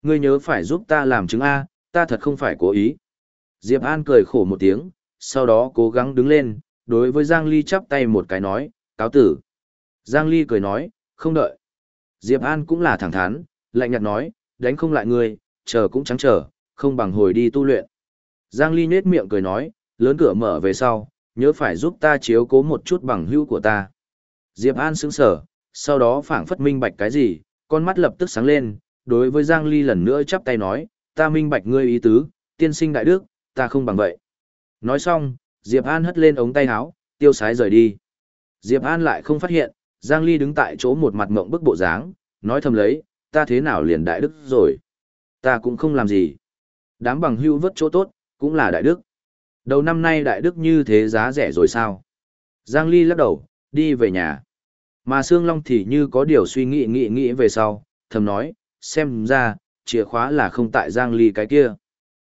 Ngươi nhớ phải giúp ta làm chứng A, ta thật không phải cố ý. Diệp An cười khổ một tiếng, sau đó cố gắng đứng lên, đối với Giang Ly chắp tay một cái nói, cáo tử. Giang Ly cười nói, không đợi. Diệp An cũng là thẳng thắn, lạnh nhạt nói, đánh không lại ngươi, chờ cũng trắng chờ, không bằng hồi đi tu luyện. Giang Ly nết miệng cười nói, lớn cửa mở về sau, nhớ phải giúp ta chiếu cố một chút bằng hữu của ta. Diệp An sững sờ, sau đó phảng phất minh bạch cái gì, con mắt lập tức sáng lên, đối với Giang Ly lần nữa chắp tay nói, ta minh bạch ngươi ý tứ, tiên sinh đại đức, ta không bằng vậy. Nói xong, Diệp An hất lên ống tay áo, tiêu sái rời đi. Diệp An lại không phát hiện, Giang Ly đứng tại chỗ một mặt mộng bức bộ dáng, nói thầm lấy, ta thế nào liền đại đức rồi. Ta cũng không làm gì. Đám bằng hưu vất chỗ tốt, cũng là đại đức. Đầu năm nay đại đức như thế giá rẻ rồi sao? Giang Ly lắc đầu, đi về nhà. Mà Sương Long thì như có điều suy nghĩ nghĩ nghĩ về sau, thầm nói, xem ra, chìa khóa là không tại Giang Ly cái kia.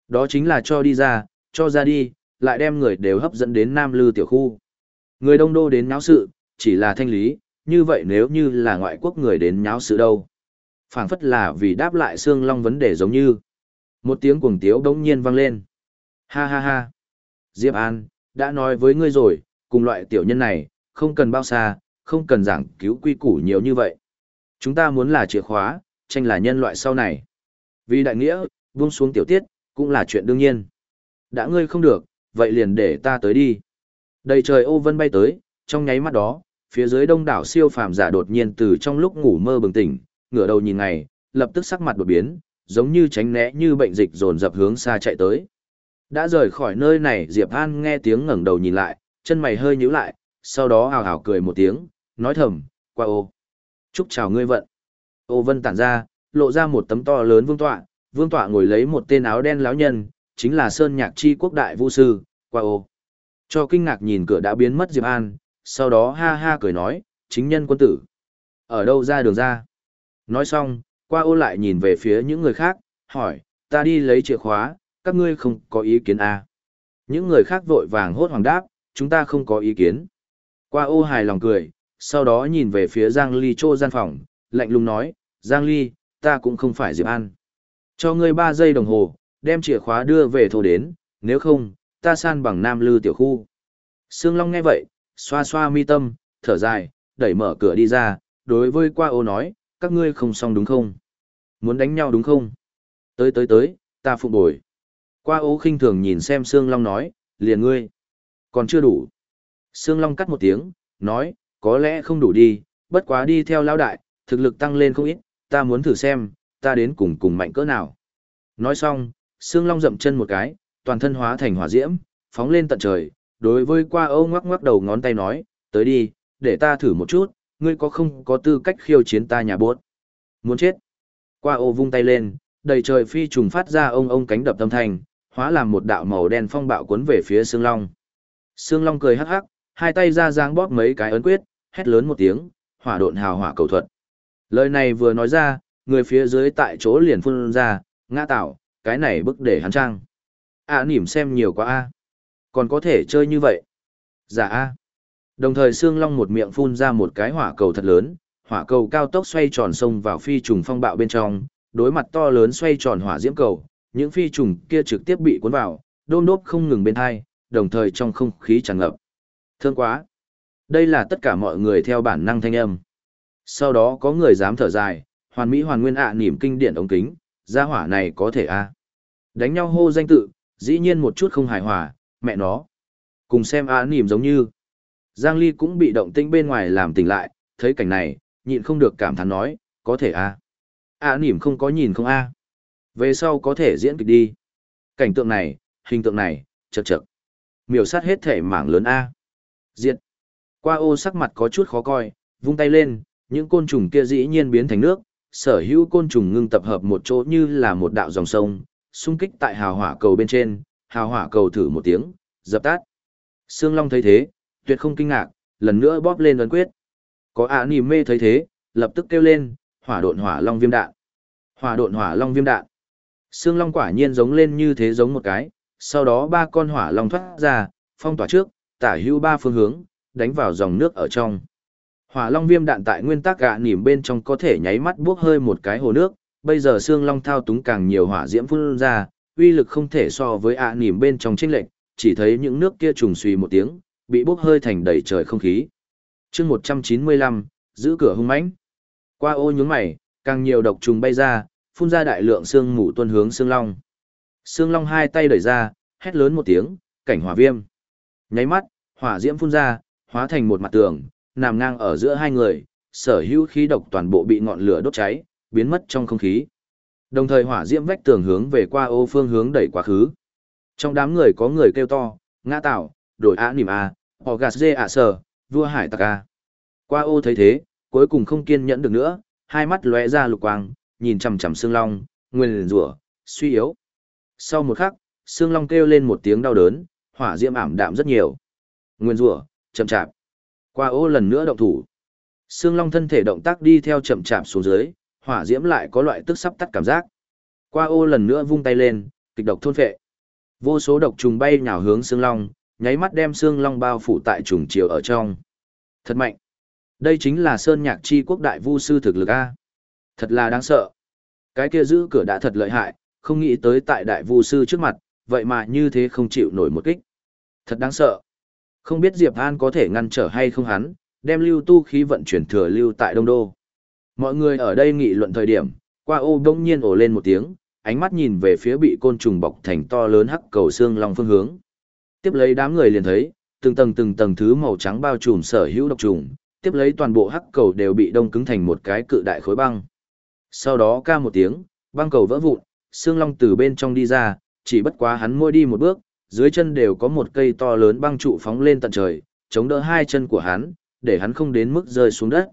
Đó chính là cho đi ra, cho ra đi, lại đem người đều hấp dẫn đến Nam Lư tiểu khu. Người đông đô đến nháo sự, chỉ là thanh lý, như vậy nếu như là ngoại quốc người đến nháo sự đâu. phảng phất là vì đáp lại Sương Long vấn đề giống như. Một tiếng cuồng tiếu đống nhiên vang lên. Ha ha ha. Diệp An, đã nói với ngươi rồi, cùng loại tiểu nhân này, không cần bao xa, không cần giảng cứu quy củ nhiều như vậy. Chúng ta muốn là chìa khóa, tranh là nhân loại sau này. Vì đại nghĩa, buông xuống tiểu tiết, cũng là chuyện đương nhiên. Đã ngươi không được, vậy liền để ta tới đi. Đầy trời ô vân bay tới, trong nháy mắt đó, phía dưới đông đảo siêu phàm giả đột nhiên từ trong lúc ngủ mơ bừng tỉnh, ngửa đầu nhìn ngày, lập tức sắc mặt đột biến, giống như tránh né như bệnh dịch dồn dập hướng xa chạy tới. Đã rời khỏi nơi này Diệp An nghe tiếng ngẩng đầu nhìn lại, chân mày hơi nhíu lại, sau đó hào hào cười một tiếng, nói thầm, qua ô. Chúc chào ngươi vận. Ô vân tản ra, lộ ra một tấm to lớn vương tọa, vương tọa ngồi lấy một tên áo đen láo nhân, chính là Sơn Nhạc Chi quốc đại vũ sư, qua ô. Cho kinh ngạc nhìn cửa đã biến mất Diệp An, sau đó ha ha cười nói, chính nhân quân tử. Ở đâu ra đường ra? Nói xong, qua ô lại nhìn về phía những người khác, hỏi, ta đi lấy chìa khóa, các ngươi không có ý kiến à? Những người khác vội vàng hốt hoảng đáp, chúng ta không có ý kiến. Qua ô hài lòng cười, sau đó nhìn về phía Giang Ly Chô gian phòng, lạnh lùng nói, Giang Ly, ta cũng không phải Diệp An. Cho ngươi 3 giây đồng hồ, đem chìa khóa đưa về thổ đến, nếu không, ta san bằng Nam Lư tiểu khu. Sương Long nghe vậy, xoa xoa mi tâm, thở dài, đẩy mở cửa đi ra, đối với qua ô nói, các ngươi không xong đúng không? Muốn đánh nhau đúng không? Tới tới tới, ta phụ bồi. Qua ô khinh thường nhìn xem Sương Long nói, liền ngươi. Còn chưa đủ. Sương Long cắt một tiếng, nói, có lẽ không đủ đi, bất quá đi theo lão đại, thực lực tăng lên không ít, ta muốn thử xem, ta đến cùng cùng mạnh cỡ nào. Nói xong, Sương Long dậm chân một cái, toàn thân hóa thành hỏa diễm, phóng lên tận trời, đối với qua âu ngoắc ngoắc đầu ngón tay nói, tới đi, để ta thử một chút, ngươi có không có tư cách khiêu chiến ta nhà bốt. Muốn chết. Qua ô vung tay lên, đầy trời phi trùng phát ra ông ông cánh đập tâm thành, hóa làm một đạo màu đen phong bạo cuốn về phía Sương Long. Sương Long cười hắc hắc, hai tay ra giáng bóp mấy cái ấn quyết, hét lớn một tiếng, hỏa độn hào hỏa cầu thuật. Lời này vừa nói ra, người phía dưới tại chỗ liền phun ra, ngã tạo, cái này bức để hắn trang. À nỉm xem nhiều quá a Còn có thể chơi như vậy. Dạ a Đồng thời Sương Long một miệng phun ra một cái hỏa cầu thật lớn, hỏa cầu cao tốc xoay tròn xông vào phi trùng phong bạo bên trong, đối mặt to lớn xoay tròn hỏa diễm cầu, những phi trùng kia trực tiếp bị cuốn vào, đôm đốp không ngừng bên hai, đồng thời trong không khí tràn ngập. Thương quá! Đây là tất cả mọi người theo bản năng thanh âm. Sau đó có người dám thở dài, hoàn mỹ hoàn nguyên ạ à, nỉm kinh điển ống kính, gia hỏa này có thể a Đánh nhau hô danh tự, dĩ nhiên một chút không hài hòa, mẹ nó. Cùng xem ạ à, nỉm giống như. Giang Ly cũng bị động tĩnh bên ngoài làm tỉnh lại, thấy cảnh này, nhịn không được cảm thán nói, có thể a ạ nỉm không có nhìn không a Về sau có thể diễn kịch đi. Cảnh tượng này, hình tượng này, chật chật. Miểu sát hết thể mảng lớn a Diện. Qua ô sắc mặt có chút khó coi, vung tay lên, những côn trùng kia dĩ nhiên biến thành nước, sở hữu côn trùng ngưng tập hợp một chỗ như là một đạo dòng sông, xung kích tại hào hỏa cầu bên trên, hào hỏa cầu thử một tiếng, dập tắt. Sương Long thấy thế, tuyệt không kinh ngạc, lần nữa bóp lên ấn quyết. Có ả nì mê thấy thế, lập tức kêu lên, hỏa độn hỏa long viêm đạn. Hỏa độn hỏa long viêm đạn. Sương Long quả nhiên giống lên như thế giống một cái, sau đó ba con hỏa long thoát ra, phong tỏa trước, tả hữu ba phương hướng, đánh vào dòng nước ở trong. Hỏa long viêm đạn tại nguyên tắc gạ nỉm bên trong có thể nháy mắt buốc hơi một cái hồ nước, bây giờ xương long thao túng càng nhiều hỏa diễm phun ra, uy lực không thể so với ạ nỉm bên trong chênh lệnh, chỉ thấy những nước kia trùng suy một tiếng, bị bốc hơi thành đầy trời không khí. chương 195, giữ cửa hung mãnh. Qua ô nhướng mày, càng nhiều độc trùng bay ra, phun ra đại lượng xương mù tuân hướng xương long. Xương long hai tay đẩy ra, hét lớn một tiếng, cảnh hỏa viêm. Nháy mắt, hỏa diễm phun ra, hóa thành một mặt tường, nằm ngang ở giữa hai người, sở hữu khí độc toàn bộ bị ngọn lửa đốt cháy, biến mất trong không khí. Đồng thời hỏa diễm vách tường hướng về qua ô phương hướng đẩy quá khứ. Trong đám người có người kêu to, ngã tạo, đổi á nìm a, họ gạt dê ạ sở, vua hải tạc a. Qua ô thấy thế, cuối cùng không kiên nhẫn được nữa, hai mắt lóe ra lục quang, nhìn chằm chằm xương long, nguyên rủa, suy yếu. Sau một khắc, xương long kêu lên một tiếng đau đớn, hỏa diễm ảm đạm rất nhiều. Nguyên rủa, chậm chạp. Qua ô lần nữa động thủ. sương long thân thể động tác đi theo chậm chạp xuống dưới, hỏa diễm lại có loại tức sắp tắt cảm giác. Qua ô lần nữa vung tay lên, kịch độc thôn phệ. Vô số độc trùng bay nhào hướng sương long, nháy mắt đem sương long bao phủ tại trùng chiều ở trong. Thật mạnh. Đây chính là sơn nhạc chi quốc đại vu sư thực lực A. Thật là đáng sợ. Cái kia giữ cửa đã thật lợi hại, không nghĩ tới tại đại vu sư trước mặt, vậy mà như thế không chịu nổi một kích. Thật đáng sợ. Không biết Diệp An có thể ngăn trở hay không hắn, đem lưu tu khí vận chuyển thừa lưu tại Đông Đô. Mọi người ở đây nghị luận thời điểm, qua ô đông nhiên ổ lên một tiếng, ánh mắt nhìn về phía bị côn trùng bọc thành to lớn hắc cầu xương long phương hướng. Tiếp lấy đám người liền thấy, từng tầng từng tầng thứ màu trắng bao trùm sở hữu độc trùng, tiếp lấy toàn bộ hắc cầu đều bị đông cứng thành một cái cự đại khối băng. Sau đó ca một tiếng, băng cầu vỡ vụn, xương long từ bên trong đi ra, chỉ bất quá hắn môi đi một bước, dưới chân đều có một cây to lớn băng trụ phóng lên tận trời, chống đỡ hai chân của hắn, để hắn không đến mức rơi xuống đất.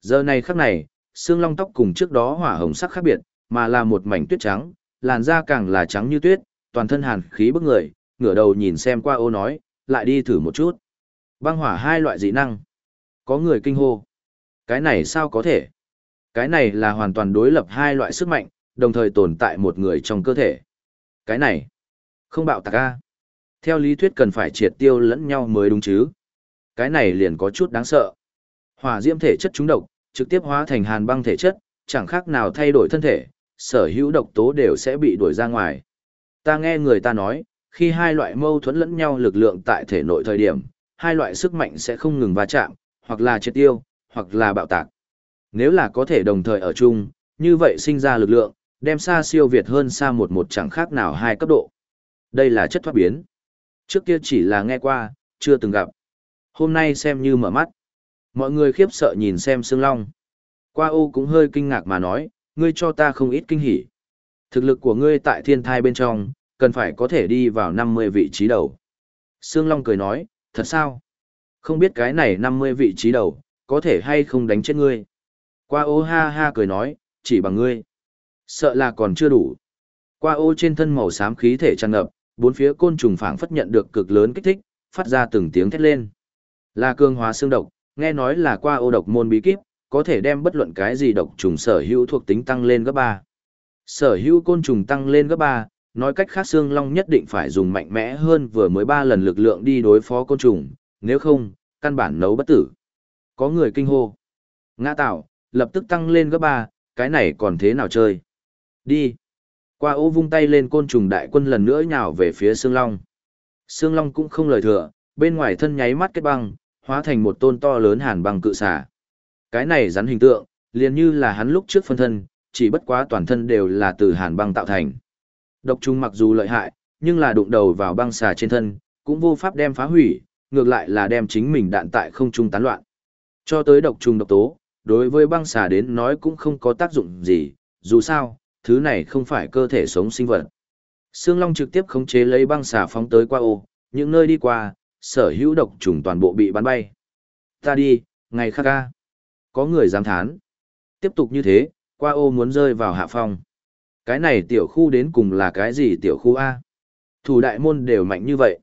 Giờ này khắc này, xương long tóc cùng trước đó hỏa hồng sắc khác biệt, mà là một mảnh tuyết trắng, làn da càng là trắng như tuyết, toàn thân hàn khí bức người, ngửa đầu nhìn xem qua ô nói, lại đi thử một chút. Băng hỏa hai loại dị năng. Có người kinh hô. Cái này sao có thể? Cái này là hoàn toàn đối lập hai loại sức mạnh, đồng thời tồn tại một người trong cơ thể. Cái này, không bạo tạc a. Theo lý thuyết cần phải triệt tiêu lẫn nhau mới đúng chứ. Cái này liền có chút đáng sợ. Hỏa diễm thể chất trúng độc, trực tiếp hóa thành hàn băng thể chất, chẳng khác nào thay đổi thân thể, sở hữu độc tố đều sẽ bị đuổi ra ngoài. Ta nghe người ta nói, khi hai loại mâu thuẫn lẫn nhau lực lượng tại thể nội thời điểm, hai loại sức mạnh sẽ không ngừng va chạm, hoặc là triệt tiêu, hoặc là bạo tạc. Nếu là có thể đồng thời ở chung, như vậy sinh ra lực lượng, đem xa siêu việt hơn xa một một chẳng khác nào hai cấp độ. Đây là chất thoát biến. Trước kia chỉ là nghe qua, chưa từng gặp. Hôm nay xem như mở mắt. Mọi người khiếp sợ nhìn xem Sương Long. Qua ô cũng hơi kinh ngạc mà nói, ngươi cho ta không ít kinh hỉ. Thực lực của ngươi tại thiên thai bên trong, cần phải có thể đi vào 50 vị trí đầu. Sương Long cười nói, thật sao? Không biết cái này 50 vị trí đầu, có thể hay không đánh chết ngươi. Qua ô ha ha cười nói, chỉ bằng ngươi. Sợ là còn chưa đủ. Qua ô trên thân màu xám khí thể tràn ngập, bốn phía côn trùng phảng phất nhận được cực lớn kích thích, phát ra từng tiếng thét lên. Là cương hóa xương độc, nghe nói là qua ô độc môn bí kíp, có thể đem bất luận cái gì độc trùng sở hữu thuộc tính tăng lên gấp 3. Sở hữu côn trùng tăng lên gấp 3, nói cách khác xương long nhất định phải dùng mạnh mẽ hơn vừa mới 3 lần lực lượng đi đối phó côn trùng, nếu không, căn bản nấu bất tử. Có người kinh hô. Ngã tạo, lập tức tăng lên gấp 3, cái này còn thế nào chơi? Đi. Qua ô vung tay lên côn trùng đại quân lần nữa nhào về phía xương long. Xương long cũng không lời thừa, bên ngoài thân nháy mắt kết băng, hóa thành một tôn to lớn hàn băng cự xà. Cái này rắn hình tượng, liền như là hắn lúc trước phân thân, chỉ bất quá toàn thân đều là từ hàn băng tạo thành. Độc trùng mặc dù lợi hại, nhưng là đụng đầu vào băng xà trên thân, cũng vô pháp đem phá hủy, ngược lại là đem chính mình đạn tại không trung tán loạn. Cho tới độc trùng độc tố, đối với băng xà đến nói cũng không có tác dụng gì, dù sao, thứ này không phải cơ thể sống sinh vật. Sương Long trực tiếp khống chế lấy băng xà phóng tới qua ô, những nơi đi qua, sở hữu độc trùng toàn bộ bị bắn bay. Ta đi, ngày khác ca. Có người dám thán. Tiếp tục như thế, qua ô muốn rơi vào hạ phong. Cái này tiểu khu đến cùng là cái gì tiểu khu A? Thủ đại môn đều mạnh như vậy.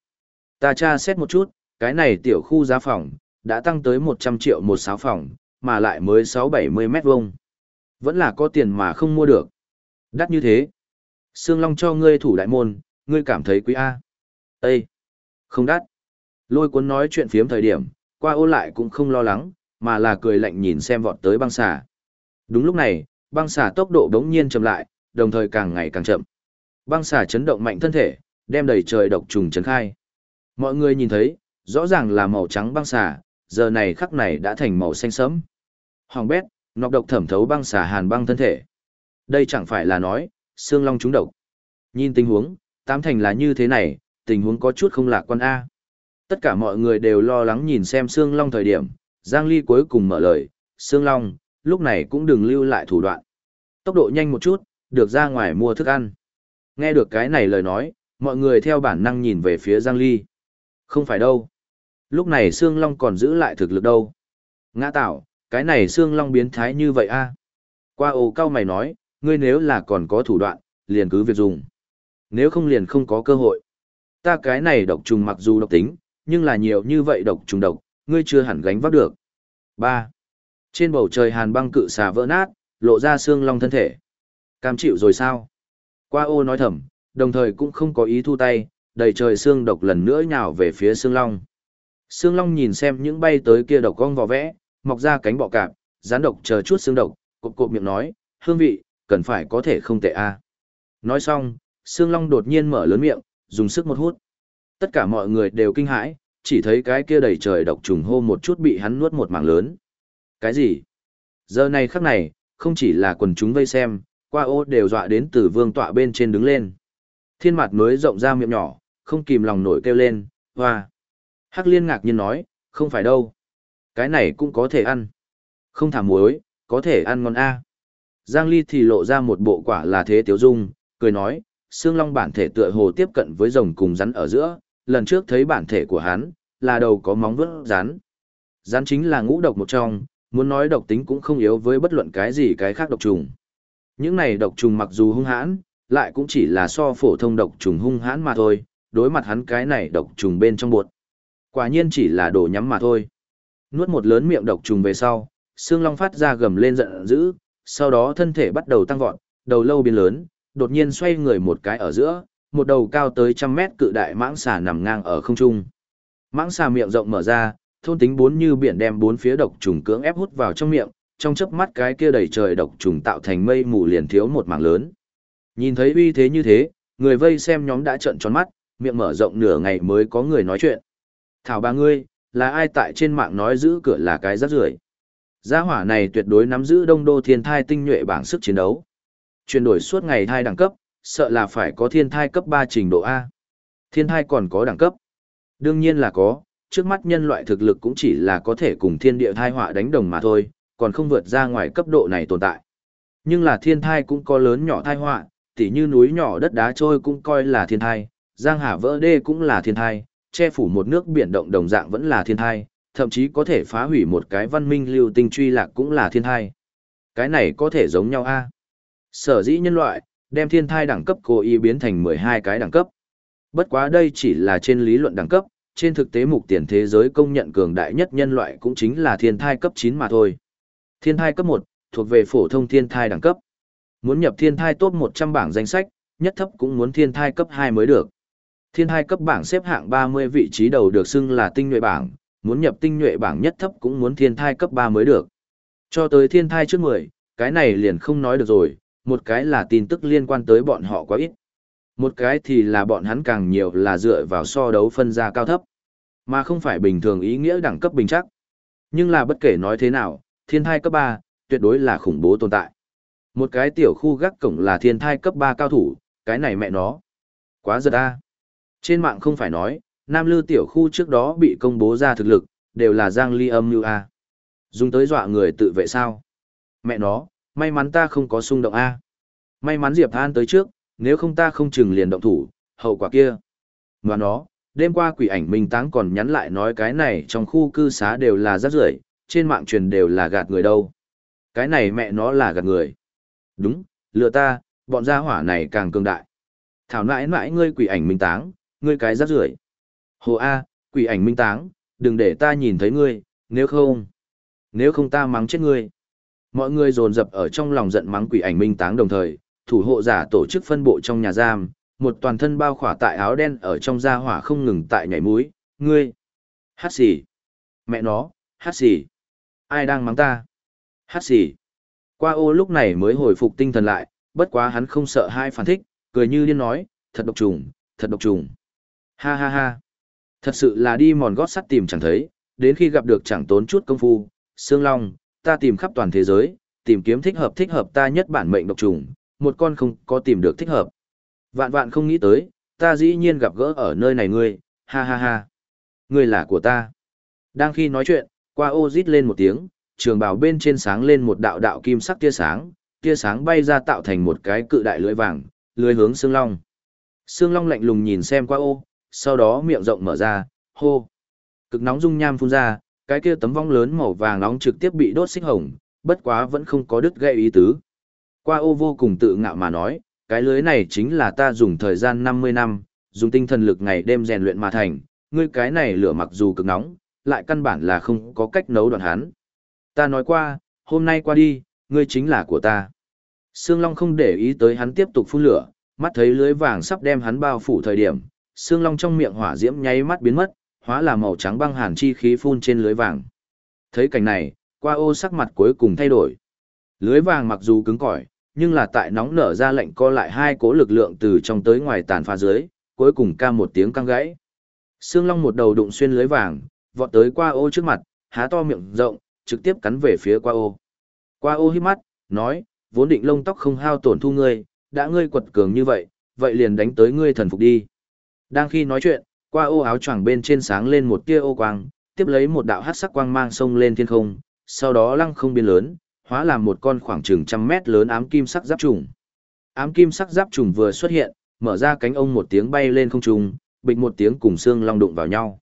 Ta tra xét một chút, cái này tiểu khu giá phòng, đã tăng tới 100 triệu một sáu phòng, mà lại mới 6-70 mét vuông. Vẫn là có tiền mà không mua được. Đắt như thế. Sương Long cho ngươi thủ đại môn, ngươi cảm thấy quý A. Ê! Không đắt. Lôi cuốn nói chuyện phiếm thời điểm, qua ô lại cũng không lo lắng, mà là cười lạnh nhìn xem vọt tới băng xà. Đúng lúc này, băng xà tốc độ đống nhiên chậm lại, đồng thời càng ngày càng chậm. Băng xà chấn động mạnh thân thể, đem đầy trời độc trùng chấn khai. Mọi người nhìn thấy, rõ ràng là màu trắng băng xà, giờ này khắc này đã thành màu xanh sẫm. Hoàng bét, nọc độc thẩm thấu băng xà hàn băng thân thể. Đây chẳng phải là nói, xương long trúng độc. Nhìn tình huống, tám thành là như thế này, tình huống có chút không lạc quan A. Tất cả mọi người đều lo lắng nhìn xem xương Long thời điểm, Giang Ly cuối cùng mở lời, xương Long, lúc này cũng đừng lưu lại thủ đoạn. Tốc độ nhanh một chút, được ra ngoài mua thức ăn. Nghe được cái này lời nói, mọi người theo bản năng nhìn về phía Giang Ly. Không phải đâu. Lúc này Sương Long còn giữ lại thực lực đâu. Ngã tạo, cái này Sương Long biến thái như vậy a Qua ồ cao mày nói, ngươi nếu là còn có thủ đoạn, liền cứ việc dùng. Nếu không liền không có cơ hội. Ta cái này độc trùng mặc dù độc tính, nhưng là nhiều như vậy độc trùng độc, ngươi chưa hẳn gánh vác được. 3. Trên bầu trời hàn băng cự xà vỡ nát, lộ ra xương long thân thể. Cam chịu rồi sao? Qua ô nói thầm, đồng thời cũng không có ý thu tay, đầy trời xương độc lần nữa nhào về phía xương long. Xương long nhìn xem những bay tới kia độc cong vò vẽ, mọc ra cánh bọ cạp, rán độc chờ chút xương độc, cộp cộp miệng nói, hương vị, cần phải có thể không tệ a. Nói xong, xương long đột nhiên mở lớn miệng, dùng sức một hút. Tất cả mọi người đều kinh hãi, chỉ thấy cái kia đầy trời độc trùng hô một chút bị hắn nuốt một mảng lớn. Cái gì? Giờ này khắc này, không chỉ là quần chúng vây xem, qua ô đều dọa đến từ vương tọa bên trên đứng lên. Thiên mặt mới rộng ra miệng nhỏ, không kìm lòng nổi kêu lên, hoa. Hắc liên ngạc nhiên nói, không phải đâu. Cái này cũng có thể ăn. Không thả muối, có thể ăn ngon a. Giang Ly thì lộ ra một bộ quả là thế tiếu dung, cười nói, xương long bản thể tựa hồ tiếp cận với rồng cùng rắn ở giữa, lần trước thấy bản thể của hắn, là đầu có móng vuốt rắn. Rắn chính là ngũ độc một trong, muốn nói độc tính cũng không yếu với bất luận cái gì cái khác độc trùng. Những này độc trùng mặc dù hung hãn, lại cũng chỉ là so phổ thông độc trùng hung hãn mà thôi, đối mặt hắn cái này độc trùng bên trong bột. Quả nhiên chỉ là đồ nhắm mà thôi. Nuốt một lớn miệng độc trùng về sau, xương long phát ra gầm lên giận dữ, sau đó thân thể bắt đầu tăng vọt, đầu lâu biến lớn, đột nhiên xoay người một cái ở giữa, một đầu cao tới trăm mét cự đại mãng xà nằm ngang ở không trung. Mãng xà miệng rộng mở ra, thôn tính bốn như biển đem bốn phía độc trùng cưỡng ép hút vào trong miệng, trong chớp mắt cái kia đầy trời độc trùng tạo thành mây mù liền thiếu một mảng lớn. Nhìn thấy uy thế như thế, người vây xem nhóm đã trợn tròn mắt, miệng mở rộng nửa ngày mới có người nói chuyện. Thảo ba ngươi, là ai tại trên mạng nói giữ cửa là cái rác rưởi Gia hỏa này tuyệt đối nắm giữ đông đô thiên thai tinh nhuệ bảng sức chiến đấu. Chuyển đổi suốt ngày thai đẳng cấp, sợ là phải có thiên thai cấp 3 trình độ A. Thiên thai còn có đẳng cấp. Đương nhiên là có, trước mắt nhân loại thực lực cũng chỉ là có thể cùng thiên địa thai họa đánh đồng mà thôi, còn không vượt ra ngoài cấp độ này tồn tại. Nhưng là thiên thai cũng có lớn nhỏ thai họa, tỉ như núi nhỏ đất đá trôi cũng coi là thiên thai, giang hà vỡ đê cũng là thiên thai, che phủ một nước biển động đồng dạng vẫn là thiên thai, thậm chí có thể phá hủy một cái văn minh lưu tinh truy lạc cũng là thiên thai. Cái này có thể giống nhau a Sở dĩ nhân loại, đem thiên thai đẳng cấp cố ý biến thành 12 cái đẳng cấp. Bất quá đây chỉ là trên lý luận đẳng cấp, trên thực tế mục tiền thế giới công nhận cường đại nhất nhân loại cũng chính là thiên thai cấp 9 mà thôi. Thiên thai cấp 1, thuộc về phổ thông thiên thai đẳng cấp. Muốn nhập thiên thai top 100 bảng danh sách, nhất thấp cũng muốn thiên thai cấp 2 mới được. Thiên thai cấp bảng xếp hạng 30 vị trí đầu được xưng là tinh nhuệ bảng, muốn nhập tinh nhuệ bảng nhất thấp cũng muốn thiên thai cấp 3 mới được. Cho tới thiên thai trước 10, cái này liền không nói được rồi, một cái là tin tức liên quan tới bọn họ quá ít. Một cái thì là bọn hắn càng nhiều là dựa vào so đấu phân ra cao thấp, mà không phải bình thường ý nghĩa đẳng cấp bình chắc. Nhưng là bất kể nói thế nào, thiên thai cấp 3, tuyệt đối là khủng bố tồn tại. Một cái tiểu khu gác cổng là thiên thai cấp 3 cao thủ, cái này mẹ nó. Quá giật a. Trên mạng không phải nói, Nam Lư tiểu khu trước đó bị công bố ra thực lực, đều là Giang Ly âm như a. Dùng tới dọa người tự vệ sao? Mẹ nó, may mắn ta không có xung động a. May mắn Diệp Than tới trước, nếu không ta không chừng liền động thủ, hậu quả kia. Mà nó, đêm qua quỷ ảnh minh táng còn nhắn lại nói cái này trong khu cư xá đều là rác rưởi, trên mạng truyền đều là gạt người đâu. Cái này mẹ nó là gạt người. Đúng, lừa ta, bọn gia hỏa này càng cường đại. Thảo nãi nãi ngươi quỷ ảnh minh táng, ngươi cái rác rưởi. Hồ A, quỷ ảnh minh táng, đừng để ta nhìn thấy ngươi, nếu không, nếu không ta mắng chết ngươi. Mọi người dồn dập ở trong lòng giận mắng quỷ ảnh minh táng đồng thời, thủ hộ giả tổ chức phân bộ trong nhà giam, một toàn thân bao khỏa tại áo đen ở trong gia hỏa không ngừng tại nhảy mũi, ngươi. Hát xì. Mẹ nó, hát xì. Ai đang mắng ta? Hát xì. Qua ô lúc này mới hồi phục tinh thần lại, bất quá hắn không sợ hai phản thích, cười như điên nói, thật độc trùng, thật độc trùng. Ha ha ha. Thật sự là đi mòn gót sắt tìm chẳng thấy, đến khi gặp được chẳng tốn chút công phu, Sương Long, ta tìm khắp toàn thế giới, tìm kiếm thích hợp thích hợp ta nhất bản mệnh độc trùng, một con không có tìm được thích hợp. Vạn vạn không nghĩ tới, ta dĩ nhiên gặp gỡ ở nơi này ngươi, ha ha ha. Ngươi là của ta. Đang khi nói chuyện, qua ô rít lên một tiếng, trường bào bên trên sáng lên một đạo đạo kim sắc tia sáng, tia sáng bay ra tạo thành một cái cự đại lưỡi vàng, lưỡi hướng Sương long. Sương long lạnh lùng nhìn xem qua ô, sau đó miệng rộng mở ra, hô. Cực nóng dung nham phun ra, cái kia tấm vong lớn màu vàng nóng trực tiếp bị đốt xích hồng, bất quá vẫn không có đứt gây ý tứ. Qua ô vô cùng tự ngạo mà nói, cái lưới này chính là ta dùng thời gian 50 năm, dùng tinh thần lực ngày đêm rèn luyện mà thành, ngươi cái này lửa mặc dù cực nóng, lại căn bản là không có cách nấu đoạn hắn. Ta nói qua, hôm nay qua đi, ngươi chính là của ta. Sương Long không để ý tới hắn tiếp tục phun lửa, mắt thấy lưới vàng sắp đem hắn bao phủ thời điểm, Sương Long trong miệng hỏa diễm nháy mắt biến mất, hóa là màu trắng băng hàn chi khí phun trên lưới vàng. Thấy cảnh này, qua ô sắc mặt cuối cùng thay đổi. Lưới vàng mặc dù cứng cỏi, nhưng là tại nóng nở ra lệnh co lại hai cố lực lượng từ trong tới ngoài tàn phá dưới, cuối cùng ca một tiếng căng gãy. Sương Long một đầu đụng xuyên lưới vàng, vọt tới qua ô trước mặt, há to miệng rộng, trực tiếp cắn về phía qua ô. Qua ô hít mắt, nói, vốn định lông tóc không hao tổn thu ngươi, đã ngươi quật cường như vậy, vậy liền đánh tới ngươi thần phục đi. Đang khi nói chuyện, qua ô áo choàng bên trên sáng lên một tia ô quang, tiếp lấy một đạo hát sắc quang mang sông lên thiên không, sau đó lăng không biến lớn, hóa làm một con khoảng chừng trăm mét lớn ám kim sắc giáp trùng. Ám kim sắc giáp trùng vừa xuất hiện, mở ra cánh ông một tiếng bay lên không trung, bịch một tiếng cùng xương long đụng vào nhau.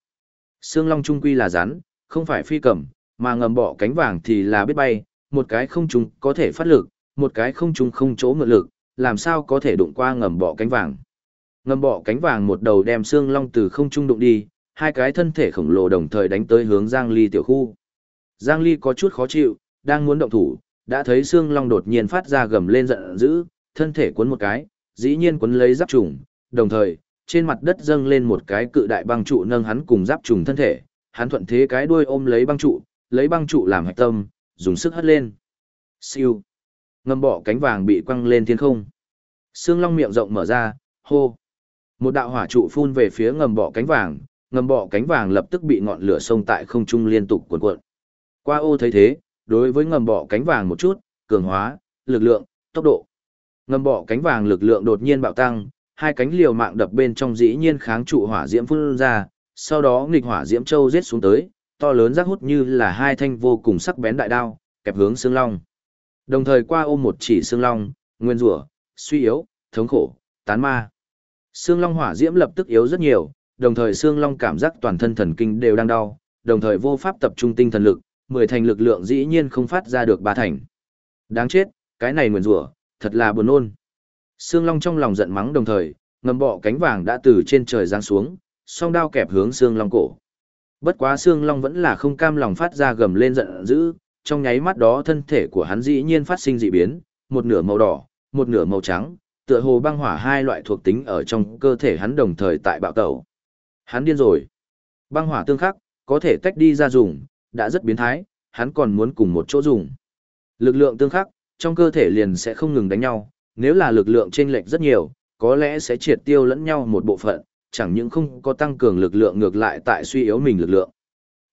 Xương long trung quy là rắn, không phải phi cầm, mà ngầm bỏ cánh vàng thì là biết bay, một cái không trung có thể phát lực, một cái không trung không chỗ ngựa lực, làm sao có thể đụng qua ngầm bỏ cánh vàng. Ngầm bỏ cánh vàng một đầu đem xương long từ không trung đụng đi, hai cái thân thể khổng lồ đồng thời đánh tới hướng Giang Ly tiểu khu. Giang Ly có chút khó chịu, đang muốn động thủ, đã thấy xương long đột nhiên phát ra gầm lên giận dữ, thân thể cuốn một cái, dĩ nhiên cuốn lấy giáp trùng, đồng thời, trên mặt đất dâng lên một cái cự đại băng trụ nâng hắn cùng giáp trùng thân thể, hắn thuận thế cái đuôi ôm lấy băng trụ, lấy băng trụ làm hạch tâm, dùng sức hất lên. Siêu. Ngâm bọ cánh vàng bị quăng lên thiên không. Xương long miệng rộng mở ra, hô. Một đạo hỏa trụ phun về phía ngầm bọ cánh vàng, ngầm bọ cánh vàng lập tức bị ngọn lửa sông tại không trung liên tục cuộn cuộn. Qua ô thấy thế, đối với ngầm bọ cánh vàng một chút, cường hóa, lực lượng, tốc độ. Ngầm bọ cánh vàng lực lượng đột nhiên bạo tăng, hai cánh liều mạng đập bên trong dĩ nhiên kháng trụ hỏa diễm phun ra, sau đó nghịch hỏa diễm châu giết xuống tới, to lớn rác hút như là hai thanh vô cùng sắc bén đại đao, kẹp hướng xương long. Đồng thời qua ôm một chỉ xương long, nguyên rủa, suy yếu, thống khổ, tán ma. Xương long hỏa diễm lập tức yếu rất nhiều, đồng thời xương long cảm giác toàn thân thần kinh đều đang đau, đồng thời vô pháp tập trung tinh thần lực, mười thành lực lượng dĩ nhiên không phát ra được ba thành. Đáng chết, cái này nguyền rủa, thật là buồn nôn. Sương Long trong lòng giận mắng đồng thời, ngầm bọ cánh vàng đã từ trên trời giáng xuống, song đao kẹp hướng Sương Long cổ. Bất quá Sương Long vẫn là không cam lòng phát ra gầm lên giận dữ, trong nháy mắt đó thân thể của hắn dĩ nhiên phát sinh dị biến, một nửa màu đỏ, một nửa màu trắng, tựa hồ băng hỏa hai loại thuộc tính ở trong cơ thể hắn đồng thời tại bạo tẩu. Hắn điên rồi. Băng hỏa tương khắc, có thể tách đi ra dùng, đã rất biến thái, hắn còn muốn cùng một chỗ dùng. Lực lượng tương khắc, trong cơ thể liền sẽ không ngừng đánh nhau, nếu là lực lượng chênh lệch rất nhiều, có lẽ sẽ triệt tiêu lẫn nhau một bộ phận, chẳng những không có tăng cường lực lượng ngược lại tại suy yếu mình lực lượng.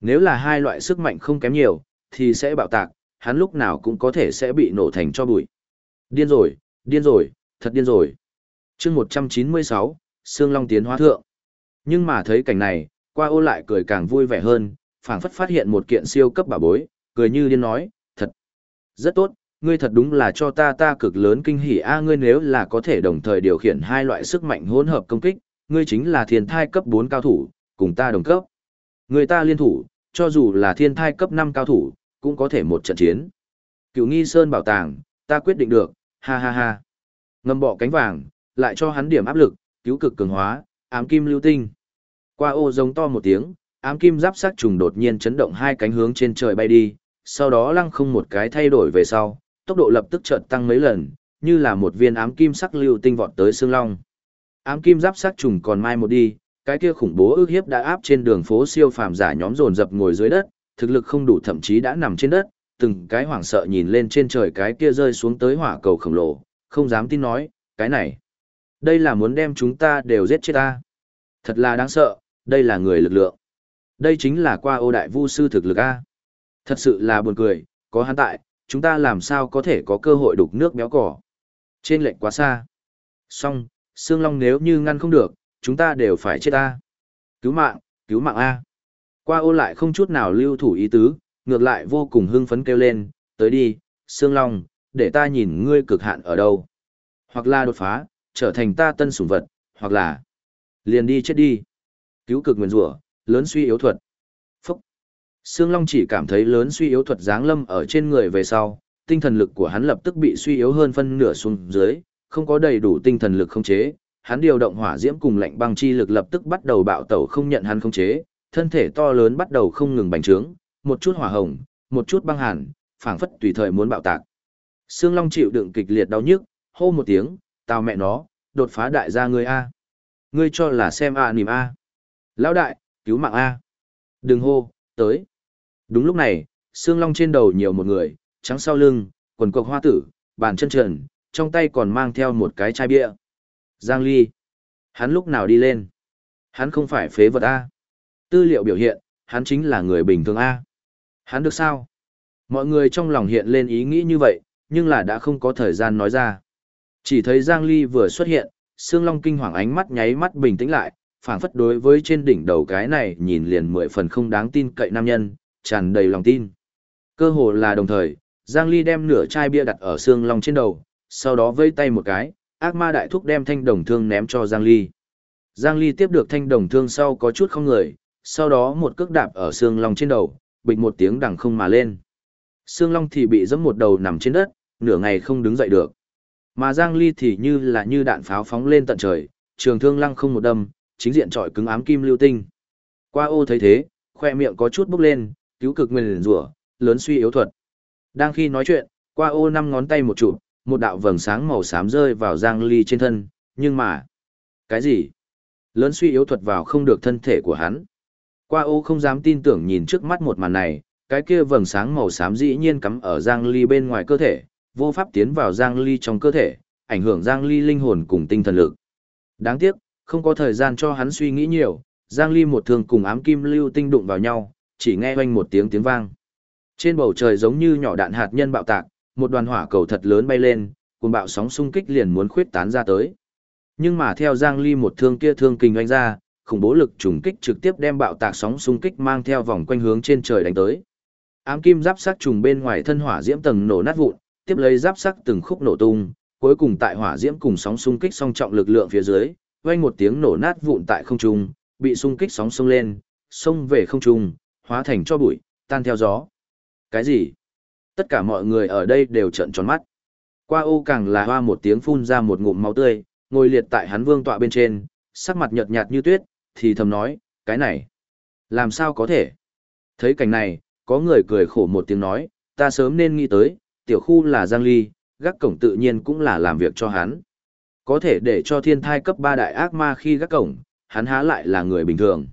Nếu là hai loại sức mạnh không kém nhiều, thì sẽ bạo tạc, hắn lúc nào cũng có thể sẽ bị nổ thành cho bụi. Điên rồi, điên rồi, thật điên rồi. chương 196, Sương Long tiến hóa thượng. Nhưng mà thấy cảnh này, qua ô lại cười càng vui vẻ hơn, phảng phất phát hiện một kiện siêu cấp bảo bối, cười như điên nói, thật, rất tốt, ngươi thật đúng là cho ta ta cực lớn kinh hỉ a ngươi nếu là có thể đồng thời điều khiển hai loại sức mạnh hỗn hợp công kích, ngươi chính là thiên thai cấp 4 cao thủ, cùng ta đồng cấp. Người ta liên thủ, cho dù là thiên thai cấp 5 cao thủ, cũng có thể một trận chiến. Cựu nghi sơn bảo tàng, ta quyết định được, ha ha ha. Ngâm bọ cánh vàng, lại cho hắn điểm áp lực, cứu cực cường hóa, ám kim lưu tinh. Qua ô giống to một tiếng, ám kim giáp sát trùng đột nhiên chấn động hai cánh hướng trên trời bay đi, sau đó lăng không một cái thay đổi về sau, tốc độ lập tức chợt tăng mấy lần, như là một viên ám kim sắc lưu tinh vọt tới xương long. Ám kim giáp sát trùng còn mai một đi, cái kia khủng bố ước hiếp đã áp trên đường phố siêu phàm giả nhóm dồn dập ngồi dưới đất, thực lực không đủ thậm chí đã nằm trên đất, từng cái hoảng sợ nhìn lên trên trời cái kia rơi xuống tới hỏa cầu khổng lồ, không dám tin nói, cái này, đây là muốn đem chúng ta đều giết chết ta. Thật là đáng sợ, đây là người lực lượng. Đây chính là qua ô đại vu sư thực lực A. Thật sự là buồn cười, có hắn tại, chúng ta làm sao có thể có cơ hội đục nước béo cỏ. Trên lệnh quá xa. Song, Sương Long nếu như ngăn không được, chúng ta đều phải chết ta. Cứu mạng, cứu mạng A. Qua ô lại không chút nào lưu thủ ý tứ, ngược lại vô cùng hưng phấn kêu lên, tới đi, Sương Long, để ta nhìn ngươi cực hạn ở đâu. Hoặc là đột phá, trở thành ta tân sủng vật, hoặc là liền đi chết đi. Cứu cực nguyên rủa, lớn suy yếu thuật. Phúc. Sương Long chỉ cảm thấy lớn suy yếu thuật giáng lâm ở trên người về sau, tinh thần lực của hắn lập tức bị suy yếu hơn phân nửa xuống dưới, không có đầy đủ tinh thần lực khống chế, hắn điều động hỏa diễm cùng lạnh băng chi lực lập tức bắt đầu bạo tẩu không nhận hắn khống chế, thân thể to lớn bắt đầu không ngừng bành trướng, một chút hỏa hồng, một chút băng hàn, phảng phất tùy thời muốn bạo tạc. Sương Long chịu đựng kịch liệt đau nhức, hô một tiếng, "Tao mẹ nó, đột phá đại gia ngươi a." Ngươi cho là xem a niềm a. Lão đại, cứu mạng a. Đừng hô, tới. Đúng lúc này, Sương Long trên đầu nhiều một người, trắng sau lưng, quần cộc hoa tử, bàn chân trần, trong tay còn mang theo một cái chai bia. Giang Ly. Hắn lúc nào đi lên? Hắn không phải phế vật A. Tư liệu biểu hiện, hắn chính là người bình thường A. Hắn được sao? Mọi người trong lòng hiện lên ý nghĩ như vậy, nhưng là đã không có thời gian nói ra. Chỉ thấy Giang Ly vừa xuất hiện, Sương Long kinh hoàng ánh mắt nháy mắt bình tĩnh lại, phảng phất đối với trên đỉnh đầu cái này nhìn liền mười phần không đáng tin cậy nam nhân, tràn đầy lòng tin. Cơ hồ là đồng thời, Giang Ly đem nửa chai bia đặt ở Sương Long trên đầu, sau đó vây tay một cái, ác ma đại thúc đem thanh đồng thương ném cho Giang Ly. Giang Ly tiếp được thanh đồng thương sau có chút không người, sau đó một cước đạp ở Sương Long trên đầu, bịch một tiếng đằng không mà lên. Sương Long thì bị giẫm một đầu nằm trên đất, nửa ngày không đứng dậy được. Mà Giang Ly thì như là như đạn pháo phóng lên tận trời, trường thương lăng không một đâm, chính diện trọi cứng ám kim lưu tinh. Qua ô thấy thế, khoe miệng có chút bốc lên, cứu cực nguyên rủa, lớn suy yếu thuật. Đang khi nói chuyện, qua ô năm ngón tay một chụp, một đạo vầng sáng màu xám rơi vào Giang Ly trên thân, nhưng mà... Cái gì? Lớn suy yếu thuật vào không được thân thể của hắn. Qua ô không dám tin tưởng nhìn trước mắt một màn này, cái kia vầng sáng màu xám dĩ nhiên cắm ở Giang Ly bên ngoài cơ thể, vô pháp tiến vào Giang Ly trong cơ thể, ảnh hưởng Giang Ly linh hồn cùng tinh thần lực. Đáng tiếc, không có thời gian cho hắn suy nghĩ nhiều, Giang Ly một thương cùng ám kim lưu tinh đụng vào nhau, chỉ nghe oanh một tiếng tiếng vang. Trên bầu trời giống như nhỏ đạn hạt nhân bạo tạc, một đoàn hỏa cầu thật lớn bay lên, cùng bạo sóng xung kích liền muốn khuyết tán ra tới. Nhưng mà theo Giang Ly một thương kia thương kình oanh ra, khủng bố lực trùng kích trực tiếp đem bạo tạc sóng xung kích mang theo vòng quanh hướng trên trời đánh tới. Ám kim giáp sắc trùng bên ngoài thân hỏa diễm tầng nổ nát vụn, tiếp lấy giáp sắc từng khúc nổ tung, cuối cùng tại hỏa diễm cùng sóng xung kích song trọng lực lượng phía dưới, vang một tiếng nổ nát vụn tại không trung, bị xung kích sóng xông lên, xông về không trung, hóa thành cho bụi, tan theo gió. Cái gì? Tất cả mọi người ở đây đều trợn tròn mắt. Qua ô càng là hoa một tiếng phun ra một ngụm máu tươi, ngồi liệt tại hắn vương tọa bên trên, sắc mặt nhợt nhạt như tuyết, thì thầm nói, cái này, làm sao có thể? Thấy cảnh này, có người cười khổ một tiếng nói, ta sớm nên nghĩ tới, tiểu khu là Giang Ly, gác cổng tự nhiên cũng là làm việc cho hắn. Có thể để cho thiên thai cấp 3 đại ác ma khi gác cổng, hắn há lại là người bình thường.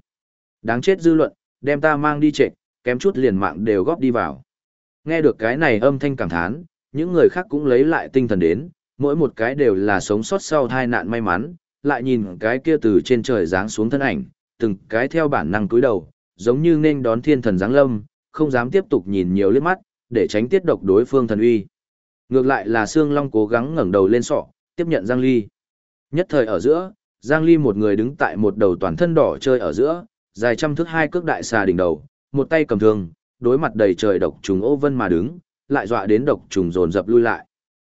Đáng chết dư luận, đem ta mang đi trệch, kém chút liền mạng đều góp đi vào. Nghe được cái này âm thanh cảm thán, những người khác cũng lấy lại tinh thần đến, mỗi một cái đều là sống sót sau tai nạn may mắn, lại nhìn cái kia từ trên trời giáng xuống thân ảnh, từng cái theo bản năng cúi đầu, giống như nên đón thiên thần giáng lâm, không dám tiếp tục nhìn nhiều liếc mắt, để tránh tiết độc đối phương thần uy. Ngược lại là Sương Long cố gắng ngẩng đầu lên sọ, tiếp nhận Giang Ly. Nhất thời ở giữa, Giang Ly một người đứng tại một đầu toàn thân đỏ chơi ở giữa, dài trăm thước hai cước đại xà đỉnh đầu, một tay cầm thương, đối mặt đầy trời độc trùng ô vân mà đứng, lại dọa đến độc trùng dồn dập lui lại.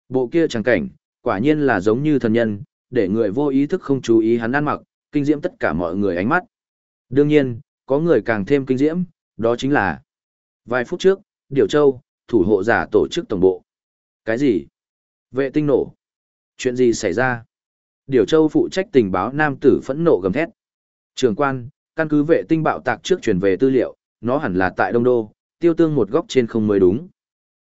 Bộ kia chẳng cảnh, quả nhiên là giống như thần nhân, để người vô ý thức không chú ý hắn ăn mặc, kinh diễm tất cả mọi người ánh mắt. Đương nhiên, có người càng thêm kinh diễm, đó chính là vài phút trước, Điều Châu, thủ hộ giả tổ chức tổng bộ. Cái gì? Vệ tinh nổ. Chuyện gì xảy ra? Điều Châu phụ trách tình báo nam tử phẫn nộ gầm thét. Trường quan, căn cứ vệ tinh bạo tạc trước truyền về tư liệu, nó hẳn là tại Đông Đô, tiêu tương một góc trên không mới đúng.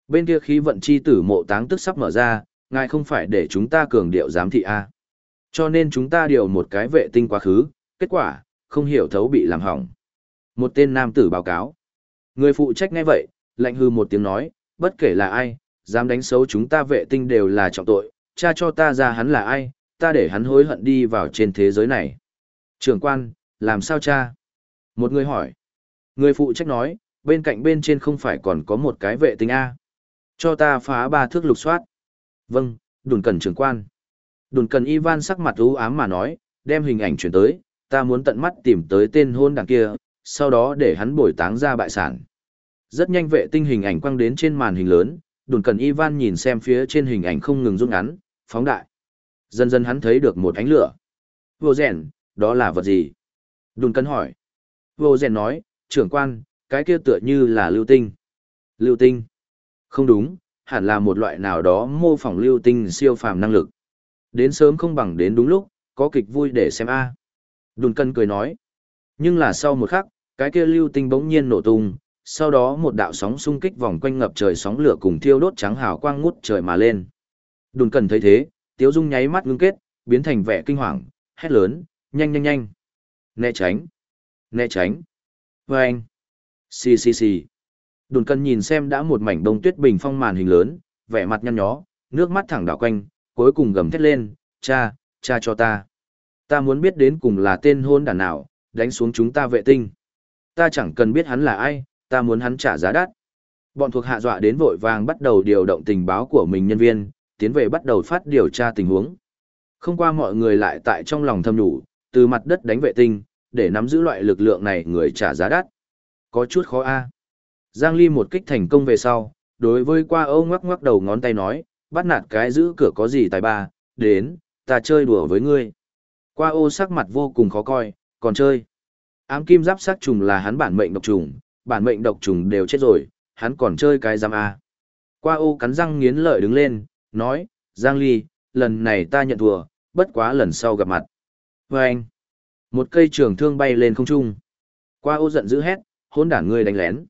Bên kia khí vận chi tử mộ táng tức sắp mở ra, ngài không phải để chúng ta cường điệu giám thị A. Cho nên chúng ta điều một cái vệ tinh quá khứ, kết quả, không hiểu thấu bị làm hỏng. Một tên nam tử báo cáo. Người phụ trách ngay vậy, lạnh hư một tiếng nói, bất kể là ai, dám đánh xấu chúng ta vệ tinh đều là trọng tội, cha cho ta ra hắn là ai, ta để hắn hối hận đi vào trên thế giới này. Trưởng quan, làm sao cha? Một người hỏi. Người phụ trách nói, bên cạnh bên trên không phải còn có một cái vệ tinh A. Cho ta phá ba thước lục soát. Vâng, đùn cần trưởng quan. Đùn cần Ivan sắc mặt u ám mà nói, đem hình ảnh chuyển tới, ta muốn tận mắt tìm tới tên hôn đằng kia, sau đó để hắn bồi táng ra bại sản. Rất nhanh vệ tinh hình ảnh quăng đến trên màn hình lớn, đồn cần Ivan nhìn xem phía trên hình ảnh không ngừng rút ngắn, phóng đại. Dần dần hắn thấy được một ánh lửa. Vô rèn, đó là vật gì? Đồn cần hỏi. Vô rèn nói, trưởng quan, cái kia tựa như là lưu tinh. Lưu tinh? Không đúng, hẳn là một loại nào đó mô phỏng lưu tinh siêu phàm năng lực. Đến sớm không bằng đến đúng lúc, có kịch vui để xem a. À. Đùn cân cười nói. Nhưng là sau một khắc, cái kia lưu tinh bỗng nhiên nổ tung, sau đó một đạo sóng xung kích vòng quanh ngập trời sóng lửa cùng thiêu đốt trắng hào quang ngút trời mà lên. Đùn cần thấy thế, tiếu dung nháy mắt ngưng kết, biến thành vẻ kinh hoàng, hét lớn, nhanh nhanh nhanh. Né tránh, né tránh. Vâng. Xì xì xì. Đùn cần nhìn xem đã một mảnh đông tuyết bình phong màn hình lớn, vẻ mặt nhăn nhó, nước mắt thẳng đảo quanh, cuối cùng gầm thét lên, cha, cha cho ta. Ta muốn biết đến cùng là tên hôn đàn nào, đánh xuống chúng ta vệ tinh. Ta chẳng cần biết hắn là ai, ta muốn hắn trả giá đắt. Bọn thuộc hạ dọa đến vội vàng bắt đầu điều động tình báo của mình nhân viên, tiến về bắt đầu phát điều tra tình huống. Không qua mọi người lại tại trong lòng thâm đủ từ mặt đất đánh vệ tinh, để nắm giữ loại lực lượng này người trả giá đắt. Có chút khó a. Giang Ly một kích thành công về sau, đối với qua Âu ngoắc ngoắc đầu ngón tay nói, bắt nạt cái giữ cửa có gì tài ba, đến, ta chơi đùa với ngươi. Qua ô sắc mặt vô cùng khó coi, còn chơi. Ám kim giáp sát trùng là hắn bản mệnh độc trùng, bản mệnh độc trùng đều chết rồi, hắn còn chơi cái giam A. Qua ô cắn răng nghiến lợi đứng lên, nói, Giang Ly, lần này ta nhận thua, bất quá lần sau gặp mặt. Và anh, một cây trường thương bay lên không trung. Qua ô giận dữ hét, hôn đản ngươi đánh lén.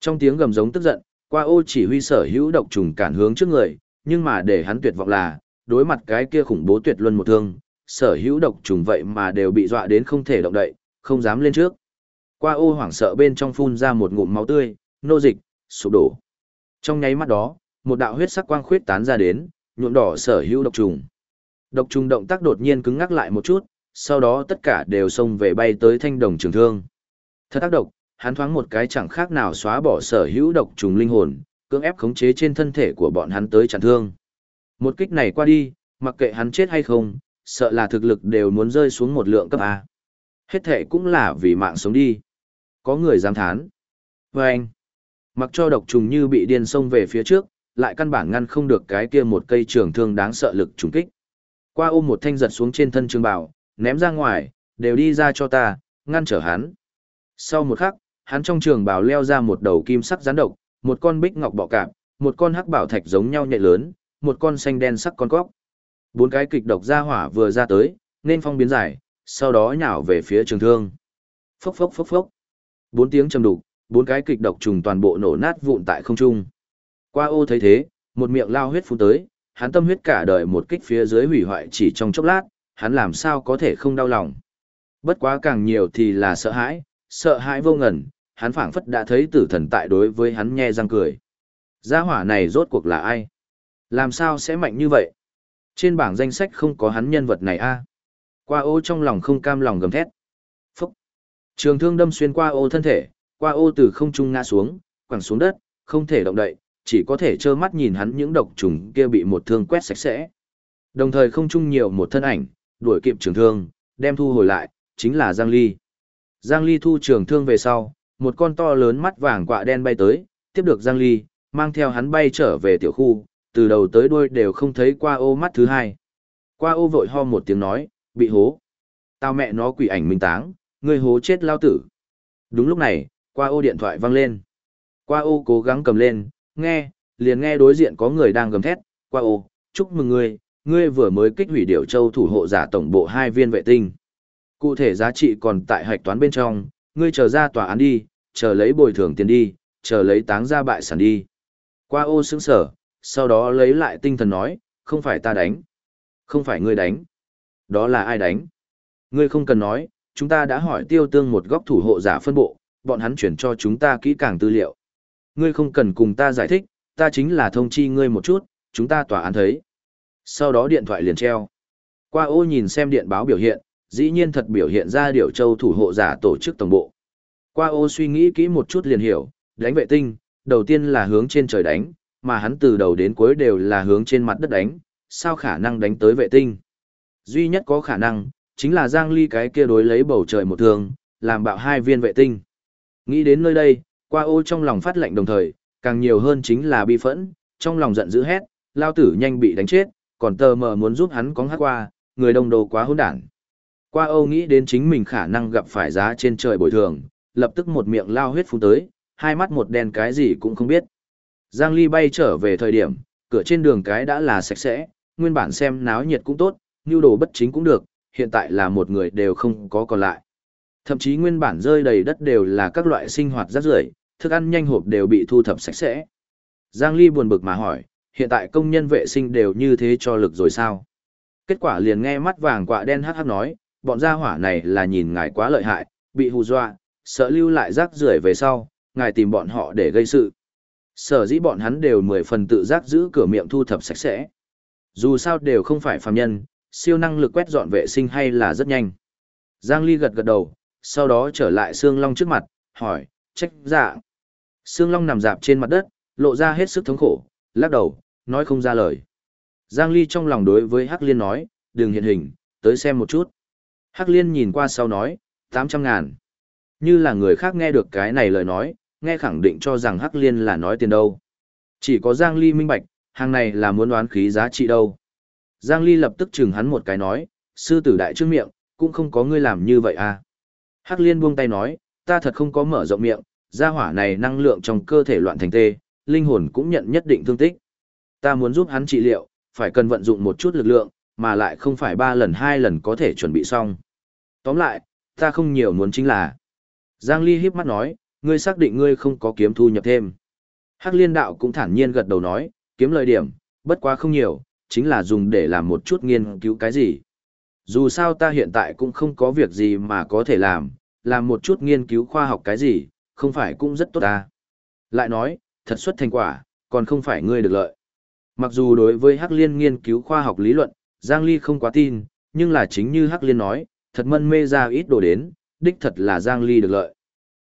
Trong tiếng gầm giống tức giận, qua ô chỉ huy sở hữu độc trùng cản hướng trước người, nhưng mà để hắn tuyệt vọng là, đối mặt cái kia khủng bố tuyệt luân một thương, sở hữu độc trùng vậy mà đều bị dọa đến không thể động đậy, không dám lên trước. Qua ô hoảng sợ bên trong phun ra một ngụm máu tươi, nô dịch, sụp đổ. Trong nháy mắt đó, một đạo huyết sắc quang khuyết tán ra đến, nhuộm đỏ sở hữu độc trùng. Độc trùng động tác đột nhiên cứng ngắc lại một chút, sau đó tất cả đều xông về bay tới thanh đồng trường thương. Thật tác độc, hắn thoáng một cái chẳng khác nào xóa bỏ sở hữu độc trùng linh hồn, cưỡng ép khống chế trên thân thể của bọn hắn tới chặn thương. Một kích này qua đi, mặc kệ hắn chết hay không, sợ là thực lực đều muốn rơi xuống một lượng cấp A. Hết thể cũng là vì mạng sống đi. Có người dám thán. Và anh, mặc cho độc trùng như bị điên xông về phía trước, lại căn bản ngăn không được cái kia một cây trường thương đáng sợ lực trùng kích. Qua ôm một thanh giật xuống trên thân trường bảo, ném ra ngoài, đều đi ra cho ta, ngăn trở hắn. Sau một khắc, hắn trong trường bảo leo ra một đầu kim sắc rắn độc, một con bích ngọc bọ cạp, một con hắc bảo thạch giống nhau nhạy lớn, một con xanh đen sắc con cóc. Bốn cái kịch độc ra hỏa vừa ra tới, nên phong biến giải, sau đó nhào về phía trường thương. Phốc phốc phốc phốc. Bốn tiếng trầm đục, bốn cái kịch độc trùng toàn bộ nổ nát vụn tại không trung. Qua ô thấy thế, một miệng lao huyết phun tới, hắn tâm huyết cả đời một kích phía dưới hủy hoại chỉ trong chốc lát, hắn làm sao có thể không đau lòng. Bất quá càng nhiều thì là sợ hãi, sợ hãi vô ngần, hắn phảng phất đã thấy tử thần tại đối với hắn nhe răng cười. Gia hỏa này rốt cuộc là ai? Làm sao sẽ mạnh như vậy? Trên bảng danh sách không có hắn nhân vật này a. Qua ô trong lòng không cam lòng gầm thét. Phúc! Trường thương đâm xuyên qua ô thân thể, qua ô từ không trung ngã xuống, quẳng xuống đất, không thể động đậy, chỉ có thể trơ mắt nhìn hắn những độc trùng kia bị một thương quét sạch sẽ. Đồng thời không trung nhiều một thân ảnh, đuổi kịp trường thương, đem thu hồi lại, chính là Giang Ly. Giang Ly thu trường thương về sau, một con to lớn mắt vàng quạ đen bay tới, tiếp được Giang Ly, mang theo hắn bay trở về tiểu khu, từ đầu tới đuôi đều không thấy qua ô mắt thứ hai. Qua ô vội ho một tiếng nói, bị hố. Tao mẹ nó quỷ ảnh minh táng, ngươi hố chết lao tử. Đúng lúc này, qua ô điện thoại vang lên. Qua ô cố gắng cầm lên, nghe, liền nghe đối diện có người đang gầm thét, qua ô, chúc mừng ngươi, ngươi vừa mới kích hủy điều châu thủ hộ giả tổng bộ hai viên vệ tinh. Cụ thể giá trị còn tại hạch toán bên trong, ngươi chờ ra tòa án đi, chờ lấy bồi thường tiền đi, chờ lấy táng ra bại sản đi. Qua ô sững sở, sau đó lấy lại tinh thần nói, không phải ta đánh. Không phải ngươi đánh. Đó là ai đánh? Ngươi không cần nói, chúng ta đã hỏi tiêu tương một góc thủ hộ giả phân bộ, bọn hắn chuyển cho chúng ta kỹ càng tư liệu. Ngươi không cần cùng ta giải thích, ta chính là thông chi ngươi một chút, chúng ta tòa án thấy. Sau đó điện thoại liền treo. Qua ô nhìn xem điện báo biểu hiện, dĩ nhiên thật biểu hiện ra điều châu thủ hộ giả tổ chức tổng bộ. Qua ô suy nghĩ kỹ một chút liền hiểu, đánh vệ tinh, đầu tiên là hướng trên trời đánh, mà hắn từ đầu đến cuối đều là hướng trên mặt đất đánh, sao khả năng đánh tới vệ tinh. Duy nhất có khả năng, chính là Giang Ly cái kia đối lấy bầu trời một thường, làm bạo hai viên vệ tinh. Nghĩ đến nơi đây, qua ô trong lòng phát lệnh đồng thời, càng nhiều hơn chính là bi phẫn, trong lòng giận dữ hét, lao tử nhanh bị đánh chết, còn tờ mờ muốn giúp hắn cóng hát qua, người đông đồ quá hỗn đản. Qua Âu nghĩ đến chính mình khả năng gặp phải giá trên trời bồi thường, lập tức một miệng lao huyết phun tới, hai mắt một đen cái gì cũng không biết. Giang Ly bay trở về thời điểm, cửa trên đường cái đã là sạch sẽ, nguyên bản xem náo nhiệt cũng tốt, nhu đồ bất chính cũng được, hiện tại là một người đều không có còn lại. Thậm chí nguyên bản rơi đầy đất đều là các loại sinh hoạt rác rưởi, thức ăn nhanh hộp đều bị thu thập sạch sẽ. Giang Ly buồn bực mà hỏi, hiện tại công nhân vệ sinh đều như thế cho lực rồi sao? Kết quả liền nghe mắt vàng quạ đen hắc hắc nói, bọn gia hỏa này là nhìn ngài quá lợi hại, bị hù dọa, sợ lưu lại rác rưởi về sau, ngài tìm bọn họ để gây sự. Sở dĩ bọn hắn đều mười phần tự giác giữ cửa miệng thu thập sạch sẽ. Dù sao đều không phải phàm nhân, siêu năng lực quét dọn vệ sinh hay là rất nhanh. Giang Ly gật gật đầu, sau đó trở lại Sương Long trước mặt, hỏi, trách dạ. Sương Long nằm dạp trên mặt đất, lộ ra hết sức thống khổ, lắc đầu, nói không ra lời. Giang Ly trong lòng đối với Hắc Liên nói, đừng hiện hình, tới xem một chút. Hắc Liên nhìn qua sau nói, 800 ngàn. Như là người khác nghe được cái này lời nói, nghe khẳng định cho rằng Hắc Liên là nói tiền đâu. Chỉ có Giang Ly minh bạch, hàng này là muốn đoán khí giá trị đâu. Giang Ly lập tức chừng hắn một cái nói, sư tử đại trước miệng, cũng không có ngươi làm như vậy à. Hắc Liên buông tay nói, ta thật không có mở rộng miệng, gia hỏa này năng lượng trong cơ thể loạn thành tê, linh hồn cũng nhận nhất định thương tích. Ta muốn giúp hắn trị liệu, phải cần vận dụng một chút lực lượng, mà lại không phải ba lần hai lần có thể chuẩn bị xong. Tóm lại, ta không nhiều muốn chính là. Giang Ly híp mắt nói, ngươi xác định ngươi không có kiếm thu nhập thêm. Hắc liên đạo cũng thản nhiên gật đầu nói, kiếm lợi điểm, bất quá không nhiều, chính là dùng để làm một chút nghiên cứu cái gì. Dù sao ta hiện tại cũng không có việc gì mà có thể làm, làm một chút nghiên cứu khoa học cái gì, không phải cũng rất tốt ta. Lại nói, thật xuất thành quả, còn không phải ngươi được lợi. Mặc dù đối với Hắc Liên nghiên cứu khoa học lý luận, Giang Ly không quá tin, nhưng là chính như Hắc Liên nói, thật mân mê ra ít đồ đến, đích thật là Giang Ly được lợi.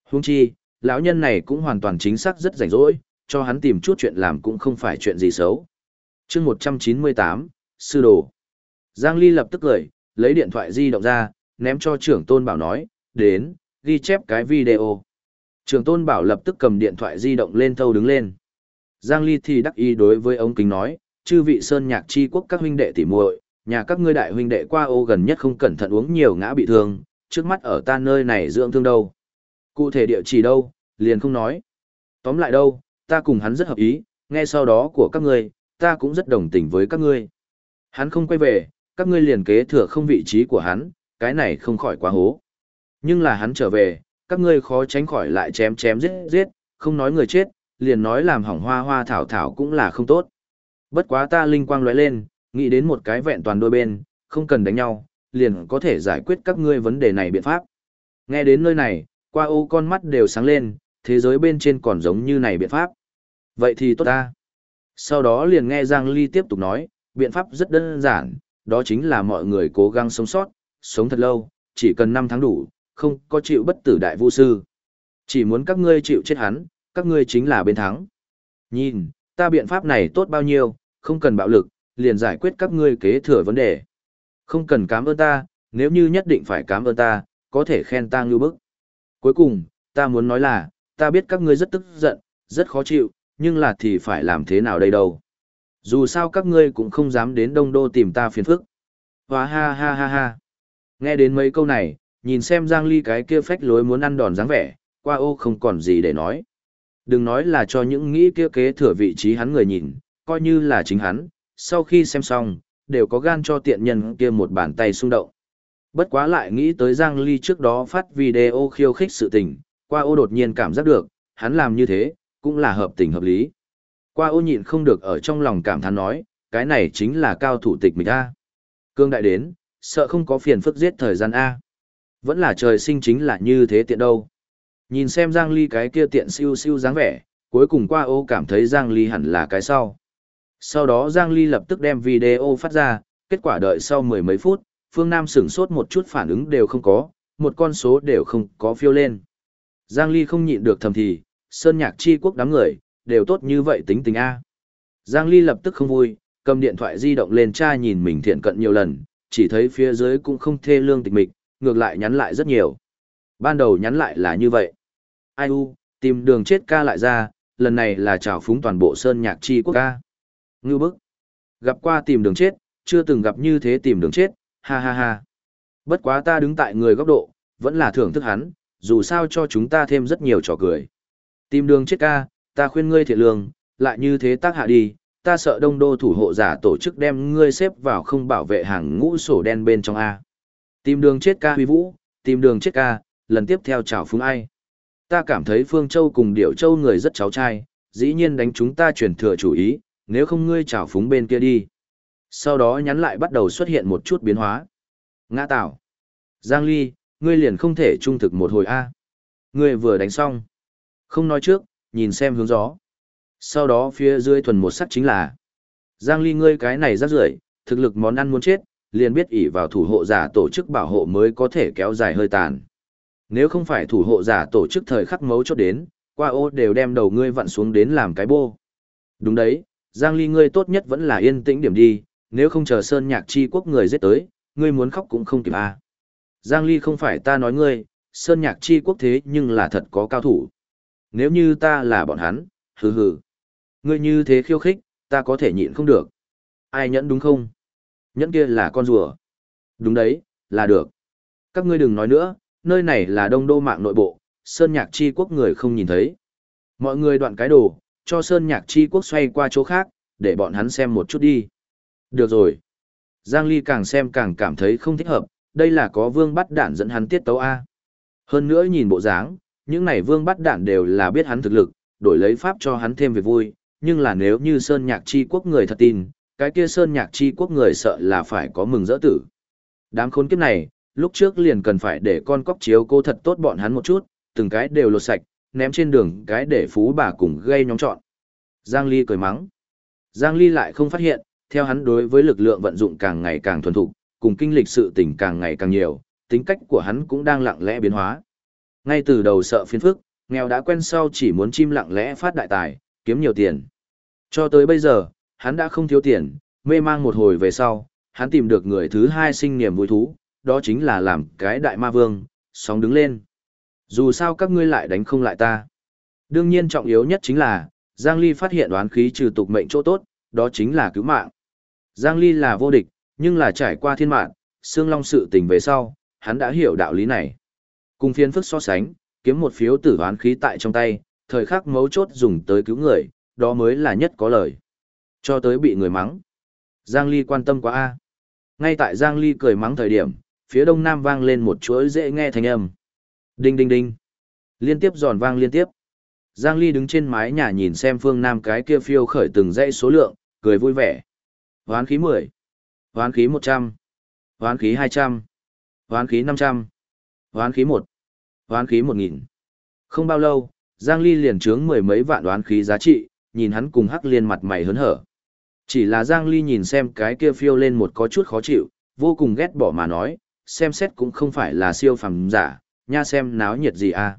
Huống chi, lão nhân này cũng hoàn toàn chính xác rất rảnh rỗi, cho hắn tìm chút chuyện làm cũng không phải chuyện gì xấu. chương 198, Sư Đồ. Giang Ly lập tức cười, lấy điện thoại di động ra, ném cho trưởng tôn bảo nói, đến, ghi chép cái video. Trưởng tôn bảo lập tức cầm điện thoại di động lên thâu đứng lên. Giang Ly thì đắc ý đối với ông kính nói, chư vị sơn nhạc chi quốc các huynh đệ tỉ muội, nhà các ngươi đại huynh đệ qua ô gần nhất không cẩn thận uống nhiều ngã bị thương, trước mắt ở ta nơi này dưỡng thương đâu. Cụ thể địa chỉ đâu, liền không nói. Tóm lại đâu, ta cùng hắn rất hợp ý, nghe sau đó của các ngươi, ta cũng rất đồng tình với các ngươi. Hắn không quay về, các ngươi liền kế thừa không vị trí của hắn, cái này không khỏi quá hố. Nhưng là hắn trở về, các ngươi khó tránh khỏi lại chém chém giết giết, không nói người chết, liền nói làm hỏng hoa hoa thảo thảo cũng là không tốt. Bất quá ta linh quang lóe lên, nghĩ đến một cái vẹn toàn đôi bên, không cần đánh nhau, liền có thể giải quyết các ngươi vấn đề này biện pháp. Nghe đến nơi này, qua ô con mắt đều sáng lên, thế giới bên trên còn giống như này biện pháp. Vậy thì tốt ta. Sau đó liền nghe Giang Ly tiếp tục nói, biện pháp rất đơn giản, đó chính là mọi người cố gắng sống sót, sống thật lâu, chỉ cần 5 tháng đủ, không có chịu bất tử đại vu sư. Chỉ muốn các ngươi chịu chết hắn, các ngươi chính là bên thắng. Nhìn, ta biện pháp này tốt bao nhiêu, không cần bạo lực, liền giải quyết các ngươi kế thừa vấn đề. Không cần cảm ơn ta, nếu như nhất định phải cảm ơn ta, có thể khen ta như bức. Cuối cùng, ta muốn nói là, ta biết các ngươi rất tức giận, rất khó chịu, nhưng là thì phải làm thế nào đây đâu. Dù sao các ngươi cũng không dám đến đông đô tìm ta phiền phức. Hóa ha ha ha ha. Nghe đến mấy câu này, nhìn xem Giang Ly cái kia phách lối muốn ăn đòn dáng vẻ, qua ô không còn gì để nói. Đừng nói là cho những nghĩ kia kế thừa vị trí hắn người nhìn, coi như là chính hắn, sau khi xem xong, đều có gan cho tiện nhân kia một bàn tay xung động. Bất quá lại nghĩ tới Giang Ly trước đó phát video khiêu khích sự tình, qua ô đột nhiên cảm giác được, hắn làm như thế, cũng là hợp tình hợp lý. Qua ô nhịn không được ở trong lòng cảm thán nói, cái này chính là cao thủ tịch mình A. Cương đại đến, sợ không có phiền phức giết thời gian A. Vẫn là trời sinh chính là như thế tiện đâu. Nhìn xem Giang Ly cái kia tiện siêu siêu dáng vẻ, cuối cùng qua ô cảm thấy Giang Ly hẳn là cái sau. Sau đó Giang Ly lập tức đem video phát ra, kết quả đợi sau mười mấy phút, Phương Nam sửng sốt một chút phản ứng đều không có, một con số đều không có phiêu lên. Giang Ly không nhịn được thầm thì, Sơn Nhạc chi quốc đám người, đều tốt như vậy tính tình A. Giang Ly lập tức không vui, cầm điện thoại di động lên tra nhìn mình thiện cận nhiều lần, chỉ thấy phía dưới cũng không thê lương tịch mịch, ngược lại nhắn lại rất nhiều. Ban đầu nhắn lại là như vậy. Ai u, tìm đường chết ca lại ra, lần này là trào phúng toàn bộ sơn nhạc chi quốc ca. Ngư bức. Gặp qua tìm đường chết, chưa từng gặp như thế tìm đường chết, ha ha ha. Bất quá ta đứng tại người góc độ, vẫn là thưởng thức hắn, dù sao cho chúng ta thêm rất nhiều trò cười. Tìm đường chết ca, ta khuyên ngươi thiệt lương, lại như thế tác hạ đi, ta sợ đông đô thủ hộ giả tổ chức đem ngươi xếp vào không bảo vệ hàng ngũ sổ đen bên trong A. Tìm đường chết ca huy vũ, tìm đường chết ca, lần tiếp theo chào phúng ai. Ta cảm thấy Phương Châu cùng Điểu Châu người rất cháu trai, dĩ nhiên đánh chúng ta chuyển thừa chủ ý, nếu không ngươi chào phúng bên kia đi. Sau đó nhắn lại bắt đầu xuất hiện một chút biến hóa. Ngã tạo. Giang Ly, ngươi liền không thể trung thực một hồi A. Ngươi vừa đánh xong. Không nói trước, nhìn xem hướng gió. Sau đó phía dưới thuần một sắc chính là Giang Ly ngươi cái này rác rưởi, thực lực món ăn muốn chết, liền biết ỷ vào thủ hộ giả tổ chức bảo hộ mới có thể kéo dài hơi tàn. Nếu không phải thủ hộ giả tổ chức thời khắc mấu chốt đến, qua ô đều đem đầu ngươi vặn xuống đến làm cái bô. Đúng đấy, Giang Ly ngươi tốt nhất vẫn là yên tĩnh điểm đi, nếu không chờ Sơn Nhạc Chi quốc người giết tới, ngươi muốn khóc cũng không kịp à. Giang Ly không phải ta nói ngươi, Sơn Nhạc Chi quốc thế nhưng là thật có cao thủ. Nếu như ta là bọn hắn, hừ hừ. Ngươi như thế khiêu khích, ta có thể nhịn không được. Ai nhẫn đúng không? Nhẫn kia là con rùa. Đúng đấy, là được. Các ngươi đừng nói nữa, nơi này là đông đô mạng nội bộ, Sơn Nhạc Chi quốc người không nhìn thấy. Mọi người đoạn cái đồ, cho Sơn Nhạc Chi quốc xoay qua chỗ khác, để bọn hắn xem một chút đi. Được rồi. Giang Ly càng xem càng cảm thấy không thích hợp, đây là có vương bắt đạn dẫn hắn tiết tấu A. Hơn nữa nhìn bộ dáng, những này vương bắt đạn đều là biết hắn thực lực, đổi lấy pháp cho hắn thêm việc vui, nhưng là nếu như Sơn Nhạc Chi quốc người thật tin, cái kia Sơn Nhạc Chi quốc người sợ là phải có mừng rỡ tử. Đám khốn kiếp này, lúc trước liền cần phải để con cóc chiếu cô thật tốt bọn hắn một chút, từng cái đều lột sạch, ném trên đường cái để phú bà cùng gây nhóm trọn. Giang Ly cười mắng. Giang Ly lại không phát hiện, theo hắn đối với lực lượng vận dụng càng ngày càng thuần thục, cùng kinh lịch sự tình càng ngày càng nhiều, tính cách của hắn cũng đang lặng lẽ biến hóa. Ngay từ đầu sợ phiền phức, nghèo đã quen sau chỉ muốn chim lặng lẽ phát đại tài, kiếm nhiều tiền. Cho tới bây giờ, hắn đã không thiếu tiền, mê mang một hồi về sau, hắn tìm được người thứ hai sinh niềm vui thú, đó chính là làm cái đại ma vương, sóng đứng lên. Dù sao các ngươi lại đánh không lại ta. Đương nhiên trọng yếu nhất chính là, Giang Ly phát hiện đoán khí trừ tục mệnh chỗ tốt, đó chính là cứu mạng. Giang Ly là vô địch, nhưng là trải qua thiên mạng, xương long sự tình về sau, hắn đã hiểu đạo lý này. Cùng phiên phức so sánh, kiếm một phiếu tử hoán khí tại trong tay, thời khắc mấu chốt dùng tới cứu người, đó mới là nhất có lời. Cho tới bị người mắng. Giang Ly quan tâm quá a. Ngay tại Giang Ly cười mắng thời điểm, phía đông nam vang lên một chuỗi dễ nghe thanh âm. Đinh đinh đinh. Liên tiếp giòn vang liên tiếp. Giang Ly đứng trên mái nhà nhìn xem phương nam cái kia phiêu khởi từng dãy số lượng, cười vui vẻ. Hoán khí 10. Hoán khí 100. Hoán khí 200. Hoán khí 500. Hoán khí 1. Hoán khí 1000. Không bao lâu, Giang Ly liền trướng mười mấy vạn đoán khí giá trị, nhìn hắn cùng hắc liên mặt mày hớn hở. Chỉ là Giang Ly nhìn xem cái kia phiêu lên một có chút khó chịu, vô cùng ghét bỏ mà nói, xem xét cũng không phải là siêu phẩm giả, nha xem náo nhiệt gì à.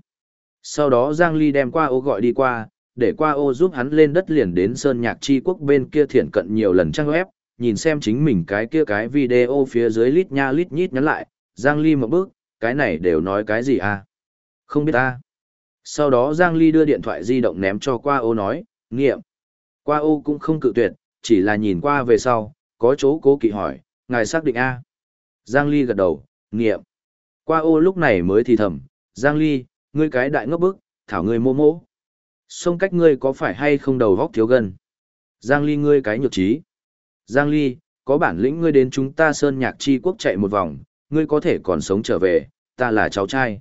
Sau đó Giang Ly đem qua ô gọi đi qua, để qua ô giúp hắn lên đất liền đến Sơn Nhạc Chi Quốc bên kia thiện cận nhiều lần trang web, nhìn xem chính mình cái kia cái video phía dưới lít nha lít nhít nhắn lại, Giang Ly một bước, cái này đều nói cái gì à? Không biết ta Sau đó Giang Ly đưa điện thoại di động ném cho qua ô nói, nghiệm. Qua ô cũng không cự tuyệt, chỉ là nhìn qua về sau, có chỗ cố kỵ hỏi, ngài xác định A. Giang Ly gật đầu, nghiệm. Qua ô lúc này mới thì thầm, Giang Ly, ngươi cái đại ngốc bức, thảo ngươi mô mô sông cách ngươi có phải hay không đầu vóc thiếu gần. Giang Ly ngươi cái nhược trí. Giang Ly, có bản lĩnh ngươi đến chúng ta sơn nhạc chi quốc chạy một vòng, ngươi có thể còn sống trở về, ta là cháu trai.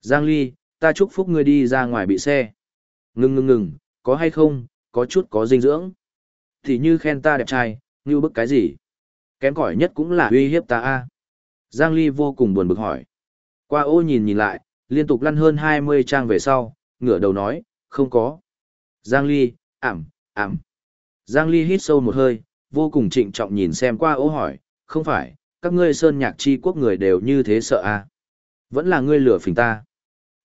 Giang Ly, ta chúc phúc ngươi đi ra ngoài bị xe. Ngừng ngừng ngừng, có hay không, có chút có dinh dưỡng. Thì như khen ta đẹp trai, như bức cái gì? Kém cỏi nhất cũng là uy hiếp ta a. Giang Ly vô cùng buồn bực hỏi. Qua ô nhìn nhìn lại, liên tục lăn hơn 20 trang về sau, ngửa đầu nói, không có. Giang Ly, ảm, ảm. Giang Ly hít sâu một hơi, vô cùng trịnh trọng nhìn xem qua ố hỏi, không phải, các ngươi sơn nhạc chi quốc người đều như thế sợ à? Vẫn là ngươi lừa phỉnh ta.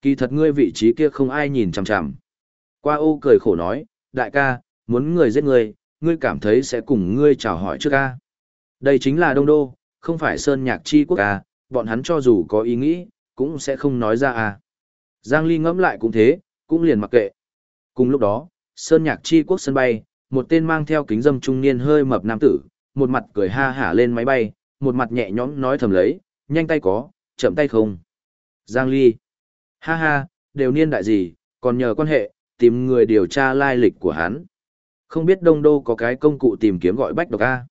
Kỳ thật ngươi vị trí kia không ai nhìn chằm chằm. Qua ô cười khổ nói, đại ca, muốn người giết ngươi, ngươi cảm thấy sẽ cùng ngươi chào hỏi trước ca. Đây chính là đông đô, không phải Sơn Nhạc Chi Quốc à, bọn hắn cho dù có ý nghĩ, cũng sẽ không nói ra à. Giang Ly ngẫm lại cũng thế, cũng liền mặc kệ. Cùng lúc đó, Sơn Nhạc Chi Quốc sân bay, một tên mang theo kính dâm trung niên hơi mập nam tử, một mặt cười ha hả lên máy bay, một mặt nhẹ nhõm nói thầm lấy, nhanh tay có, chậm tay không. Giang Ly. Ha ha, đều niên đại gì, còn nhờ quan hệ, tìm người điều tra lai lịch của hắn. Không biết Đông Đô có cái công cụ tìm kiếm gọi bách độc A.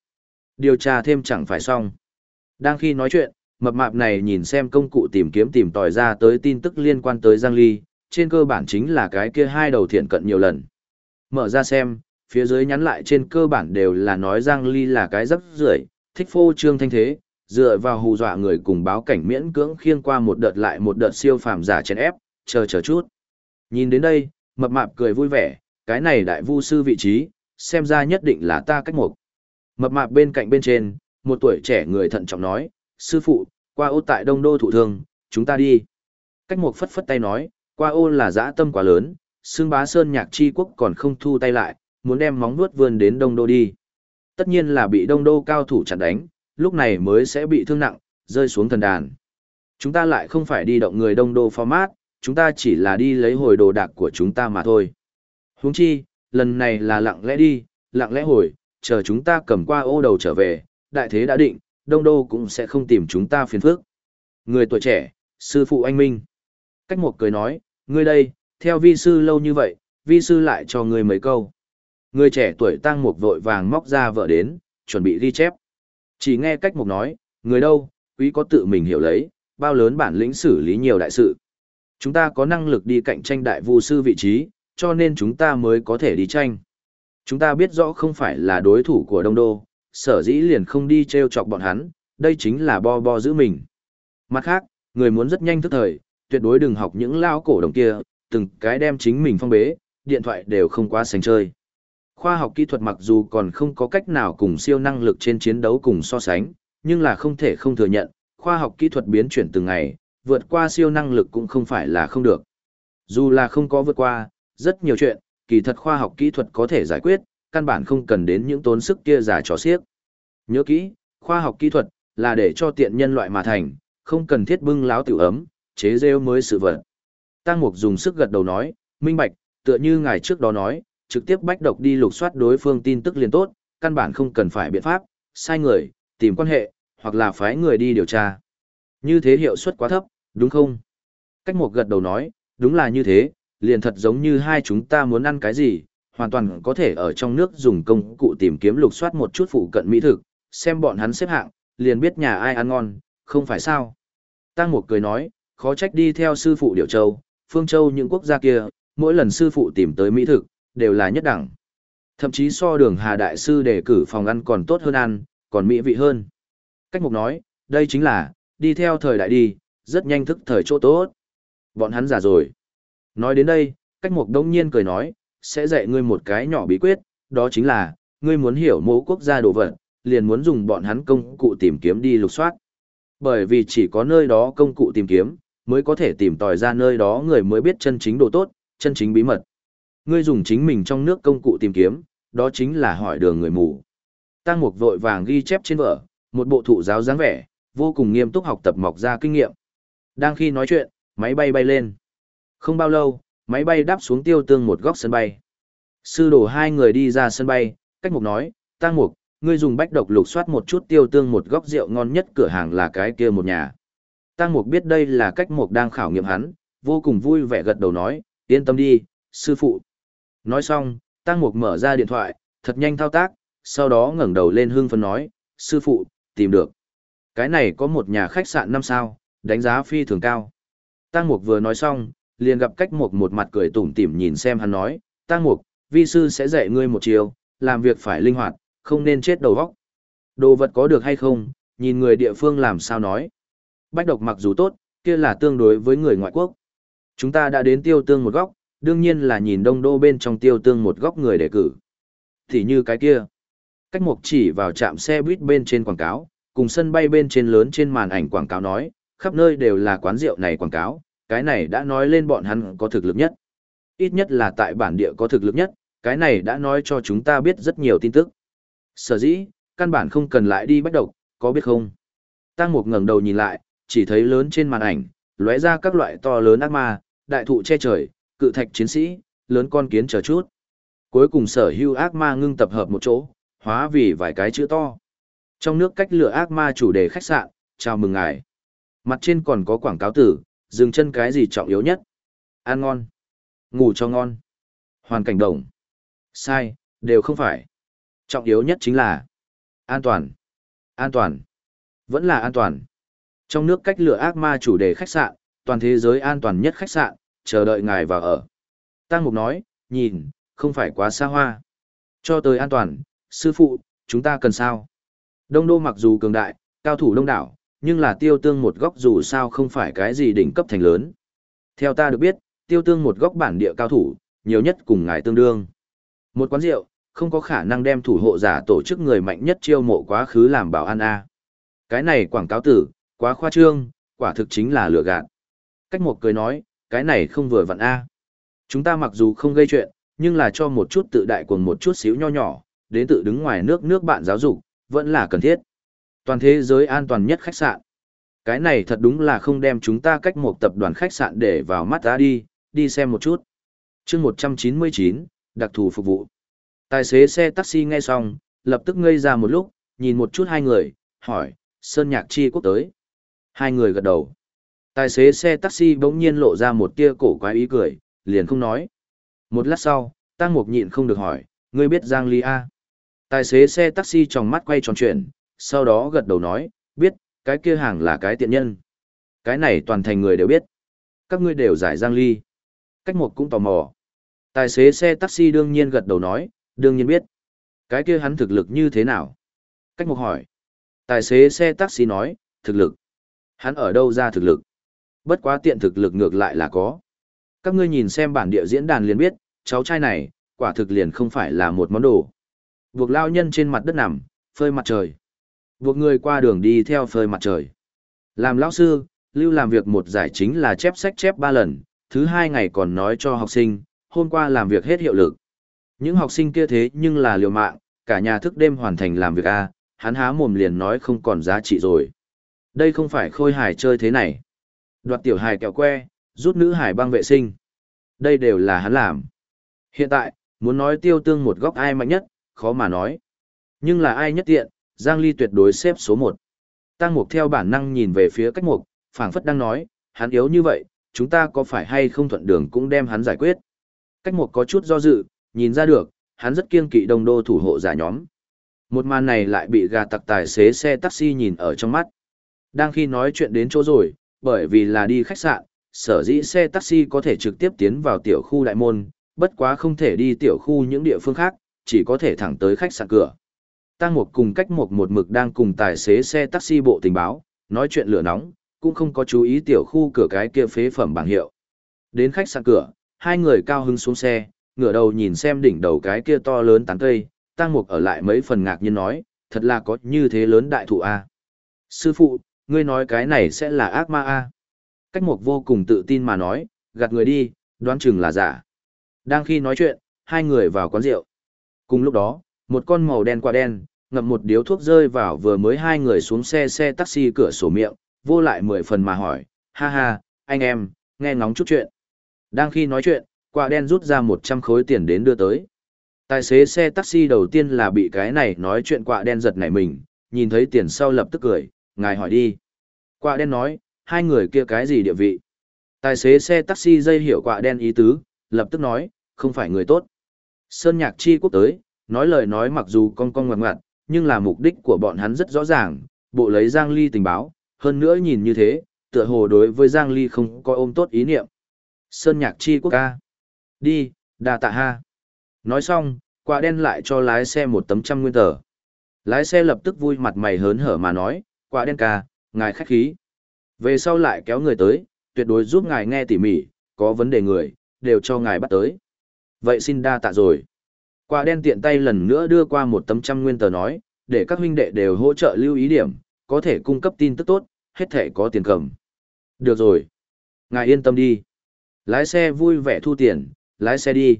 Điều tra thêm chẳng phải xong. Đang khi nói chuyện, mập mạp này nhìn xem công cụ tìm kiếm tìm tòi ra tới tin tức liên quan tới Giang Ly, trên cơ bản chính là cái kia hai đầu thiện cận nhiều lần. Mở ra xem, phía dưới nhắn lại trên cơ bản đều là nói Giang Ly là cái rất rưởi, thích phô trương thanh thế, dựa vào hù dọa người cùng báo cảnh miễn cưỡng khiêng qua một đợt lại một đợt siêu phàm giả chèn ép, chờ chờ chút. Nhìn đến đây, mập mạp cười vui vẻ, cái này đại vu sư vị trí, xem ra nhất định là ta cách một. Mập mạp bên cạnh bên trên, một tuổi trẻ người thận trọng nói, sư phụ, qua ô tại đông đô thủ thương, chúng ta đi. Cách một phất phất tay nói, qua ô là dã tâm quá lớn, xương bá sơn nhạc chi quốc còn không thu tay lại, muốn đem móng vuốt vươn đến đông đô đi. Tất nhiên là bị đông đô cao thủ chặn đánh, lúc này mới sẽ bị thương nặng, rơi xuống thần đàn. Chúng ta lại không phải đi động người đông đô format, chúng ta chỉ là đi lấy hồi đồ đạc của chúng ta mà thôi. Huống chi, lần này là lặng lẽ đi, lặng lẽ hồi, chờ chúng ta cầm qua ô đầu trở về, đại thế đã định, đông đô cũng sẽ không tìm chúng ta phiền phức. Người tuổi trẻ, sư phụ anh Minh. Cách một cười nói, ngươi đây, theo vi sư lâu như vậy, vi sư lại cho ngươi mấy câu. Người trẻ tuổi tăng một vội vàng móc ra vợ đến, chuẩn bị ghi chép. Chỉ nghe cách một nói, người đâu, quý có tự mình hiểu lấy, bao lớn bản lĩnh xử lý nhiều đại sự. Chúng ta có năng lực đi cạnh tranh đại vu sư vị trí, cho nên chúng ta mới có thể đi tranh. Chúng ta biết rõ không phải là đối thủ của Đông Đô, sở dĩ liền không đi treo chọc bọn hắn, đây chính là bo bo giữ mình. Mặt khác, người muốn rất nhanh thức thời, tuyệt đối đừng học những lao cổ đồng kia, từng cái đem chính mình phong bế, điện thoại đều không quá sành chơi. Khoa học kỹ thuật mặc dù còn không có cách nào cùng siêu năng lực trên chiến đấu cùng so sánh, nhưng là không thể không thừa nhận, khoa học kỹ thuật biến chuyển từng ngày, vượt qua siêu năng lực cũng không phải là không được. Dù là không có vượt qua, rất nhiều chuyện, kỳ thật khoa học kỹ thuật có thể giải quyết, căn bản không cần đến những tốn sức kia giả trò xiếc. Nhớ kỹ, khoa học kỹ thuật là để cho tiện nhân loại mà thành, không cần thiết bưng láo tiểu ấm, chế rêu mới sự vật. Tăng Mục dùng sức gật đầu nói, minh bạch, tựa như ngài trước đó nói, trực tiếp bách độc đi lục soát đối phương tin tức liền tốt, căn bản không cần phải biện pháp, sai người, tìm quan hệ, hoặc là phái người đi điều tra. Như thế hiệu suất quá thấp, đúng không? Cách một gật đầu nói, đúng là như thế, liền thật giống như hai chúng ta muốn ăn cái gì, hoàn toàn có thể ở trong nước dùng công cụ tìm kiếm lục soát một chút phụ cận mỹ thực, xem bọn hắn xếp hạng, liền biết nhà ai ăn ngon, không phải sao? Tăng Mục cười nói, khó trách đi theo sư phụ Điệu Châu, Phương Châu những quốc gia kia, mỗi lần sư phụ tìm tới mỹ thực, đều là nhất đẳng. Thậm chí so đường Hà Đại Sư đề cử phòng ăn còn tốt hơn ăn, còn mỹ vị hơn. Cách mục nói, đây chính là, đi theo thời đại đi, rất nhanh thức thời chỗ tốt. Bọn hắn già rồi. Nói đến đây, cách mục đông nhiên cười nói, sẽ dạy ngươi một cái nhỏ bí quyết, đó chính là, ngươi muốn hiểu mẫu quốc gia đồ vật, liền muốn dùng bọn hắn công cụ tìm kiếm đi lục soát. Bởi vì chỉ có nơi đó công cụ tìm kiếm, mới có thể tìm tòi ra nơi đó người mới biết chân chính đồ tốt, chân chính bí mật. Ngươi dùng chính mình trong nước công cụ tìm kiếm, đó chính là hỏi đường người mù. Tăng Mục vội vàng ghi chép trên vở, một bộ thụ giáo dáng vẻ, vô cùng nghiêm túc học tập mọc ra kinh nghiệm. Đang khi nói chuyện, máy bay bay lên. Không bao lâu, máy bay đáp xuống tiêu tương một góc sân bay. Sư đổ hai người đi ra sân bay, cách mục nói, Tăng Mục, ngươi dùng bách độc lục soát một chút tiêu tương một góc rượu ngon nhất cửa hàng là cái kia một nhà. Tăng Mục biết đây là cách mục đang khảo nghiệm hắn, vô cùng vui vẻ gật đầu nói, yên tâm đi, sư phụ. Nói xong, Tăng Mục mở ra điện thoại, thật nhanh thao tác, sau đó ngẩng đầu lên hương phấn nói, sư phụ, tìm được. Cái này có một nhà khách sạn năm sao, đánh giá phi thường cao. Tăng Mục vừa nói xong, liền gặp cách Mục một mặt cười tủm tỉm nhìn xem hắn nói, Tăng Mục, vi sư sẽ dạy ngươi một chiều, làm việc phải linh hoạt, không nên chết đầu vóc. Đồ vật có được hay không, nhìn người địa phương làm sao nói. Bách độc mặc dù tốt, kia là tương đối với người ngoại quốc. Chúng ta đã đến tiêu tương một góc, đương nhiên là nhìn đông đô bên trong tiêu tương một góc người đề cử. Thì như cái kia. Cách mục chỉ vào trạm xe buýt bên trên quảng cáo, cùng sân bay bên trên lớn trên màn ảnh quảng cáo nói, khắp nơi đều là quán rượu này quảng cáo, cái này đã nói lên bọn hắn có thực lực nhất. Ít nhất là tại bản địa có thực lực nhất, cái này đã nói cho chúng ta biết rất nhiều tin tức. Sở dĩ, căn bản không cần lại đi bách độc, có biết không? Tăng Mục ngẩng đầu nhìn lại, chỉ thấy lớn trên màn ảnh, lóe ra các loại to lớn ác ma, đại thụ che trời, cự thạch chiến sĩ, lớn con kiến chờ chút. Cuối cùng sở hữu ác ma ngưng tập hợp một chỗ, hóa vì vài cái chữ to. Trong nước cách lựa ác ma chủ đề khách sạn, chào mừng ngài. Mặt trên còn có quảng cáo tử, dừng chân cái gì trọng yếu nhất. Ăn ngon. Ngủ cho ngon. Hoàn cảnh đồng. Sai, đều không phải. Trọng yếu nhất chính là an toàn. An toàn. Vẫn là an toàn. Trong nước cách lửa ác ma chủ đề khách sạn, toàn thế giới an toàn nhất khách sạn, chờ đợi ngài vào ở. Tăng Mục nói, nhìn, không phải quá xa hoa. Cho tới an toàn, sư phụ, chúng ta cần sao? Đông đô mặc dù cường đại, cao thủ đông đảo, nhưng là tiêu tương một góc dù sao không phải cái gì đỉnh cấp thành lớn. Theo ta được biết, tiêu tương một góc bản địa cao thủ, nhiều nhất cùng ngài tương đương. Một quán rượu, không có khả năng đem thủ hộ giả tổ chức người mạnh nhất chiêu mộ quá khứ làm bảo an A. Cái này quảng cáo tử, quá khoa trương, quả thực chính là lừa gạt. Cách một cười nói, cái này không vừa vặn A. Chúng ta mặc dù không gây chuyện, nhưng là cho một chút tự đại cùng một chút xíu nho nhỏ, đến tự đứng ngoài nước nước bạn giáo dục, vẫn là cần thiết. Toàn thế giới an toàn nhất khách sạn. Cái này thật đúng là không đem chúng ta cách một tập đoàn khách sạn để vào mắt ta đi, đi xem một chút. chương 199, đặc thù phục vụ. Tài xế xe taxi nghe xong, lập tức ngây ra một lúc, nhìn một chút hai người, hỏi, Sơn Nhạc Chi Quốc tới. Hai người gật đầu. Tài xế xe taxi bỗng nhiên lộ ra một tia cổ quái ý cười, liền không nói. Một lát sau, Tăng Mục nhịn không được hỏi, ngươi biết Giang Ly A. Tài xế xe taxi trong mắt quay tròn chuyển, sau đó gật đầu nói, biết, cái kia hàng là cái tiện nhân. Cái này toàn thành người đều biết. Các ngươi đều giải Giang Ly. Cách một cũng tò mò. Tài xế xe taxi đương nhiên gật đầu nói, đương nhiên biết. Cái kia hắn thực lực như thế nào? Cách một hỏi. Tài xế xe taxi nói, thực lực. Hắn ở đâu ra thực lực? Bất quá tiện thực lực ngược lại là có. Các ngươi nhìn xem bản địa diễn đàn liền biết, cháu trai này, quả thực liền không phải là một món đồ. Buộc lao nhân trên mặt đất nằm, phơi mặt trời. Buộc người qua đường đi theo phơi mặt trời. Làm lão sư, lưu làm việc một giải chính là chép sách chép ba lần, thứ hai ngày còn nói cho học sinh, hôm qua làm việc hết hiệu lực. Những học sinh kia thế nhưng là liều mạng, cả nhà thức đêm hoàn thành làm việc A, hắn há mồm liền nói không còn giá trị rồi. Đây không phải khôi hài chơi thế này. Đoạt tiểu hài kẹo que, rút nữ hải băng vệ sinh. Đây đều là hắn làm. Hiện tại, muốn nói tiêu tương một góc ai mạnh nhất, khó mà nói. Nhưng là ai nhất tiện, Giang Ly tuyệt đối xếp số 1. Tăng Mục theo bản năng nhìn về phía cách mục, phảng phất đang nói, hắn yếu như vậy, chúng ta có phải hay không thuận đường cũng đem hắn giải quyết. Cách mục có chút do dự, nhìn ra được, hắn rất kiên kỵ đồng đô thủ hộ giả nhóm. Một màn này lại bị gà tặc tài xế xe taxi nhìn ở trong mắt. Đang khi nói chuyện đến chỗ rồi, bởi vì là đi khách sạn, sở dĩ xe taxi có thể trực tiếp tiến vào tiểu khu đại môn, bất quá không thể đi tiểu khu những địa phương khác, chỉ có thể thẳng tới khách sạn cửa. Tăng Mục cùng cách một một mực đang cùng tài xế xe taxi bộ tình báo, nói chuyện lửa nóng, cũng không có chú ý tiểu khu cửa cái kia phế phẩm bảng hiệu. Đến khách sạn cửa, hai người cao hứng xuống xe, ngửa đầu nhìn xem đỉnh đầu cái kia to lớn tán cây, Tăng Mục ở lại mấy phần ngạc nhiên nói, thật là có như thế lớn đại thụ A. Sư phụ, ngươi nói cái này sẽ là ác ma A. Cách Mục vô cùng tự tin mà nói, gạt người đi, đoán chừng là giả. Đang khi nói chuyện, hai người vào quán rượu. Cùng lúc đó, một con màu đen qua đen, ngậm một điếu thuốc rơi vào vừa mới hai người xuống xe xe taxi cửa sổ miệng, vô lại mười phần mà hỏi, ha ha, anh em, nghe ngóng chút chuyện. Đang khi nói chuyện, quả đen rút ra một trăm khối tiền đến đưa tới. Tài xế xe taxi đầu tiên là bị cái này nói chuyện quạ đen giật nảy mình, nhìn thấy tiền sau lập tức cười, ngài hỏi đi. Quạ đen nói, hai người kia cái gì địa vị? Tài xế xe taxi dây hiểu quạ đen ý tứ, lập tức nói, không phải người tốt. Sơn nhạc chi quốc tới, nói lời nói mặc dù con con ngoặt ngoặt, nhưng là mục đích của bọn hắn rất rõ ràng, bộ lấy Giang Ly tình báo, hơn nữa nhìn như thế, tựa hồ đối với Giang Ly không có ôm tốt ý niệm. Sơn nhạc chi quốc ca. Đi, đà tạ ha. Nói xong, quả đen lại cho lái xe một tấm trăm nguyên tờ. Lái xe lập tức vui mặt mày hớn hở mà nói, quả đen ca, ngài khách khí. Về sau lại kéo người tới, tuyệt đối giúp ngài nghe tỉ mỉ, có vấn đề người, đều cho ngài bắt tới. Vậy xin đa tạ rồi. Quả đen tiện tay lần nữa đưa qua một tấm trăm nguyên tờ nói, để các huynh đệ đều hỗ trợ lưu ý điểm, có thể cung cấp tin tức tốt, hết thể có tiền cầm. Được rồi. Ngài yên tâm đi. Lái xe vui vẻ thu tiền, lái xe đi.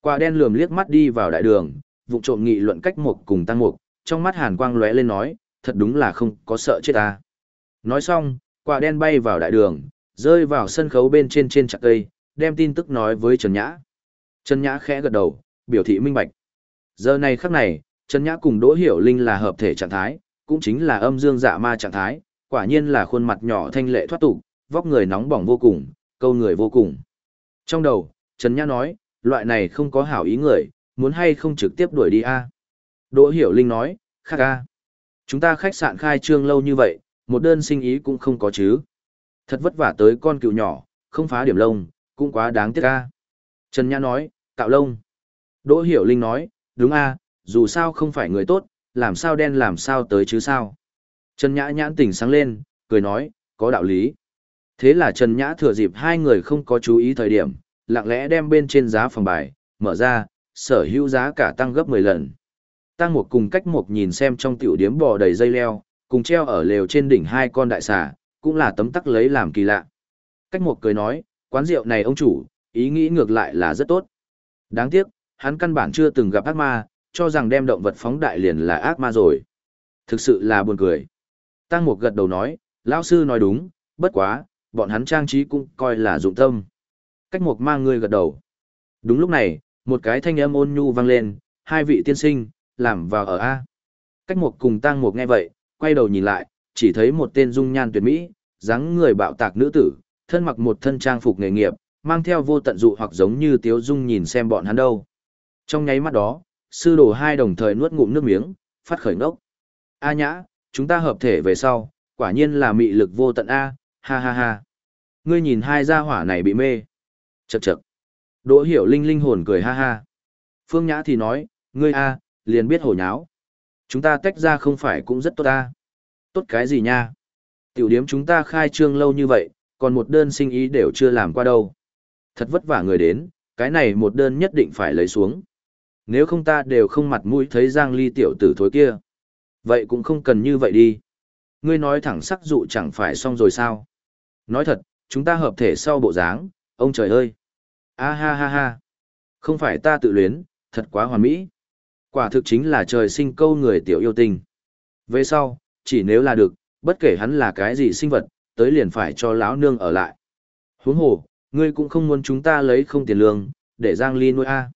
Quả đen lườm liếc mắt đi vào đại đường, vụ trộm nghị luận cách mục cùng tăng mục, trong mắt hàn quang lóe lên nói, thật đúng là không có sợ chết ta. Nói xong, quả đen bay vào đại đường, rơi vào sân khấu bên trên trên chặt cây, đem tin tức nói với Trần Nhã. Trần Nhã khẽ gật đầu, biểu thị minh bạch. Giờ này khắc này, Trần Nhã cùng Đỗ Hiểu Linh là hợp thể trạng thái, cũng chính là âm dương dạ ma trạng thái, quả nhiên là khuôn mặt nhỏ thanh lệ thoát tục, vóc người nóng bỏng vô cùng, câu người vô cùng. Trong đầu, Trần Nhã nói, loại này không có hảo ý người, muốn hay không trực tiếp đuổi đi a Đỗ Hiểu Linh nói, khác a Chúng ta khách sạn khai trương lâu như vậy, một đơn sinh ý cũng không có chứ. Thật vất vả tới con cựu nhỏ, không phá điểm lông, cũng quá đáng tiếc ca. Trần Nhã nói, cạo lông. Đỗ Hiểu Linh nói, đúng a dù sao không phải người tốt, làm sao đen làm sao tới chứ sao. Trần Nhã nhãn tỉnh sáng lên, cười nói, có đạo lý. Thế là Trần Nhã thừa dịp hai người không có chú ý thời điểm, lặng lẽ đem bên trên giá phòng bài, mở ra, sở hữu giá cả tăng gấp 10 lần. Tăng một cùng cách một nhìn xem trong tiểu điếm bò đầy dây leo, cùng treo ở lều trên đỉnh hai con đại xà, cũng là tấm tắc lấy làm kỳ lạ. Cách một cười nói, quán rượu này ông chủ, ý nghĩ ngược lại là rất tốt. Đáng tiếc, hắn căn bản chưa từng gặp ác ma, cho rằng đem động vật phóng đại liền là ác ma rồi. Thực sự là buồn cười. Tăng Mục gật đầu nói, lão sư nói đúng, bất quá, bọn hắn trang trí cũng coi là dụng tâm. Cách Mục mang người gật đầu. Đúng lúc này, một cái thanh âm ôn nhu vang lên, hai vị tiên sinh, làm vào ở A. Cách một cùng tang một nghe vậy, quay đầu nhìn lại, chỉ thấy một tên dung nhan tuyệt mỹ, dáng người bạo tạc nữ tử, thân mặc một thân trang phục nghề nghiệp, mang theo vô tận dụ hoặc giống như tiếu dung nhìn xem bọn hắn đâu. Trong nháy mắt đó, sư đồ hai đồng thời nuốt ngụm nước miếng, phát khởi ngốc. A nhã, chúng ta hợp thể về sau, quả nhiên là mị lực vô tận A, ha ha ha. Ngươi nhìn hai gia hỏa này bị mê. Chậc chậc. Đỗ hiểu linh linh hồn cười ha ha. Phương Nhã thì nói, ngươi A, liền biết hổ nháo. Chúng ta tách ra không phải cũng rất tốt ta Tốt cái gì nha? Tiểu điếm chúng ta khai trương lâu như vậy, còn một đơn sinh ý đều chưa làm qua đâu. Thật vất vả người đến, cái này một đơn nhất định phải lấy xuống. Nếu không ta đều không mặt mũi thấy Giang Ly tiểu tử thối kia. Vậy cũng không cần như vậy đi. Ngươi nói thẳng sắc dụ chẳng phải xong rồi sao? Nói thật, chúng ta hợp thể sau bộ dáng, ông trời ơi. A ha ha ha. Không phải ta tự luyến, thật quá hoàn mỹ. Quả thực chính là trời sinh câu người tiểu yêu tình. Về sau, chỉ nếu là được, bất kể hắn là cái gì sinh vật, tới liền phải cho lão nương ở lại. Huống hồ, ngươi cũng không muốn chúng ta lấy không tiền lương, để Giang Ly nuôi A.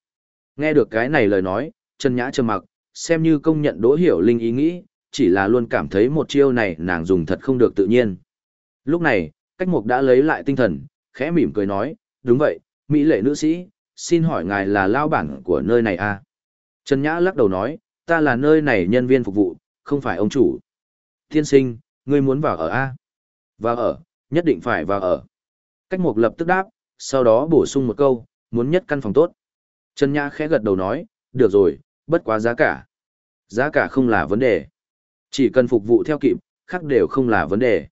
Nghe được cái này lời nói, Trần Nhã trầm mặc, xem như công nhận Đỗ Hiểu Linh ý nghĩ, chỉ là luôn cảm thấy một chiêu này nàng dùng thật không được tự nhiên. Lúc này, cách mục đã lấy lại tinh thần, khẽ mỉm cười nói, đúng vậy, Mỹ lệ nữ sĩ, xin hỏi ngài là lao bản của nơi này à? Trần Nhã lắc đầu nói, ta là nơi này nhân viên phục vụ, không phải ông chủ. Thiên sinh, ngươi muốn vào ở a à? Vào ở, nhất định phải vào ở. Cách mục lập tức đáp, sau đó bổ sung một câu, muốn nhất căn phòng tốt. Trần Nhã khẽ gật đầu nói, được rồi, bất quá giá cả. Giá cả không là vấn đề. Chỉ cần phục vụ theo kịp, khác đều không là vấn đề.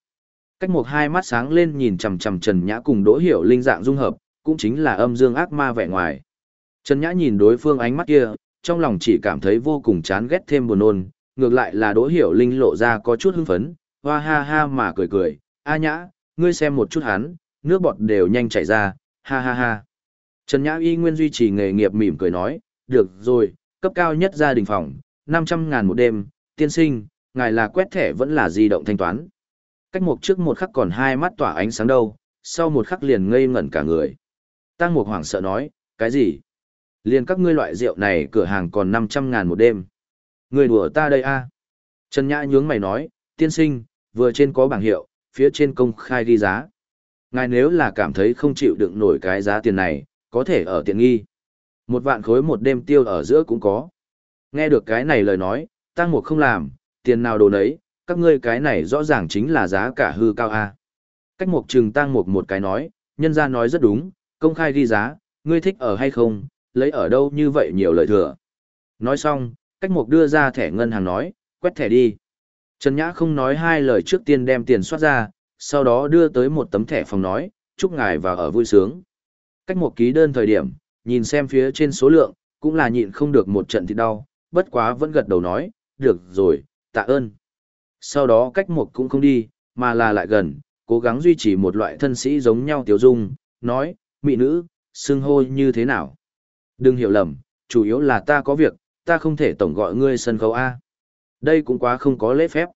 Cách một hai mắt sáng lên nhìn chằm chằm Trần Nhã cùng Đỗ Hiểu Linh dạng dung hợp, cũng chính là âm dương ác ma vẻ ngoài. Trần Nhã nhìn đối phương ánh mắt kia, trong lòng chỉ cảm thấy vô cùng chán ghét thêm buồn nôn, ngược lại là Đỗ Hiểu Linh lộ ra có chút hưng phấn, hoa ha ha mà cười cười, "A Nhã, ngươi xem một chút hắn, nước bọt đều nhanh chảy ra, ha ha ha." Trần Nhã y nguyên duy trì nghề nghiệp mỉm cười nói, "Được rồi, cấp cao nhất gia đình phòng, 500 ngàn một đêm, tiên sinh, ngài là quét thẻ vẫn là di động thanh toán." Cách một trước một khắc còn hai mắt tỏa ánh sáng đâu, sau một khắc liền ngây ngẩn cả người. Tăng Mục hoảng sợ nói, cái gì? Liền các ngươi loại rượu này cửa hàng còn 500 ngàn một đêm. Người đùa ta đây a à? Trần Nhã nhướng mày nói, tiên sinh, vừa trên có bảng hiệu, phía trên công khai ghi giá. Ngài nếu là cảm thấy không chịu đựng nổi cái giá tiền này, có thể ở tiện nghi. Một vạn khối một đêm tiêu ở giữa cũng có. Nghe được cái này lời nói, Tăng một không làm, tiền nào đồ nấy, các ngươi cái này rõ ràng chính là giá cả hư cao a. Cách một Trừng Tăng một một cái nói, nhân gia nói rất đúng, công khai ghi giá, ngươi thích ở hay không, lấy ở đâu như vậy nhiều lời thừa. Nói xong, cách mục đưa ra thẻ ngân hàng nói, quét thẻ đi. Trần Nhã không nói hai lời trước tiên đem tiền soát ra, sau đó đưa tới một tấm thẻ phòng nói, chúc ngài vào ở vui sướng. Cách một ký đơn thời điểm, nhìn xem phía trên số lượng, cũng là nhịn không được một trận thì đau, bất quá vẫn gật đầu nói, được rồi, tạ ơn. Sau đó cách một cũng không đi, mà là lại gần, cố gắng duy trì một loại thân sĩ giống nhau tiểu dung, nói, mỹ nữ, xưng hô như thế nào? Đừng hiểu lầm, chủ yếu là ta có việc, ta không thể tổng gọi ngươi sân khấu A. Đây cũng quá không có lễ phép.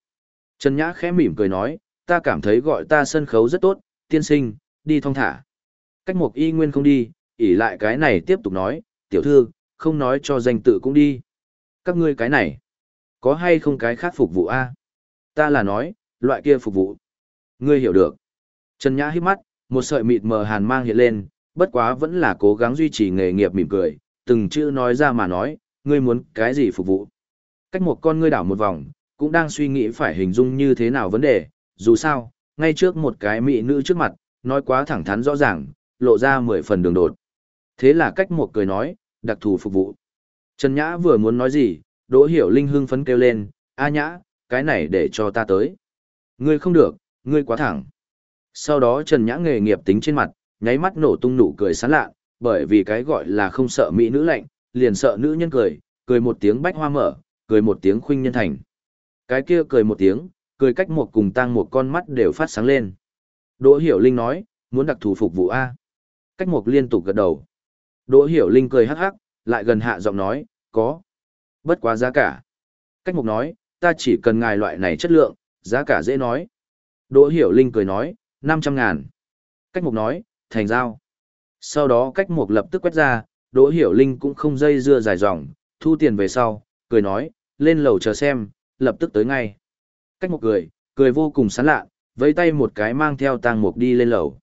Trần Nhã khẽ mỉm cười nói, ta cảm thấy gọi ta sân khấu rất tốt, tiên sinh, đi thong thả. Cách mục y nguyên không đi, ỉ lại cái này tiếp tục nói, tiểu thư, không nói cho danh tự cũng đi. Các ngươi cái này, có hay không cái khác phục vụ a? Ta là nói, loại kia phục vụ. Ngươi hiểu được. Trần Nhã hít mắt, một sợi mịt mờ hàn mang hiện lên, bất quá vẫn là cố gắng duy trì nghề nghiệp mỉm cười, từng chữ nói ra mà nói, ngươi muốn cái gì phục vụ. Cách một con ngươi đảo một vòng, cũng đang suy nghĩ phải hình dung như thế nào vấn đề, dù sao, ngay trước một cái mỹ nữ trước mặt, nói quá thẳng thắn rõ ràng, lộ ra mười phần đường đột. Thế là cách một cười nói, đặc thù phục vụ. Trần Nhã vừa muốn nói gì, Đỗ Hiểu Linh hưng phấn kêu lên, A Nhã, cái này để cho ta tới. Ngươi không được, ngươi quá thẳng. Sau đó Trần Nhã nghề nghiệp tính trên mặt, nháy mắt nổ tung nụ cười sán lạ, bởi vì cái gọi là không sợ mỹ nữ lạnh, liền sợ nữ nhân cười, cười một tiếng bách hoa mở, cười một tiếng khuynh nhân thành. Cái kia cười một tiếng, cười cách một cùng tang một con mắt đều phát sáng lên. Đỗ Hiểu Linh nói, muốn đặc thù phục vụ A. Cách một liên tục gật đầu. Đỗ Hiểu Linh cười hắc hắc, lại gần hạ giọng nói, có. Bất quá giá cả. Cách một nói, ta chỉ cần ngài loại này chất lượng, giá cả dễ nói. Đỗ Hiểu Linh cười nói, 500 ngàn. Cách Mục nói, thành giao. Sau đó cách một lập tức quét ra, Đỗ Hiểu Linh cũng không dây dưa dài dòng, thu tiền về sau, cười nói, lên lầu chờ xem, lập tức tới ngay. Cách một cười, cười vô cùng sán lạ, vẫy tay một cái mang theo tang mục đi lên lầu.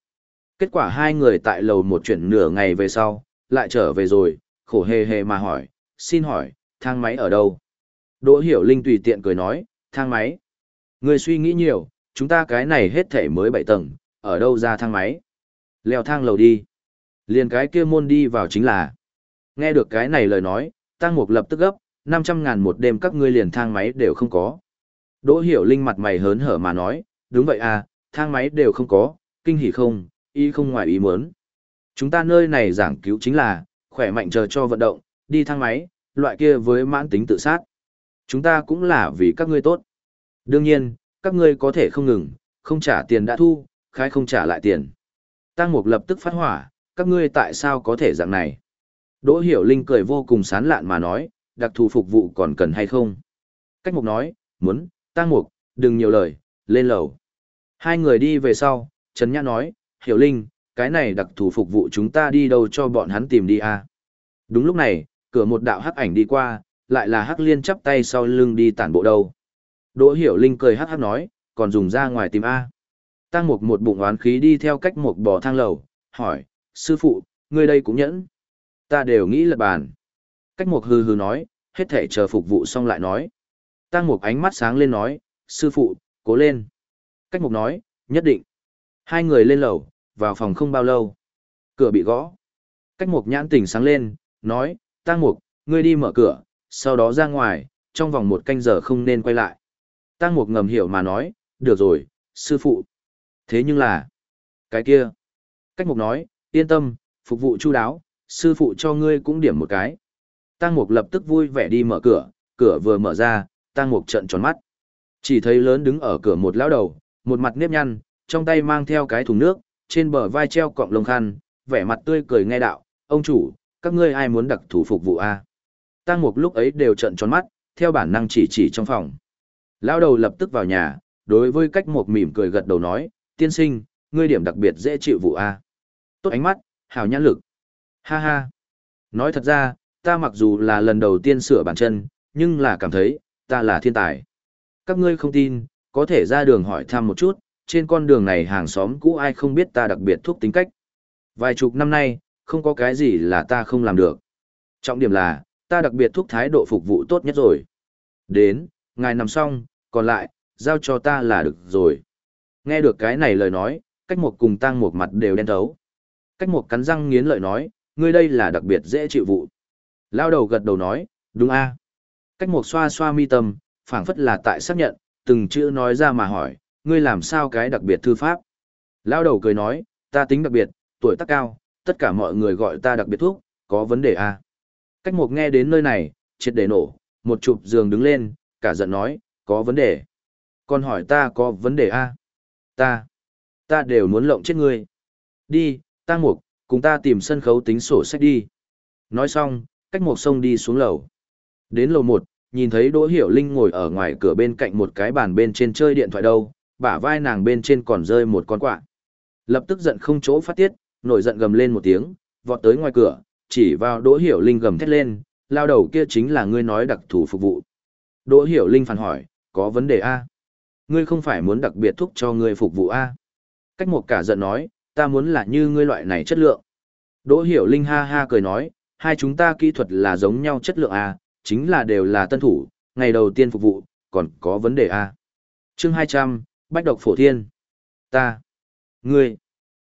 Kết quả hai người tại lầu một chuyển nửa ngày về sau, lại trở về rồi, khổ hề hề mà hỏi, xin hỏi, thang máy ở đâu? Đỗ Hiểu Linh tùy tiện cười nói, thang máy. Người suy nghĩ nhiều, chúng ta cái này hết thể mới bảy tầng, ở đâu ra thang máy? Leo thang lầu đi. Liền cái kia môn đi vào chính là. Nghe được cái này lời nói, Tăng Mục lập tức gấp, 500 ngàn một đêm các ngươi liền thang máy đều không có. Đỗ Hiểu Linh mặt mày hớn hở mà nói, đúng vậy à, thang máy đều không có, kinh hỉ không, y không ngoài ý muốn. Chúng ta nơi này giảng cứu chính là, khỏe mạnh chờ cho vận động, đi thang máy, loại kia với mãn tính tự sát. Chúng ta cũng là vì các ngươi tốt. Đương nhiên, các ngươi có thể không ngừng, không trả tiền đã thu, khai không trả lại tiền. Tăng Mục lập tức phát hỏa, các ngươi tại sao có thể dạng này? Đỗ Hiểu Linh cười vô cùng sán lạn mà nói, đặc thù phục vụ còn cần hay không? Cách Mục nói, muốn, Tăng Mục, đừng nhiều lời, lên lầu. Hai người đi về sau, Trần Nhã nói, Hiểu Linh, cái này đặc thù phục vụ chúng ta đi đâu cho bọn hắn tìm đi à? Đúng lúc này, cửa một đạo hắc ảnh đi qua, lại là hắc liên chắp tay sau lưng đi tản bộ đâu. Đỗ Hiểu Linh cười hắc hắc nói, còn dùng ra ngoài tìm A. Tăng Mục một bụng oán khí đi theo cách một bò thang lầu, hỏi, sư phụ, ngươi đây cũng nhẫn. Ta đều nghĩ lật bàn. Cách một hừ hừ nói, hết thể chờ phục vụ xong lại nói. Tăng Mục ánh mắt sáng lên nói, sư phụ, cố lên. Cách Mục nói, nhất định. Hai người lên lầu, vào phòng không bao lâu. Cửa bị gõ. Cách Mục nhãn tỉnh sáng lên, nói, Tăng Mục, ngươi đi mở cửa, sau đó ra ngoài, trong vòng một canh giờ không nên quay lại. Tăng Mục ngầm hiểu mà nói, được rồi, sư phụ. Thế nhưng là, cái kia. Cách Mục nói, yên tâm, phục vụ chu đáo, sư phụ cho ngươi cũng điểm một cái. Tăng Mục lập tức vui vẻ đi mở cửa, cửa vừa mở ra, Tăng Mục trợn tròn mắt. Chỉ thấy lớn đứng ở cửa một lão đầu, một mặt nếp nhăn, trong tay mang theo cái thùng nước, trên bờ vai treo cọng lông khăn, vẻ mặt tươi cười nghe đạo, ông chủ, các ngươi ai muốn đặc thủ phục vụ a? Tăng Mục lúc ấy đều trợn tròn mắt, theo bản năng chỉ chỉ trong phòng. Lão đầu lập tức vào nhà, đối với cách Mục mỉm cười gật đầu nói, tiên sinh, ngươi điểm đặc biệt dễ chịu vụ a. Tốt ánh mắt, hào nhãn lực. Ha ha. Nói thật ra, ta mặc dù là lần đầu tiên sửa bàn chân, nhưng là cảm thấy, ta là thiên tài. Các ngươi không tin, có thể ra đường hỏi thăm một chút, trên con đường này hàng xóm cũ ai không biết ta đặc biệt thuốc tính cách. Vài chục năm nay, không có cái gì là ta không làm được. Trọng điểm là, ta đặc biệt thuốc thái độ phục vụ tốt nhất rồi. Đến, ngài nằm xong, còn lại, giao cho ta là được rồi. Nghe được cái này lời nói, cách một cùng tăng một mặt đều đen thấu. Cách một cắn răng nghiến lợi nói, ngươi đây là đặc biệt dễ chịu vụ. Lao đầu gật đầu nói, đúng a. Cách một xoa xoa mi tâm, phảng phất là tại xác nhận, từng chữ nói ra mà hỏi, ngươi làm sao cái đặc biệt thư pháp. Lao đầu cười nói, ta tính đặc biệt, tuổi tác cao, tất cả mọi người gọi ta đặc biệt thuốc, có vấn đề a. Cách một nghe đến nơi này, triệt để nổ, một chụp giường đứng lên, cả giận nói, có vấn đề. Còn hỏi ta có vấn đề a? Ta, ta đều muốn lộng chết ngươi. Đi, ta mục, cùng ta tìm sân khấu tính sổ sách đi. Nói xong, cách một sông đi xuống lầu. Đến lầu một, nhìn thấy Đỗ Hiểu Linh ngồi ở ngoài cửa bên cạnh một cái bàn bên trên chơi điện thoại đâu, bả vai nàng bên trên còn rơi một con quạ. Lập tức giận không chỗ phát tiết, nổi giận gầm lên một tiếng, vọt tới ngoài cửa, chỉ vào Đỗ Hiểu Linh gầm thét lên, lao đầu kia chính là ngươi nói đặc thù phục vụ. Đỗ Hiểu Linh phản hỏi, có vấn đề A? Ngươi không phải muốn đặc biệt thúc cho ngươi phục vụ A? Cách một cả giận nói, ta muốn là như ngươi loại này chất lượng. Đỗ Hiểu Linh ha ha cười nói, hai chúng ta kỹ thuật là giống nhau chất lượng A, chính là đều là tân thủ, ngày đầu tiên phục vụ, còn có vấn đề A. chương 200, Bách độc phổ thiên. Ta. Ngươi.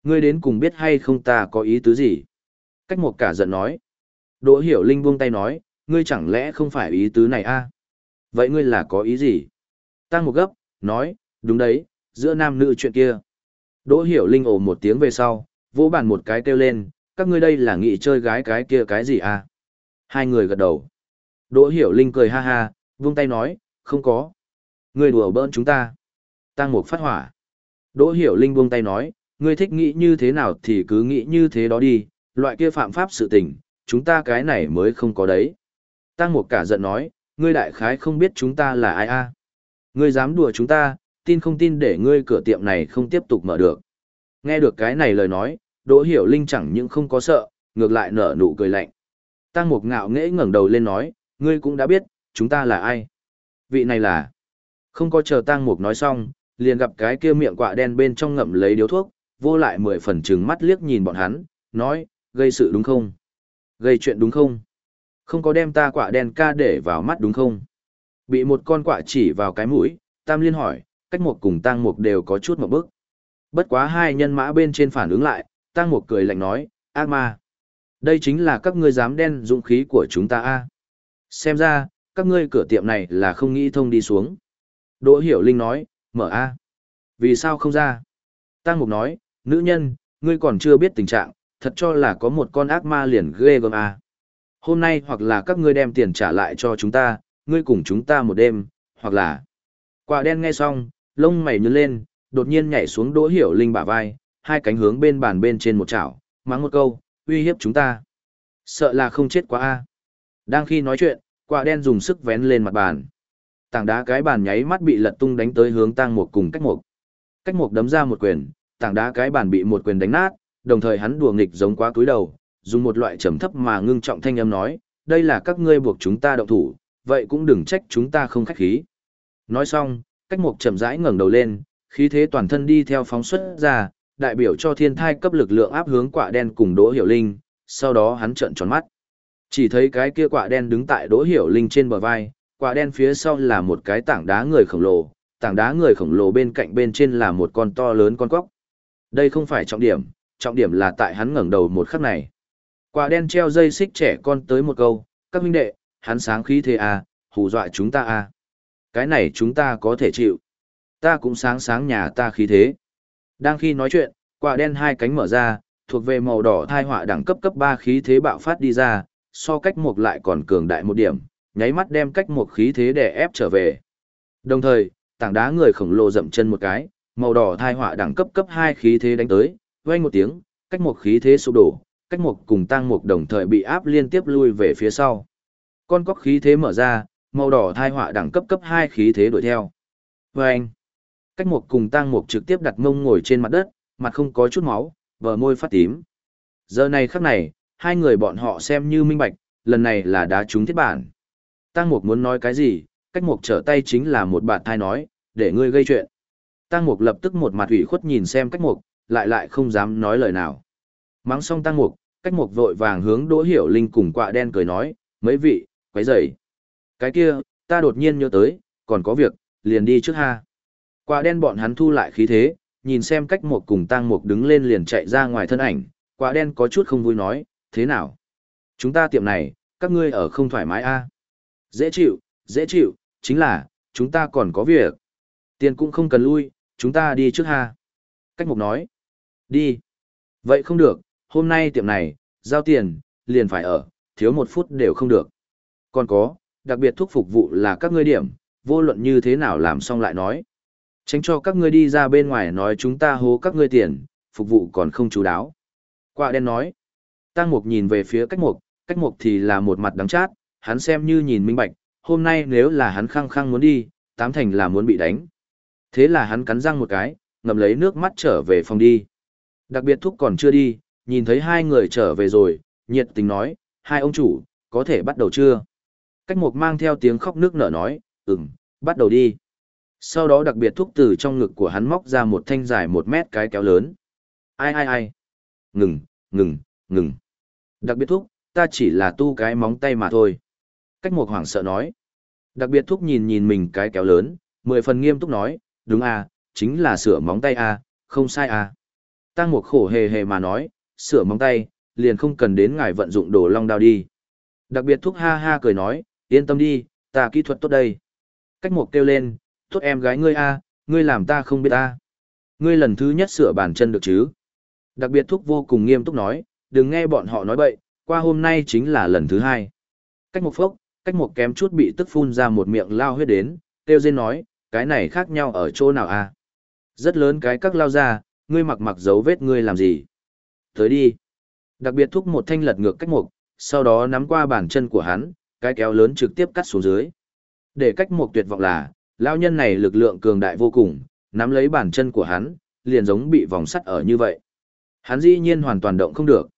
Ngươi đến cùng biết hay không ta có ý tứ gì? Cách một cả giận nói. Đỗ Hiểu Linh buông tay nói, ngươi chẳng lẽ không phải ý tứ này a? Vậy ngươi là có ý gì? Tăng một gấp, nói, đúng đấy, giữa nam nữ chuyện kia. Đỗ Hiểu Linh ồ một tiếng về sau, vỗ bàn một cái kêu lên, các ngươi đây là nghị chơi gái cái kia cái gì à Hai người gật đầu. Đỗ Hiểu Linh cười ha ha, vung tay nói, không có. Ngươi đùa bỡn chúng ta. Tăng một phát hỏa. Đỗ Hiểu Linh buông tay nói, ngươi thích nghĩ như thế nào thì cứ nghĩ như thế đó đi, loại kia phạm pháp sự tình, chúng ta cái này mới không có đấy. Tăng một cả giận nói, ngươi đại khái không biết chúng ta là ai a? Ngươi dám đùa chúng ta, tin không tin để ngươi cửa tiệm này không tiếp tục mở được. Nghe được cái này lời nói, Đỗ Hiểu Linh chẳng những không có sợ, ngược lại nở nụ cười lạnh. Tăng Mục ngạo nghễ ngẩng đầu lên nói, ngươi cũng đã biết, chúng ta là ai. Vị này là... Không có chờ Tăng Mục nói xong, liền gặp cái kia miệng quạ đen bên trong ngậm lấy điếu thuốc, vô lại mười phần trừng mắt liếc nhìn bọn hắn, nói, gây sự đúng không? Gây chuyện đúng không? Không có đem ta quạ đen ca để vào mắt đúng không? Bị một con quạ chỉ vào cái mũi, Tam Liên hỏi, cách một cùng Tăng Mục đều có chút một bước. Bất quá hai nhân mã bên trên phản ứng lại, Tăng Mục cười lạnh nói, ác ma. Đây chính là các ngươi dám đen dũng khí của chúng ta a. Xem ra, các ngươi cửa tiệm này là không nghĩ thông đi xuống. Đỗ Hiểu Linh nói, mở a. Vì sao không ra? Tăng Mục nói, nữ nhân, ngươi còn chưa biết tình trạng, thật cho là có một con ác ma liền ghê gớm à. Hôm nay hoặc là các ngươi đem tiền trả lại cho chúng ta, ngươi cùng chúng ta một đêm, hoặc là... Quả đen nghe xong, lông mày nhướng lên, đột nhiên nhảy xuống đỗ hiểu linh bả vai, hai cánh hướng bên bàn bên trên một chảo, mắng một câu, uy hiếp chúng ta. Sợ là không chết quá a. Đang khi nói chuyện, quả đen dùng sức vén lên mặt bàn. Tảng đá cái bàn nháy mắt bị lật tung đánh tới hướng tang một cùng cách một. Cách một đấm ra một quyền, tảng đá cái bàn bị một quyền đánh nát, đồng thời hắn đùa nghịch giống quá túi đầu, dùng một loại trầm thấp mà ngưng trọng thanh âm nói, đây là các ngươi buộc chúng ta động thủ, vậy cũng đừng trách chúng ta không khách khí. Nói xong, cách mục chậm rãi ngẩng đầu lên, khí thế toàn thân đi theo phóng xuất ra, đại biểu cho thiên thai cấp lực lượng áp hướng quả đen cùng Đỗ Hiểu Linh, sau đó hắn trợn tròn mắt. Chỉ thấy cái kia quả đen đứng tại Đỗ Hiểu Linh trên bờ vai, quả đen phía sau là một cái tảng đá người khổng lồ, tảng đá người khổng lồ bên cạnh bên trên là một con to lớn con quốc Đây không phải trọng điểm, trọng điểm là tại hắn ngẩng đầu một khắc này. Quả đen treo dây xích trẻ con tới một câu, các huynh đệ, hắn sáng khí thế à, hù dọa chúng ta à. Cái này chúng ta có thể chịu. Ta cũng sáng sáng nhà ta khí thế. Đang khi nói chuyện, quả đen hai cánh mở ra, thuộc về màu đỏ thai họa đẳng cấp cấp 3 khí thế bạo phát đi ra, so cách một lại còn cường đại một điểm, nháy mắt đem cách một khí thế để ép trở về. Đồng thời, tảng đá người khổng lồ dậm chân một cái, màu đỏ thai họa đẳng cấp cấp 2 khí thế đánh tới, vang một tiếng, cách một khí thế sụp đổ, cách một cùng tăng một đồng thời bị áp liên tiếp lui về phía sau. Con cóc khí thế mở ra, màu đỏ thai họa đẳng cấp cấp 2 khí thế đuổi theo. Vang. Cách một cùng tăng một trực tiếp đặt mông ngồi trên mặt đất, mặt không có chút máu, vờ môi phát tím. Giờ này khắc này, hai người bọn họ xem như minh bạch, lần này là đá trúng thiết bản. Tăng Mục muốn nói cái gì, cách Mục trở tay chính là một bạn thai nói, để ngươi gây chuyện. Tăng Mục lập tức một mặt ủy khuất nhìn xem cách Mục, lại lại không dám nói lời nào. Mắng xong tăng mục, cách mục vội vàng hướng Đỗ Hiểu Linh cùng quạ đen cười nói, mấy vị, quấy rầy. Cái kia, ta đột nhiên nhớ tới, còn có việc, liền đi trước ha. Quạ đen bọn hắn thu lại khí thế, nhìn xem cách một cùng tăng mục đứng lên liền chạy ra ngoài thân ảnh, quạ đen có chút không vui nói, thế nào? Chúng ta tiệm này, các ngươi ở không thoải mái a? Dễ chịu, dễ chịu, chính là, chúng ta còn có việc. Tiền cũng không cần lui, chúng ta đi trước ha. Cách mục nói. Đi. Vậy không được, hôm nay tiệm này, giao tiền, liền phải ở, thiếu một phút đều không được. Còn có, đặc biệt thuốc phục vụ là các ngươi điểm, vô luận như thế nào làm xong lại nói. Tránh cho các ngươi đi ra bên ngoài nói chúng ta hố các ngươi tiền, phục vụ còn không chú đáo. Quạ đen nói. Tăng mục nhìn về phía cách mục, cách mục thì là một mặt đắng chát, hắn xem như nhìn minh bạch, hôm nay nếu là hắn khăng khăng muốn đi, tám thành là muốn bị đánh. Thế là hắn cắn răng một cái, ngậm lấy nước mắt trở về phòng đi. Đặc biệt thúc còn chưa đi, nhìn thấy hai người trở về rồi, nhiệt tình nói, hai ông chủ, có thể bắt đầu chưa? Cách mục mang theo tiếng khóc nước nở nói, ừm, bắt đầu đi. Sau đó đặc biệt thúc từ trong ngực của hắn móc ra một thanh dài một mét cái kéo lớn. Ai ai ai? Ngừng, ngừng, ngừng. Đặc biệt thúc, ta chỉ là tu cái móng tay mà thôi. Cách mục hoảng sợ nói. Đặc biệt thúc nhìn nhìn mình cái kéo lớn, mười phần nghiêm túc nói, đúng à, chính là sửa móng tay à, không sai à. Tăng mục khổ hề hề mà nói, sửa móng tay, liền không cần đến ngài vận dụng đồ long đao đi. Đặc biệt thúc ha ha cười nói, yên tâm đi, ta kỹ thuật tốt đây. Cách một kêu lên, tốt em gái ngươi a, ngươi làm ta không biết ta. Ngươi lần thứ nhất sửa bàn chân được chứ? Đặc biệt thúc vô cùng nghiêm túc nói, đừng nghe bọn họ nói bậy, qua hôm nay chính là lần thứ hai. Cách một phốc, cách một kém chút bị tức phun ra một miệng lao huyết đến, tiêu dên nói, cái này khác nhau ở chỗ nào a? Rất lớn cái các lao ra, ngươi mặc mặc dấu vết ngươi làm gì? Tới đi. Đặc biệt thúc một thanh lật ngược cách một, sau đó nắm qua bàn chân của hắn, cái kéo lớn trực tiếp cắt xuống dưới. Để cách một tuyệt vọng là, lao nhân này lực lượng cường đại vô cùng, nắm lấy bàn chân của hắn, liền giống bị vòng sắt ở như vậy. Hắn dĩ nhiên hoàn toàn động không được.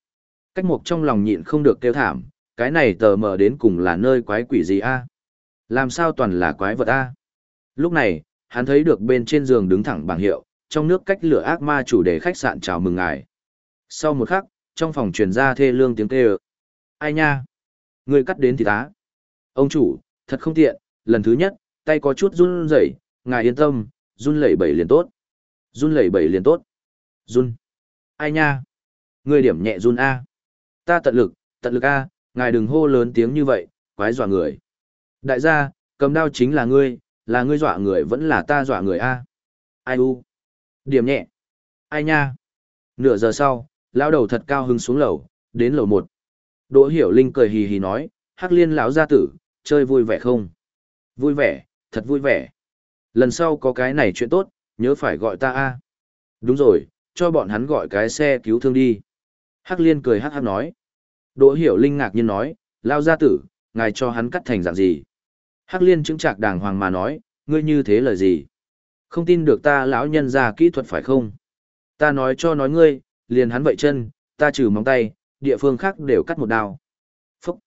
Cách một trong lòng nhịn không được kêu thảm, cái này tờ mờ đến cùng là nơi quái quỷ gì a? Làm sao toàn là quái vật a? Lúc này, hắn thấy được bên trên giường đứng thẳng bảng hiệu, trong nước cách lửa ác ma chủ đề khách sạn chào mừng ngài. Sau một khắc, trong phòng truyền ra thê lương tiếng kêu. Ai nha? Người cắt đến thì tá. Ông chủ, thật không tiện, lần thứ nhất, tay có chút run rẩy, ngài yên tâm, run lẩy bẩy liền tốt. Run lẩy bẩy liền tốt. Run. Ai nha? Người điểm nhẹ run A. Ta tận lực, tận lực A, ngài đừng hô lớn tiếng như vậy, quái dọa người. Đại gia, cầm đao chính là ngươi, là ngươi dọa người vẫn là ta dọa người A. Ai u? Điểm nhẹ. Ai nha? Nửa giờ sau, lão đầu thật cao hứng xuống lầu, đến lầu một. Đỗ Hiểu Linh cười hì hì nói, Hắc Liên lão gia tử, chơi vui vẻ không? Vui vẻ, thật vui vẻ. Lần sau có cái này chuyện tốt, nhớ phải gọi ta a. Đúng rồi, cho bọn hắn gọi cái xe cứu thương đi. Hắc Liên cười hắc hắc nói. Đỗ Hiểu Linh ngạc nhiên nói, lao gia tử, ngài cho hắn cắt thành dạng gì? Hắc Liên chứng trạc đàng hoàng mà nói, ngươi như thế là gì? Không tin được ta lão nhân ra kỹ thuật phải không? Ta nói cho nói ngươi, liền hắn vậy chân, ta trừ móng tay, địa phương khác đều cắt một đao. Phúc!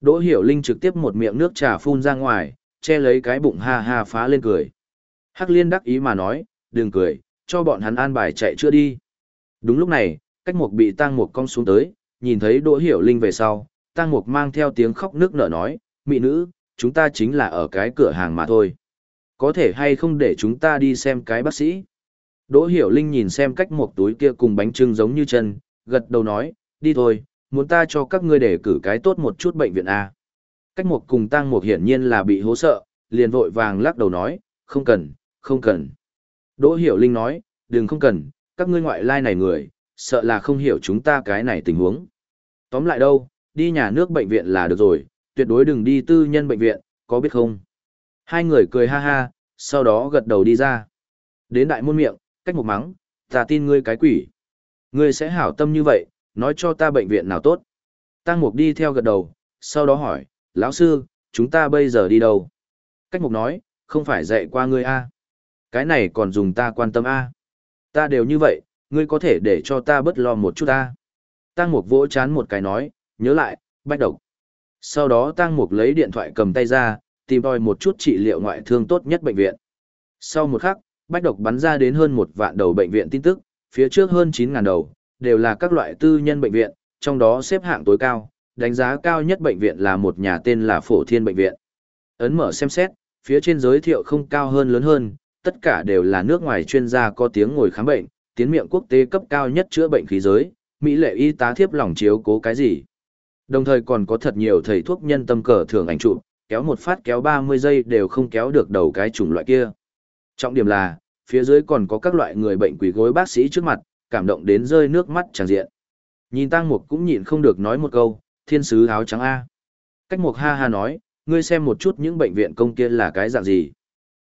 Đỗ Hiểu Linh trực tiếp một miệng nước trà phun ra ngoài, che lấy cái bụng ha ha phá lên cười. Hắc liên đắc ý mà nói, đừng cười, cho bọn hắn an bài chạy chưa đi. Đúng lúc này, cách một bị tang một cong xuống tới, nhìn thấy Đỗ Hiểu Linh về sau, tang một mang theo tiếng khóc nước nở nói, mị nữ, chúng ta chính là ở cái cửa hàng mà thôi. Có thể hay không để chúng ta đi xem cái bác sĩ? Đỗ Hiểu Linh nhìn xem cách một túi kia cùng bánh trưng giống như chân, gật đầu nói, đi thôi, muốn ta cho các ngươi để cử cái tốt một chút bệnh viện A. Cách một cùng tăng một hiển nhiên là bị hố sợ, liền vội vàng lắc đầu nói, không cần, không cần. Đỗ Hiểu Linh nói, đừng không cần, các ngươi ngoại lai này người, sợ là không hiểu chúng ta cái này tình huống. Tóm lại đâu, đi nhà nước bệnh viện là được rồi, tuyệt đối đừng đi tư nhân bệnh viện, có biết không? Hai người cười ha ha, sau đó gật đầu đi ra. Đến đại môn miệng, cách một mắng, ta tin ngươi cái quỷ. Ngươi sẽ hảo tâm như vậy, nói cho ta bệnh viện nào tốt. Tăng Mục đi theo gật đầu, sau đó hỏi, lão sư, chúng ta bây giờ đi đâu? Cách Mục nói, không phải dạy qua ngươi a Cái này còn dùng ta quan tâm a Ta đều như vậy, ngươi có thể để cho ta bớt lo một chút a Tăng Mục vỗ chán một cái nói, nhớ lại, bách độc. Sau đó Tăng Mục lấy điện thoại cầm tay ra, tìm đòi một chút trị liệu ngoại thương tốt nhất bệnh viện. Sau một khắc, bách độc bắn ra đến hơn một vạn đầu bệnh viện tin tức, phía trước hơn 9.000 đầu, đều là các loại tư nhân bệnh viện, trong đó xếp hạng tối cao, đánh giá cao nhất bệnh viện là một nhà tên là Phổ Thiên Bệnh viện. Ấn mở xem xét, phía trên giới thiệu không cao hơn lớn hơn, tất cả đều là nước ngoài chuyên gia có tiếng ngồi khám bệnh, tiến miệng quốc tế cấp cao nhất chữa bệnh khí giới, Mỹ lệ y tá thiếp lòng chiếu cố cái gì. Đồng thời còn có thật nhiều thầy thuốc nhân tâm cờ thường ảnh chụp, kéo một phát kéo 30 giây đều không kéo được đầu cái chủng loại kia. Trọng điểm là, phía dưới còn có các loại người bệnh quỷ gối bác sĩ trước mặt, cảm động đến rơi nước mắt tràn diện. Nhìn Tăng Mục cũng nhịn không được nói một câu, thiên sứ áo trắng A. Cách Mục ha ha nói, ngươi xem một chút những bệnh viện công kia là cái dạng gì.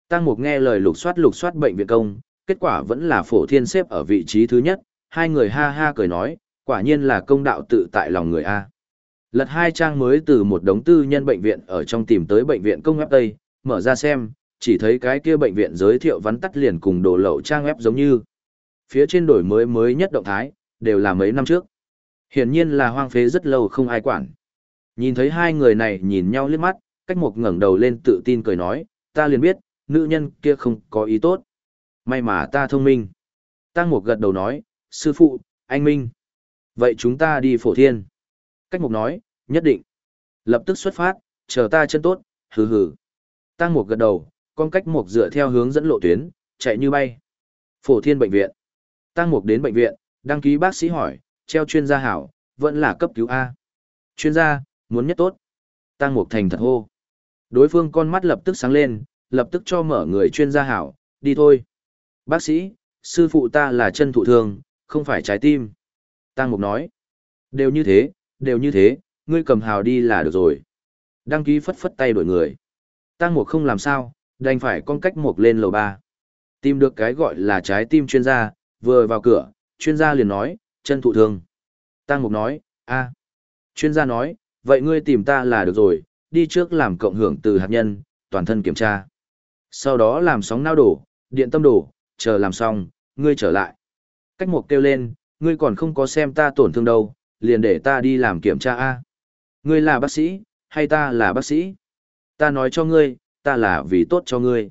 Tăng Mục nghe lời lục soát lục soát bệnh viện công, kết quả vẫn là phổ thiên xếp ở vị trí thứ nhất, hai người ha ha cười nói, quả nhiên là công đạo tự tại lòng người A. Lật hai trang mới từ một đống tư nhân bệnh viện ở trong tìm tới bệnh viện công web Tây, mở ra xem, Chỉ thấy cái kia bệnh viện giới thiệu vắn tắt liền cùng đồ lậu trang web giống như. Phía trên đổi mới mới nhất động thái, đều là mấy năm trước. Hiển nhiên là hoang phế rất lâu không ai quản. Nhìn thấy hai người này nhìn nhau liếc mắt, cách một ngẩng đầu lên tự tin cười nói, ta liền biết, nữ nhân kia không có ý tốt. May mà ta thông minh. Tăng Mục gật đầu nói, sư phụ, anh Minh. Vậy chúng ta đi phổ thiên. Cách Mục nói, nhất định. Lập tức xuất phát, chờ ta chân tốt, hừ hừ. Tăng Mục gật đầu, con cách Mục dựa theo hướng dẫn lộ tuyến, chạy như bay. Phổ thiên bệnh viện. Tăng Mục đến bệnh viện, đăng ký bác sĩ hỏi, treo chuyên gia hảo, vẫn là cấp cứu A. Chuyên gia, muốn nhất tốt. Tăng Mục thành thật hô. Đối phương con mắt lập tức sáng lên, lập tức cho mở người chuyên gia hảo, đi thôi. Bác sĩ, sư phụ ta là chân thụ thương, không phải trái tim. Tăng Mục nói. Đều như thế, đều như thế, ngươi cầm hào đi là được rồi. Đăng ký phất phất tay đổi người. Tăng Mục không làm sao, đành phải con cách Mục lên lầu ba. Tìm được cái gọi là trái tim chuyên gia, vừa vào cửa, chuyên gia liền nói, chân thụ thương. Tăng Mục nói, a. Chuyên gia nói, vậy ngươi tìm ta là được rồi, đi trước làm cộng hưởng từ hạt nhân, toàn thân kiểm tra. Sau đó làm sóng nao đổ, điện tâm đổ, chờ làm xong, ngươi trở lại. Cách mục kêu lên, ngươi còn không có xem ta tổn thương đâu, liền để ta đi làm kiểm tra A. Ngươi là bác sĩ, hay ta là bác sĩ? Ta nói cho ngươi, ta là vì tốt cho ngươi.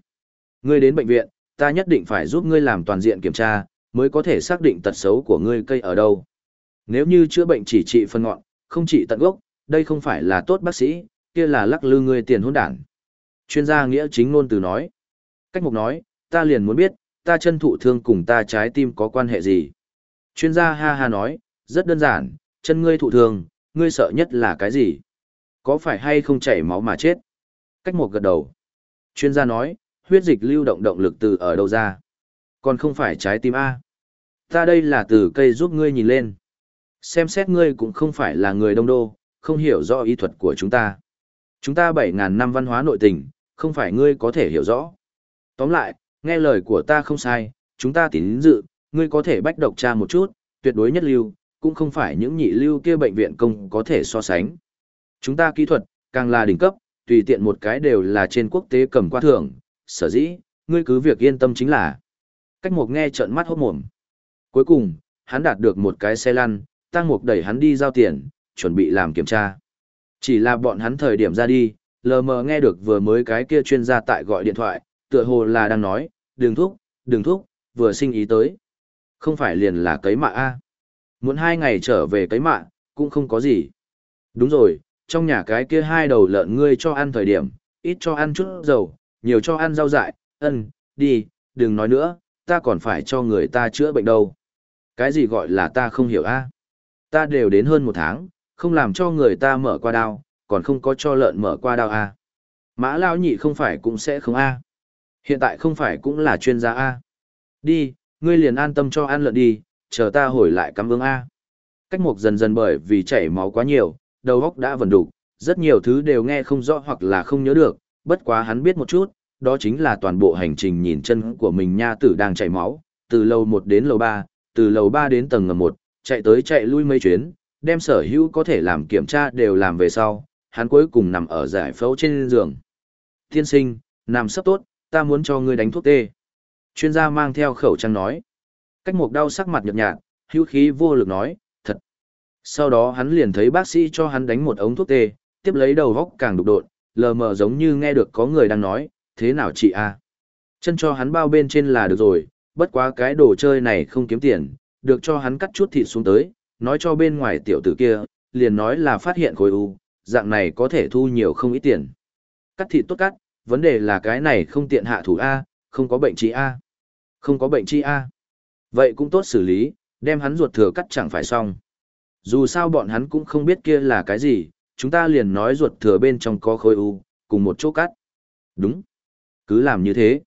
Ngươi đến bệnh viện, ta nhất định phải giúp ngươi làm toàn diện kiểm tra, mới có thể xác định tật xấu của ngươi cây ở đâu. Nếu như chữa bệnh chỉ trị phân ngọn, không trị tận gốc, đây không phải là tốt bác sĩ, kia là lắc lư ngươi tiền hỗn đản. Chuyên gia nghĩa chính ngôn từ nói. Cách mục nói, ta liền muốn biết, ta chân thụ thương cùng ta trái tim có quan hệ gì. Chuyên gia ha ha nói, rất đơn giản, chân ngươi thụ thương, ngươi sợ nhất là cái gì? Có phải hay không chảy máu mà chết? Cách một gật đầu. Chuyên gia nói, huyết dịch lưu động động lực từ ở đâu ra? Còn không phải trái tim A. Ta đây là từ cây giúp ngươi nhìn lên. Xem xét ngươi cũng không phải là người đông đô, không hiểu rõ ý thuật của chúng ta. Chúng ta 7.000 năm văn hóa nội tình, không phải ngươi có thể hiểu rõ. Tóm lại, nghe lời của ta không sai, chúng ta tín dự, ngươi có thể bách độc tra một chút, tuyệt đối nhất lưu, cũng không phải những nhị lưu kia bệnh viện công có thể so sánh. Chúng ta kỹ thuật, càng là đỉnh cấp, tùy tiện một cái đều là trên quốc tế cầm qua thưởng, sở dĩ, ngươi cứ việc yên tâm chính là. Cách mục nghe trợn mắt hốt mồm. Cuối cùng, hắn đạt được một cái xe lăn, tăng mục đẩy hắn đi giao tiền, chuẩn bị làm kiểm tra. Chỉ là bọn hắn thời điểm ra đi, lờ mờ nghe được vừa mới cái kia chuyên gia tại gọi điện thoại, tựa hồ là đang nói, đừng thúc, đừng thúc, vừa sinh ý tới. Không phải liền là cấy mạ a Muốn hai ngày trở về cấy mạ, cũng không có gì. Đúng rồi, trong nhà cái kia hai đầu lợn ngươi cho ăn thời điểm, ít cho ăn chút dầu, nhiều cho ăn rau dại, ân, đi, đừng nói nữa, ta còn phải cho người ta chữa bệnh đâu. Cái gì gọi là ta không hiểu a Ta đều đến hơn một tháng, không làm cho người ta mở qua đao, còn không có cho lợn mở qua đao a Mã lao nhị không phải cũng sẽ không a Hiện tại không phải cũng là chuyên gia A. Đi, ngươi liền an tâm cho ăn lợn đi, chờ ta hồi lại cắm ương A. Cách mục dần dần bởi vì chảy máu quá nhiều, đầu óc đã vần đục, rất nhiều thứ đều nghe không rõ hoặc là không nhớ được, bất quá hắn biết một chút, đó chính là toàn bộ hành trình nhìn chân của mình nha tử đang chảy máu, từ lầu 1 đến lầu 3, từ lầu 3 đến tầng ngầm 1, chạy tới chạy lui mấy chuyến, đem sở hữu có thể làm kiểm tra đều làm về sau, hắn cuối cùng nằm ở giải phẫu trên giường. Tiên sinh, nằm sắp tốt, ta muốn cho ngươi đánh thuốc tê. Chuyên gia mang theo khẩu trang nói. Cách mục đau sắc mặt nhợt nhạt, hữu khí vô lực nói, thật. Sau đó hắn liền thấy bác sĩ cho hắn đánh một ống thuốc tê, tiếp lấy đầu góc càng đục đột, lờ mờ giống như nghe được có người đang nói, thế nào chị a? Chân cho hắn bao bên trên là được rồi, bất quá cái đồ chơi này không kiếm tiền, được cho hắn cắt chút thịt xuống tới, nói cho bên ngoài tiểu tử kia, liền nói là phát hiện khối u, dạng này có thể thu nhiều không ít tiền. Cắt thịt tốt cắt, vấn đề là cái này không tiện hạ thủ A, không có bệnh trị A. Không có bệnh trị A. Vậy cũng tốt xử lý, đem hắn ruột thừa cắt chẳng phải xong. Dù sao bọn hắn cũng không biết kia là cái gì, chúng ta liền nói ruột thừa bên trong có khối u, cùng một chỗ cắt. Đúng. Cứ làm như thế.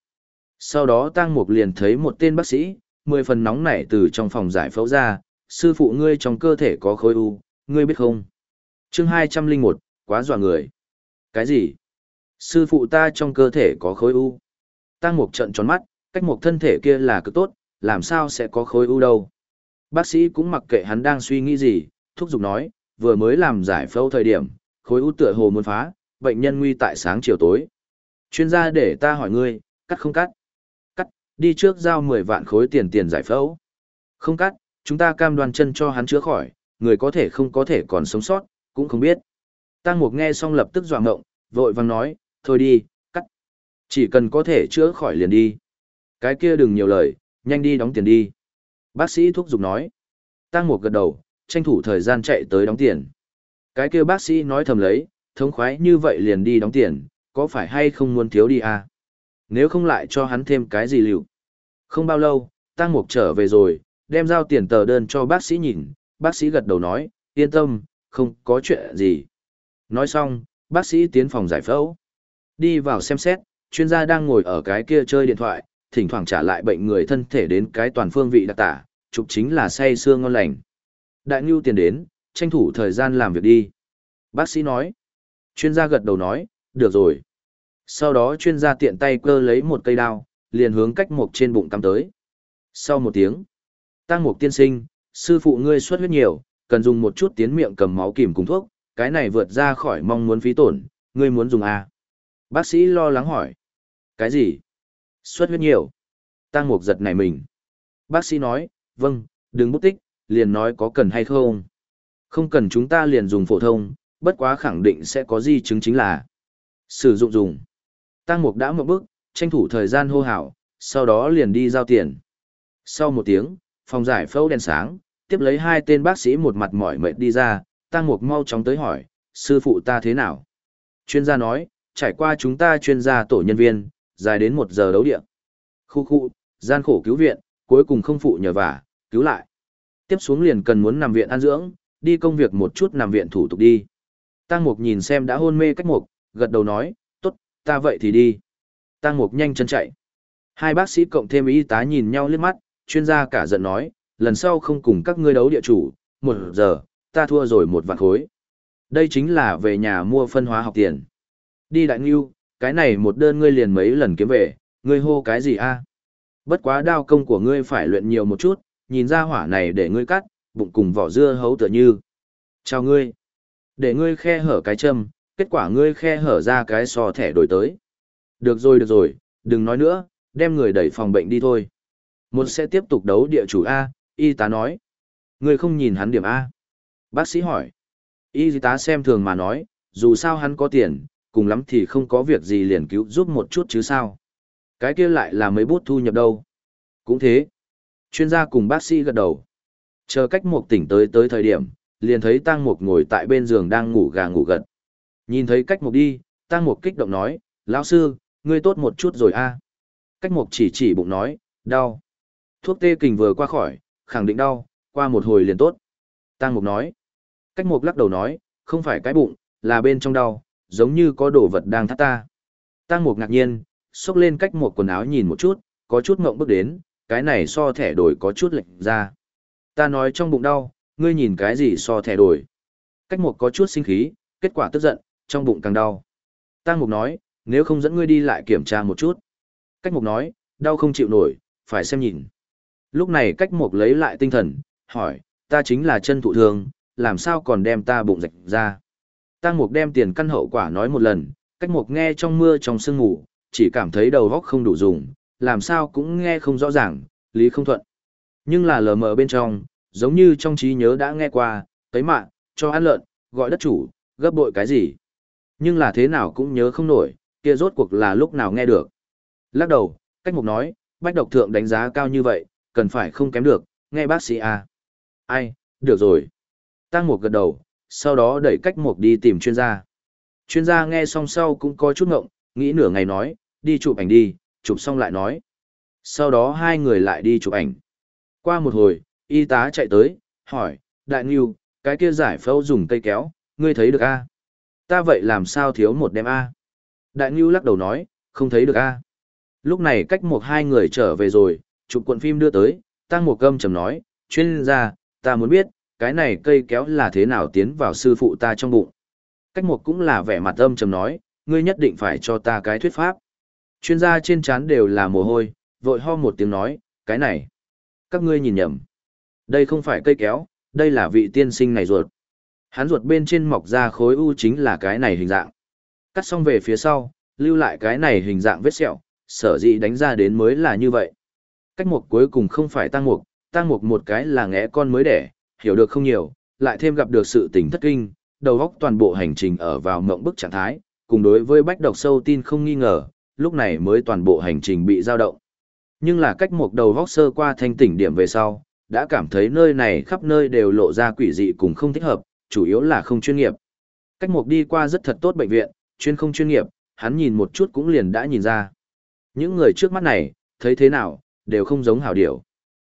Sau đó Tăng Mục liền thấy một tên bác sĩ, mười phần nóng nảy từ trong phòng giải phẫu ra, sư phụ ngươi trong cơ thể có khối u, ngươi biết không? chương hai trăm linh một quá dọa người. Cái gì? Sư phụ ta trong cơ thể có khối u. Tăng mục trận tròn mắt, cách một thân thể kia là cực tốt, làm sao sẽ có khối u đâu. Bác sĩ cũng mặc kệ hắn đang suy nghĩ gì, thúc giục nói, vừa mới làm giải phẫu thời điểm, khối u tựa hồ muốn phá, bệnh nhân nguy tại sáng chiều tối. Chuyên gia để ta hỏi ngươi, cắt không cắt? Cắt, đi trước giao 10 vạn khối tiền tiền giải phẫu. Không cắt, chúng ta cam đoan chân cho hắn chữa khỏi, người có thể không có thể còn sống sót, cũng không biết. Tăng Mục nghe xong lập tức dọa ngộng, vội vàng nói, thôi đi, cắt. Chỉ cần có thể chữa khỏi liền đi. Cái kia đừng nhiều lời, nhanh đi đóng tiền đi. Bác sĩ thuốc dục nói. Tăng Mục gật đầu, tranh thủ thời gian chạy tới đóng tiền. Cái kia bác sĩ nói thầm lấy, thống khoái như vậy liền đi đóng tiền, có phải hay không muốn thiếu đi à? Nếu không lại cho hắn thêm cái gì liệu. Không bao lâu, Tăng Mục trở về rồi, đem giao tiền tờ đơn cho bác sĩ nhìn, bác sĩ gật đầu nói, yên tâm, không có chuyện gì. Nói xong, bác sĩ tiến phòng giải phẫu. Đi vào xem xét, chuyên gia đang ngồi ở cái kia chơi điện thoại, thỉnh thoảng trả lại bệnh người thân thể đến cái toàn phương vị đặc tả, chụp chính là say xương ngon lành. Đại Ngưu tiền đến, tranh thủ thời gian làm việc đi. Bác sĩ nói. Chuyên gia gật đầu nói, được rồi. Sau đó chuyên gia tiện tay cơ lấy một cây đao, liền hướng cách mục trên bụng cắm tới. Sau một tiếng, tăng mục tiên sinh, sư phụ ngươi xuất huyết nhiều, cần dùng một chút tiến miệng cầm máu kìm cùng thuốc, cái này vượt ra khỏi mong muốn phí tổn, ngươi muốn dùng à? Bác sĩ lo lắng hỏi. Cái gì? Xuất huyết nhiều. Tăng mục giật này mình. Bác sĩ nói, vâng, đừng bút tích, liền nói có cần hay không. Không cần chúng ta liền dùng phổ thông, bất quá khẳng định sẽ có di chứng chính là sử dụng dùng. Tăng mục đã một bước, tranh thủ thời gian hô hào, sau đó liền đi giao tiền. Sau một tiếng, phòng giải phẫu đèn sáng, tiếp lấy hai tên bác sĩ một mặt mỏi mệt đi ra, Tăng Mục mau chóng tới hỏi, sư phụ ta thế nào? Chuyên gia nói, trải qua chúng ta chuyên gia tổ nhân viên, dài đến một giờ đấu địa. Khu khu, gian khổ cứu viện, cuối cùng không phụ nhờ vả, cứu lại. Tiếp xuống liền cần muốn nằm viện ăn dưỡng, đi công việc một chút nằm viện thủ tục đi. Tăng Mục nhìn xem đã hôn mê cách mục, gật đầu nói, ta vậy thì đi. Tăng Mục nhanh chân chạy. Hai bác sĩ cộng thêm y tá nhìn nhau liếc mắt, chuyên gia cả giận nói, lần sau không cùng các ngươi đấu địa chủ, một giờ, ta thua rồi một vạn khối. Đây chính là về nhà mua phân hóa học tiền. Đi đại nghiêu, cái này một đơn ngươi liền mấy lần kiếm về, ngươi hô cái gì a? Bất quá đao công của ngươi phải luyện nhiều một chút, nhìn ra hỏa này để ngươi cắt, bụng cùng vỏ dưa hấu tựa như. Chào ngươi. Để ngươi khe hở cái châm, kết quả ngươi khe hở ra cái so thẻ đổi tới. Được rồi được rồi, đừng nói nữa, đem người đẩy phòng bệnh đi thôi. Một sẽ tiếp tục đấu địa chủ A, y tá nói. Ngươi không nhìn hắn điểm A. Bác sĩ hỏi. Y tá xem thường mà nói, dù sao hắn có tiền, cùng lắm thì không có việc gì liền cứu giúp một chút chứ sao. Cái kia lại là mấy bút thu nhập đâu. Cũng thế. Chuyên gia cùng bác sĩ gật đầu. Chờ cách một tỉnh tới tới thời điểm, liền thấy Tăng Mục ngồi tại bên giường đang ngủ gà ngủ gật. Nhìn thấy cách Mục đi, Tăng Mục kích động nói, lão sư, ngươi tốt một chút rồi a. Cách Mục chỉ chỉ bụng nói, đau. Thuốc tê kình vừa qua khỏi, khẳng định đau, qua một hồi liền tốt. Tăng Mục nói. Cách Mục lắc đầu nói, không phải cái bụng, là bên trong đau, giống như có đồ vật đang thắt ta. Tăng Mục ngạc nhiên, xốc lên cách Mục quần áo nhìn một chút, có chút ngộng bước đến, cái này so thẻ đổi có chút lệnh ra. Ta nói trong bụng đau, ngươi nhìn cái gì so thẻ đổi. Cách Mục có chút sinh khí, kết quả tức giận, trong bụng càng đau. Tăng Mục nói, nếu không dẫn ngươi đi lại kiểm tra một chút. Cách Mục nói, đau không chịu nổi, phải xem nhìn. Lúc này cách Mục lấy lại tinh thần, hỏi, ta chính là chân thụ thương, làm sao còn đem ta bụng rạch ra. Tăng Mục đem tiền căn hậu quả nói một lần, cách Mục nghe trong mưa trong sương ngủ, chỉ cảm thấy đầu óc không đủ dùng, làm sao cũng nghe không rõ ràng, lý không thuận. Nhưng là lờ mờ bên trong, giống như trong trí nhớ đã nghe qua, tới mạng, cho ăn lợn, gọi đất chủ, gấp bội cái gì. Nhưng là thế nào cũng nhớ không nổi, kia rốt cuộc là lúc nào nghe được. Lắc đầu, cách mục nói, bách độc thượng đánh giá cao như vậy, cần phải không kém được, nghe bác sĩ à. Ai, được rồi. Tăng mục gật đầu, sau đó đẩy cách mục đi tìm chuyên gia. Chuyên gia nghe xong sau cũng có chút ngộng, nghĩ nửa ngày nói, đi chụp ảnh đi, chụp xong lại nói. Sau đó hai người lại đi chụp ảnh. Qua một hồi, y tá chạy tới, hỏi, đại nghiêu, cái kia giải phẫu dùng cây kéo, ngươi thấy được a? Ta vậy làm sao thiếu một đêm a? Đại Ngưu lắc đầu nói, không thấy được a. Lúc này cách một hai người trở về rồi, chụp cuộn phim đưa tới, tăng một cơm trầm nói, chuyên gia, ta muốn biết, cái này cây kéo là thế nào tiến vào sư phụ ta trong bụng. Cách một cũng là vẻ mặt âm trầm nói, ngươi nhất định phải cho ta cái thuyết pháp. Chuyên gia trên trán đều là mồ hôi, vội ho một tiếng nói, cái này. Các ngươi nhìn nhầm. Đây không phải cây kéo, đây là vị tiên sinh này ruột. Hắn ruột bên trên mọc ra khối u chính là cái này hình dạng. Cắt xong về phía sau, lưu lại cái này hình dạng vết sẹo, sở dĩ đánh ra đến mới là như vậy. Cách mục cuối cùng không phải tăng mục, tăng mục một cái là ngẽ con mới đẻ, hiểu được không nhiều, lại thêm gặp được sự tình thất kinh, đầu óc toàn bộ hành trình ở vào mộng bức trạng thái, cùng đối với bách độc sâu tin không nghi ngờ, lúc này mới toàn bộ hành trình bị dao động. Nhưng là cách một đầu óc sơ qua thanh tỉnh điểm về sau, đã cảm thấy nơi này khắp nơi đều lộ ra quỷ dị cùng không thích hợp, chủ yếu là không chuyên nghiệp. Cách mục đi qua rất thật tốt bệnh viện, chuyên không chuyên nghiệp, hắn nhìn một chút cũng liền đã nhìn ra. Những người trước mắt này, thấy thế nào, đều không giống hảo điểu.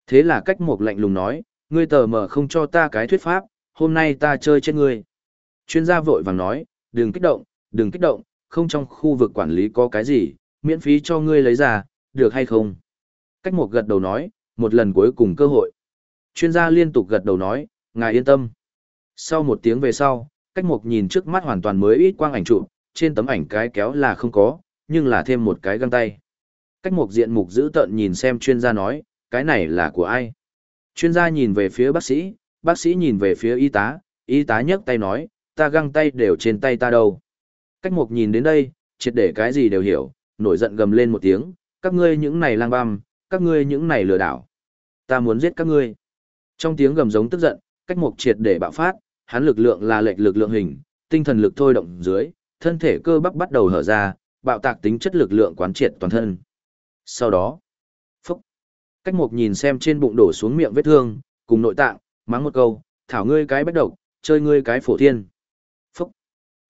Thế là cách mục lạnh lùng nói, ngươi tờ mờ không cho ta cái thuyết pháp, hôm nay ta chơi chết ngươi. Chuyên gia vội vàng nói, đừng kích động, đừng kích động, không trong khu vực quản lý có cái gì, miễn phí cho ngươi lấy ra, được hay không? Cách một gật đầu nói, một lần cuối cùng cơ hội. Chuyên gia liên tục gật đầu nói, ngài yên tâm. Sau một tiếng về sau, cách một nhìn trước mắt hoàn toàn mới ít quang ảnh trụ trên tấm ảnh cái kéo là không có, nhưng là thêm một cái găng tay. Cách một diện mục giữ tợn nhìn xem chuyên gia nói, cái này là của ai? Chuyên gia nhìn về phía bác sĩ, bác sĩ nhìn về phía y tá, y tá nhấc tay nói, ta găng tay đều trên tay ta đâu. Cách một nhìn đến đây, triệt để cái gì đều hiểu, nổi giận gầm lên một tiếng, các ngươi những này lang băm, các ngươi những này lừa đảo. Ta muốn giết các ngươi. Trong tiếng gầm giống tức giận, cách một triệt để bạo phát, hắn lực lượng là lệch lực lượng hình, tinh thần lực thôi động dưới, thân thể cơ bắp bắt đầu hở ra, bạo tạc tính chất lực lượng quán triệt toàn thân. Sau đó, phúc, cách một nhìn xem trên bụng đổ xuống miệng vết thương, cùng nội tạng, mắng một câu, thảo ngươi cái bách độc, chơi ngươi cái phổ thiên. Phúc,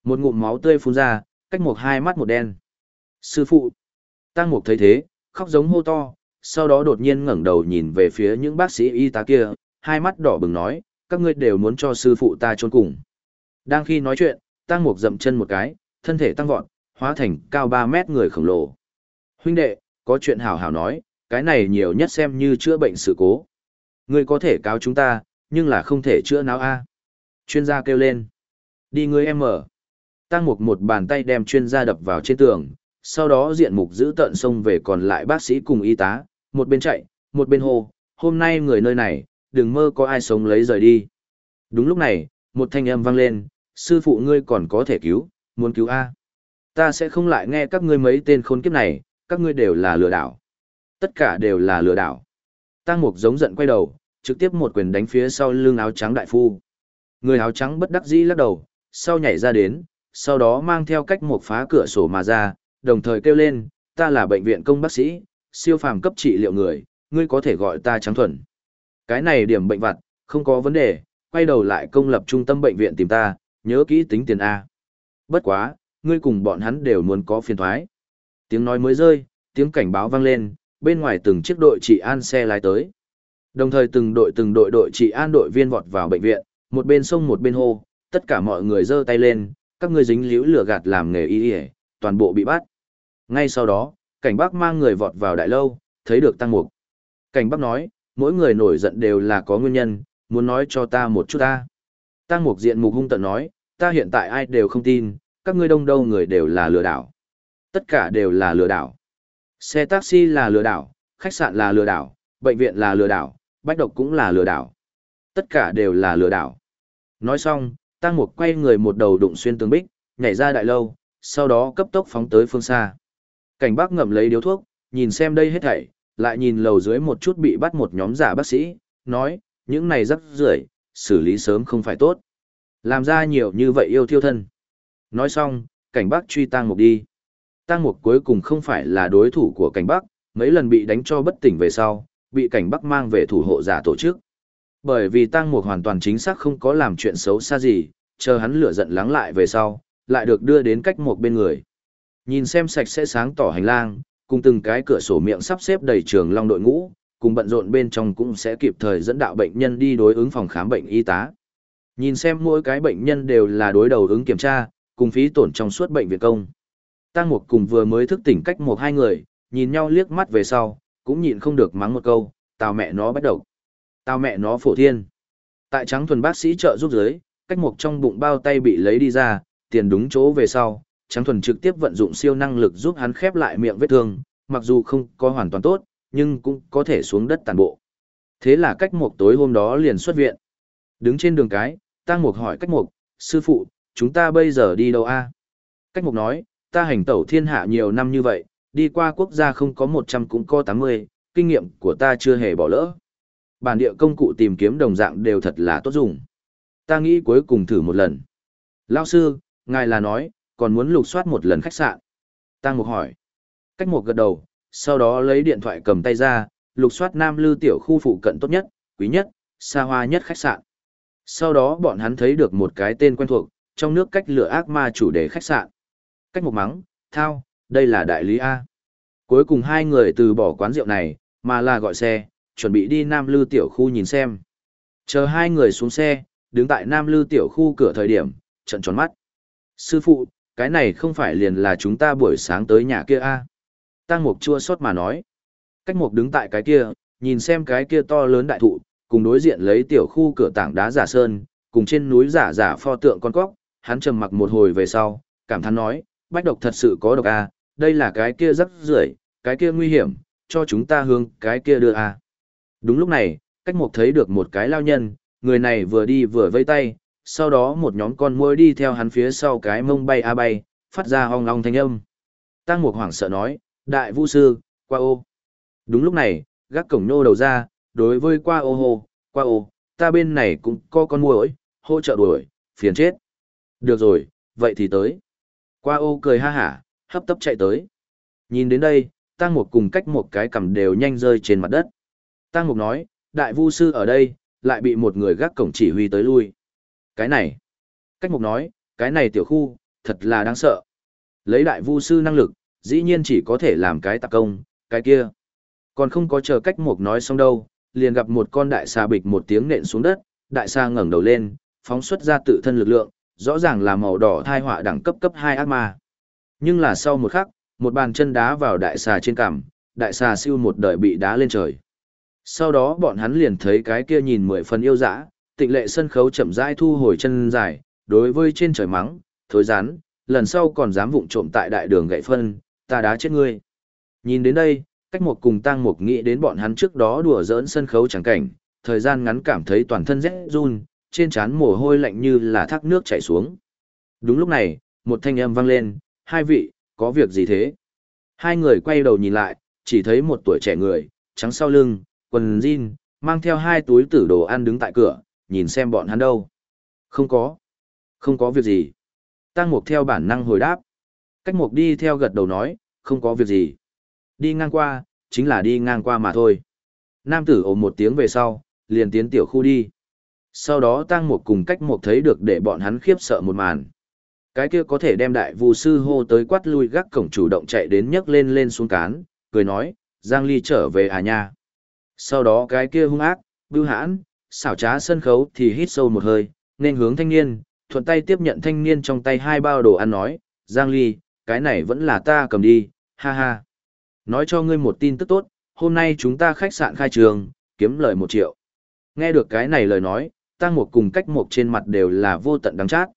một ngụm máu tươi phun ra, cách một hai mắt một đen. Sư phụ, tăng mục thấy thế, khóc giống hô to, sau đó đột nhiên ngẩng đầu nhìn về phía những bác sĩ y tá kia, hai mắt đỏ bừng nói, các ngươi đều muốn cho sư phụ ta trốn cùng. Đang khi nói chuyện, tăng mục dậm chân một cái, thân thể tăng vọt, hóa thành cao 3 mét người khổng lồ. Huynh đệ, có chuyện hảo hảo nói, cái này nhiều nhất xem như chữa bệnh sự cố. Ngươi có thể cáo chúng ta, nhưng là không thể chữa não A. Chuyên gia kêu lên. Đi ngươi em mở. Tăng mục một bàn tay đem chuyên gia đập vào trên tường, sau đó diện mục giữ tận xông về còn lại bác sĩ cùng y tá, một bên chạy, một bên hô, hôm nay người nơi này, đừng mơ có ai sống lấy rời đi. Đúng lúc này, một thanh âm vang lên, sư phụ ngươi còn có thể cứu, muốn cứu A. Ta sẽ không lại nghe các ngươi mấy tên khốn kiếp này, các ngươi đều là lừa đảo. Tất cả đều là lừa đảo. Tăng mục giống giận quay đầu, trực tiếp một quyền đánh phía sau lưng áo trắng đại phu. Người áo trắng bất đắc dĩ lắc đầu, sau nhảy ra đến, sau đó mang theo cách một phá cửa sổ mà ra, đồng thời kêu lên, ta là bệnh viện công bác sĩ, siêu phàm cấp trị liệu người, ngươi có thể gọi ta trắng thuần. Cái này điểm bệnh vặt, không có vấn đề, quay đầu lại công lập trung tâm bệnh viện tìm ta, nhớ kỹ tính tiền A. Bất quá, ngươi cùng bọn hắn đều muốn có phiền thoái. Tiếng nói mới rơi, tiếng cảnh báo vang lên, bên ngoài từng chiếc đội trị an xe lái tới. Đồng thời từng đội từng đội đội trị an đội viên vọt vào bệnh viện, một bên sông một bên hô, tất cả mọi người giơ tay lên, các ngươi dính liễu lửa gạt làm nghề y y, toàn bộ bị bắt. Ngay sau đó, cảnh bác mang người vọt vào đại lâu, thấy được tăng mục. Cảnh bác nói, mỗi người nổi giận đều là có nguyên nhân, muốn nói cho ta một chút ta. Tăng mục diện mục hung tận nói, ta hiện tại ai đều không tin, các ngươi đông đâu người đều là lừa đảo. Tất cả đều là lừa đảo. Xe taxi là lừa đảo, khách sạn là lừa đảo, bệnh viện là lừa đảo, bách độc cũng là lừa đảo. Tất cả đều là lừa đảo. Nói xong, Tăng Mục quay người một đầu đụng xuyên tường bích, nhảy ra đại lâu, sau đó cấp tốc phóng tới phương xa. Cảnh bác ngậm lấy điếu thuốc, nhìn xem đây hết thảy, lại nhìn lầu dưới một chút bị bắt một nhóm giả bác sĩ, nói, những này rắc rưởi, xử lý sớm không phải tốt. Làm ra nhiều như vậy yêu thiêu thân. Nói xong, cảnh bác truy tang mục đi. tang mục cuối cùng không phải là đối thủ của cảnh bác, mấy lần bị đánh cho bất tỉnh về sau, bị cảnh bác mang về thủ hộ giả tổ chức. Bởi vì tang mục hoàn toàn chính xác không có làm chuyện xấu xa gì, chờ hắn lửa giận lắng lại về sau, lại được đưa đến cách một bên người. Nhìn xem sạch sẽ sáng tỏ hành lang, cùng từng cái cửa sổ miệng sắp xếp đầy trường long đội ngũ, cùng bận rộn bên trong cũng sẽ kịp thời dẫn đạo bệnh nhân đi đối ứng phòng khám bệnh y tá. Nhìn xem mỗi cái bệnh nhân đều là đối đầu ứng kiểm tra, cùng phí tổn trong suốt bệnh viện công. Tăng Mục cùng vừa mới thức tỉnh cách một hai người, nhìn nhau liếc mắt về sau, cũng nhịn không được mắng một câu, tào mẹ nó bắt đầu. Tào mẹ nó phổ thiên. Tại trắng thuần bác sĩ trợ giúp giới, cách một trong bụng bao tay bị lấy đi ra, tiền đúng chỗ về sau, trắng thuần trực tiếp vận dụng siêu năng lực giúp hắn khép lại miệng vết thương, mặc dù không có hoàn toàn tốt, nhưng cũng có thể xuống đất tàn bộ. Thế là cách Mục tối hôm đó liền xuất viện. Đứng trên đường cái, Tăng Mục hỏi cách mục, sư phụ, chúng ta bây giờ đi đâu a? Cách mục nói, ta hành tẩu thiên hạ nhiều năm như vậy, đi qua quốc gia không có 100 cũng có 80, kinh nghiệm của ta chưa hề bỏ lỡ. Bản địa công cụ tìm kiếm đồng dạng đều thật là tốt dùng. Ta nghĩ cuối cùng thử một lần. Lao sư, ngài là nói, còn muốn lục soát một lần khách sạn. Tăng Mục hỏi. Cách một gật đầu, sau đó lấy điện thoại cầm tay ra, lục soát Nam Lư tiểu khu phụ cận tốt nhất, quý nhất, xa hoa nhất khách sạn. Sau đó bọn hắn thấy được một cái tên quen thuộc, trong nước cách lửa ác ma chủ đề khách sạn. Cách một mắng, thao, đây là đại lý A. Cuối cùng hai người từ bỏ quán rượu này, mà là gọi xe, chuẩn bị đi Nam Lư tiểu khu nhìn xem. Chờ hai người xuống xe, đứng tại Nam Lư tiểu khu cửa thời điểm, trận tròn mắt. Sư phụ, cái này không phải liền là chúng ta buổi sáng tới nhà kia a Tăng Mục chua xót mà nói. Cách Mục đứng tại cái kia, nhìn xem cái kia to lớn đại thụ, cùng đối diện lấy tiểu khu cửa tảng đá giả sơn, cùng trên núi giả giả pho tượng con cóc, hắn trầm mặc một hồi về sau, cảm thán nói, bách độc thật sự có độc a, đây là cái kia rất rưởi, cái kia nguy hiểm, cho chúng ta hướng cái kia đưa a. Đúng lúc này, cách Mục thấy được một cái lao nhân, người này vừa đi vừa vây tay, sau đó một nhóm con muỗi đi theo hắn phía sau cái mông bay a bay, phát ra ong ong thanh âm. Tăng Mục hoảng sợ nói, đại vũ sư, qua ô. Đúng lúc này, gác cổng nô đầu ra, đối với qua ô hô, qua ô, ta bên này cũng có con muỗi, hỗ trợ đuổi, phiền chết. Được rồi, vậy thì tới. Qua ô cười ha hả, hấp tấp chạy tới. Nhìn đến đây, Tăng Mục cùng cách một cái cầm đều nhanh rơi trên mặt đất. Tăng Mục nói, đại vu sư ở đây, lại bị một người gác cổng chỉ huy tới lui. Cái này, cách Mục nói, cái này tiểu khu, thật là đáng sợ. Lấy đại vu sư năng lực, dĩ nhiên chỉ có thể làm cái tạp công, cái kia. Còn không có chờ cách Mục nói xong đâu, liền gặp một con đại xà bịch một tiếng nện xuống đất, đại xà ngẩng đầu lên, phóng xuất ra tự thân lực lượng, rõ ràng là màu đỏ thai họa đẳng cấp cấp hai ác ma. Nhưng là sau một khắc, một bàn chân đá vào đại xà trên cằm, đại xà siêu một đời bị đá lên trời. Sau đó bọn hắn liền thấy cái kia nhìn mười phần yêu dã, tịnh lệ sân khấu chậm rãi thu hồi chân dài, đối với trên trời mắng, thối rán, lần sau còn dám vụng trộm tại đại đường gậy phân, ta đá chết ngươi. Nhìn đến đây, cách một cùng tang một nghĩ đến bọn hắn trước đó đùa giỡn sân khấu chẳng cảnh, thời gian ngắn cảm thấy toàn thân rét run, trên trán mồ hôi lạnh như là thác nước chảy xuống. Đúng lúc này, một thanh âm vang lên, hai vị, có việc gì thế? Hai người quay đầu nhìn lại, chỉ thấy một tuổi trẻ người, trắng sau lưng, quần jean, mang theo hai túi tử đồ ăn đứng tại cửa, nhìn xem bọn hắn đâu. Không có. Không có việc gì. Tăng Mục theo bản năng hồi đáp. Cách Mục đi theo gật đầu nói, không có việc gì. Đi ngang qua, chính là đi ngang qua mà thôi. Nam tử ồn một tiếng về sau, liền tiến tiểu khu đi. Sau đó Tăng Mục cùng cách Mục thấy được để bọn hắn khiếp sợ một màn. Cái kia có thể đem đại vu sư hô tới quát lui gác cổng chủ động chạy đến nhấc lên lên xuống cán, cười nói, Giang Ly trở về à nha. Sau đó cái kia hung ác, bưu hãn, xảo trá sân khấu thì hít sâu một hơi, nên hướng thanh niên, thuận tay tiếp nhận thanh niên trong tay hai bao đồ ăn nói, Giang Ly, cái này vẫn là ta cầm đi, ha ha. Nói cho ngươi một tin tức tốt, hôm nay chúng ta khách sạn khai trường, kiếm lời một triệu. Nghe được cái này lời nói, tăng một cùng cách một trên mặt đều là vô tận đắng chát.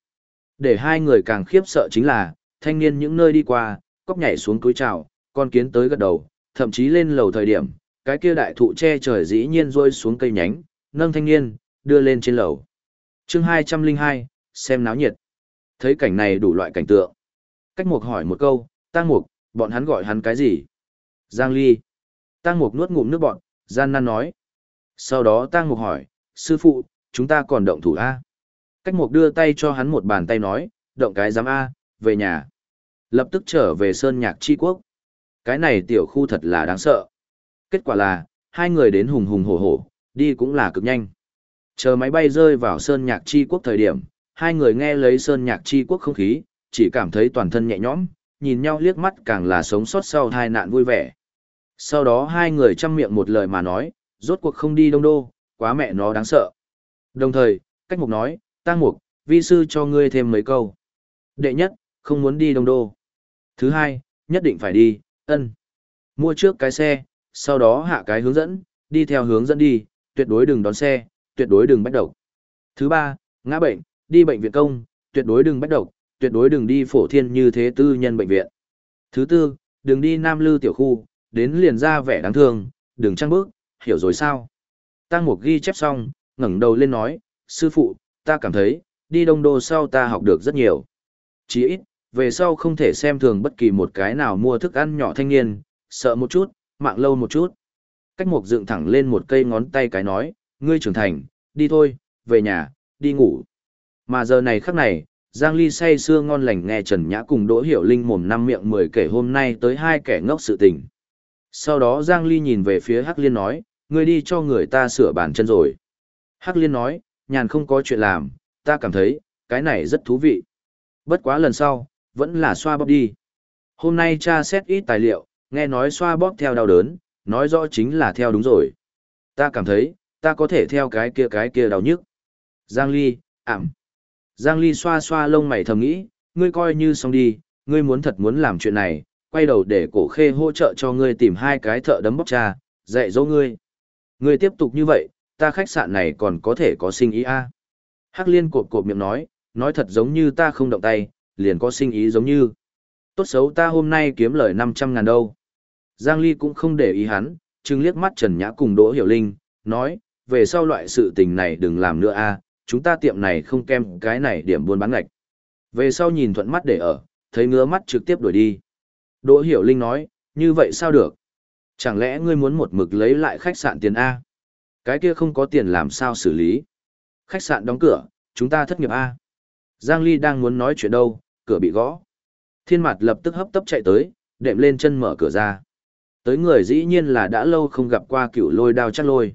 Để hai người càng khiếp sợ chính là, thanh niên những nơi đi qua, cóc nhảy xuống túi chào, con kiến tới gật đầu, thậm chí lên lầu thời điểm, cái kia đại thụ che trời dĩ nhiên rơi xuống cây nhánh, nâng thanh niên, đưa lên trên lầu. chương 202, xem náo nhiệt. Thấy cảnh này đủ loại cảnh tượng. Cách mục hỏi một câu, tang mục, bọn hắn gọi hắn cái gì? Giang Ly. tang mục nuốt ngụm nước bọn, gian nan nói. Sau đó tang mục hỏi, sư phụ, chúng ta còn động thủ A. Cách mục đưa tay cho hắn một bàn tay nói, động cái giám A, về nhà. Lập tức trở về Sơn Nhạc Chi Quốc. Cái này tiểu khu thật là đáng sợ. Kết quả là, hai người đến hùng hùng hổ hổ, đi cũng là cực nhanh. Chờ máy bay rơi vào Sơn Nhạc Chi Quốc thời điểm, hai người nghe lấy Sơn Nhạc Chi Quốc không khí, chỉ cảm thấy toàn thân nhẹ nhõm, nhìn nhau liếc mắt càng là sống sót sau hai nạn vui vẻ. Sau đó hai người chăm miệng một lời mà nói, rốt cuộc không đi đông đô, quá mẹ nó đáng sợ. Đồng thời, cách mục nói, tăng mục, vi sư cho ngươi thêm mấy câu. Đệ nhất, không muốn đi đông đô. Thứ hai, nhất định phải đi, ân. Mua trước cái xe, sau đó hạ cái hướng dẫn, đi theo hướng dẫn đi, tuyệt đối đừng đón xe, tuyệt đối đừng bách độc. Thứ ba, ngã bệnh, đi bệnh viện công, tuyệt đối đừng bách độc, tuyệt đối đừng đi phổ thiên như thế tư nhân bệnh viện. Thứ tư, đừng đi Nam Lư tiểu khu, đến liền ra vẻ đáng thương, đừng trăng bước, hiểu rồi sao? Tăng Mục ghi chép xong, ngẩng đầu lên nói, sư phụ, ta cảm thấy, đi đông đô sau ta học được rất nhiều. Chỉ ít, về sau không thể xem thường bất kỳ một cái nào mua thức ăn nhỏ thanh niên, sợ một chút, mạng lâu một chút. Cách mục dựng thẳng lên một cây ngón tay cái nói, ngươi trưởng thành, đi thôi, về nhà, đi ngủ. Mà giờ này khắc này, Giang Ly say sưa ngon lành nghe Trần Nhã cùng Đỗ Hiểu Linh mồm năm miệng mười kể hôm nay tới hai kẻ ngốc sự tình. Sau đó Giang Ly nhìn về phía Hắc Liên nói, ngươi đi cho người ta sửa bàn chân rồi. Hắc Liên nói, nhàn không có chuyện làm, ta cảm thấy, cái này rất thú vị. Bất quá lần sau, vẫn là xoa bóp đi. Hôm nay cha xét ít tài liệu, nghe nói xoa bóp theo đau đớn, nói rõ chính là theo đúng rồi. Ta cảm thấy, ta có thể theo cái kia cái kia đau nhức. Giang Ly, ảm. Giang Ly xoa xoa lông mày thầm nghĩ, ngươi coi như xong đi, ngươi muốn thật muốn làm chuyện này, quay đầu để cổ khê hỗ trợ cho ngươi tìm hai cái thợ đấm bóc trà, dạy dỗ ngươi. Ngươi tiếp tục như vậy, ta khách sạn này còn có thể có sinh ý a. À? Hắc liên cột cột miệng nói, nói thật giống như ta không động tay, liền có sinh ý giống như. Tốt xấu ta hôm nay kiếm lời 500 ngàn đâu. Giang Ly cũng không để ý hắn, chừng liếc mắt Trần Nhã cùng Đỗ Hiểu Linh, nói, về sau loại sự tình này đừng làm nữa a, chúng ta tiệm này không kem cái này điểm buôn bán ngạch. Về sau nhìn thuận mắt để ở, thấy ngứa mắt trực tiếp đuổi đi. Đỗ Hiểu Linh nói, như vậy sao được? Chẳng lẽ ngươi muốn một mực lấy lại khách sạn tiền A? Cái kia không có tiền làm sao xử lý? Khách sạn đóng cửa, chúng ta thất nghiệp A. Giang Ly đang muốn nói chuyện đâu, cửa bị gõ. Thiên mặt lập tức hấp tấp chạy tới, đệm lên chân mở cửa ra. Tới người dĩ nhiên là đã lâu không gặp qua cựu lôi đao chắc lôi.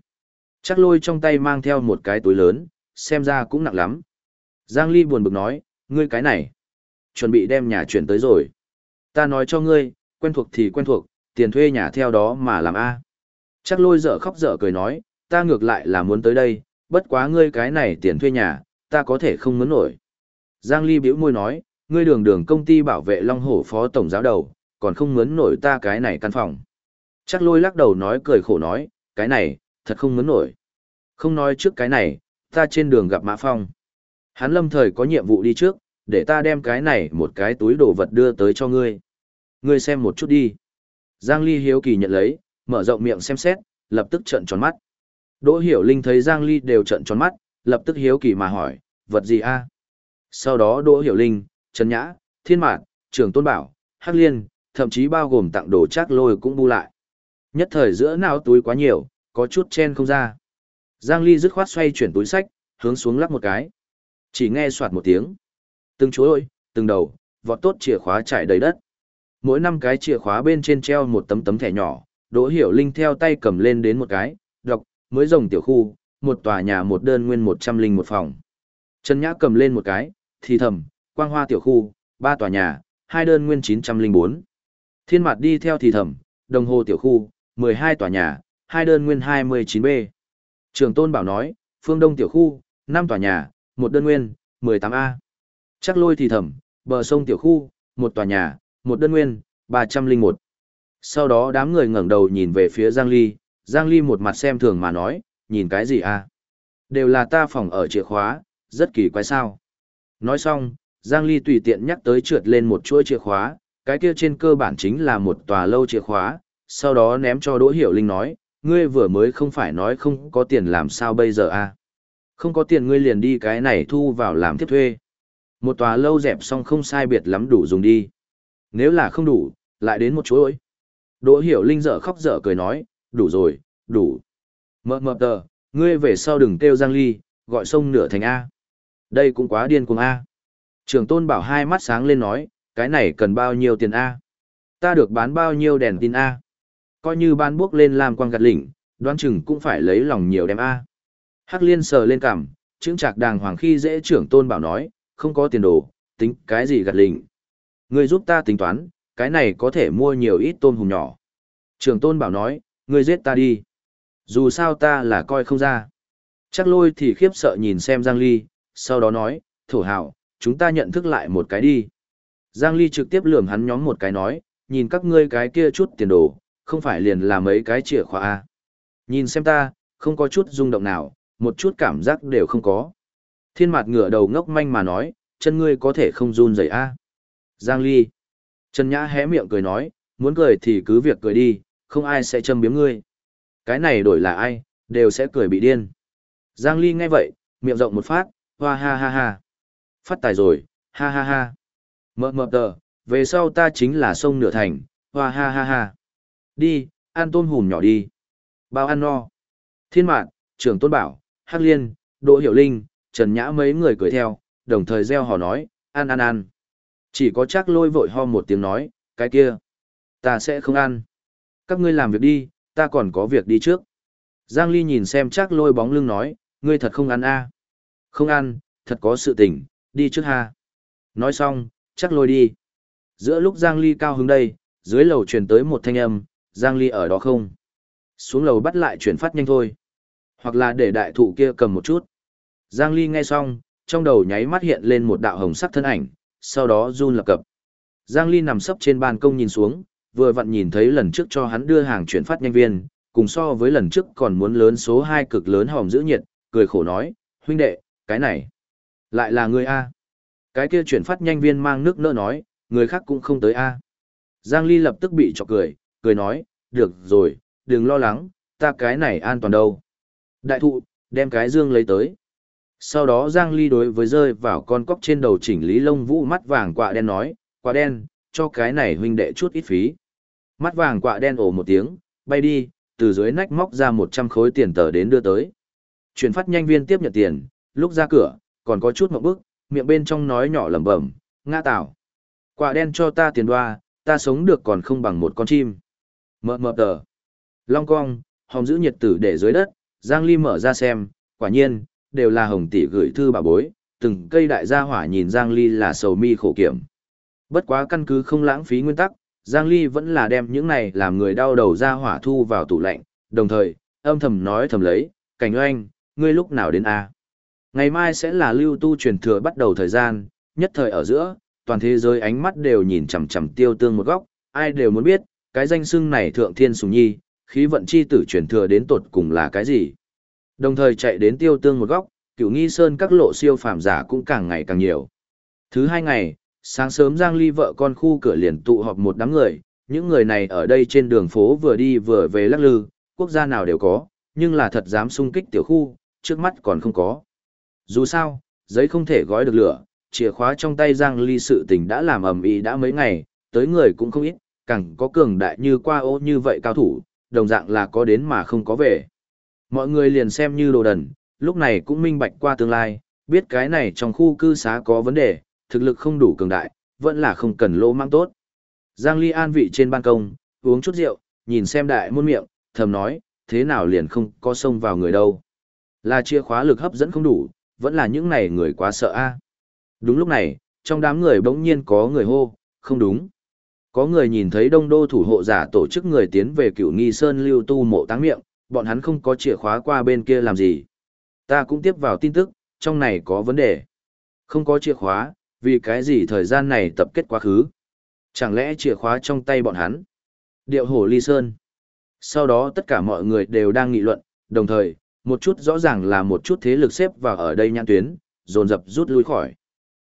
Chắc lôi trong tay mang theo một cái túi lớn, xem ra cũng nặng lắm. Giang Ly buồn bực nói, ngươi cái này, chuẩn bị đem nhà chuyển tới rồi. Ta nói cho ngươi, quen thuộc thì quen thuộc, tiền thuê nhà theo đó mà làm A. Chắc lôi dở khóc dở cười nói, ta ngược lại là muốn tới đây, bất quá ngươi cái này tiền thuê nhà, ta có thể không muốn nổi. Giang Ly bĩu môi nói, ngươi đường đường công ty bảo vệ Long Hổ phó tổng giáo đầu, còn không muốn nổi ta cái này căn phòng. Chắc lôi lắc đầu nói cười khổ nói, cái này, thật không muốn nổi. Không nói trước cái này, ta trên đường gặp Mã Phong. Hắn lâm thời có nhiệm vụ đi trước, để ta đem cái này một cái túi đồ vật đưa tới cho ngươi. Ngươi xem một chút đi. Giang Ly hiếu kỳ nhận lấy, mở rộng miệng xem xét, lập tức trợn tròn mắt. Đỗ Hiểu Linh thấy Giang Ly đều trợn tròn mắt, lập tức hiếu kỳ mà hỏi, vật gì a? Sau đó Đỗ Hiểu Linh, Trần Nhã, Thiên Mạn, Trường Tôn Bảo, Hắc Liên, thậm chí bao gồm tặng đồ chắc lôi cũng bu lại. Nhất thời giữa nào túi quá nhiều, có chút chen không ra. Giang Ly dứt khoát xoay chuyển túi sách, hướng xuống lắp một cái. Chỉ nghe soạt một tiếng. Từng chuỗi, từng đầu, vọt tốt chìa khóa trải đầy đất. Mỗi năm cái chìa khóa bên trên treo một tấm tấm thẻ nhỏ, Đỗ Hiểu Linh theo tay cầm lên đến một cái, đọc, mới rồng tiểu khu, một tòa nhà một đơn nguyên một trăm linh một phòng. Trần Nhã cầm lên một cái, thì thầm, quang hoa tiểu khu, ba tòa nhà, hai đơn nguyên chín trăm linh bốn. Thiên Mạt đi theo thì thầm, đồng hồ tiểu khu, mười hai tòa nhà, hai đơn nguyên hai mươi chín b. Trường Tôn Bảo nói, phương đông tiểu khu, năm tòa nhà, một đơn nguyên, mười tám a. Chắc lôi thì thầm, bờ sông tiểu khu, một tòa nhà, một đơn nguyên, ba trăm linh một. Sau đó đám người ngẩng đầu nhìn về phía Giang Ly, Giang Ly một mặt xem thường mà nói, nhìn cái gì a Đều là ta phòng ở chìa khóa, rất kỳ quái sao. Nói xong, Giang Ly tùy tiện nhắc tới trượt lên một chuỗi chìa khóa, cái kia trên cơ bản chính là một tòa lâu chìa khóa, sau đó ném cho Đỗ Hiểu Linh nói, ngươi vừa mới không phải nói không có tiền làm sao bây giờ à? Không có tiền ngươi liền đi cái này thu vào làm tiếp thuê. Một tòa lâu dẹp xong không sai biệt lắm đủ dùng đi. Nếu là không đủ, lại đến một chuỗi. Đỗ Hiểu Linh dở khóc dở cười nói, đủ rồi, đủ. Mờ mờ tờ, ngươi về sau đừng kêu Giang Ly, gọi sông nửa thành A. Đây cũng quá điên cuồng A. Trường tôn bảo hai mắt sáng lên nói, cái này cần bao nhiêu tiền A. Ta được bán bao nhiêu đèn tin A. Coi như ban bước lên làm quang gạt lỉnh, đoán chừng cũng phải lấy lòng nhiều đem A. Hắc liên sờ lên cằm, chứng trạc đàng hoàng khi dễ trưởng tôn bảo nói, không có tiền đồ, tính cái gì gạt lỉnh. Ngươi giúp ta tính toán, cái này có thể mua nhiều ít tôm hùm nhỏ. Trưởng tôn bảo nói, ngươi giết ta đi. Dù sao ta là coi không ra. Chắc lôi thì khiếp sợ nhìn xem Giang Ly, sau đó nói, thổ hào, chúng ta nhận thức lại một cái đi. Giang Ly trực tiếp lườm hắn nhóm một cái nói, nhìn các ngươi cái kia chút tiền đồ, không phải liền là mấy cái chìa khóa A. Nhìn xem ta, không có chút rung động nào, một chút cảm giác đều không có. Thiên mặt ngửa đầu ngốc manh mà nói, chân ngươi có thể không run rẩy A. Giang Ly. Trần Nhã hé miệng cười nói, muốn cười thì cứ việc cười đi, không ai sẽ châm biếm ngươi. Cái này đổi là ai, đều sẽ cười bị điên. Giang Ly nghe vậy, miệng rộng một phát, hoa ha ha ha. Phát tài rồi, ha ha ha. Mờ mờ tờ, về sau ta chính là sông nửa thành, hoa ha ha ha. Đi, ăn tôm hùm nhỏ đi. Bao ăn no. Thiên mạn, trưởng tôn bảo, Hắc Liên, Đỗ Hiểu Linh, Trần Nhã mấy người cười theo, đồng thời gieo hò nói, ăn ăn ăn. Chỉ có chắc lôi vội ho một tiếng nói, cái kia, ta sẽ không ăn. Các ngươi làm việc đi, ta còn có việc đi trước. Giang Ly nhìn xem chắc lôi bóng lưng nói, ngươi thật không ăn a à? Không ăn, thật có sự tình, đi trước ha. Nói xong, chắc lôi đi. Giữa lúc Giang Ly cao hứng đây, dưới lầu truyền tới một thanh âm, Giang Ly ở đó không? Xuống lầu bắt lại chuyển phát nhanh thôi. Hoặc là để đại thụ kia cầm một chút. Giang Ly nghe xong, trong đầu nháy mắt hiện lên một đạo hồng sắc thân ảnh, sau đó run lập cập. Giang Ly nằm sấp trên ban công nhìn xuống, vừa vặn nhìn thấy lần trước cho hắn đưa hàng chuyển phát nhanh viên, cùng so với lần trước còn muốn lớn số 2 cực lớn hòm giữ nhiệt, cười khổ nói, huynh đệ, cái này, lại là người A. Cái kia chuyển phát nhanh viên mang nước nỡ nói, người khác cũng không tới A. Giang Ly lập tức bị chọc cười, cười nói, được rồi, đừng lo lắng, ta cái này an toàn đâu. Đại thụ, đem cái dương lấy tới. Sau đó Giang Ly đối với rơi vào con cóc trên đầu chỉnh lý lông vũ mắt vàng quạ đen nói, quạ đen, cho cái này huynh đệ chút ít phí. Mắt vàng quạ đen ồ một tiếng, bay đi, từ dưới nách móc ra 100 khối tiền tờ đến đưa tới. Chuyển phát nhanh viên tiếp nhận tiền, lúc ra cửa, còn có chút một bước, miệng bên trong nói nhỏ lẩm bẩm, ngã tạo. Quạ đen cho ta tiền đoa, ta sống được còn không bằng một con chim. Mờ mờ tờ. Long cong, hồng giữ nhiệt tử để dưới đất, Giang Ly mở ra xem, quả nhiên, đều là hồng tỷ gửi thư bà bối, từng cây đại gia hỏa nhìn Giang Ly là sầu mi khổ kiểm. Bất quá căn cứ không lãng phí nguyên tắc, Giang Ly vẫn là đem những này làm người đau đầu ra hỏa thu vào tủ lạnh, đồng thời, âm thầm nói thầm lấy, cảnh oanh, ngươi lúc nào đến A. Ngày mai sẽ là lưu tu truyền thừa bắt đầu thời gian, nhất thời ở giữa, toàn thế giới ánh mắt đều nhìn chằm chằm tiêu tương một góc, ai đều muốn biết, cái danh xưng này thượng thiên sùng nhi, khí vận chi tử truyền thừa đến tột cùng là cái gì. Đồng thời chạy đến tiêu tương một góc, cựu nghi sơn các lộ siêu phàm giả cũng càng ngày càng nhiều. Thứ hai ngày, sáng sớm Giang Ly vợ con khu cửa liền tụ họp một đám người, những người này ở đây trên đường phố vừa đi vừa về lắc lư, quốc gia nào đều có, nhưng là thật dám xung kích tiểu khu, trước mắt còn không có. Dù sao, giấy không thể gói được lửa, chìa khóa trong tay Giang Ly sự tình đã làm ầm ĩ đã mấy ngày, tới người cũng không ít, càng có cường đại như qua ô như vậy cao thủ, đồng dạng là có đến mà không có về. Mọi người liền xem như đồ đần, lúc này cũng minh bạch qua tương lai, biết cái này trong khu cư xá có vấn đề, thực lực không đủ cường đại, vẫn là không cần lỗ mang tốt. Giang Ly an vị trên ban công, uống chút rượu, nhìn xem đại muôn miệng, thầm nói, thế nào liền không có xông vào người đâu. Là chìa khóa lực hấp dẫn không đủ, vẫn là những này người quá sợ a. Đúng lúc này, trong đám người bỗng nhiên có người hô, không đúng. Có người nhìn thấy đông đô thủ hộ giả tổ chức người tiến về cựu nghi sơn lưu tu mộ táng miệng, bọn hắn không có chìa khóa qua bên kia làm gì. Ta cũng tiếp vào tin tức, trong này có vấn đề. Không có chìa khóa, vì cái gì thời gian này tập kết quá khứ. Chẳng lẽ chìa khóa trong tay bọn hắn? Điệu hổ ly sơn. Sau đó tất cả mọi người đều đang nghị luận, đồng thời, một chút rõ ràng là một chút thế lực xếp vào ở đây nhãn tuyến, dồn dập rút lui khỏi.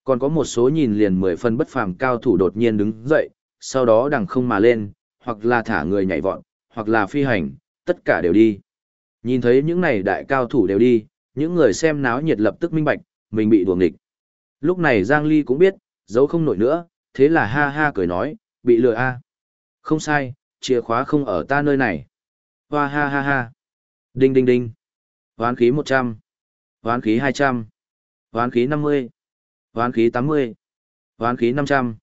Còn có một số nhìn liền mười phần bất phàm cao thủ đột nhiên đứng dậy, sau đó đằng không mà lên, hoặc là thả người nhảy vọt, hoặc là phi hành, tất cả đều đi. Nhìn thấy những này đại cao thủ đều đi, những người xem náo nhiệt lập tức minh bạch, mình bị đuồng địch. Lúc này Giang Ly cũng biết, giấu không nổi nữa, thế là ha ha cười nói, bị lừa a. Không sai, chìa khóa không ở ta nơi này. Hoa ha ha ha. Đinh đinh đinh. Hoán khí 100. Hoán khí 200. Hoán khí 50. Hoán khí 80. Hoán khí 500.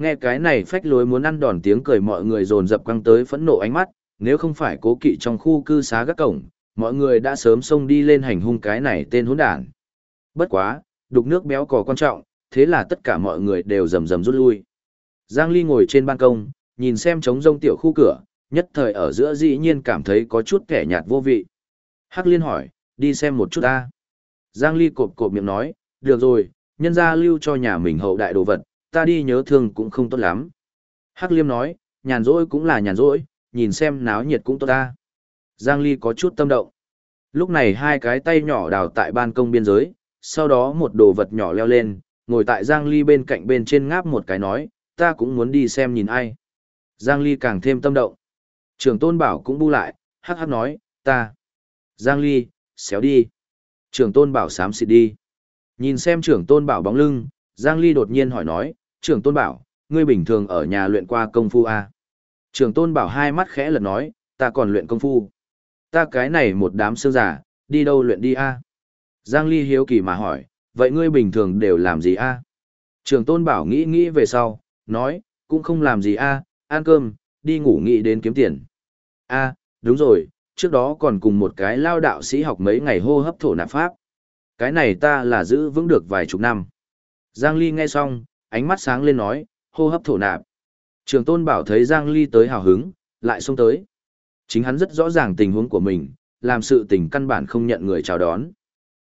Nghe cái này phách lối muốn ăn đòn tiếng cười mọi người dồn dập quăng tới phẫn nộ ánh mắt, nếu không phải cố kỵ trong khu cư xá gác cổng, mọi người đã sớm xông đi lên hành hung cái này tên hỗn đản. Bất quá, đục nước béo cò quan trọng, thế là tất cả mọi người đều rầm rầm rút lui. Giang Ly ngồi trên ban công, nhìn xem trống rông tiểu khu cửa, nhất thời ở giữa dĩ nhiên cảm thấy có chút kẻ nhạt vô vị. Hắc Liên hỏi, đi xem một chút ta. Giang Ly cộp cộp miệng nói, được rồi, nhân gia lưu cho nhà mình hậu đại đồ vật, ta đi nhớ thương cũng không tốt lắm. Hắc Liêm nói, nhàn rỗi cũng là nhàn rỗi, nhìn xem náo nhiệt cũng tốt ta. Giang Ly có chút tâm động. Lúc này hai cái tay nhỏ đào tại ban công biên giới, sau đó một đồ vật nhỏ leo lên, ngồi tại Giang Ly bên cạnh bên trên ngáp một cái nói, ta cũng muốn đi xem nhìn ai. Giang Ly càng thêm tâm động. Trường tôn bảo cũng bu lại, hắc hắc nói, ta. Giang Ly, xéo đi. Trường tôn bảo sám xịt đi. Nhìn xem trưởng tôn bảo bóng lưng, Giang Ly đột nhiên hỏi nói, trưởng tôn bảo, ngươi bình thường ở nhà luyện qua công phu à? Trưởng tôn bảo hai mắt khẽ lật nói, ta còn luyện công phu. Ta cái này một đám xương giả, đi đâu luyện đi a? Giang Ly hiếu kỳ mà hỏi, vậy ngươi bình thường đều làm gì a? Trường tôn bảo nghĩ nghĩ về sau, nói, cũng không làm gì a, ăn cơm, đi ngủ nghĩ đến kiếm tiền. a đúng rồi, trước đó còn cùng một cái lao đạo sĩ học mấy ngày hô hấp thổ nạp pháp. Cái này ta là giữ vững được vài chục năm. Giang Ly nghe xong, ánh mắt sáng lên nói, hô hấp thổ nạp. Trường tôn bảo thấy Giang Ly tới hào hứng, lại xông tới. Chính hắn rất rõ ràng tình huống của mình, làm sự tình căn bản không nhận người chào đón.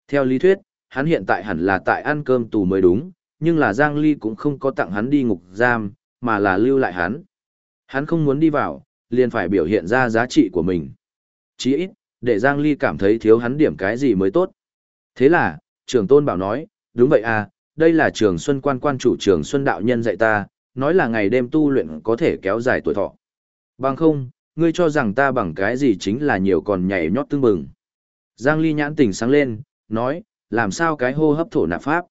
Theo lý thuyết, hắn hiện tại hẳn là tại ăn cơm tù mới đúng, nhưng là Giang Ly cũng không có tặng hắn đi ngục giam, mà là lưu lại hắn. Hắn không muốn đi vào, liền phải biểu hiện ra giá trị của mình. Chí ít, để Giang Ly cảm thấy thiếu hắn điểm cái gì mới tốt. Thế là, trường tôn bảo nói, đúng vậy à, đây là trường Xuân quan quan chủ trường Xuân đạo nhân dạy ta, nói là ngày đêm tu luyện có thể kéo dài tuổi thọ. Bằng không, ngươi cho rằng ta bằng cái gì chính là nhiều còn nhảy nhót tương bừng. Giang Ly nhãn tỉnh sáng lên, nói, làm sao cái hô hấp thổ nạp pháp.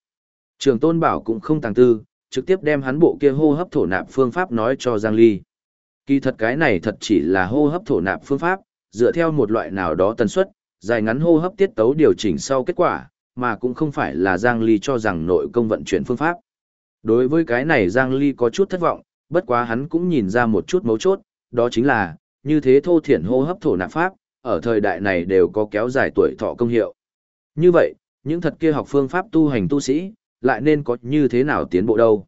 Trường tôn bảo cũng không tàng tư, trực tiếp đem hắn bộ kia hô hấp thổ nạp phương pháp nói cho Giang Ly. Kỳ thật cái này thật chỉ là hô hấp thổ nạp phương pháp, dựa theo một loại nào đó tần suất, dài ngắn hô hấp tiết tấu điều chỉnh sau kết quả, mà cũng không phải là Giang Ly cho rằng nội công vận chuyển phương pháp. Đối với cái này Giang Ly có chút thất vọng, bất quá hắn cũng nhìn ra một chút mấu chốt, đó chính là, như thế thô thiển hô hấp thổ nạp pháp, ở thời đại này đều có kéo dài tuổi thọ công hiệu. Như vậy, những thật kia học phương pháp tu hành tu sĩ, lại nên có như thế nào tiến bộ đâu.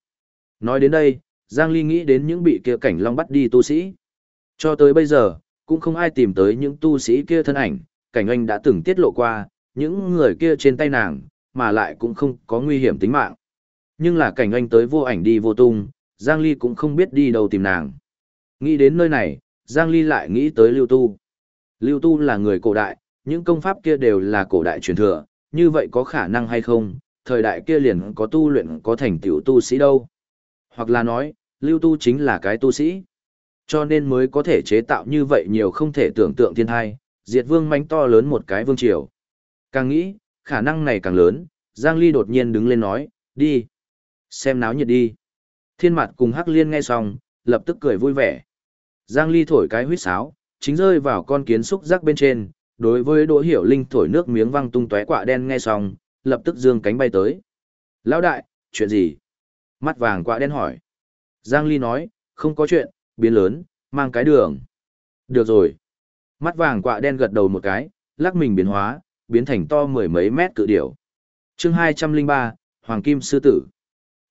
Nói đến đây, Giang Ly nghĩ đến những bị kia cảnh long bắt đi tu sĩ. Cho tới bây giờ, cũng không ai tìm tới những tu sĩ kia thân ảnh, cảnh anh đã từng tiết lộ qua, những người kia trên tay nàng, mà lại cũng không có nguy hiểm tính mạng. Nhưng là cảnh anh tới vô ảnh đi vô tung, Giang Ly cũng không biết đi đâu tìm nàng. Nghĩ đến nơi này, Giang Ly lại nghĩ tới Lưu Tu. Lưu Tu là người cổ đại, những công pháp kia đều là cổ đại truyền thừa, như vậy có khả năng hay không, thời đại kia liền có tu luyện có thành tiểu tu sĩ đâu. Hoặc là nói, Lưu Tu chính là cái tu sĩ. Cho nên mới có thể chế tạo như vậy nhiều không thể tưởng tượng thiên thai, diệt vương mánh to lớn một cái vương triều. Càng nghĩ, khả năng này càng lớn, Giang Ly đột nhiên đứng lên nói, đi. Xem náo nhiệt đi. Thiên mặt cùng Hắc Liên nghe xong, lập tức cười vui vẻ. Giang Ly thổi cái huyết sáo, chính rơi vào con kiến xúc giác bên trên, đối với Đỗ Hiểu Linh thổi nước miếng văng tung tóe quạ đen nghe xong, lập tức dương cánh bay tới. Lão đại, chuyện gì? Mắt vàng quạ đen hỏi. Giang Ly nói, không có chuyện, biến lớn, mang cái đường. Được rồi. Mắt vàng quạ đen gật đầu một cái, lắc mình biến hóa, biến thành to mười mấy mét cự điểu. chương 203, Hoàng Kim Sư Tử.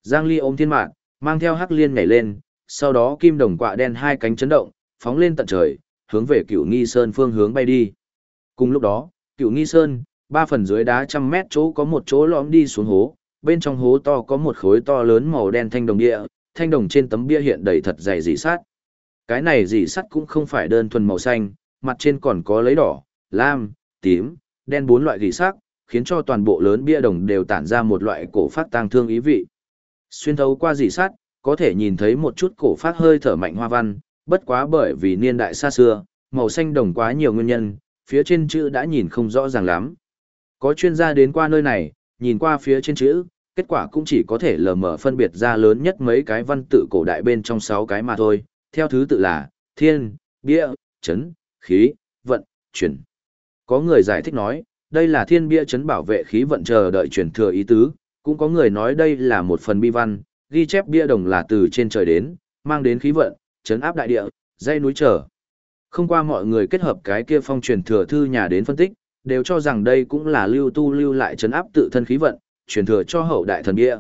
Giang Ly ôm thiên mạng, mang theo hắc liên nhảy lên, sau đó kim đồng quạ đen hai cánh chấn động, phóng lên tận trời, hướng về cựu nghi sơn phương hướng bay đi. Cùng lúc đó, cựu nghi sơn, ba phần dưới đá trăm mét chỗ có một chỗ lõm đi xuống hố, bên trong hố to có một khối to lớn màu đen thanh đồng địa, thanh đồng trên tấm bia hiện đầy thật dày dị sắt. Cái này dị sắt cũng không phải đơn thuần màu xanh, mặt trên còn có lấy đỏ, lam, tím, đen bốn loại dị sắc, khiến cho toàn bộ lớn bia đồng đều tản ra một loại cổ phát tang thương ý vị. Xuyên thấu qua dị sắt, có thể nhìn thấy một chút cổ phát hơi thở mạnh hoa văn, bất quá bởi vì niên đại xa xưa, màu xanh đồng quá nhiều nguyên nhân, phía trên chữ đã nhìn không rõ ràng lắm. Có chuyên gia đến qua nơi này, nhìn qua phía trên chữ, kết quả cũng chỉ có thể lờ mờ phân biệt ra lớn nhất mấy cái văn tự cổ đại bên trong sáu cái mà thôi, theo thứ tự là thiên, bia, chấn, khí, vận, chuyển. Có người giải thích nói, đây là thiên bia chấn bảo vệ khí vận chờ đợi truyền thừa ý tứ, cũng có người nói đây là một phần bi văn, ghi chép bia đồng là từ trên trời đến, mang đến khí vận, chấn áp đại địa, dây núi trở. Không qua mọi người kết hợp cái kia phong truyền thừa thư nhà đến phân tích, đều cho rằng đây cũng là lưu tu lưu lại chấn áp tự thân khí vận, truyền thừa cho hậu đại thần bia.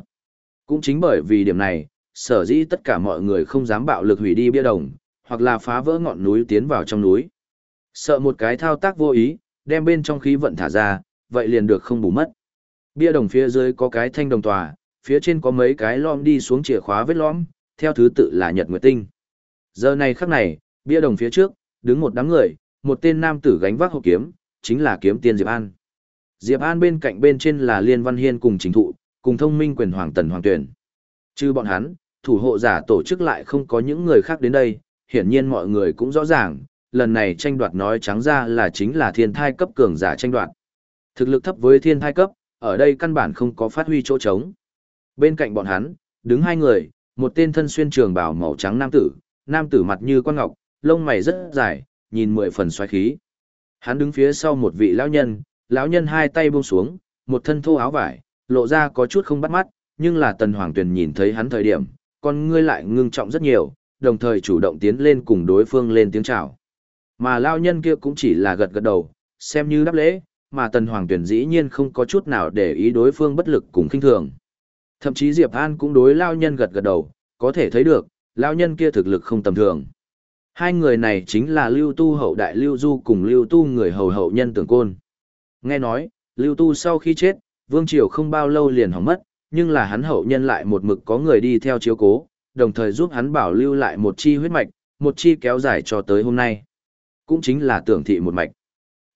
Cũng chính bởi vì điểm này, sở dĩ tất cả mọi người không dám bạo lực hủy đi bia đồng, hoặc là phá vỡ ngọn núi tiến vào trong núi. Sợ một cái thao tác vô ý, đem bên trong khí vận thả ra, vậy liền được không bù mất. Bia đồng phía dưới có cái thanh đồng tòa, phía trên có mấy cái lõm đi xuống chìa khóa vết lõm, theo thứ tự là Nhật Nguyệt Tinh. Giờ này khắc này, bia đồng phía trước, đứng một đám người, một tên nam tử gánh vác hộp kiếm, chính là kiếm tiên Diệp An. Diệp An bên cạnh bên trên là Liên Văn Hiên cùng chính thụ, cùng thông minh quyền hoàng tần hoàng tuyển. Chứ bọn hắn, thủ hộ giả tổ chức lại không có những người khác đến đây, hiển nhiên mọi người cũng rõ ràng, lần này tranh đoạt nói trắng ra là chính là thiên thai cấp cường giả tranh đoạt. Thực lực thấp với thiên thai cấp, ở đây căn bản không có phát huy chỗ trống. Bên cạnh bọn hắn, đứng hai người, một tên thân xuyên trường bào màu trắng nam tử, nam tử mặt như quan ngọc, lông mày rất dài, nhìn mười phần xoáy khí. Hắn đứng phía sau một vị lão nhân, lão nhân hai tay buông xuống, một thân thô áo vải, lộ ra có chút không bắt mắt, nhưng là Tần Hoàng Tuyền nhìn thấy hắn thời điểm, con ngươi lại ngưng trọng rất nhiều, đồng thời chủ động tiến lên cùng đối phương lên tiếng chào. Mà lao nhân kia cũng chỉ là gật gật đầu, xem như đáp lễ, mà Tần Hoàng tuyển dĩ nhiên không có chút nào để ý đối phương bất lực cùng khinh thường. Thậm chí Diệp An cũng đối lao nhân gật gật đầu, có thể thấy được, lao nhân kia thực lực không tầm thường. Hai người này chính là Lưu Tu hậu đại Lưu Du cùng Lưu Tu người hầu hậu nhân tưởng côn. Nghe nói, Lưu Tu sau khi chết, Vương Triều không bao lâu liền hỏng mất, nhưng là hắn hậu nhân lại một mực có người đi theo chiếu cố, đồng thời giúp hắn bảo lưu lại một chi huyết mạch, một chi kéo dài cho tới hôm nay. Cũng chính là tưởng thị một mạch.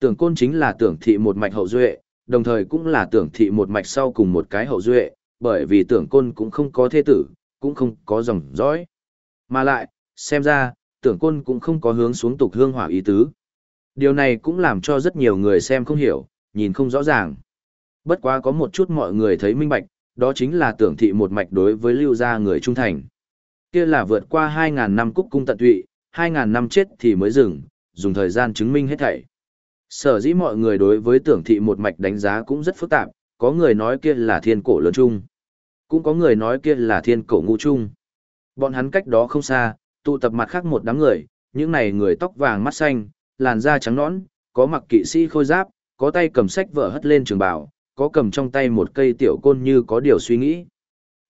Tưởng côn chính là tưởng thị một mạch hậu duệ, đồng thời cũng là tưởng thị một mạch sau cùng một cái hậu duệ, bởi vì tưởng côn cũng không có thế tử, cũng không có dòng dõi. Mà lại, xem ra, tưởng côn cũng không có hướng xuống tục hương hỏa ý tứ. Điều này cũng làm cho rất nhiều người xem không hiểu, nhìn không rõ ràng. Bất quá có một chút mọi người thấy minh bạch, đó chính là tưởng thị một mạch đối với lưu gia người trung thành. Kia là vượt qua 2.000 năm cúc cung tận tụy, 2.000 năm chết thì mới dừng, dùng thời gian chứng minh hết thảy. Sở dĩ mọi người đối với tưởng thị một mạch đánh giá cũng rất phức tạp, có người nói kia là thiên cổ lớn trung. Cũng có người nói kia là thiên cổ ngu trung. Bọn hắn cách đó không xa, tụ tập mặt khác một đám người, những này người tóc vàng mắt xanh, làn da trắng nõn, có mặc kỵ sĩ khôi giáp, có tay cầm sách vở hất lên trường bào, có cầm trong tay một cây tiểu côn như có điều suy nghĩ.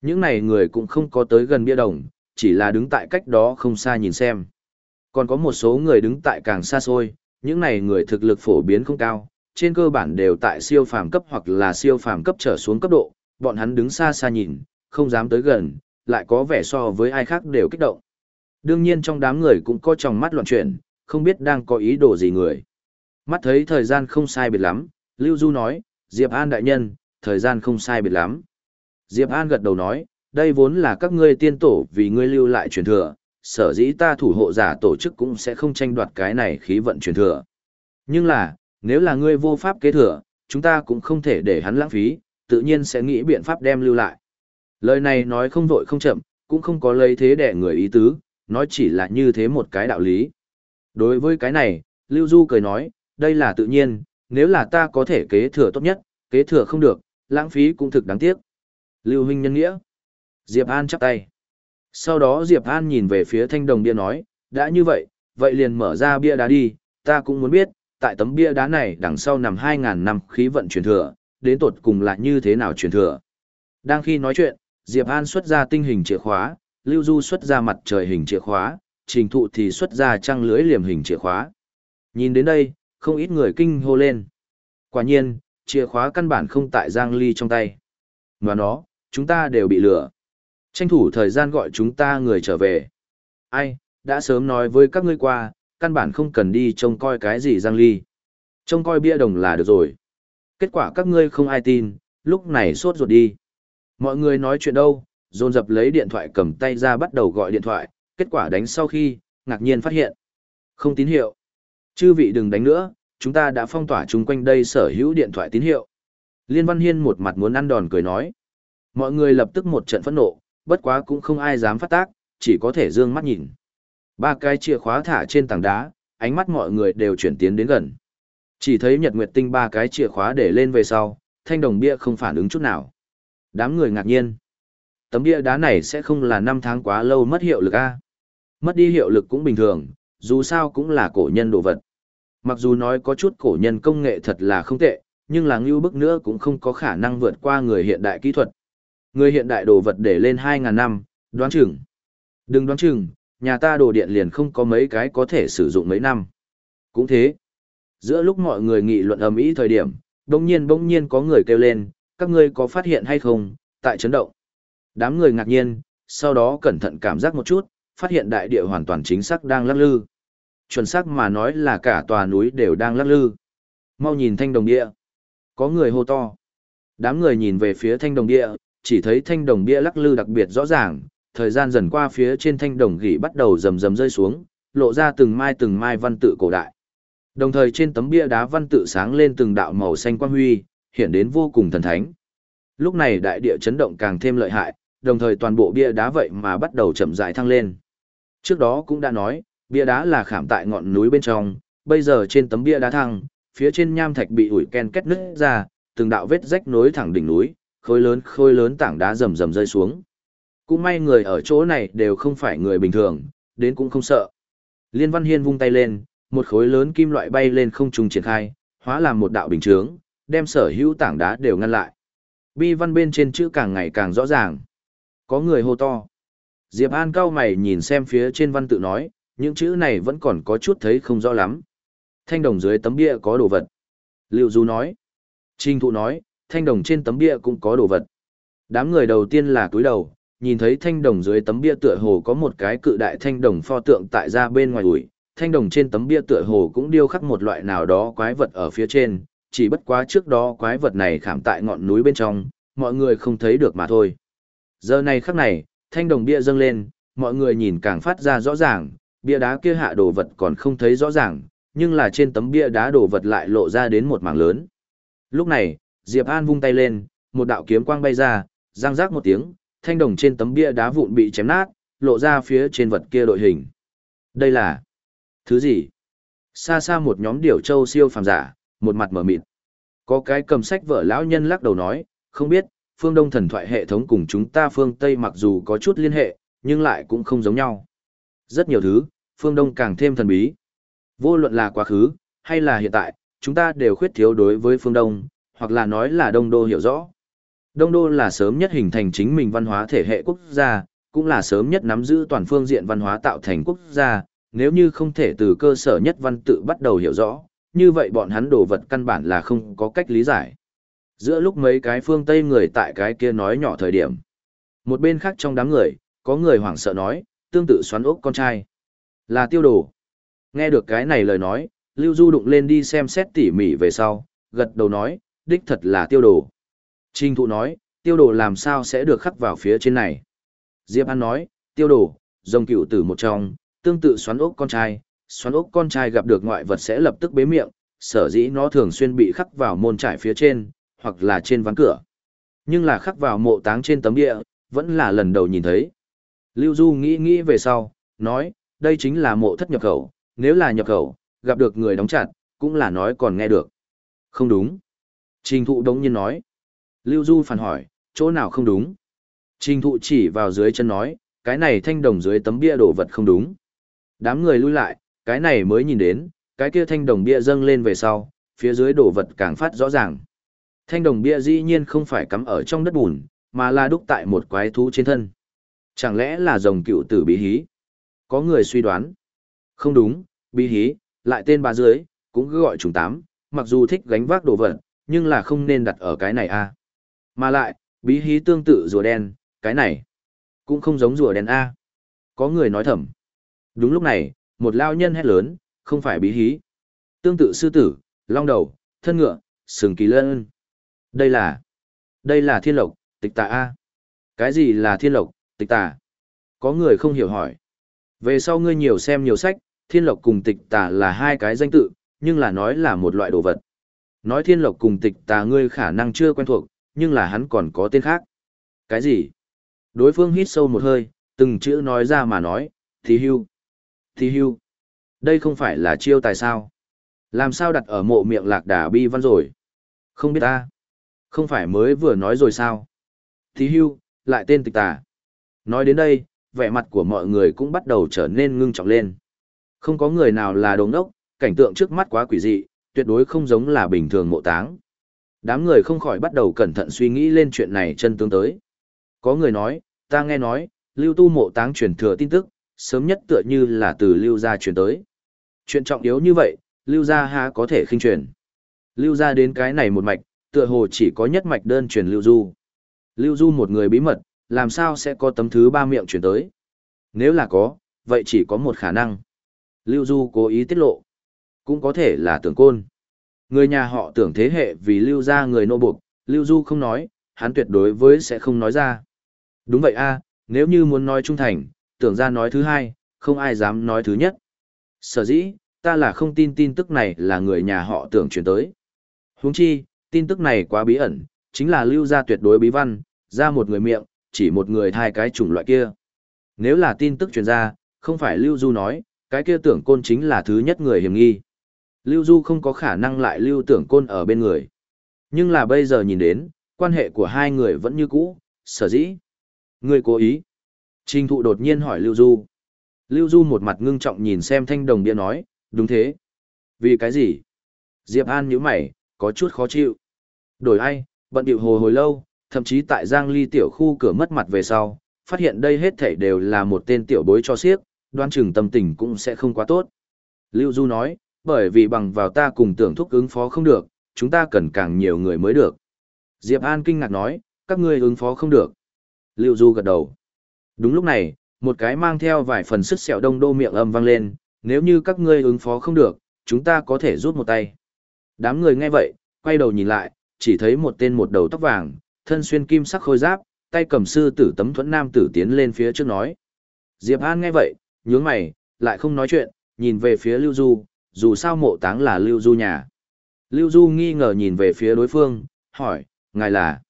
Những này người cũng không có tới gần bia đồng, chỉ là đứng tại cách đó không xa nhìn xem. Còn có một số người đứng tại càng xa xôi, những này người thực lực phổ biến không cao, trên cơ bản đều tại siêu phàm cấp hoặc là siêu phàm cấp trở xuống cấp độ, bọn hắn đứng xa xa nhìn, không dám tới gần, lại có vẻ so với ai khác đều kích động. Đương nhiên trong đám người cũng có tròng mắt loạn chuyển, không biết đang có ý đồ gì người. Mắt thấy thời gian không sai biệt lắm, Lưu Du nói, Diệp An đại nhân, thời gian không sai biệt lắm. Diệp An gật đầu nói, đây vốn là các ngươi tiên tổ vì ngươi lưu lại truyền thừa, sở dĩ ta thủ hộ giả tổ chức cũng sẽ không tranh đoạt cái này khí vận truyền thừa. Nhưng là, nếu là ngươi vô pháp kế thừa, chúng ta cũng không thể để hắn lãng phí, tự nhiên sẽ nghĩ biện pháp đem lưu lại. Lời này nói không vội không chậm, cũng không có lấy thế để người ý tứ, nói chỉ là như thế một cái đạo lý. Đối với cái này, Lưu Du cười nói, đây là tự nhiên, nếu là ta có thể kế thừa tốt nhất, kế thừa không được, lãng phí cũng thực đáng tiếc. Lưu huynh nhân nghĩa. Diệp An chắp tay. Sau đó Diệp An nhìn về phía thanh đồng bia nói, đã như vậy, vậy liền mở ra bia đá đi, ta cũng muốn biết, tại tấm bia đá này đằng sau nằm 2.000 năm khí vận truyền thừa, đến tột cùng là như thế nào truyền thừa. Đang khi nói chuyện, Diệp An xuất ra tinh hình chìa khóa, Lưu Du xuất ra mặt trời hình chìa khóa, Trình Thụ thì xuất ra trăng lưới liềm hình chìa khóa. Nhìn đến đây, không ít người kinh hô lên. Quả nhiên, chìa khóa căn bản không tại Giang Ly trong tay. ngoài nó, chúng ta đều bị lừa. Tranh thủ thời gian gọi chúng ta người trở về. Ai, đã sớm nói với các ngươi qua, căn bản không cần đi trông coi cái gì Giang Ly. Trông coi bia đồng là được rồi. Kết quả các ngươi không ai tin, lúc này sốt ruột đi. Mọi người nói chuyện đâu, dồn dập lấy điện thoại cầm tay ra bắt đầu gọi điện thoại, kết quả đánh sau khi, ngạc nhiên phát hiện. Không tín hiệu. Chư vị đừng đánh nữa, chúng ta đã phong tỏa chung quanh đây sở hữu điện thoại tín hiệu. Liên Văn Hiên một mặt muốn ăn đòn cười nói. Mọi người lập tức một trận phẫn nộ, bất quá cũng không ai dám phát tác, chỉ có thể dương mắt nhìn. Ba cái chìa khóa thả trên tảng đá, ánh mắt mọi người đều chuyển tiến đến gần. Chỉ thấy Nhật Nguyệt Tinh ba cái chìa khóa để lên về sau, thanh đồng bia không phản ứng chút nào. Đám người ngạc nhiên. Tấm bia đá này sẽ không là năm tháng quá lâu mất hiệu lực a Mất đi hiệu lực cũng bình thường, dù sao cũng là cổ nhân đồ vật. Mặc dù nói có chút cổ nhân công nghệ thật là không tệ, nhưng là ngưu bức nữa cũng không có khả năng vượt qua người hiện đại kỹ thuật. Người hiện đại đồ vật để lên 2.000 năm, đoán chừng. Đừng đoán chừng, nhà ta đồ điện liền không có mấy cái có thể sử dụng mấy năm. Cũng thế. Giữa lúc mọi người nghị luận ầm ĩ thời điểm, bỗng nhiên bỗng nhiên có người kêu lên, các ngươi có phát hiện hay không, tại chấn động. Đám người ngạc nhiên, sau đó cẩn thận cảm giác một chút, phát hiện đại địa hoàn toàn chính xác đang lắc lư. Chuẩn xác mà nói là cả tòa núi đều đang lắc lư. Mau nhìn thanh đồng địa. Có người hô to. Đám người nhìn về phía thanh đồng địa, chỉ thấy thanh đồng bia lắc lư đặc biệt rõ ràng, thời gian dần qua phía trên thanh đồng gỉ bắt đầu rầm rầm rơi xuống, lộ ra từng mai từng mai văn tự cổ đại. Đồng thời trên tấm bia đá văn tự sáng lên từng đạo màu xanh quang huy, hiện đến vô cùng thần thánh. Lúc này đại địa chấn động càng thêm lợi hại, đồng thời toàn bộ bia đá vậy mà bắt đầu chậm rãi thăng lên. Trước đó cũng đã nói, bia đá là khảm tại ngọn núi bên trong, bây giờ trên tấm bia đá thăng, phía trên nham thạch bị ủi ken kết nứt ra, từng đạo vết rách nối thẳng đỉnh núi, khối lớn khối lớn tảng đá rầm rầm rơi xuống. Cũng may người ở chỗ này đều không phải người bình thường, đến cũng không sợ. Liên Văn Hiên vung tay lên, một khối lớn kim loại bay lên không trung triển khai, hóa làm một đạo bình chướng, đem sở hữu tảng đá đều ngăn lại. Bi văn bên trên chữ càng ngày càng rõ ràng. Có người hô to. Diệp An cao mày nhìn xem phía trên văn tự nói, những chữ này vẫn còn có chút thấy không rõ lắm. Thanh đồng dưới tấm bia có đồ vật. Liệu Du nói. Trình thụ nói, thanh đồng trên tấm bia cũng có đồ vật. Đám người đầu tiên là cúi đầu, nhìn thấy thanh đồng dưới tấm bia tựa hồ có một cái cự đại thanh đồng pho tượng tại ra bên ngoài ủi. Thanh đồng trên tấm bia tựa hồ cũng điêu khắc một loại nào đó quái vật ở phía trên, chỉ bất quá trước đó quái vật này khảm tại ngọn núi bên trong, mọi người không thấy được mà thôi. Giờ này khắc này, thanh đồng bia dâng lên, mọi người nhìn càng phát ra rõ ràng, bia đá kia hạ đồ vật còn không thấy rõ ràng, nhưng là trên tấm bia đá đồ vật lại lộ ra đến một mảng lớn. Lúc này, Diệp An vung tay lên, một đạo kiếm quang bay ra, răng rác một tiếng, thanh đồng trên tấm bia đá vụn bị chém nát, lộ ra phía trên vật kia đội hình. Đây là thứ gì? Xa xa một nhóm điểu châu siêu phàm giả, một mặt mở mịt. Có cái cầm sách vợ lão nhân lắc đầu nói, không biết, phương Đông thần thoại hệ thống cùng chúng ta phương Tây mặc dù có chút liên hệ, nhưng lại cũng không giống nhau. Rất nhiều thứ, phương Đông càng thêm thần bí. Vô luận là quá khứ, hay là hiện tại, chúng ta đều khuyết thiếu đối với phương Đông, hoặc là nói là Đông Đô hiểu rõ. Đông Đô là sớm nhất hình thành chính mình văn hóa thể hệ quốc gia, cũng là sớm nhất nắm giữ toàn phương diện văn hóa tạo thành quốc gia, nếu như không thể từ cơ sở nhất văn tự bắt đầu hiểu rõ, như vậy bọn hắn đồ vật căn bản là không có cách lý giải. Giữa lúc mấy cái phương Tây người tại cái kia nói nhỏ thời điểm. Một bên khác trong đám người, có người hoảng sợ nói, tương tự xoắn ốc con trai. Là tiêu đồ. Nghe được cái này lời nói, Lưu Du đụng lên đi xem xét tỉ mỉ về sau, gật đầu nói, đích thật là tiêu đồ. Trình thụ nói, tiêu đồ làm sao sẽ được khắc vào phía trên này. Diệp An nói, tiêu đồ, dòng cựu tử một trong, tương tự xoắn ốc con trai, xoắn ốc con trai gặp được ngoại vật sẽ lập tức bế miệng, sở dĩ nó thường xuyên bị khắc vào môn trải phía trên, hoặc là trên ván cửa. Nhưng là khắc vào mộ táng trên tấm địa, vẫn là lần đầu nhìn thấy. Lưu Du nghĩ nghĩ về sau, nói, đây chính là mộ thất nhập khẩu, nếu là nhập khẩu, gặp được người đóng chặt, cũng là nói còn nghe được. Không đúng. Trình thụ đống nhiên nói. Lưu Du phản hỏi, chỗ nào không đúng? Trình thụ chỉ vào dưới chân nói, cái này thanh đồng dưới tấm bia đổ vật không đúng. Đám người lui lại, cái này mới nhìn đến, cái kia thanh đồng bia dâng lên về sau, phía dưới đổ vật càng phát rõ ràng. Thanh đồng bia dĩ nhiên không phải cắm ở trong đất bùn, mà là đúc tại một quái thú trên thân. Chẳng lẽ là rồng cựu tử bí hí? Có người suy đoán. Không đúng, bí hí, lại tên bà dưới, cũng cứ gọi trùng tám, mặc dù thích gánh vác đồ vật, nhưng là không nên đặt ở cái này a. Mà lại, bí hí tương tự rùa đen, cái này cũng không giống rùa đen a. Có người nói thầm. Đúng lúc này, một lao nhân hét lớn, không phải bí hí. Tương tự sư tử, long đầu, thân ngựa, sừng kỳ lân. Đây là, đây là thiên lộc, tịch tà A. Cái gì là thiên lộc, tịch tà? Có người không hiểu hỏi. Về sau ngươi nhiều xem nhiều sách, thiên lộc cùng tịch tà là hai cái danh tự, nhưng là nói là một loại đồ vật. Nói thiên lộc cùng tịch tà ngươi khả năng chưa quen thuộc, nhưng là hắn còn có tên khác. Cái gì? Đối phương hít sâu một hơi, từng chữ nói ra mà nói, thì hưu. Thì hưu. Đây không phải là chiêu tài sao? Làm sao đặt ở mộ miệng lạc đà bi văn rồi? Không biết ta. Không phải mới vừa nói rồi sao? Thì hưu, lại tên tịch tà. Nói đến đây, vẻ mặt của mọi người cũng bắt đầu trở nên ngưng trọng lên. Không có người nào là đồ ngốc, cảnh tượng trước mắt quá quỷ dị, tuyệt đối không giống là bình thường mộ táng. Đám người không khỏi bắt đầu cẩn thận suy nghĩ lên chuyện này chân tướng tới. Có người nói, ta nghe nói, lưu tu mộ táng truyền thừa tin tức, sớm nhất tựa như là từ lưu gia truyền tới. Chuyện trọng yếu như vậy, lưu gia ha có thể khinh truyền. Lưu gia đến cái này một mạch, tựa hồ chỉ có nhất mạch đơn truyền lưu du. Lưu du một người bí mật, làm sao sẽ có tấm thứ ba miệng truyền tới? Nếu là có, vậy chỉ có một khả năng. Lưu du cố ý tiết lộ. Cũng có thể là tưởng côn. Người nhà họ tưởng thế hệ vì lưu gia người nô buộc, lưu du không nói, hắn tuyệt đối với sẽ không nói ra. Đúng vậy a, nếu như muốn nói trung thành, tưởng ra nói thứ hai, không ai dám nói thứ nhất. Sở dĩ, ta là không tin tin tức này là người nhà họ tưởng truyền tới. Huống chi, tin tức này quá bí ẩn, chính là lưu ra tuyệt đối bí văn, ra một người miệng, chỉ một người thai cái chủng loại kia. Nếu là tin tức truyền ra, không phải Lưu Du nói, cái kia tưởng côn chính là thứ nhất người hiểm nghi. Lưu Du không có khả năng lại lưu tưởng côn ở bên người. Nhưng là bây giờ nhìn đến, quan hệ của hai người vẫn như cũ, sở dĩ. Người cố ý. Trình thụ đột nhiên hỏi Lưu Du. Lưu Du một mặt ngưng trọng nhìn xem thanh đồng bia nói, đúng thế. Vì cái gì? Diệp An nhíu mày, có chút khó chịu. Đổi ai, bận điệu hồ hồi lâu, thậm chí tại Giang Ly tiểu khu cửa mất mặt về sau, phát hiện đây hết thảy đều là một tên tiểu bối cho xiếc, đoan chừng tâm tình cũng sẽ không quá tốt. Lưu Du nói, bởi vì bằng vào ta cùng tưởng thúc ứng phó không được, chúng ta cần càng nhiều người mới được. Diệp An kinh ngạc nói, các ngươi ứng phó không được. Lưu Du gật đầu. Đúng lúc này, một cái mang theo vài phần sức sẹo đông đô miệng âm vang lên, nếu như các ngươi ứng phó không được, chúng ta có thể rút một tay. Đám người nghe vậy, quay đầu nhìn lại, chỉ thấy một tên một đầu tóc vàng, thân xuyên kim sắc khôi giáp, tay cầm sư tử tấm thuẫn nam tử tiến lên phía trước nói. Diệp An nghe vậy, nhướng mày, lại không nói chuyện, nhìn về phía Lưu Du, dù sao mộ táng là Lưu Du nhà. Lưu Du nghi ngờ nhìn về phía đối phương, hỏi, ngài là?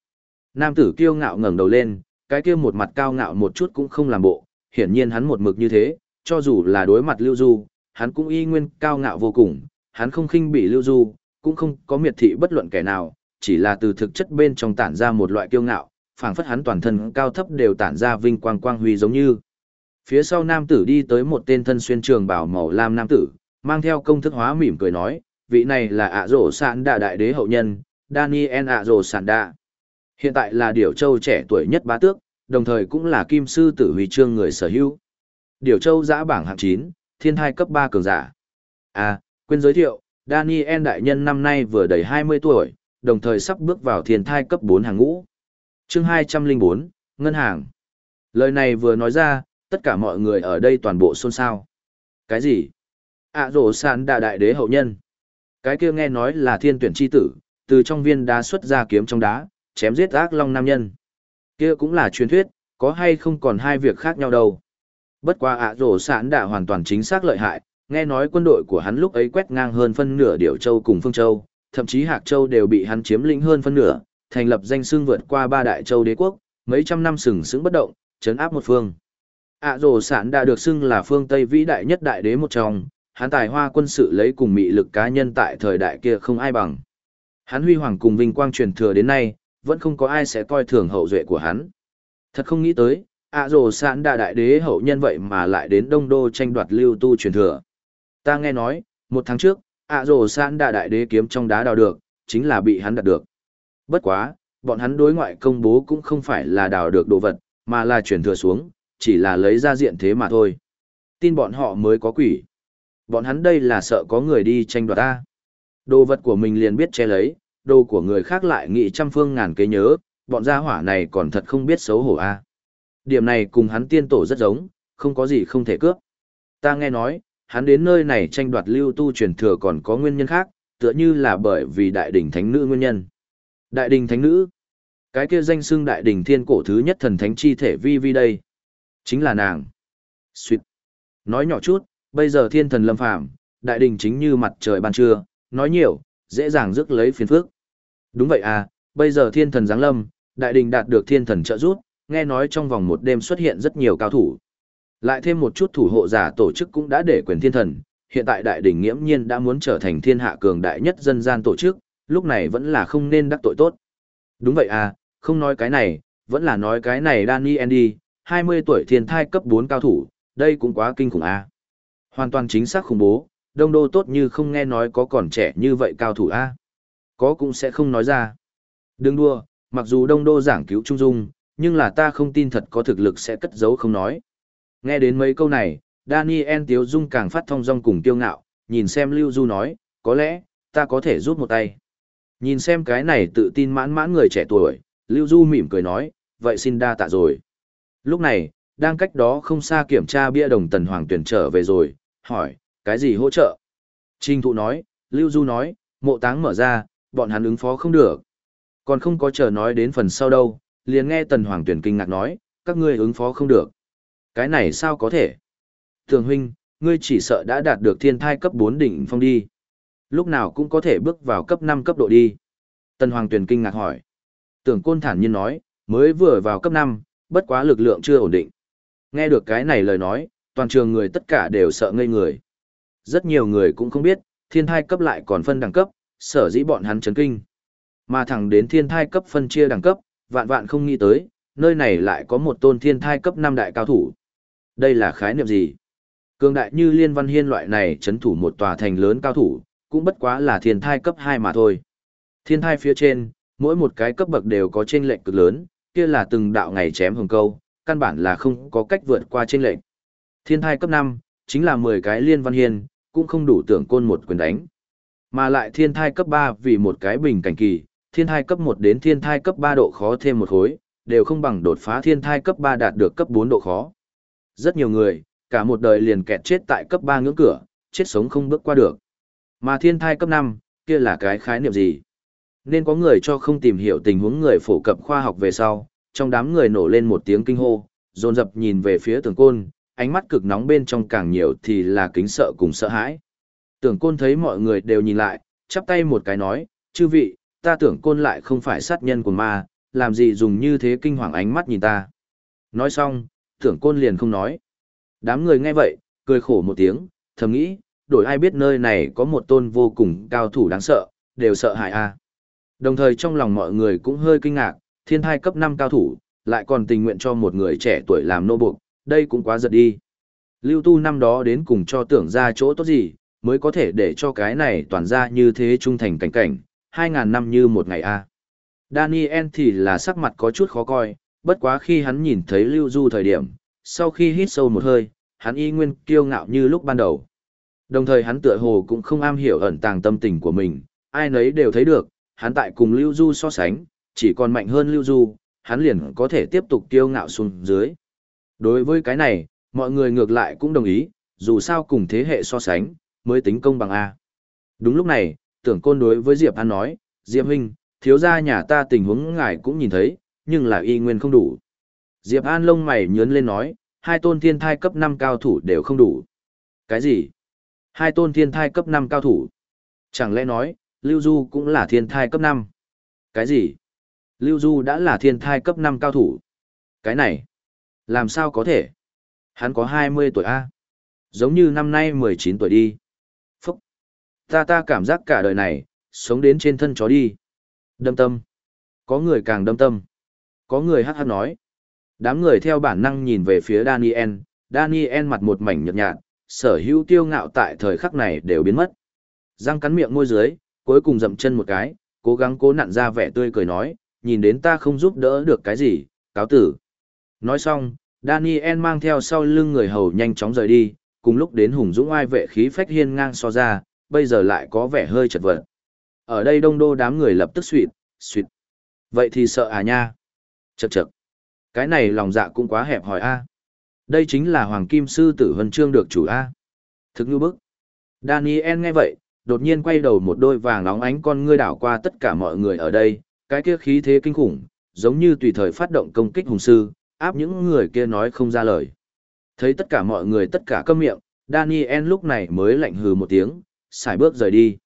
Nam tử kiêu ngạo ngẩng đầu lên, cái kia một mặt cao ngạo một chút cũng không làm bộ, hiển nhiên hắn một mực như thế, cho dù là đối mặt Lưu Du, hắn cũng y nguyên cao ngạo vô cùng, hắn không khinh bị Lưu Du, cũng không có miệt thị bất luận kẻ nào, chỉ là từ thực chất bên trong tản ra một loại kiêu ngạo, phảng phất hắn toàn thân cao thấp đều tản ra vinh quang quang huy giống như. Phía sau nam tử đi tới một tên thân xuyên trường bảo màu lam nam tử, mang theo công thức hóa mỉm cười nói, vị này là ạ rổ sản đạ đại đế hậu nhân, Daniel ạ rổ sản đạ. Hiện tại là điểu châu trẻ tuổi nhất bá tước, đồng thời cũng là kim sư tử huy chương người sở hữu. Điểu châu giã bảng hạng 9, thiên thai cấp 3 cường giả. À, quên giới thiệu, Daniel đại nhân năm nay vừa đầy 20 tuổi, đồng thời sắp bước vào thiên thai cấp 4 hàng ngũ. Chương 204, Ngân hàng. Lời này vừa nói ra, tất cả mọi người ở đây toàn bộ xôn xao. Cái gì? Ạ rổ sàn đà đại đế hậu nhân. Cái kia nghe nói là thiên tuyển chi tử, từ trong viên đá xuất ra kiếm trong đá, chém giết ác long nam nhân. Kia cũng là truyền thuyết, có hay không còn hai việc khác nhau đâu. Bất qua ạ rổ sàn đã hoàn toàn chính xác lợi hại, nghe nói quân đội của hắn lúc ấy quét ngang hơn phân nửa điệu châu cùng phương châu, thậm chí hạc châu đều bị hắn chiếm lĩnh hơn phân nửa, thành lập danh xương vượt qua ba đại châu đế quốc, mấy trăm năm sừng sững bất động, chấn áp một phương. ạ rổ sản đã được xưng là phương Tây vĩ đại nhất đại đế một trong, hắn tài hoa quân sự lấy cùng mị lực cá nhân tại thời đại kia không ai bằng. Hắn huy hoàng cùng vinh quang truyền thừa đến nay, vẫn không có ai sẽ coi thường hậu duệ của hắn. Thật không nghĩ tới, ạ rồ sản đà đại đế hậu nhân vậy mà lại đến đông đô tranh đoạt lưu tu truyền thừa. Ta nghe nói, một tháng trước, ạ rồ sản đà đại đế kiếm trong đá đào được, chính là bị hắn đạt được. Bất quá, bọn hắn đối ngoại công bố cũng không phải là đào được đồ vật, mà là truyền thừa xuống, chỉ là lấy ra diện thế mà thôi. Tin bọn họ mới có quỷ. Bọn hắn đây là sợ có người đi tranh đoạt ta. Đồ vật của mình liền biết che lấy, đồ của người khác lại nghĩ trăm phương ngàn kế nhớ, bọn gia hỏa này còn thật không biết xấu hổ a. Điểm này cùng hắn tiên tổ rất giống, không có gì không thể cướp. Ta nghe nói, hắn đến nơi này tranh đoạt lưu tu truyền thừa còn có nguyên nhân khác, tựa như là bởi vì đại đỉnh thánh nữ nguyên nhân. Đại đỉnh thánh nữ? Cái kia danh xưng đại đỉnh thiên cổ thứ nhất thần thánh chi thể vi vi đây. Chính là nàng. Xuyệt. Nói nhỏ chút, bây giờ thiên thần lâm phàm, đại đình chính như mặt trời ban trưa, nói nhiều, dễ dàng rước lấy phiền phước. Đúng vậy à, bây giờ thiên thần giáng lâm, đại đình đạt được thiên thần trợ giúp, nghe nói trong vòng một đêm xuất hiện rất nhiều cao thủ. Lại thêm một chút thủ hộ giả tổ chức cũng đã để quyền thiên thần, hiện tại đại đình nghiễm nhiên đã muốn trở thành thiên hạ cường đại nhất dân gian tổ chức, lúc này vẫn là không nên đắc tội tốt. Đúng vậy à, không nói cái này, vẫn là nói cái này Danny Andy, 20 tuổi thiên thai cấp 4 cao thủ, đây cũng quá kinh khủng à. Hoàn toàn chính xác khủng bố, đông đô tốt như không nghe nói có còn trẻ như vậy cao thủ a Có cũng sẽ không nói ra. Đừng đua, mặc dù đông đô giảng cứu trung dung, nhưng là ta không tin thật có thực lực sẽ cất giấu không nói. Nghe đến mấy câu này, Daniel Tiếu Dung càng phát thông dong cùng tiêu ngạo, nhìn xem Lưu Du nói, có lẽ, ta có thể giúp một tay. Nhìn xem cái này tự tin mãn mãn người trẻ tuổi, Lưu Du mỉm cười nói, vậy xin đa tạ rồi. Lúc này, đang cách đó không xa kiểm tra bia đồng tần hoàng tuyển trở về rồi, hỏi, cái gì hỗ trợ? Trình thụ nói, Lưu Du nói, mộ táng mở ra, bọn hắn ứng phó không được. Còn không có chờ nói đến phần sau đâu, liền nghe tần hoàng tuyển kinh ngạc nói, các ngươi ứng phó không được. Cái này sao có thể? Thường huynh, ngươi chỉ sợ đã đạt được thiên thai cấp 4 đỉnh phong đi. Lúc nào cũng có thể bước vào cấp 5 cấp độ đi. Tần hoàng tuyển kinh ngạc hỏi. Tưởng côn thản nhiên nói, mới vừa vào cấp 5, bất quá lực lượng chưa ổn định. Nghe được cái này lời nói, toàn trường người tất cả đều sợ ngây người. Rất nhiều người cũng không biết, thiên thai cấp lại còn phân đẳng cấp, sở dĩ bọn hắn chấn kinh. Mà thẳng đến thiên thai cấp phân chia đẳng cấp, vạn vạn không nghĩ tới, nơi này lại có một tôn thiên thai cấp 5 đại cao thủ. Đây là khái niệm gì? Cường đại như Liên Văn Hiên loại này chấn thủ một tòa thành lớn cao thủ, cũng bất quá là thiên thai cấp 2 mà thôi. Thiên thai phía trên, mỗi một cái cấp bậc đều có chênh lệch cực lớn, kia là từng đạo ngày chém hồng câu, căn bản là không có cách vượt qua chênh lệch. Thiên thai cấp 5, chính là 10 cái Liên Văn Hiên, cũng không đủ tưởng côn một quyền đánh. Mà lại thiên thai cấp 3 vì một cái bình cảnh kỳ, thiên thai cấp 1 đến thiên thai cấp 3 độ khó thêm một khối, đều không bằng đột phá thiên thai cấp 3 đạt được cấp 4 độ khó. Rất nhiều người, cả một đời liền kẹt chết tại cấp 3 ngưỡng cửa, chết sống không bước qua được. Mà thiên thai cấp 5, kia là cái khái niệm gì? Nên có người cho không tìm hiểu tình huống người phổ cập khoa học về sau, trong đám người nổ lên một tiếng kinh hô, dồn dập nhìn về phía tường côn, ánh mắt cực nóng bên trong càng nhiều thì là kính sợ cùng sợ hãi. Tưởng côn thấy mọi người đều nhìn lại, chắp tay một cái nói, chư vị, ta tưởng côn lại không phải sát nhân của ma, làm gì dùng như thế kinh hoàng ánh mắt nhìn ta. Nói xong, tưởng côn liền không nói. Đám người nghe vậy, cười khổ một tiếng, thầm nghĩ, đổi ai biết nơi này có một tôn vô cùng cao thủ đáng sợ, đều sợ hại a. Đồng thời trong lòng mọi người cũng hơi kinh ngạc, thiên thai cấp 5 cao thủ, lại còn tình nguyện cho một người trẻ tuổi làm nô buộc, đây cũng quá giật đi. Lưu tu năm đó đến cùng cho tưởng ra chỗ tốt gì, mới có thể để cho cái này toàn ra như thế trung thành cảnh cảnh, 2.000 năm như một ngày a. Daniel thì là sắc mặt có chút khó coi, bất quá khi hắn nhìn thấy Lưu Du thời điểm, sau khi hít sâu một hơi, hắn y nguyên kiêu ngạo như lúc ban đầu. Đồng thời hắn tựa hồ cũng không am hiểu ẩn tàng tâm tình của mình, ai nấy đều thấy được, hắn tại cùng Lưu Du so sánh, chỉ còn mạnh hơn Lưu Du, hắn liền có thể tiếp tục kiêu ngạo xuống dưới. Đối với cái này, mọi người ngược lại cũng đồng ý, dù sao cùng thế hệ so sánh, mới tính công bằng A. Đúng lúc này, tưởng côn đối với Diệp An nói, Diệp Huynh, thiếu gia nhà ta tình huống ngài cũng nhìn thấy, nhưng là y nguyên không đủ. Diệp An lông mày nhớn lên nói, hai tôn thiên thai cấp 5 cao thủ đều không đủ. Cái gì? Hai tôn thiên thai cấp 5 cao thủ? Chẳng lẽ nói, Lưu Du cũng là thiên thai cấp 5? Cái gì? Lưu Du đã là thiên thai cấp 5 cao thủ? Cái này? Làm sao có thể? Hắn có 20 tuổi A. Giống như năm nay 19 tuổi đi. Phúc! Ta ta cảm giác cả đời này, sống đến trên thân chó đi. Đâm tâm. Có người càng đâm tâm. Có người hát hát nói. Đám người theo bản năng nhìn về phía Daniel, Daniel mặt một mảnh nhợt nhạt, sở hữu tiêu ngạo tại thời khắc này đều biến mất. Răng cắn miệng môi dưới, cuối cùng dậm chân một cái, cố gắng cố nặn ra vẻ tươi cười nói, nhìn đến ta không giúp đỡ được cái gì, cáo tử. Nói xong, Daniel mang theo sau lưng người hầu nhanh chóng rời đi, cùng lúc đến hùng dũng ai vệ khí phách hiên ngang so ra, bây giờ lại có vẻ hơi chật vật. Ở đây đông đô đám người lập tức suyệt, suyệt. Vậy thì sợ à nha. Chật chật. Cái này lòng dạ cũng quá hẹp hòi a. Đây chính là Hoàng Kim Sư Tử Vân Trương được chủ a. Thực như bức. Daniel nghe vậy, đột nhiên quay đầu một đôi vàng nóng ánh con ngươi đảo qua tất cả mọi người ở đây, cái kia khí thế kinh khủng, giống như tùy thời phát động công kích hùng sư, áp những người kia nói không ra lời. Thấy tất cả mọi người tất cả câm miệng, Daniel lúc này mới lạnh hừ một tiếng, xài bước rời đi.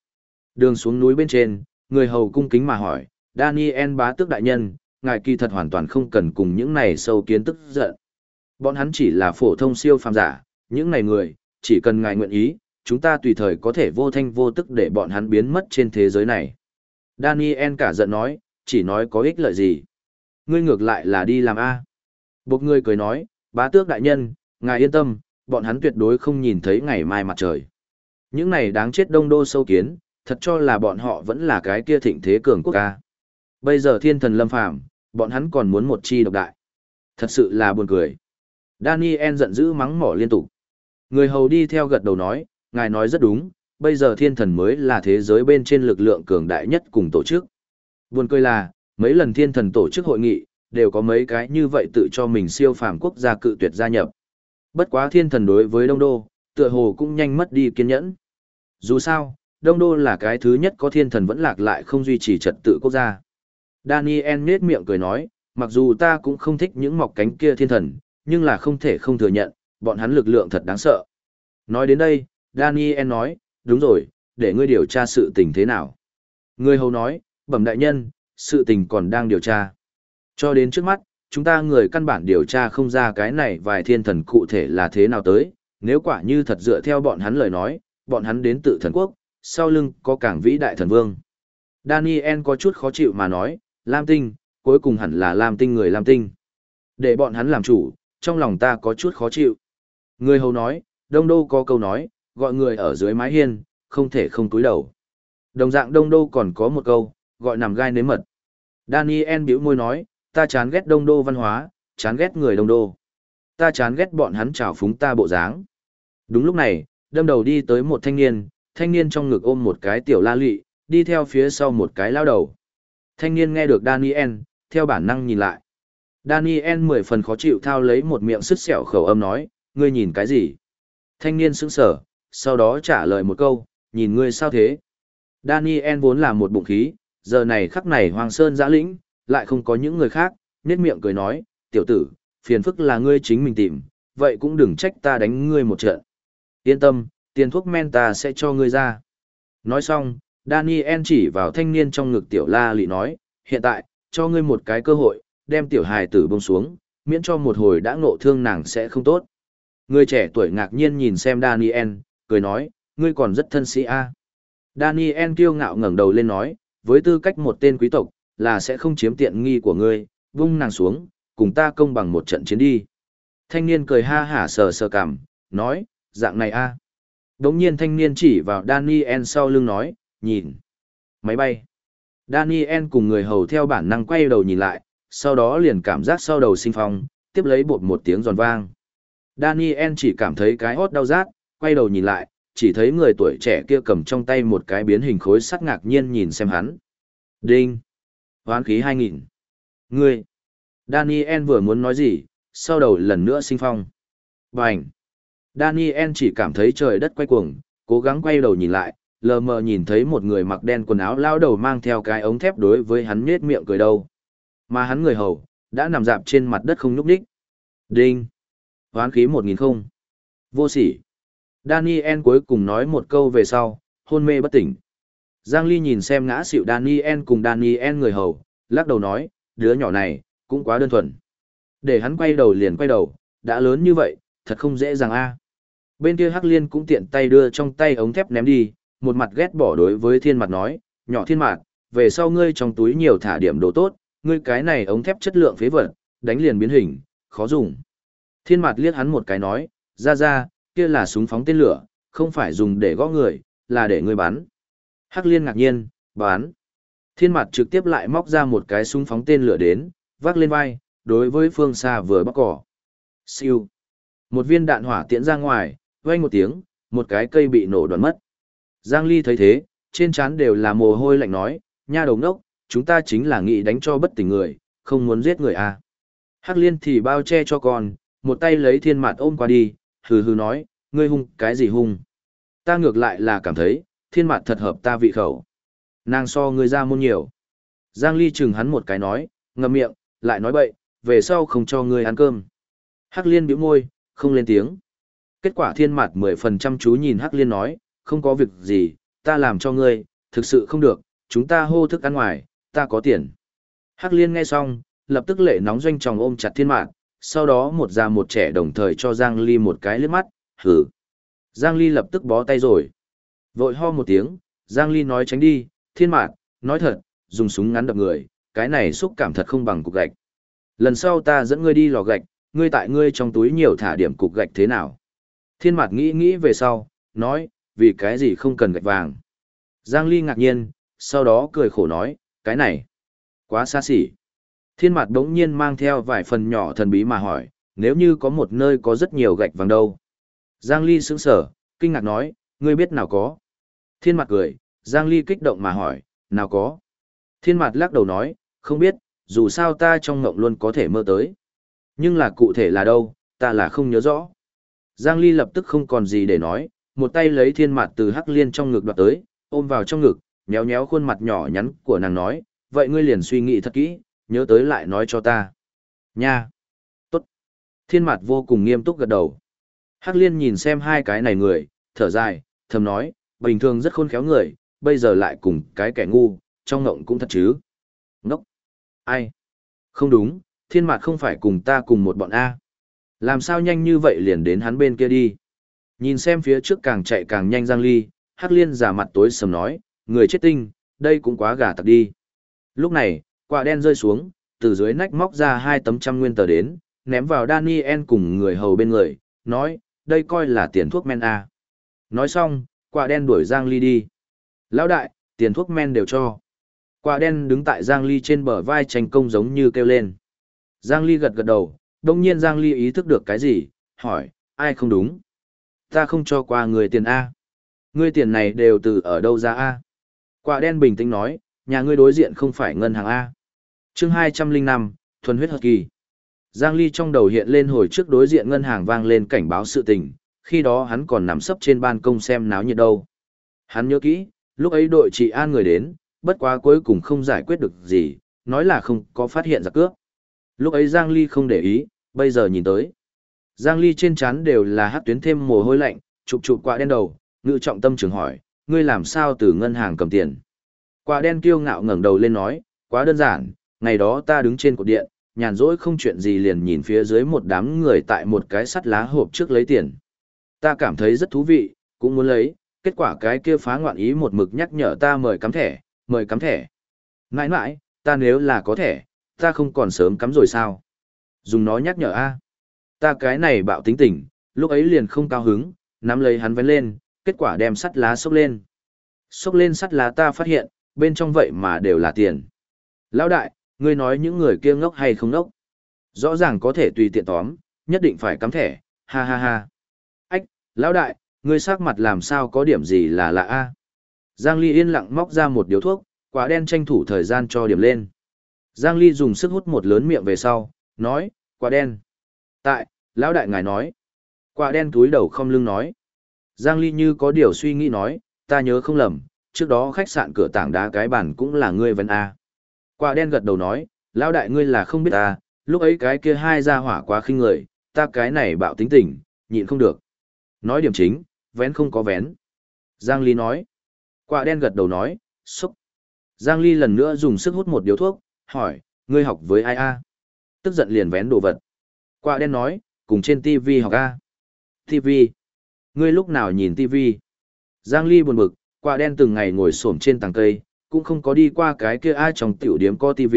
Đường xuống núi bên trên, người hầu cung kính mà hỏi, Daniel bá tước đại nhân, ngài kỳ thật hoàn toàn không cần cùng những này sâu kiến tức giận. Bọn hắn chỉ là phổ thông siêu phàm giả, những này người, chỉ cần ngài nguyện ý, chúng ta tùy thời có thể vô thanh vô tức để bọn hắn biến mất trên thế giới này. Daniel cả giận nói, chỉ nói có ích lợi gì. Ngươi ngược lại là đi làm A. Bột người cười nói, bá tước đại nhân, ngài yên tâm, bọn hắn tuyệt đối không nhìn thấy ngày mai mặt trời. Những này đáng chết đông đô sâu kiến, thật cho là bọn họ vẫn là cái kia thịnh thế cường quốc ca. Bây giờ thiên thần lâm phàm, bọn hắn còn muốn một chi độc đại. Thật sự là buồn cười. Daniel giận dữ mắng mỏ liên tục. Người hầu đi theo gật đầu nói, ngài nói rất đúng, bây giờ thiên thần mới là thế giới bên trên lực lượng cường đại nhất cùng tổ chức. Buồn cười là, mấy lần thiên thần tổ chức hội nghị, đều có mấy cái như vậy tự cho mình siêu phàm quốc gia cự tuyệt gia nhập. Bất quá thiên thần đối với Đông Đô, tựa hồ cũng nhanh mất đi kiên nhẫn. Dù sao, Đông Đô là cái thứ nhất có thiên thần vẫn lạc lại không duy trì trật tự quốc gia. Daniel nết miệng cười nói, mặc dù ta cũng không thích những mọc cánh kia thiên thần, nhưng là không thể không thừa nhận, bọn hắn lực lượng thật đáng sợ. Nói đến đây, Daniel nói, đúng rồi, để ngươi điều tra sự tình thế nào. Người hầu nói, bẩm đại nhân, sự tình còn đang điều tra. Cho đến trước mắt, chúng ta người căn bản điều tra không ra cái này vài thiên thần cụ thể là thế nào tới, nếu quả như thật dựa theo bọn hắn lời nói, bọn hắn đến tự thần quốc, sau lưng có cảng vĩ đại thần vương. Daniel có chút khó chịu mà nói, Lam Tinh, cuối cùng hẳn là Lam Tinh người Lam Tinh. Để bọn hắn làm chủ, trong lòng ta có chút khó chịu. Người hầu nói, Đông Đô có câu nói, gọi người ở dưới mái hiên, không thể không túi đầu. Đồng dạng Đông Đô còn có một câu, gọi nằm gai nếm mật. Daniel bĩu môi nói, ta chán ghét Đông Đô văn hóa, chán ghét người Đông Đô. Ta chán ghét bọn hắn trào phúng ta bộ dáng. Đúng lúc này, đâm đầu đi tới một thanh niên, thanh niên trong ngực ôm một cái tiểu la lụy, đi theo phía sau một cái lao đầu. Thanh niên nghe được Daniel, theo bản năng nhìn lại. Daniel mười phần khó chịu thao lấy một miệng sứt sẹo khẩu âm nói, ngươi nhìn cái gì? Thanh niên sững sờ, sau đó trả lời một câu, nhìn ngươi sao thế? Daniel vốn là một bụng khí, giờ này khắc này Hoàng Sơn giã lĩnh, lại không có những người khác, nét miệng cười nói, tiểu tử, phiền phức là ngươi chính mình tìm, vậy cũng đừng trách ta đánh ngươi một trận. Yên tâm, tiền thuốc men ta sẽ cho ngươi ra. Nói xong, Daniel chỉ vào thanh niên trong ngực tiểu la lị nói, hiện tại, cho ngươi một cái cơ hội, đem tiểu hài tử bông xuống, miễn cho một hồi đã ngộ thương nàng sẽ không tốt. Người trẻ tuổi ngạc nhiên nhìn xem Daniel, cười nói, ngươi còn rất thân sĩ a. Daniel kiêu ngạo ngẩng đầu lên nói, với tư cách một tên quý tộc, là sẽ không chiếm tiện nghi của ngươi, vung nàng xuống, cùng ta công bằng một trận chiến đi. Thanh niên cười ha hả sờ sờ cằm, nói, dạng này a. Đống nhiên thanh niên chỉ vào Daniel sau lưng nói, nhìn. Máy bay. Daniel cùng người hầu theo bản năng quay đầu nhìn lại, sau đó liền cảm giác sau đầu sinh phong, tiếp lấy bột một tiếng giòn vang. Daniel chỉ cảm thấy cái hót đau rát, quay đầu nhìn lại, chỉ thấy người tuổi trẻ kia cầm trong tay một cái biến hình khối sắt ngạc nhiên nhìn xem hắn. Đinh! Hoán khí 2000. Ngươi! Daniel vừa muốn nói gì, sau đầu lần nữa sinh phong. Bành! Daniel chỉ cảm thấy trời đất quay cuồng, cố gắng quay đầu nhìn lại, lờ mờ nhìn thấy một người mặc đen quần áo lao đầu mang theo cái ống thép đối với hắn nhếch miệng cười đâu. Mà hắn người hầu, đã nằm dạp trên mặt đất không nhúc đích. Đinh! Hoán khí 1000 không. Vô sỉ! Daniel cuối cùng nói một câu về sau, hôn mê bất tỉnh. Giang Ly nhìn xem ngã xỉu Daniel cùng Daniel người hầu, lắc đầu nói, đứa nhỏ này, cũng quá đơn thuần. Để hắn quay đầu liền quay đầu, đã lớn như vậy, thật không dễ dàng a. Bên kia Hắc Liên cũng tiện tay đưa trong tay ống thép ném đi, một mặt ghét bỏ đối với thiên mặt nói, nhỏ thiên mặt, về sau ngươi trong túi nhiều thả điểm đồ tốt, ngươi cái này ống thép chất lượng phế vật, đánh liền biến hình, khó dùng. Thiên mặt liếc hắn một cái nói, ra ra, kia là súng phóng tên lửa, không phải dùng để gõ người, là để ngươi bắn. Hắc liên ngạc nhiên, bắn. Thiên mặt trực tiếp lại móc ra một cái súng phóng tên lửa đến, vác lên vai, đối với phương xa vừa bắt cỏ. Siêu. Một viên đạn hỏa tiễn ra ngoài, vang một tiếng, một cái cây bị nổ đoạn mất. Giang Ly thấy thế, trên trán đều là mồ hôi lạnh nói, nha đầu ngốc, chúng ta chính là nghĩ đánh cho bất tỉnh người, không muốn giết người à. Hắc liên thì bao che cho con, một tay lấy thiên mặt ôm qua đi, hừ hừ nói, ngươi hung cái gì hung. Ta ngược lại là cảm thấy, thiên mặt thật hợp ta vị khẩu. Nàng so ngươi ra môn nhiều. Giang Ly chừng hắn một cái nói, ngậm miệng, lại nói bậy, về sau không cho ngươi ăn cơm. Hắc liên bĩu môi, không lên tiếng. Kết quả thiên mặt 10% chú nhìn Hắc liên nói, không có việc gì, ta làm cho ngươi, thực sự không được, chúng ta hô thức ăn ngoài, ta có tiền. Hắc liên nghe xong, lập tức lệ nóng doanh tròng ôm chặt thiên mạn, sau đó một già một trẻ đồng thời cho Giang Ly một cái liếc mắt, hử. Giang Ly lập tức bó tay rồi. Vội ho một tiếng, Giang Ly nói tránh đi, thiên mạn, nói thật, dùng súng ngắn đập người, cái này xúc cảm thật không bằng cục gạch. Lần sau ta dẫn ngươi đi lò gạch, ngươi tại ngươi trong túi nhiều thả điểm cục gạch thế nào. Thiên mạt nghĩ nghĩ về sau, nói, vì cái gì không cần gạch vàng. Giang Ly ngạc nhiên, sau đó cười khổ nói, cái này, quá xa xỉ. Thiên mặt đống nhiên mang theo vài phần nhỏ thần bí mà hỏi, nếu như có một nơi có rất nhiều gạch vàng đâu. Giang Ly sững sở, kinh ngạc nói, ngươi biết nào có. Thiên mặt cười, Giang Ly kích động mà hỏi, nào có. Thiên mặt lắc đầu nói, không biết, dù sao ta trong ngộng luôn có thể mơ tới. Nhưng là cụ thể là đâu, ta là không nhớ rõ. Giang Ly lập tức không còn gì để nói, một tay lấy thiên mặt từ hắc liên trong ngực đoạt tới, ôm vào trong ngực, nhéo nhéo khuôn mặt nhỏ nhắn của nàng nói, vậy ngươi liền suy nghĩ thật kỹ, nhớ tới lại nói cho ta. Nha! Tốt! Thiên mặt vô cùng nghiêm túc gật đầu. Hắc liên nhìn xem hai cái này người, thở dài, thầm nói, bình thường rất khôn khéo người, bây giờ lại cùng cái kẻ ngu, trong ngộng cũng thật chứ. Ngốc! Ai? Không đúng, thiên mạt không phải cùng ta cùng một bọn A. Làm sao nhanh như vậy liền đến hắn bên kia đi. Nhìn xem phía trước càng chạy càng nhanh Giang Ly, Hắc Liên giả mặt tối sầm nói, người chết tinh, đây cũng quá gà tặc đi. Lúc này, quả đen rơi xuống, từ dưới nách móc ra hai tấm trăm nguyên tờ đến, ném vào Daniel cùng người hầu bên người, nói, đây coi là tiền thuốc men A. Nói xong, quả đen đuổi Giang Ly đi. Lão đại, tiền thuốc men đều cho. Quả đen đứng tại Giang Ly trên bờ vai tranh công giống như kêu lên. Giang Ly gật gật đầu, đông nhiên Giang Ly ý thức được cái gì, hỏi, ai không đúng? Ta không cho qua người tiền A. Ngươi tiền này đều từ ở đâu ra A? Quả đen bình tĩnh nói, nhà ngươi đối diện không phải ngân hàng A. chương 205, thuần huyết hợp kỳ. Giang Ly trong đầu hiện lên hồi trước đối diện ngân hàng vang lên cảnh báo sự tình, khi đó hắn còn nằm sấp trên ban công xem náo nhiệt đâu. Hắn nhớ kỹ, lúc ấy đội trị an người đến, bất quá cuối cùng không giải quyết được gì, nói là không có phát hiện giặc cướp. Lúc ấy Giang Ly không để ý, bây giờ nhìn tới. Giang Ly trên trán đều là hát tuyến thêm mồ hôi lạnh, chụp chụp quạ đen đầu, ngự trọng tâm trường hỏi, ngươi làm sao từ ngân hàng cầm tiền. Quạ đen kiêu ngạo ngẩng đầu lên nói, quá đơn giản, ngày đó ta đứng trên cột điện, nhàn rỗi không chuyện gì liền nhìn phía dưới một đám người tại một cái sắt lá hộp trước lấy tiền. Ta cảm thấy rất thú vị, cũng muốn lấy, kết quả cái kia phá ngoạn ý một mực nhắc nhở ta mời cắm thẻ, mời cắm thẻ. Nãi nãi, ta nếu là có thẻ, ta không còn sớm cắm rồi sao? Dùng nó nhắc nhở a. Ta cái này bạo tính tình, lúc ấy liền không cao hứng, nắm lấy hắn vén lên, kết quả đem sắt lá xốc lên. Xốc lên sắt lá ta phát hiện, bên trong vậy mà đều là tiền. Lão đại, ngươi nói những người kia ngốc hay không ngốc? Rõ ràng có thể tùy tiện tóm, nhất định phải cắm thẻ, ha ha ha. Lão đại, ngươi sắc mặt làm sao có điểm gì là lạ a? Giang Ly yên lặng móc ra một điếu thuốc, quả đen tranh thủ thời gian cho điểm lên. Giang Ly dùng sức hút một lớn miệng về sau, nói, quả đen. Tại, lão đại ngài nói. Quả đen túi đầu không lưng nói. Giang Ly như có điều suy nghĩ nói, ta nhớ không lầm, trước đó khách sạn cửa tảng đá cái bản cũng là ngươi vấn A. Quả đen gật đầu nói, lão đại ngươi là không biết ta, lúc ấy cái kia hai ra hỏa quá khinh người, ta cái này bạo tính tình, nhịn không được. Nói điểm chính, vén không có vén. Giang Ly nói. Quả đen gật đầu nói, xúc. Giang Ly lần nữa dùng sức hút một điếu thuốc, hỏi, ngươi học với ai a? Tức giận liền vén đồ vật. Quả đen nói, cùng trên TV học a. TV. Ngươi lúc nào nhìn TV? Giang Ly buồn bực, quả đen từng ngày ngồi xổm trên tàng cây, cũng không có đi qua cái kia ai trong tiểu điếm có TV,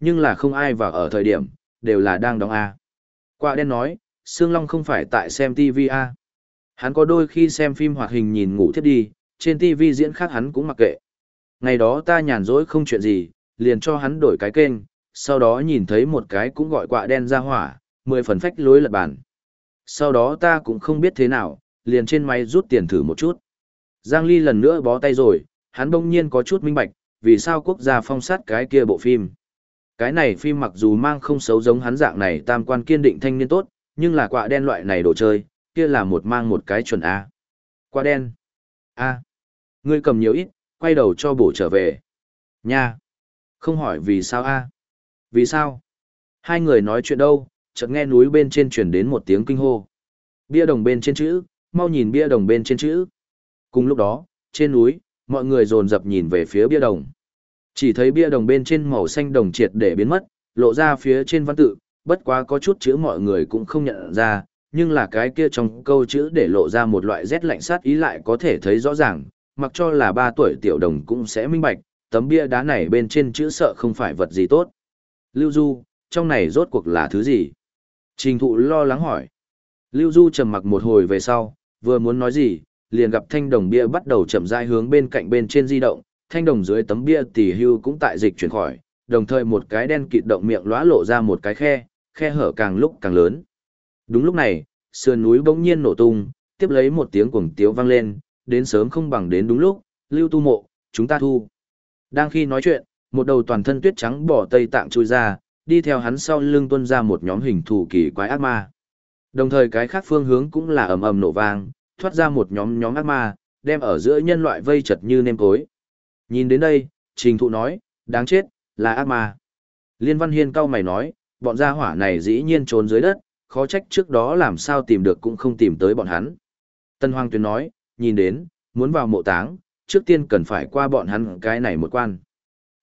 nhưng là không ai vào ở thời điểm, đều là đang đóng a. Quả đen nói, Sương Long không phải tại xem TV a. Hắn có đôi khi xem phim hoạt hình nhìn ngủ thiếp đi, trên TV diễn khác hắn cũng mặc kệ. Ngày đó ta nhàn rỗi không chuyện gì, liền cho hắn đổi cái kênh, sau đó nhìn thấy một cái cũng gọi quạ đen ra hỏa, mười phần phách lối lật bản. Sau đó ta cũng không biết thế nào, liền trên máy rút tiền thử một chút. Giang Ly lần nữa bó tay rồi, hắn bỗng nhiên có chút minh bạch, vì sao quốc gia phong sát cái kia bộ phim. Cái này phim mặc dù mang không xấu giống hắn dạng này tam quan kiên định thanh niên tốt, nhưng là quạ đen loại này đồ chơi, kia là một mang một cái chuẩn A. qua đen. A. Ngươi cầm nhiều ít, quay đầu cho bổ trở về. Nha. Không hỏi vì sao a? Vì sao? Hai người nói chuyện đâu, chợt nghe núi bên trên truyền đến một tiếng kinh hô. Bia đồng bên trên chữ, mau nhìn bia đồng bên trên chữ. Cùng lúc đó, trên núi, mọi người dồn dập nhìn về phía bia đồng. Chỉ thấy bia đồng bên trên màu xanh đồng triệt để biến mất, lộ ra phía trên văn tự, bất quá có chút chữ mọi người cũng không nhận ra, nhưng là cái kia trong câu chữ để lộ ra một loại rét lạnh sát ý lại có thể thấy rõ ràng, mặc cho là ba tuổi tiểu đồng cũng sẽ minh bạch, tấm bia đá này bên trên chữ sợ không phải vật gì tốt. Lưu Du, trong này rốt cuộc là thứ gì? Trình thụ lo lắng hỏi. Lưu Du trầm mặc một hồi về sau, vừa muốn nói gì, liền gặp thanh đồng bia bắt đầu chậm rãi hướng bên cạnh bên trên di động, thanh đồng dưới tấm bia tỷ hưu cũng tại dịch chuyển khỏi, đồng thời một cái đen kịt động miệng lóa lộ ra một cái khe, khe hở càng lúc càng lớn. Đúng lúc này, sườn núi bỗng nhiên nổ tung, tiếp lấy một tiếng cuồng tiếu vang lên, đến sớm không bằng đến đúng lúc, lưu tu mộ, chúng ta thu. Đang khi nói chuyện, một đầu toàn thân tuyết trắng bỏ tây tạng chui ra, đi theo hắn sau lưng tuân ra một nhóm hình thù kỳ quái ác ma. Đồng thời cái khác phương hướng cũng là ầm ầm nổ vang, thoát ra một nhóm nhóm ác ma, đem ở giữa nhân loại vây chật như nêm cối. Nhìn đến đây, trình thụ nói, đáng chết, là ác ma. Liên Văn Hiên cao mày nói, bọn gia hỏa này dĩ nhiên trốn dưới đất, khó trách trước đó làm sao tìm được cũng không tìm tới bọn hắn. Tân Hoàng Tuyến nói, nhìn đến, muốn vào mộ táng, trước tiên cần phải qua bọn hắn cái này một quan.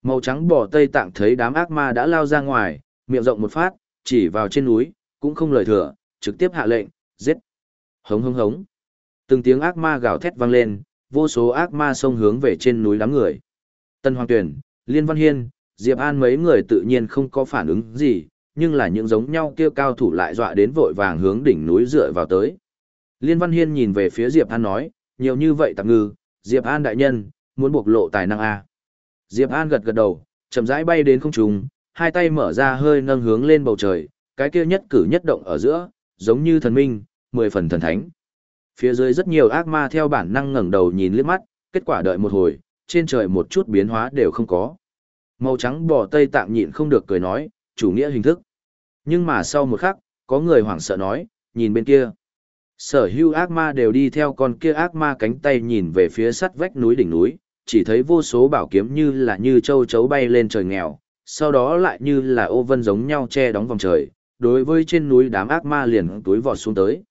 Màu trắng bò Tây Tạng thấy đám ác ma đã lao ra ngoài, miệng rộng một phát, chỉ vào trên núi, cũng không lời thừa, trực tiếp hạ lệnh, giết. Hống hống hống. Từng tiếng ác ma gào thét vang lên, vô số ác ma xông hướng về trên núi đám người. Tân Hoàng Tuyển, Liên Văn Hiên, Diệp An mấy người tự nhiên không có phản ứng gì, nhưng là những giống nhau kia cao thủ lại dọa đến vội vàng hướng đỉnh núi dựa vào tới. Liên Văn Hiên nhìn về phía Diệp An nói, nhiều như vậy tạm ngư, Diệp An đại nhân, muốn bộc lộ tài năng A. Diệp An gật gật đầu, chậm rãi bay đến không trung, hai tay mở ra hơi nâng hướng lên bầu trời, cái kia nhất cử nhất động ở giữa, giống như thần minh, mười phần thần thánh. Phía dưới rất nhiều ác ma theo bản năng ngẩng đầu nhìn liếc mắt, kết quả đợi một hồi, trên trời một chút biến hóa đều không có. Màu trắng bò tây tạm nhịn không được cười nói, chủ nghĩa hình thức. Nhưng mà sau một khắc, có người hoảng sợ nói, nhìn bên kia. Sở hữu ác ma đều đi theo con kia ác ma cánh tay nhìn về phía sắt vách núi đỉnh núi, chỉ thấy vô số bảo kiếm như là như châu chấu bay lên trời nghèo, sau đó lại như là ô vân giống nhau che đóng vòng trời, đối với trên núi đám ác ma liền túi vọt xuống tới.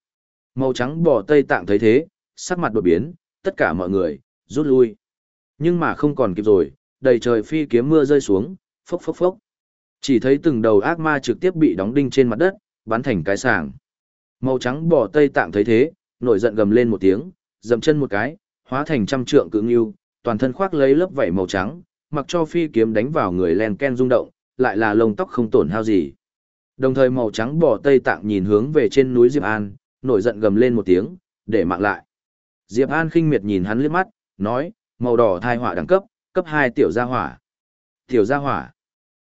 Màu trắng bò Tây Tạng thấy thế, sắc mặt đột biến, tất cả mọi người, rút lui. Nhưng mà không còn kịp rồi, đầy trời phi kiếm mưa rơi xuống, phốc phốc phốc. Chỉ thấy từng đầu ác ma trực tiếp bị đóng đinh trên mặt đất, bắn thành cái sàng. Màu trắng bò Tây Tạng thấy thế, nổi giận gầm lên một tiếng, dậm chân một cái, hóa thành trăm trượng cự ngưu, toàn thân khoác lấy lớp vảy màu trắng, mặc cho phi kiếm đánh vào người len ken rung động, lại là lông tóc không tổn hao gì. Đồng thời màu trắng bò Tây Tạng nhìn hướng về trên núi Diệp An, nổi giận gầm lên một tiếng, để mạng lại. Diệp An khinh miệt nhìn hắn liếc mắt, nói, màu đỏ thai họa đẳng cấp, cấp 2 tiểu gia hỏa. Tiểu gia hỏa?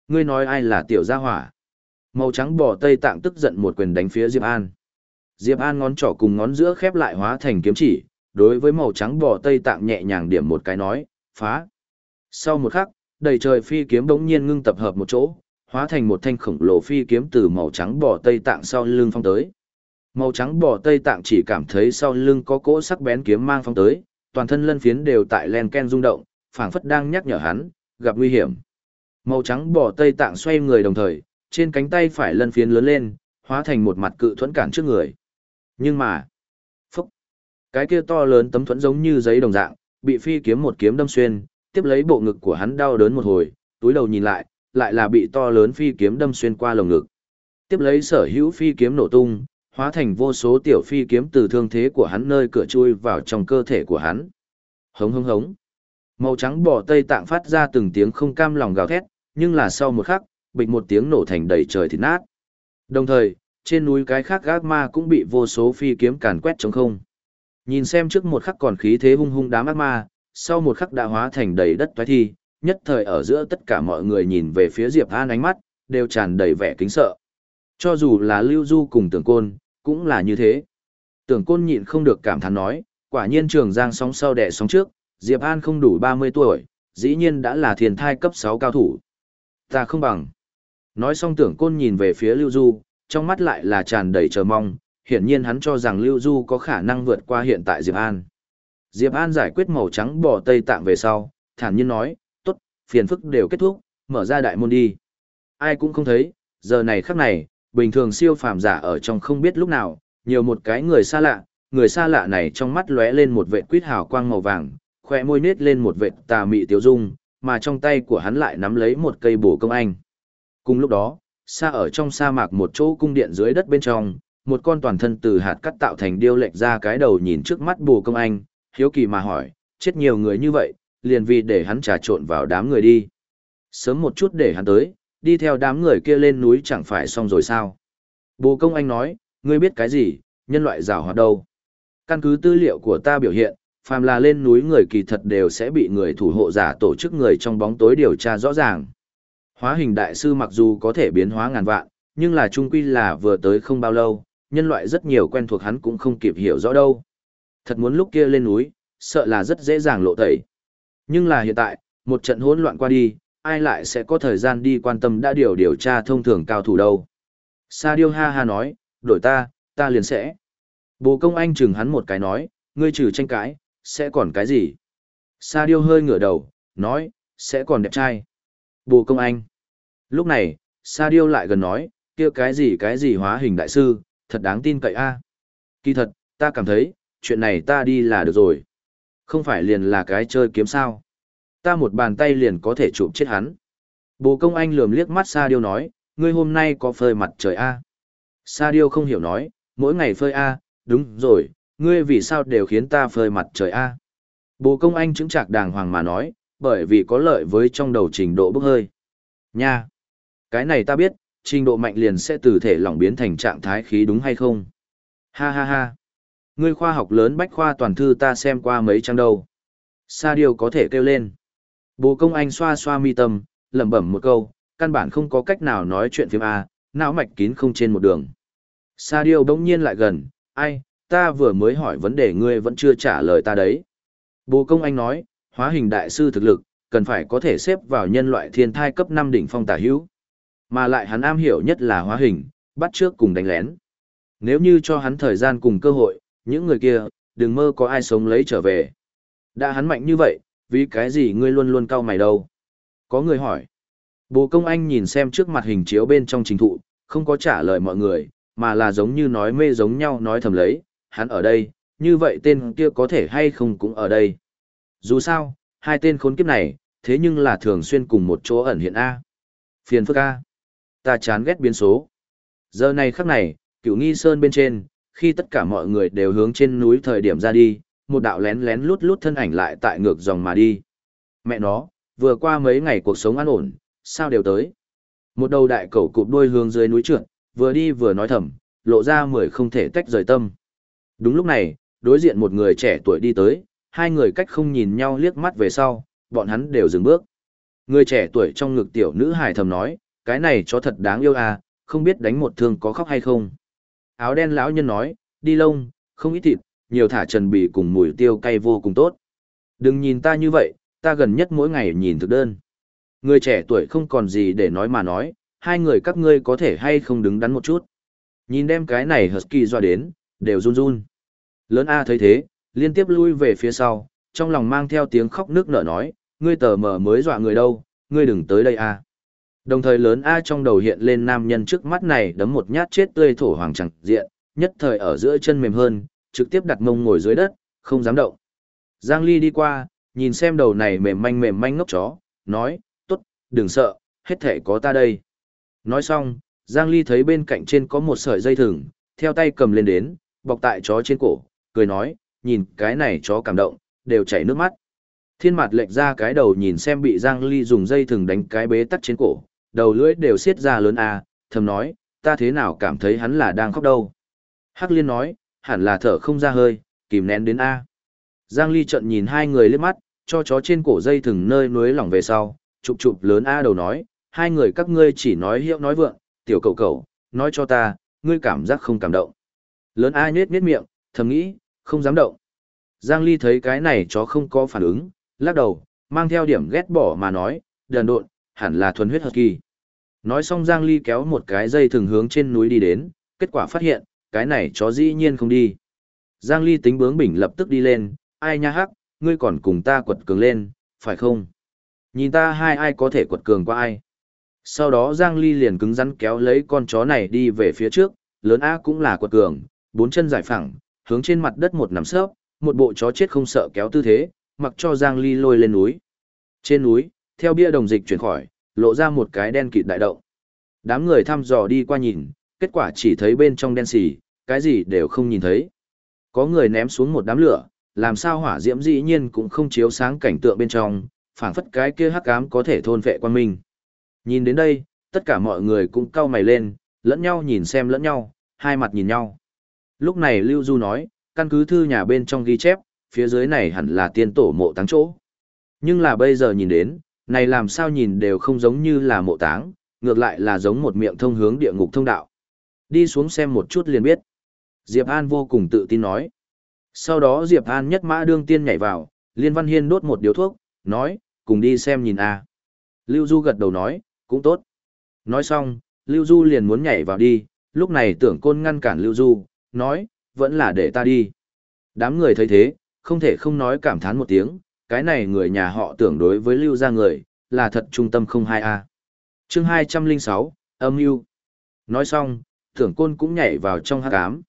Ngươi nói ai là tiểu gia hỏa? Màu trắng bò Tây Tạng tức giận một quyền đánh phía Diệp An. Diệp An ngón trỏ cùng ngón giữa khép lại hóa thành kiếm chỉ, đối với màu trắng bò Tây Tạng nhẹ nhàng điểm một cái nói, phá. Sau một khắc, đầy trời phi kiếm bỗng nhiên ngưng tập hợp một chỗ, hóa thành một thanh khổng lồ phi kiếm từ màu trắng bò Tây Tạng sau lưng phong tới. Màu trắng bò Tây Tạng chỉ cảm thấy sau lưng có cỗ sắc bén kiếm mang phong tới, toàn thân lân phiến đều tại len ken rung động, phảng phất đang nhắc nhở hắn, gặp nguy hiểm. Màu trắng bò Tây Tạng xoay người đồng thời, trên cánh tay phải lân phiến lớn lên, hóa thành một mặt cự thuẫn cản trước người. Nhưng mà, phúc, cái kia to lớn tấm thuẫn giống như giấy đồng dạng, bị phi kiếm một kiếm đâm xuyên, tiếp lấy bộ ngực của hắn đau đớn một hồi, túi đầu nhìn lại, lại là bị to lớn phi kiếm đâm xuyên qua lồng ngực. Tiếp lấy sở hữu phi kiếm nổ tung, hóa thành vô số tiểu phi kiếm từ thương thế của hắn nơi cửa chui vào trong cơ thể của hắn. Hống hống hống. Màu trắng bò tây tạng phát ra từng tiếng không cam lòng gào thét, nhưng là sau một khắc, bịch một tiếng nổ thành đầy trời thịt nát. Đồng thời, trên núi cái khác gác ma cũng bị vô số phi kiếm càn quét trống không. Nhìn xem trước một khắc còn khí thế hung hung đám ác ma, sau một khắc đã hóa thành đầy đất toái thi, nhất thời ở giữa tất cả mọi người nhìn về phía Diệp An ánh mắt, đều tràn đầy vẻ kính sợ. Cho dù là Lưu Du cùng Tưởng Côn, cũng là như thế. Tưởng Côn nhịn không được cảm thán nói, quả nhiên trường giang sóng sau đẻ sóng trước, Diệp An không đủ 30 tuổi, dĩ nhiên đã là thiền thai cấp 6 cao thủ. Ta không bằng. Nói xong Tưởng Côn nhìn về phía Lưu Du, trong mắt lại là tràn đầy chờ mong, hiển nhiên hắn cho rằng Lưu Du có khả năng vượt qua hiện tại Diệp An. Diệp An giải quyết màu trắng bỏ Tây Tạng về sau, thản nhiên nói, tốt, phiền phức đều kết thúc, mở ra đại môn đi. Ai cũng không thấy, giờ này khắc này, bình thường siêu phàm giả ở trong không biết lúc nào, nhiều một cái người xa lạ, người xa lạ này trong mắt lóe lên một vệt quýt hào quang màu vàng, khỏe môi nết lên một vệt tà mị tiêu dung, mà trong tay của hắn lại nắm lấy một cây bổ công anh. Cùng lúc đó, xa ở trong sa mạc một chỗ cung điện dưới đất bên trong, một con toàn thân từ hạt cắt tạo thành điêu lệch ra cái đầu nhìn trước mắt bổ công anh, hiếu kỳ mà hỏi, chết nhiều người như vậy, liền vì để hắn trà trộn vào đám người đi. Sớm một chút để hắn tới, đi theo đám người kia lên núi chẳng phải xong rồi sao. Bồ công anh nói, ngươi biết cái gì, nhân loại rào hoạt đâu. Căn cứ tư liệu của ta biểu hiện, phàm là lên núi người kỳ thật đều sẽ bị người thủ hộ giả tổ chức người trong bóng tối điều tra rõ ràng. Hóa hình đại sư mặc dù có thể biến hóa ngàn vạn, nhưng là trung quy là vừa tới không bao lâu, nhân loại rất nhiều quen thuộc hắn cũng không kịp hiểu rõ đâu. Thật muốn lúc kia lên núi, sợ là rất dễ dàng lộ tẩy. Nhưng là hiện tại, một trận hỗn loạn qua đi, ai lại sẽ có thời gian đi quan tâm đã điều điều tra thông thường cao thủ đâu. Sa Diêu ha ha nói, đổi ta, ta liền sẽ. Bồ công anh chừng hắn một cái nói, ngươi trừ tranh cãi, sẽ còn cái gì? Sa Diêu hơi ngửa đầu, nói, sẽ còn đẹp trai. Bồ công anh. Lúc này, Sa Diêu lại gần nói, kia cái gì cái gì hóa hình đại sư, thật đáng tin cậy a. Kỳ thật, ta cảm thấy, chuyện này ta đi là được rồi. Không phải liền là cái chơi kiếm sao. Ta một bàn tay liền có thể chụp chết hắn. Bồ công anh lườm liếc mắt Sa Diêu nói, ngươi hôm nay có phơi mặt trời a? Sa Diêu không hiểu nói, mỗi ngày phơi a, đúng rồi, ngươi vì sao đều khiến ta phơi mặt trời a? Bồ công anh chứng trạc đàng hoàng mà nói, bởi vì có lợi với trong đầu trình độ bốc hơi. Nha! Cái này ta biết, trình độ mạnh liền sẽ từ thể lỏng biến thành trạng thái khí đúng hay không? Ha ha ha! Ngươi khoa học lớn bách khoa toàn thư ta xem qua mấy trang đâu. Sa điều có thể kêu lên. Bồ công anh xoa xoa mi tâm, lẩm bẩm một câu, căn bản không có cách nào nói chuyện phim A, não mạch kín không trên một đường. Sa điều bỗng nhiên lại gần, ai, ta vừa mới hỏi vấn đề ngươi vẫn chưa trả lời ta đấy. Bồ công anh nói, hóa hình đại sư thực lực, cần phải có thể xếp vào nhân loại thiên thai cấp 5 đỉnh phong tả hữu. Mà lại hắn am hiểu nhất là hóa hình, bắt trước cùng đánh lén. Nếu như cho hắn thời gian cùng cơ hội, những người kia, đừng mơ có ai sống lấy trở về. Đã hắn mạnh như vậy, vì cái gì ngươi luôn luôn cau mày đâu? Có người hỏi. Bồ công anh nhìn xem trước mặt hình chiếu bên trong trình thụ, không có trả lời mọi người, mà là giống như nói mê giống nhau nói thầm lấy, hắn ở đây, như vậy tên kia có thể hay không cũng ở đây. Dù sao, hai tên khốn kiếp này, thế nhưng là thường xuyên cùng một chỗ ẩn hiện A. Phiền phức A. Ta chán ghét biến số. Giờ này khắc này, cựu nghi sơn bên trên, khi tất cả mọi người đều hướng trên núi thời điểm ra đi, một đạo lén lén lút lút thân ảnh lại tại ngược dòng mà đi. Mẹ nó, vừa qua mấy ngày cuộc sống an ổn, sao đều tới. Một đầu đại cẩu cụp đuôi hướng dưới núi trượt, vừa đi vừa nói thầm, lộ ra mười không thể tách rời tâm. Đúng lúc này, đối diện một người trẻ tuổi đi tới, hai người cách không nhìn nhau liếc mắt về sau, bọn hắn đều dừng bước. Người trẻ tuổi trong ngực tiểu nữ hài thầm nói, cái này chó thật đáng yêu à, không biết đánh một thương có khóc hay không. Áo đen lão nhân nói, đi lông, không ít thịt, nhiều thả trần bì cùng mùi tiêu cay vô cùng tốt. Đừng nhìn ta như vậy, ta gần nhất mỗi ngày nhìn thực đơn. Người trẻ tuổi không còn gì để nói mà nói, hai người các ngươi có thể hay không đứng đắn một chút. Nhìn đem cái này Husky doa đến, đều run run. Lớn A thấy thế, liên tiếp lui về phía sau, trong lòng mang theo tiếng khóc nước nở nói, ngươi tờ mở mới dọa người đâu, ngươi đừng tới đây A. Đồng thời lớn A trong đầu hiện lên nam nhân trước mắt này đấm một nhát chết tươi thổ hoàng chẳng diện, nhất thời ở giữa chân mềm hơn, trực tiếp đặt mông ngồi dưới đất, không dám động. Giang Ly đi qua, nhìn xem đầu này mềm manh mềm manh ngốc chó, nói, tốt, đừng sợ, hết thể có ta đây. Nói xong, Giang Ly thấy bên cạnh trên có một sợi dây thừng, theo tay cầm lên đến, bọc tại chó trên cổ, cười nói, nhìn cái này chó cảm động, đều chảy nước mắt. Thiên mặt lệch ra cái đầu nhìn xem bị Giang Ly dùng dây thừng đánh cái bế tắc trên cổ, đầu lưỡi đều xiết ra lớn à, thầm nói, ta thế nào cảm thấy hắn là đang khóc đâu. Hắc liên nói, hẳn là thở không ra hơi, kìm nén đến A. Giang Ly trận nhìn hai người liếc mắt, cho chó trên cổ dây thừng nơi núi lỏng về sau, chụp chụp lớn A đầu nói, hai người các ngươi chỉ nói hiệu nói vượng, tiểu cầu cầu, nói cho ta, ngươi cảm giác không cảm động. Lớn ai nết nết miệng, thầm nghĩ, không dám động. Giang Ly thấy cái này chó không có phản ứng, lắc đầu, mang theo điểm ghét bỏ mà nói, đần độn, hẳn là thuần huyết hợp kỳ. Nói xong Giang Ly kéo một cái dây thường hướng trên núi đi đến, kết quả phát hiện, cái này chó dĩ nhiên không đi. Giang Ly tính bướng bỉnh lập tức đi lên, ai nha hắc, ngươi còn cùng ta quật cường lên, phải không? Nhìn ta hai ai có thể quật cường qua ai? Sau đó Giang Ly liền cứng rắn kéo lấy con chó này đi về phía trước, lớn A cũng là quật cường, bốn chân giải phẳng, hướng trên mặt đất một nằm sấp, một bộ chó chết không sợ kéo tư thế, mặc cho Giang Ly lôi lên núi. Trên núi, theo bia đồng dịch chuyển khỏi, lộ ra một cái đen kịt đại động. Đám người thăm dò đi qua nhìn, kết quả chỉ thấy bên trong đen xì, cái gì đều không nhìn thấy. Có người ném xuống một đám lửa, làm sao hỏa diễm dĩ nhiên cũng không chiếu sáng cảnh tượng bên trong, phảng phất cái kia hắc ám có thể thôn vệ quan minh. Nhìn đến đây, tất cả mọi người cũng cau mày lên, lẫn nhau nhìn xem lẫn nhau, hai mặt nhìn nhau. Lúc này Lưu Du nói, căn cứ thư nhà bên trong ghi chép, phía dưới này hẳn là tiên tổ mộ táng chỗ. Nhưng là bây giờ nhìn đến, này làm sao nhìn đều không giống như là mộ táng, ngược lại là giống một miệng thông hướng địa ngục thông đạo. Đi xuống xem một chút liền biết. Diệp An vô cùng tự tin nói. Sau đó Diệp An nhất mã đương tiên nhảy vào, Liên Văn Hiên đốt một điếu thuốc, nói, cùng đi xem nhìn a. Lưu Du gật đầu nói, cũng tốt. Nói xong, Lưu Du liền muốn nhảy vào đi, lúc này tưởng côn ngăn cản Lưu Du, nói, vẫn là để ta đi. Đám người thấy thế, không thể không nói cảm thán một tiếng, cái này người nhà họ tưởng đối với Lưu gia người, là thật trung tâm không hai a. Chương 206, âm mưu. Nói xong, tưởng côn cũng nhảy vào trong hát cám.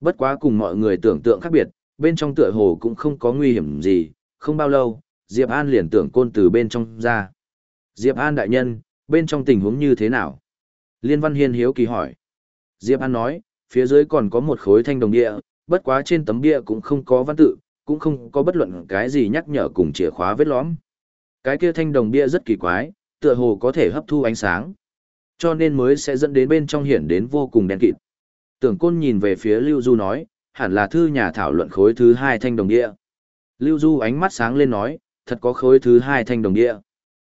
Bất quá cùng mọi người tưởng tượng khác biệt, bên trong tựa hồ cũng không có nguy hiểm gì, không bao lâu, Diệp An liền tưởng côn từ bên trong ra. Diệp An đại nhân, bên trong tình huống như thế nào? Liên Văn Hiên hiếu kỳ hỏi. Diệp An nói, phía dưới còn có một khối thanh đồng địa, bất quá trên tấm bia cũng không có văn tự, cũng không có bất luận cái gì nhắc nhở cùng chìa khóa vết lõm. Cái kia thanh đồng bia rất kỳ quái, tựa hồ có thể hấp thu ánh sáng, cho nên mới sẽ dẫn đến bên trong hiển đến vô cùng đen kịt. Tưởng Côn nhìn về phía Lưu Du nói, hẳn là thư nhà thảo luận khối thứ hai thanh đồng địa. Lưu Du ánh mắt sáng lên nói, thật có khối thứ hai thanh đồng địa.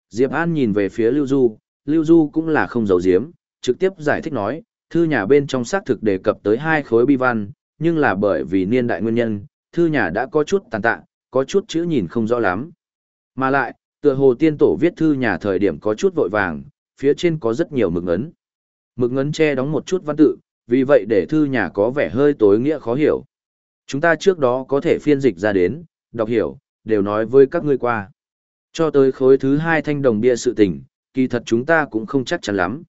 Diệp An nhìn về phía Lưu Du, Lưu Du cũng là không giấu giếm, trực tiếp giải thích nói, thư nhà bên trong xác thực đề cập tới hai khối bi văn, nhưng là bởi vì niên đại nguyên nhân, thư nhà đã có chút tàn tạ, có chút chữ nhìn không rõ lắm. Mà lại, tựa hồ tiên tổ viết thư nhà thời điểm có chút vội vàng, phía trên có rất nhiều mực ngấn, Mực ngấn che đóng một chút văn tự, vì vậy để thư nhà có vẻ hơi tối nghĩa khó hiểu. Chúng ta trước đó có thể phiên dịch ra đến, đọc hiểu, đều nói với các ngươi qua. Cho tới khối thứ hai thanh đồng bia sự tình, kỳ thật chúng ta cũng không chắc chắn lắm.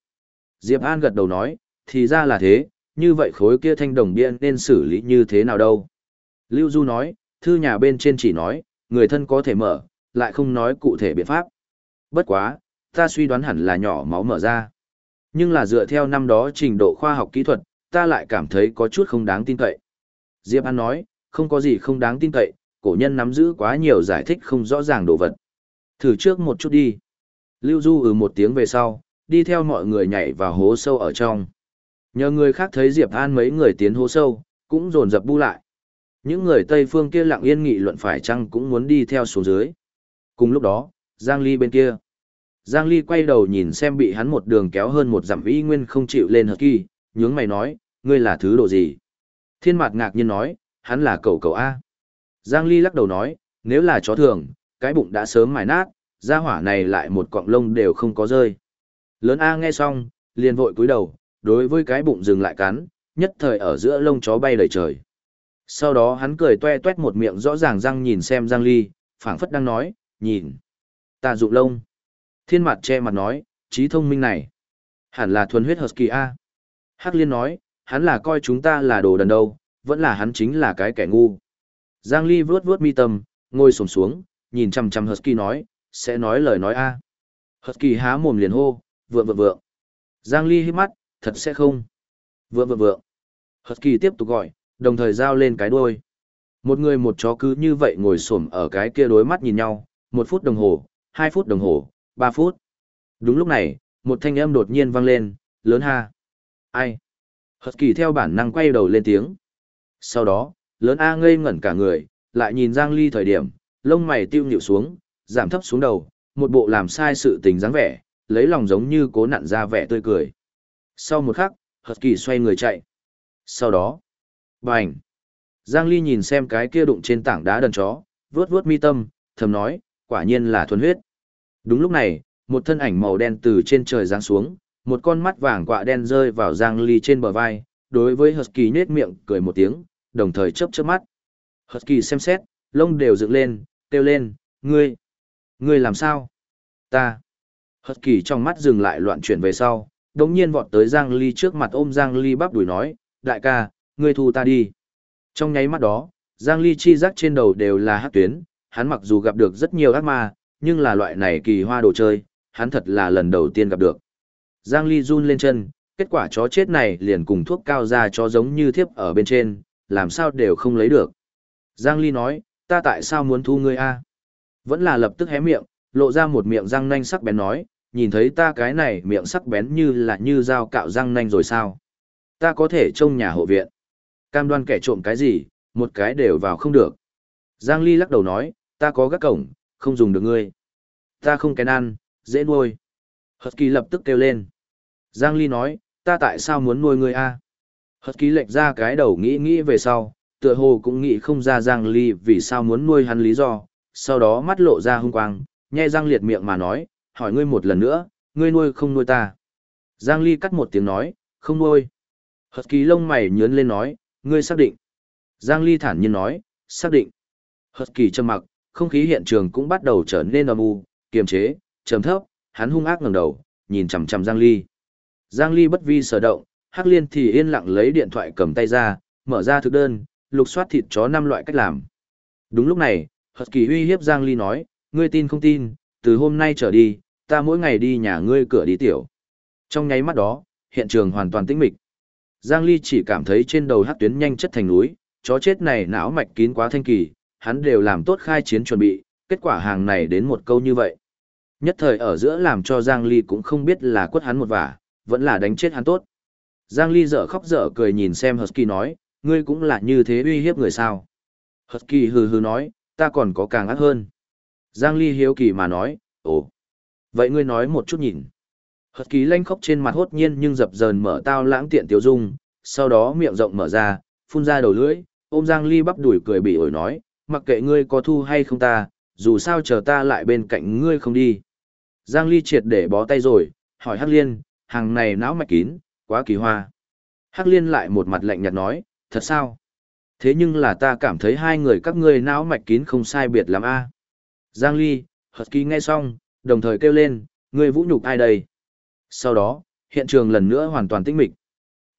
Diệp An gật đầu nói, thì ra là thế, như vậy khối kia thanh đồng bia nên xử lý như thế nào đâu. Lưu Du nói, thư nhà bên trên chỉ nói, người thân có thể mở, lại không nói cụ thể biện pháp. Bất quá, ta suy đoán hẳn là nhỏ máu mở ra. Nhưng là dựa theo năm đó trình độ khoa học kỹ thuật, ta lại cảm thấy có chút không đáng tin cậy. Diệp An nói, không có gì không đáng tin cậy, cổ nhân nắm giữ quá nhiều giải thích không rõ ràng đồ vật. Thử trước một chút đi. Lưu Du ừ một tiếng về sau, đi theo mọi người nhảy vào hố sâu ở trong. Nhờ người khác thấy Diệp An mấy người tiến hố sâu, cũng dồn dập bu lại. Những người Tây phương kia lặng yên nghị luận phải chăng cũng muốn đi theo xuống dưới. Cùng lúc đó, Giang Ly bên kia. Giang Ly quay đầu nhìn xem bị hắn một đường kéo hơn một dặm vĩ nguyên không chịu lên hợp kỳ, nhướng mày nói, ngươi là thứ độ gì? Thiên mạt ngạc nhiên nói, hắn là cậu cậu A. Giang Ly lắc đầu nói, nếu là chó thường, cái bụng đã sớm mài nát, ra hỏa này lại một cọng lông đều không có rơi. Lớn A nghe xong, liền vội cúi đầu, đối với cái bụng dừng lại cắn, nhất thời ở giữa lông chó bay đầy trời. Sau đó hắn cười toe toét một miệng rõ ràng răng nhìn xem Giang Ly, phảng phất đang nói, nhìn. Ta dụng lông. Thiên mặt che mặt nói, trí thông minh này. Hẳn là thuần huyết Husky A. Hắc liên nói, hắn là coi chúng ta là đồ đần đâu, vẫn là hắn chính là cái kẻ ngu. Giang Ly vuốt vuốt mi tâm, ngồi xổm xuống, nhìn chăm chăm Husky nói, sẽ nói lời nói A. Husky há mồm liền hô, vượng vượng vượng. Giang Ly hít mắt, thật sẽ không. Vượng vượng vượng. hật kỳ tiếp tục gọi, đồng thời giao lên cái đuôi. Một người một chó cứ như vậy ngồi xổm ở cái kia đối mắt nhìn nhau, một phút đồng hồ, hai phút đồng hồ, ba phút. Đúng lúc này, một thanh âm đột nhiên vang lên, lớn ha. Ai? Hật kỳ theo bản năng quay đầu lên tiếng. Sau đó, lớn A ngây ngẩn cả người, lại nhìn Giang Ly thời điểm, lông mày tiêu nhịu xuống, giảm thấp xuống đầu, một bộ làm sai sự tình dáng vẻ, lấy lòng giống như cố nặn ra vẻ tươi cười. Sau một khắc, Hật kỳ xoay người chạy. Sau đó, bành! Giang Ly nhìn xem cái kia đụng trên tảng đá đần chó, vuốt vuốt mi tâm, thầm nói, quả nhiên là thuần huyết. Đúng lúc này, một thân ảnh màu đen từ trên trời giáng xuống, một con mắt vàng quạ đen rơi vào Giang Ly trên bờ vai, đối với Husky nhếch miệng cười một tiếng, đồng thời chớp chớp mắt. Husky xem xét, lông đều dựng lên, kêu lên, ngươi, ngươi làm sao? Ta. Husky trong mắt dừng lại loạn chuyển về sau, đống nhiên vọt tới Giang Ly trước mặt ôm Giang Ly bắp đuổi nói, đại ca, ngươi thu ta đi. Trong nháy mắt đó, Giang Ly chi giác trên đầu đều là hát tuyến, hắn mặc dù gặp được rất nhiều ác ma, nhưng là loại này kỳ hoa đồ chơi, hắn thật là lần đầu tiên gặp được. Giang Ly run lên chân, kết quả chó chết này liền cùng thuốc cao ra cho giống như thiếp ở bên trên, làm sao đều không lấy được. Giang Ly nói, ta tại sao muốn thu ngươi a? Vẫn là lập tức hé miệng, lộ ra một miệng răng nanh sắc bén nói, nhìn thấy ta cái này miệng sắc bén như là như dao cạo răng nanh rồi sao? Ta có thể trông nhà hộ viện. Cam đoan kẻ trộm cái gì, một cái đều vào không được. Giang Ly lắc đầu nói, ta có gác cổng, không dùng được ngươi. Ta không kén ăn, dễ nuôi. Hật kỳ lập tức kêu lên. Giang Ly nói, ta tại sao muốn nuôi ngươi a? Hật kỳ lệch ra cái đầu nghĩ nghĩ về sau, tựa hồ cũng nghĩ không ra Giang Ly vì sao muốn nuôi hắn lý do, sau đó mắt lộ ra hung quang, nhai răng liệt miệng mà nói, hỏi ngươi một lần nữa, ngươi nuôi không nuôi ta. Giang Ly cắt một tiếng nói, không nuôi. Hật kỳ lông mày nhớn lên nói, ngươi xác định. Giang Ly thản nhiên nói, xác định. Hật kỳ trầm mặc, không khí hiện trường cũng bắt đầu trở nên âm u, kiềm chế, trầm thấp, hắn hung ác ngẩng đầu, nhìn chằm chằm Giang Ly. Giang Ly bất vi sở động, Hắc Liên thì yên lặng lấy điện thoại cầm tay ra, mở ra thực đơn, lục soát thịt chó năm loại cách làm. Đúng lúc này, Hật Kỳ uy hiếp Giang Ly nói, ngươi tin không tin, từ hôm nay trở đi, ta mỗi ngày đi nhà ngươi cửa đi tiểu. Trong nháy mắt đó, hiện trường hoàn toàn tĩnh mịch. Giang Ly chỉ cảm thấy trên đầu hát tuyến nhanh chất thành núi, chó chết này não mạch kín quá thanh kỳ, hắn đều làm tốt khai chiến chuẩn bị, kết quả hàng này đến một câu như vậy. Nhất thời ở giữa làm cho Giang Ly cũng không biết là quất hắn một vả, vẫn là đánh chết hắn tốt. Giang Ly dở khóc dở cười nhìn xem Husky nói, ngươi cũng là như thế uy hiếp người sao. Husky hừ hừ nói, ta còn có càng ác hơn. Giang Ly hiếu kỳ mà nói, ồ. Vậy ngươi nói một chút nhìn. Husky lanh khóc trên mặt hốt nhiên nhưng dập dờn mở tao lãng tiện tiêu dung, sau đó miệng rộng mở ra, phun ra đầu lưỡi, ôm Giang Ly bắp đuổi cười bị ổi nói, mặc kệ ngươi có thu hay không ta, dù sao chờ ta lại bên cạnh ngươi không đi. Giang Ly triệt để bó tay rồi, hỏi Hắc Liên, hàng này não mạch kín, quá kỳ hoa. Hắc Liên lại một mặt lạnh nhạt nói, thật sao? Thế nhưng là ta cảm thấy hai người các ngươi não mạch kín không sai biệt lắm a. Giang Ly, Husky nghe xong, đồng thời kêu lên, người vũ nhục ai đây? Sau đó, hiện trường lần nữa hoàn toàn tĩnh mịch.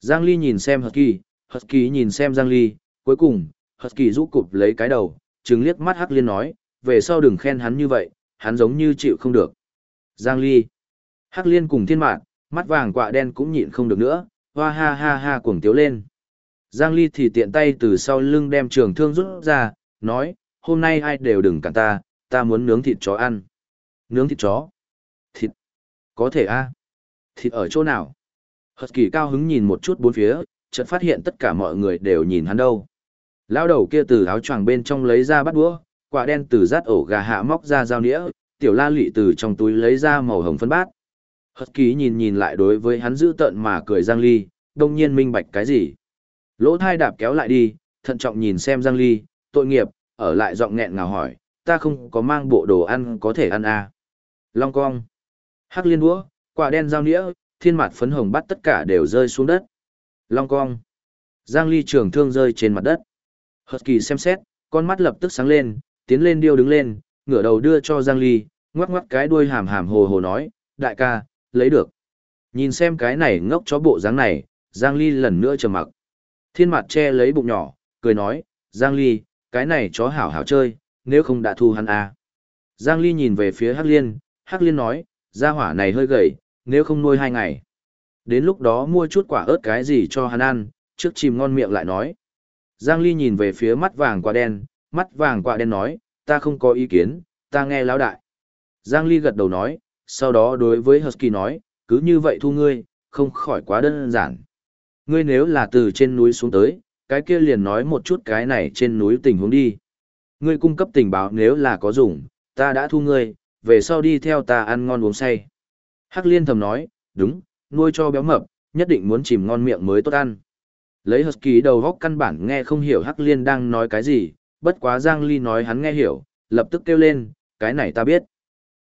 Giang Ly nhìn xem Husky, Kỳ nhìn xem Giang Ly, cuối cùng, Husky rũ cụp lấy cái đầu, trừng liếc mắt Hắc Liên nói, về sau đừng khen hắn như vậy, hắn giống như chịu không được. Giang Ly, Hắc Liên cùng thiên mạn, mắt vàng quạ đen cũng nhịn không được nữa, hoa ha ha ha cuồng tiếu lên. Giang Ly thì tiện tay từ sau lưng đem trường thương rút ra, nói, hôm nay ai đều đừng cản ta, ta muốn nướng thịt chó ăn. Nướng thịt chó? Thịt? Có thể a Thịt ở chỗ nào? Hật kỳ cao hứng nhìn một chút bốn phía, chợt phát hiện tất cả mọi người đều nhìn hắn đâu. Lao đầu kia từ áo choàng bên trong lấy ra bắt đũa, quả đen từ rát ổ gà hạ móc ra dao nĩa, tiểu la lị từ trong túi lấy ra màu hồng phân bát. Hật kỳ nhìn nhìn lại đối với hắn giữ tợn mà cười Giang Ly, đông nhiên minh bạch cái gì. Lỗ thai đạp kéo lại đi, thận trọng nhìn xem Giang Ly, tội nghiệp, ở lại giọng nghẹn ngào hỏi, ta không có mang bộ đồ ăn có thể ăn à. Long cong, hắc liên đũa, quả đen dao nĩa, thiên mặt phấn hồng bắt tất cả đều rơi xuống đất. Long cong, Giang Ly trường thương rơi trên mặt đất. Hợt kỳ xem xét, con mắt lập tức sáng lên, tiến lên điêu đứng lên, ngửa đầu đưa cho Giang Ly, ngoắc ngoắc cái đuôi hàm hàm hồ hồ nói, đại ca, lấy được. Nhìn xem cái này ngốc chó bộ dáng này, Giang Ly lần nữa trầm mặc. Thiên mặt che lấy bụng nhỏ, cười nói, Giang Ly, cái này chó hảo hảo chơi, nếu không đã thu hắn à. Giang Ly nhìn về phía Hắc Liên, Hắc Liên nói, gia hỏa này hơi gầy, nếu không nuôi hai ngày. Đến lúc đó mua chút quả ớt cái gì cho hắn ăn, trước chìm ngon miệng lại nói. Giang Ly nhìn về phía mắt vàng quả đen, mắt vàng quả đen nói, ta không có ý kiến, ta nghe lão đại. Giang Ly gật đầu nói, sau đó đối với Husky nói, cứ như vậy thu ngươi, không khỏi quá đơn giản. Ngươi nếu là từ trên núi xuống tới, cái kia liền nói một chút cái này trên núi tình huống đi. Ngươi cung cấp tình báo nếu là có dùng, ta đã thu ngươi, về sau đi theo ta ăn ngon uống say. Hắc liên thầm nói, đúng, nuôi cho béo mập, nhất định muốn chìm ngon miệng mới tốt ăn. Lấy Husky đầu góc căn bản nghe không hiểu Hắc liên đang nói cái gì, bất quá Giang Ly nói hắn nghe hiểu, lập tức kêu lên, cái này ta biết.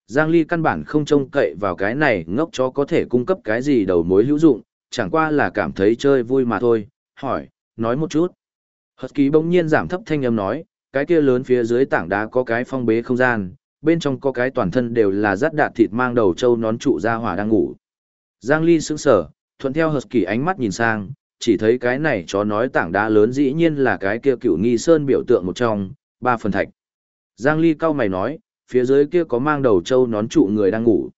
Giang Ly căn bản không trông cậy vào cái này ngốc chó có thể cung cấp cái gì đầu mối hữu dụng, chẳng qua là cảm thấy chơi vui mà thôi, hỏi, nói một chút. Hật ký bỗng nhiên giảm thấp thanh âm nói, cái kia lớn phía dưới tảng đá có cái phong bế không gian, bên trong có cái toàn thân đều là rát đạn thịt mang đầu trâu nón trụ ra hỏa đang ngủ. Giang Ly sững sở, thuận theo hợp kỳ ánh mắt nhìn sang, chỉ thấy cái này chó nói tảng đá lớn dĩ nhiên là cái kia cựu nghi sơn biểu tượng một trong, ba phần thạch. Giang Ly cau mày nói, phía dưới kia có mang đầu trâu nón trụ người đang ngủ.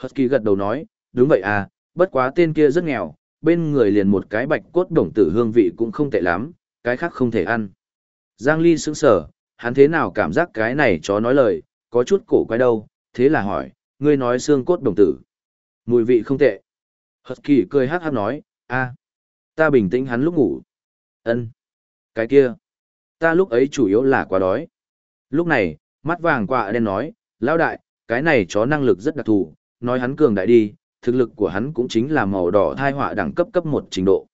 Husky gật đầu nói, đúng vậy à, bất quá tên kia rất nghèo, bên người liền một cái bạch cốt đồng tử hương vị cũng không tệ lắm, cái khác không thể ăn. Giang Ly sững sờ, hắn thế nào cảm giác cái này chó nói lời, có chút cổ quái đâu, thế là hỏi, ngươi nói xương cốt đồng tử. Mùi vị không tệ. Husky cười hát hát nói, a, ta bình tĩnh hắn lúc ngủ. ân Cái kia, ta lúc ấy chủ yếu là quá đói. Lúc này, Mắt vàng quạ đen nói, lão đại, cái này chó năng lực rất đặc thù, nói hắn cường đại đi, thực lực của hắn cũng chính là màu đỏ thai họa đẳng cấp cấp một trình độ.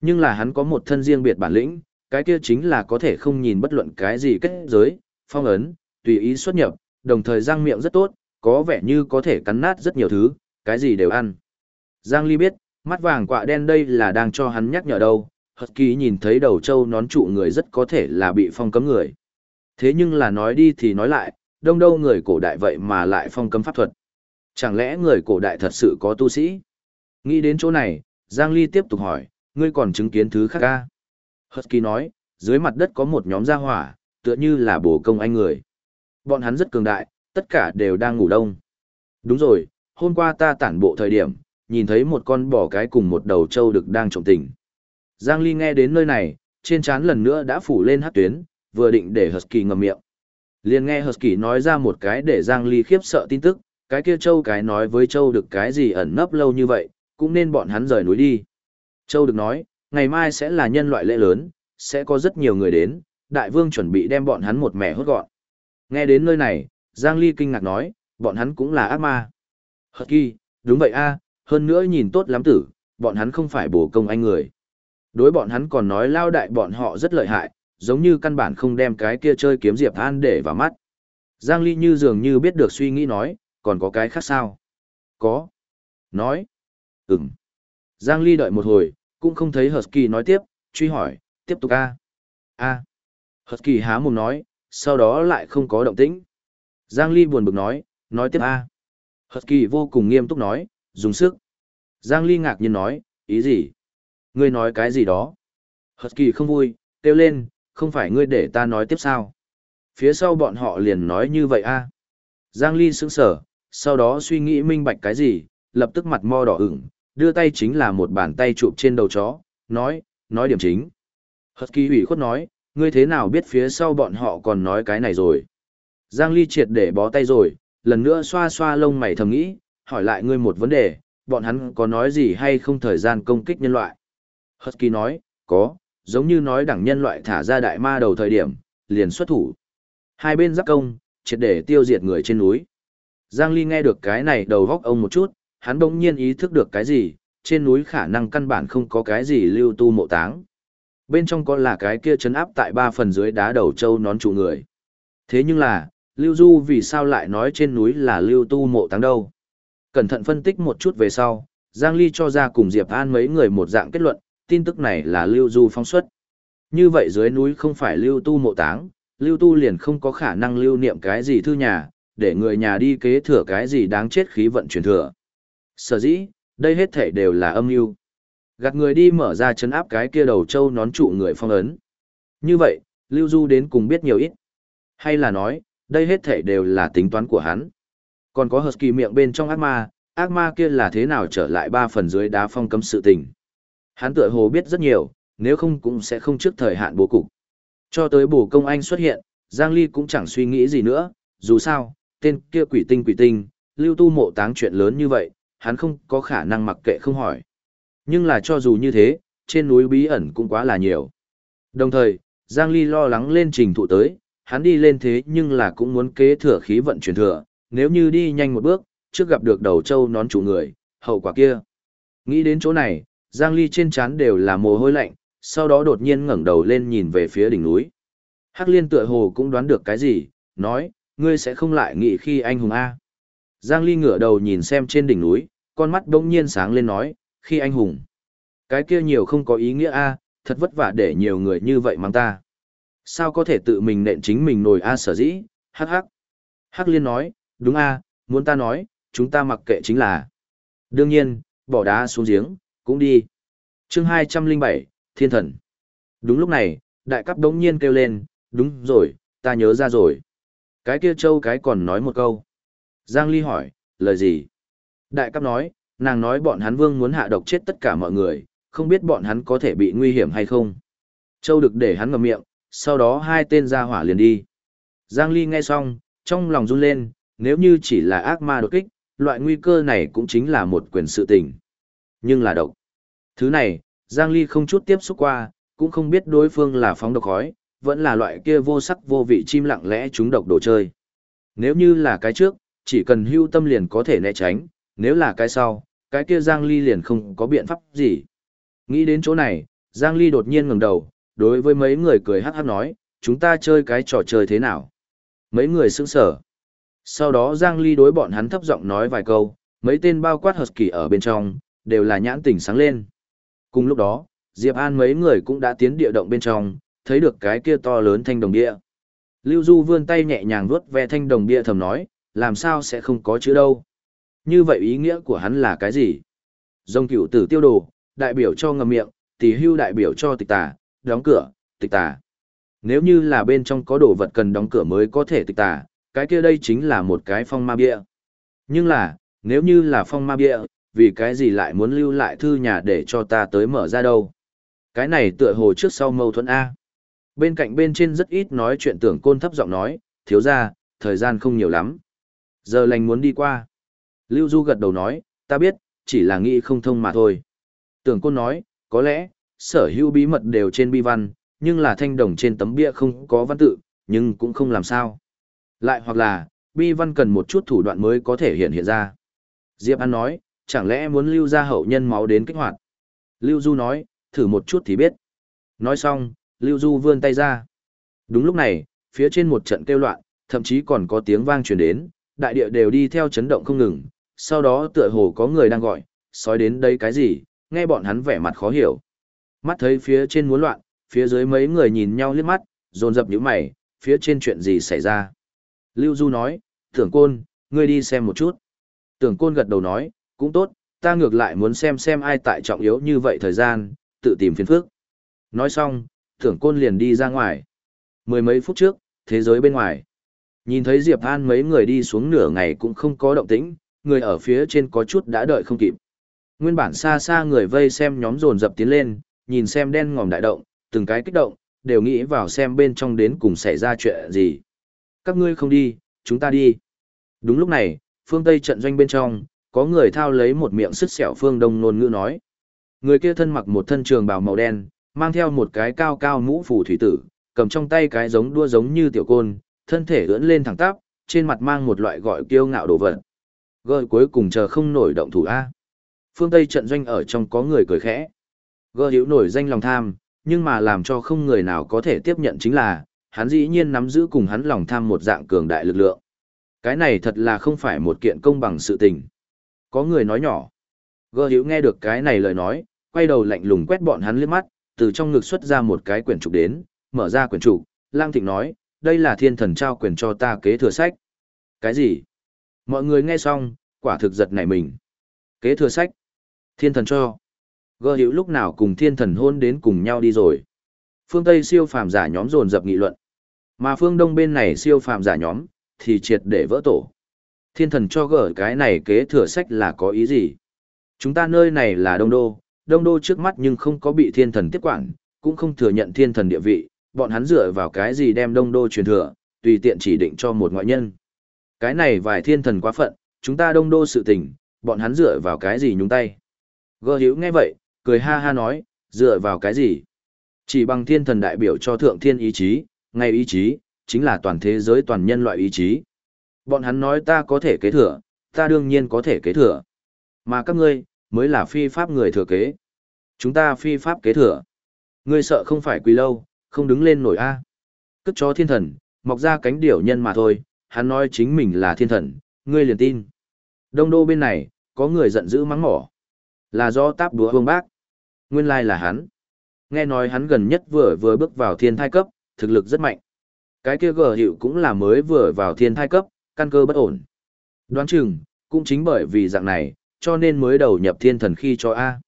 Nhưng là hắn có một thân riêng biệt bản lĩnh, cái kia chính là có thể không nhìn bất luận cái gì kết giới, phong ấn, tùy ý xuất nhập, đồng thời răng miệng rất tốt, có vẻ như có thể cắn nát rất nhiều thứ, cái gì đều ăn. Giang Ly biết, mắt vàng quạ đen đây là đang cho hắn nhắc nhở đâu, Hật Kỳ nhìn thấy đầu trâu nón trụ người rất có thể là bị phong cấm người. Thế nhưng là nói đi thì nói lại, đông đâu người cổ đại vậy mà lại phong cấm pháp thuật. Chẳng lẽ người cổ đại thật sự có tu sĩ? Nghĩ đến chỗ này, Giang Ly tiếp tục hỏi, ngươi còn chứng kiến thứ khác ca? Husky nói, dưới mặt đất có một nhóm gia hỏa, tựa như là bổ công anh người. Bọn hắn rất cường đại, tất cả đều đang ngủ đông. Đúng rồi, hôm qua ta tản bộ thời điểm, nhìn thấy một con bò cái cùng một đầu trâu được đang trộm tình. Giang Ly nghe đến nơi này, trên trán lần nữa đã phủ lên hát tuyến, vừa định để Husky ngậm miệng. Liền nghe Husky nói ra một cái để Giang Ly khiếp sợ tin tức, cái kia châu cái nói với châu được cái gì ẩn nấp lâu như vậy, cũng nên bọn hắn rời núi đi. Châu được nói, ngày mai sẽ là nhân loại lễ lớn, sẽ có rất nhiều người đến, đại vương chuẩn bị đem bọn hắn một mẻ hốt gọn. Nghe đến nơi này, Giang Ly kinh ngạc nói, bọn hắn cũng là ác ma. Husky, đúng vậy a, hơn nữa nhìn tốt lắm tử, bọn hắn không phải bổ công anh người. Đối bọn hắn còn nói lao đại bọn họ rất lợi hại, giống như căn bản không đem cái kia chơi kiếm Diệp An để vào mắt. Giang Ly như dường như biết được suy nghĩ nói, còn có cái khác sao? Có. Nói. Ừm. Giang Ly đợi một hồi, cũng không thấy Husky nói tiếp, truy hỏi, tiếp tục a. A. Husky há mồm nói, sau đó lại không có động tĩnh. Giang Ly buồn bực nói, nói tiếp a. Husky vô cùng nghiêm túc nói, dùng sức. Giang Ly ngạc nhiên nói, ý gì? Ngươi nói cái gì đó? Husky không vui, kêu lên, không phải ngươi để ta nói tiếp sao? Phía sau bọn họ liền nói như vậy a. Giang Ly sững sờ, sau đó suy nghĩ minh bạch cái gì, lập tức mặt mo đỏ ửng, đưa tay chính là một bàn tay chụp trên đầu chó, nói, nói điểm chính. Hật kỳ ủy khuất nói, ngươi thế nào biết phía sau bọn họ còn nói cái này rồi? Giang Ly triệt để bó tay rồi, lần nữa xoa xoa lông mày thầm nghĩ, hỏi lại ngươi một vấn đề, bọn hắn có nói gì hay không thời gian công kích nhân loại? Husky nói, có, giống như nói đẳng nhân loại thả ra đại ma đầu thời điểm, liền xuất thủ. Hai bên giáp công, triệt để tiêu diệt người trên núi. Giang Ly nghe được cái này đầu góc ông một chút, hắn bỗng nhiên ý thức được cái gì, trên núi khả năng căn bản không có cái gì lưu tu mộ táng. Bên trong có là cái kia chấn áp tại ba phần dưới đá đầu châu nón trụ người. Thế nhưng là, Lưu Du vì sao lại nói trên núi là lưu tu mộ táng đâu? Cẩn thận phân tích một chút về sau, Giang Ly cho ra cùng Diệp An mấy người một dạng kết luận, tin tức này là lưu du phóng xuất. Như vậy dưới núi không phải lưu tu mộ táng, lưu tu liền không có khả năng lưu niệm cái gì thư nhà, để người nhà đi kế thừa cái gì đáng chết khí vận truyền thừa. Sở dĩ, đây hết thể đều là âm mưu Gạt người đi mở ra chấn áp cái kia đầu trâu nón trụ người phong ấn. Như vậy, lưu du đến cùng biết nhiều ít. Hay là nói, đây hết thể đều là tính toán của hắn. Còn có Husky miệng bên trong ác ma, ác ma kia là thế nào trở lại ba phần dưới đá phong cấm sự tình. Hắn tựa hồ biết rất nhiều, nếu không cũng sẽ không trước thời hạn bố cục. Cho tới bổ công anh xuất hiện, Giang Ly cũng chẳng suy nghĩ gì nữa, dù sao, tên kia quỷ tinh quỷ tinh, lưu tu mộ táng chuyện lớn như vậy, hắn không có khả năng mặc kệ không hỏi. Nhưng là cho dù như thế, trên núi bí ẩn cũng quá là nhiều. Đồng thời, Giang Ly lo lắng lên trình thụ tới, hắn đi lên thế nhưng là cũng muốn kế thừa khí vận truyền thừa, nếu như đi nhanh một bước, trước gặp được đầu châu nón chủ người, hậu quả kia. Nghĩ đến chỗ này, Giang Ly trên trán đều là mồ hôi lạnh, sau đó đột nhiên ngẩng đầu lên nhìn về phía đỉnh núi. Hắc Liên tựa hồ cũng đoán được cái gì, nói, ngươi sẽ không lại nghĩ khi anh hùng A. Giang Ly ngửa đầu nhìn xem trên đỉnh núi, con mắt đông nhiên sáng lên nói, khi anh hùng. Cái kia nhiều không có ý nghĩa A, thật vất vả để nhiều người như vậy mang ta. Sao có thể tự mình nện chính mình nổi A sở dĩ, hắc hắc. Hắc Liên nói, đúng A, muốn ta nói, chúng ta mặc kệ chính là. Đương nhiên, bỏ đá xuống giếng, cũng đi. chương 207, Thiên Thần. Đúng lúc này, đại cấp đống nhiên kêu lên, đúng rồi, ta nhớ ra rồi. Cái kia châu cái còn nói một câu. Giang Ly hỏi, lời gì? Đại cấp nói, nàng nói bọn hắn vương muốn hạ độc chết tất cả mọi người, không biết bọn hắn có thể bị nguy hiểm hay không. Châu được để hắn ngậm miệng, sau đó hai tên ra hỏa liền đi. Giang Ly nghe xong, trong lòng run lên, nếu như chỉ là ác ma đột kích, loại nguy cơ này cũng chính là một quyền sự tình. Nhưng là độc. Thứ này, Giang Ly không chút tiếp xúc qua, cũng không biết đối phương là phóng độc khói, vẫn là loại kia vô sắc vô vị chim lặng lẽ chúng độc đồ chơi. Nếu như là cái trước, chỉ cần hưu tâm liền có thể né tránh, nếu là cái sau, cái kia Giang Ly liền không có biện pháp gì. Nghĩ đến chỗ này, Giang Ly đột nhiên ngẩng đầu, đối với mấy người cười hát hát nói, chúng ta chơi cái trò chơi thế nào? Mấy người sững sở. Sau đó Giang Ly đối bọn hắn thấp giọng nói vài câu, mấy tên bao quát Husky ở bên trong, đều là nhãn tỉnh sáng lên. Cùng lúc đó, Diệp An mấy người cũng đã tiến địa động bên trong, thấy được cái kia to lớn thanh đồng bia. Lưu Du vươn tay nhẹ nhàng vuốt ve thanh đồng bia thầm nói, làm sao sẽ không có chữ đâu. Như vậy ý nghĩa của hắn là cái gì? Dông cửu tử tiêu đồ, đại biểu cho ngầm miệng, tỷ hưu đại biểu cho tịch tà, đóng cửa, tịch tà. Nếu như là bên trong có đồ vật cần đóng cửa mới có thể tịch tà, cái kia đây chính là một cái phong ma bia. Nhưng là, nếu như là phong ma bia, vì cái gì lại muốn lưu lại thư nhà để cho ta tới mở ra đâu. Cái này tựa hồ trước sau mâu thuẫn A. Bên cạnh bên trên rất ít nói chuyện tưởng côn thấp giọng nói, thiếu ra, thời gian không nhiều lắm. Giờ lành muốn đi qua. Lưu Du gật đầu nói, ta biết, chỉ là nghĩ không thông mà thôi. Tưởng côn nói, có lẽ, sở hữu bí mật đều trên bi văn, nhưng là thanh đồng trên tấm bia không có văn tự, nhưng cũng không làm sao. Lại hoặc là, bi văn cần một chút thủ đoạn mới có thể hiện hiện ra. Diệp An nói, chẳng lẽ muốn lưu ra hậu nhân máu đến kích hoạt. Lưu Du nói, thử một chút thì biết. Nói xong, Lưu Du vươn tay ra. Đúng lúc này, phía trên một trận kêu loạn, thậm chí còn có tiếng vang truyền đến, đại địa đều đi theo chấn động không ngừng, sau đó tựa hồ có người đang gọi, sói đến đây cái gì, nghe bọn hắn vẻ mặt khó hiểu. Mắt thấy phía trên muốn loạn, phía dưới mấy người nhìn nhau liếc mắt, dồn dập những mày, phía trên chuyện gì xảy ra. Lưu Du nói, tưởng côn, ngươi đi xem một chút. Tưởng côn gật đầu nói, cũng tốt, ta ngược lại muốn xem xem ai tại trọng yếu như vậy thời gian, tự tìm phiền phức. Nói xong, tưởng côn liền đi ra ngoài. Mười mấy phút trước, thế giới bên ngoài. Nhìn thấy Diệp An mấy người đi xuống nửa ngày cũng không có động tĩnh, người ở phía trên có chút đã đợi không kịp. Nguyên bản xa xa người vây xem nhóm dồn dập tiến lên, nhìn xem đen ngòm đại động, từng cái kích động, đều nghĩ vào xem bên trong đến cùng xảy ra chuyện gì. Các ngươi không đi, chúng ta đi. Đúng lúc này, phương Tây trận doanh bên trong, có người thao lấy một miệng sứt sẹo phương Đông nôn ngữ nói. Người kia thân mặc một thân trường bào màu đen, mang theo một cái cao cao mũ phủ thủy tử, cầm trong tay cái giống đua giống như tiểu côn, thân thể ưỡn lên thẳng tắp, trên mặt mang một loại gọi kiêu ngạo đồ vật. Gợi cuối cùng chờ không nổi động thủ A. Phương Tây trận doanh ở trong có người cười khẽ. Gơ hiểu nổi danh lòng tham, nhưng mà làm cho không người nào có thể tiếp nhận chính là, hắn dĩ nhiên nắm giữ cùng hắn lòng tham một dạng cường đại lực lượng. Cái này thật là không phải một kiện công bằng sự tình. Có người nói nhỏ. Gơ hiểu nghe được cái này lời nói, quay đầu lạnh lùng quét bọn hắn liếc mắt, từ trong ngực xuất ra một cái quyển trục đến, mở ra quyển trục, lang thịnh nói, đây là thiên thần trao quyền cho ta kế thừa sách. Cái gì? Mọi người nghe xong, quả thực giật nảy mình. Kế thừa sách. Thiên thần cho. Gơ hiểu lúc nào cùng thiên thần hôn đến cùng nhau đi rồi. Phương Tây siêu phàm giả nhóm dồn dập nghị luận. Mà phương Đông bên này siêu phàm giả nhóm, thì triệt để vỡ tổ. Thiên thần cho gỡ cái này kế thừa sách là có ý gì? Chúng ta nơi này là Đông Đô, Đông Đô trước mắt nhưng không có bị thiên thần tiếp quản, cũng không thừa nhận thiên thần địa vị, bọn hắn dựa vào cái gì đem Đông Đô truyền thừa, tùy tiện chỉ định cho một ngoại nhân. Cái này vài thiên thần quá phận, chúng ta Đông Đô sự tình, bọn hắn dựa vào cái gì nhúng tay. Gơ hiểu nghe vậy, cười ha ha nói, dựa vào cái gì? Chỉ bằng thiên thần đại biểu cho thượng thiên ý chí, ngay ý chí, chính là toàn thế giới toàn nhân loại ý chí. Bọn hắn nói ta có thể kế thừa, ta đương nhiên có thể kế thừa. Mà các ngươi, mới là phi pháp người thừa kế. Chúng ta phi pháp kế thừa. Ngươi sợ không phải quỳ lâu, không đứng lên nổi a. Cất cho thiên thần, mọc ra cánh điểu nhân mà thôi, hắn nói chính mình là thiên thần, ngươi liền tin. Đông đô bên này, có người giận dữ mắng mỏ. Là do táp đúa vương bác. Nguyên lai là hắn. Nghe nói hắn gần nhất vừa vừa bước vào thiên thai cấp, thực lực rất mạnh. Cái kia gờ hiệu cũng là mới vừa vào thiên thai cấp, căn cơ bất ổn. Đoán chừng, cũng chính bởi vì dạng này, cho nên mới đầu nhập thiên thần khi cho A.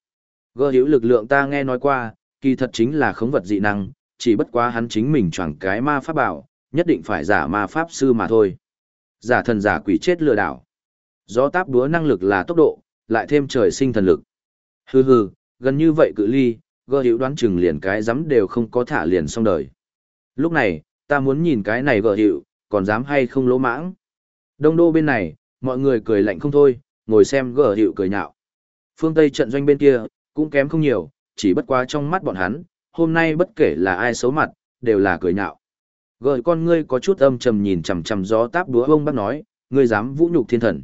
Gờ hiệu lực lượng ta nghe nói qua, kỳ thật chính là khống vật dị năng, chỉ bất quá hắn chính mình choàng cái ma pháp bảo, nhất định phải giả ma pháp sư mà thôi. Giả thần giả quỷ chết lừa đảo. Gió táp đúa năng lực là tốc độ, lại thêm trời sinh thần lực. Hừ hừ, gần như vậy cự ly, gơ hữu đoán chừng liền cái dám đều không có thả liền xong đời. Lúc này, ta muốn nhìn cái này gờ hữu còn dám hay không lỗ mãng. Đông đô bên này, mọi người cười lạnh không thôi, ngồi xem gờ hiệu cười nhạo. Phương Tây trận doanh bên kia, cũng kém không nhiều, chỉ bất quá trong mắt bọn hắn, hôm nay bất kể là ai xấu mặt, đều là cười nhạo. Gợi con ngươi có chút âm trầm nhìn chằm chằm gió táp đúa ông bác nói, ngươi dám vũ nhục thiên thần.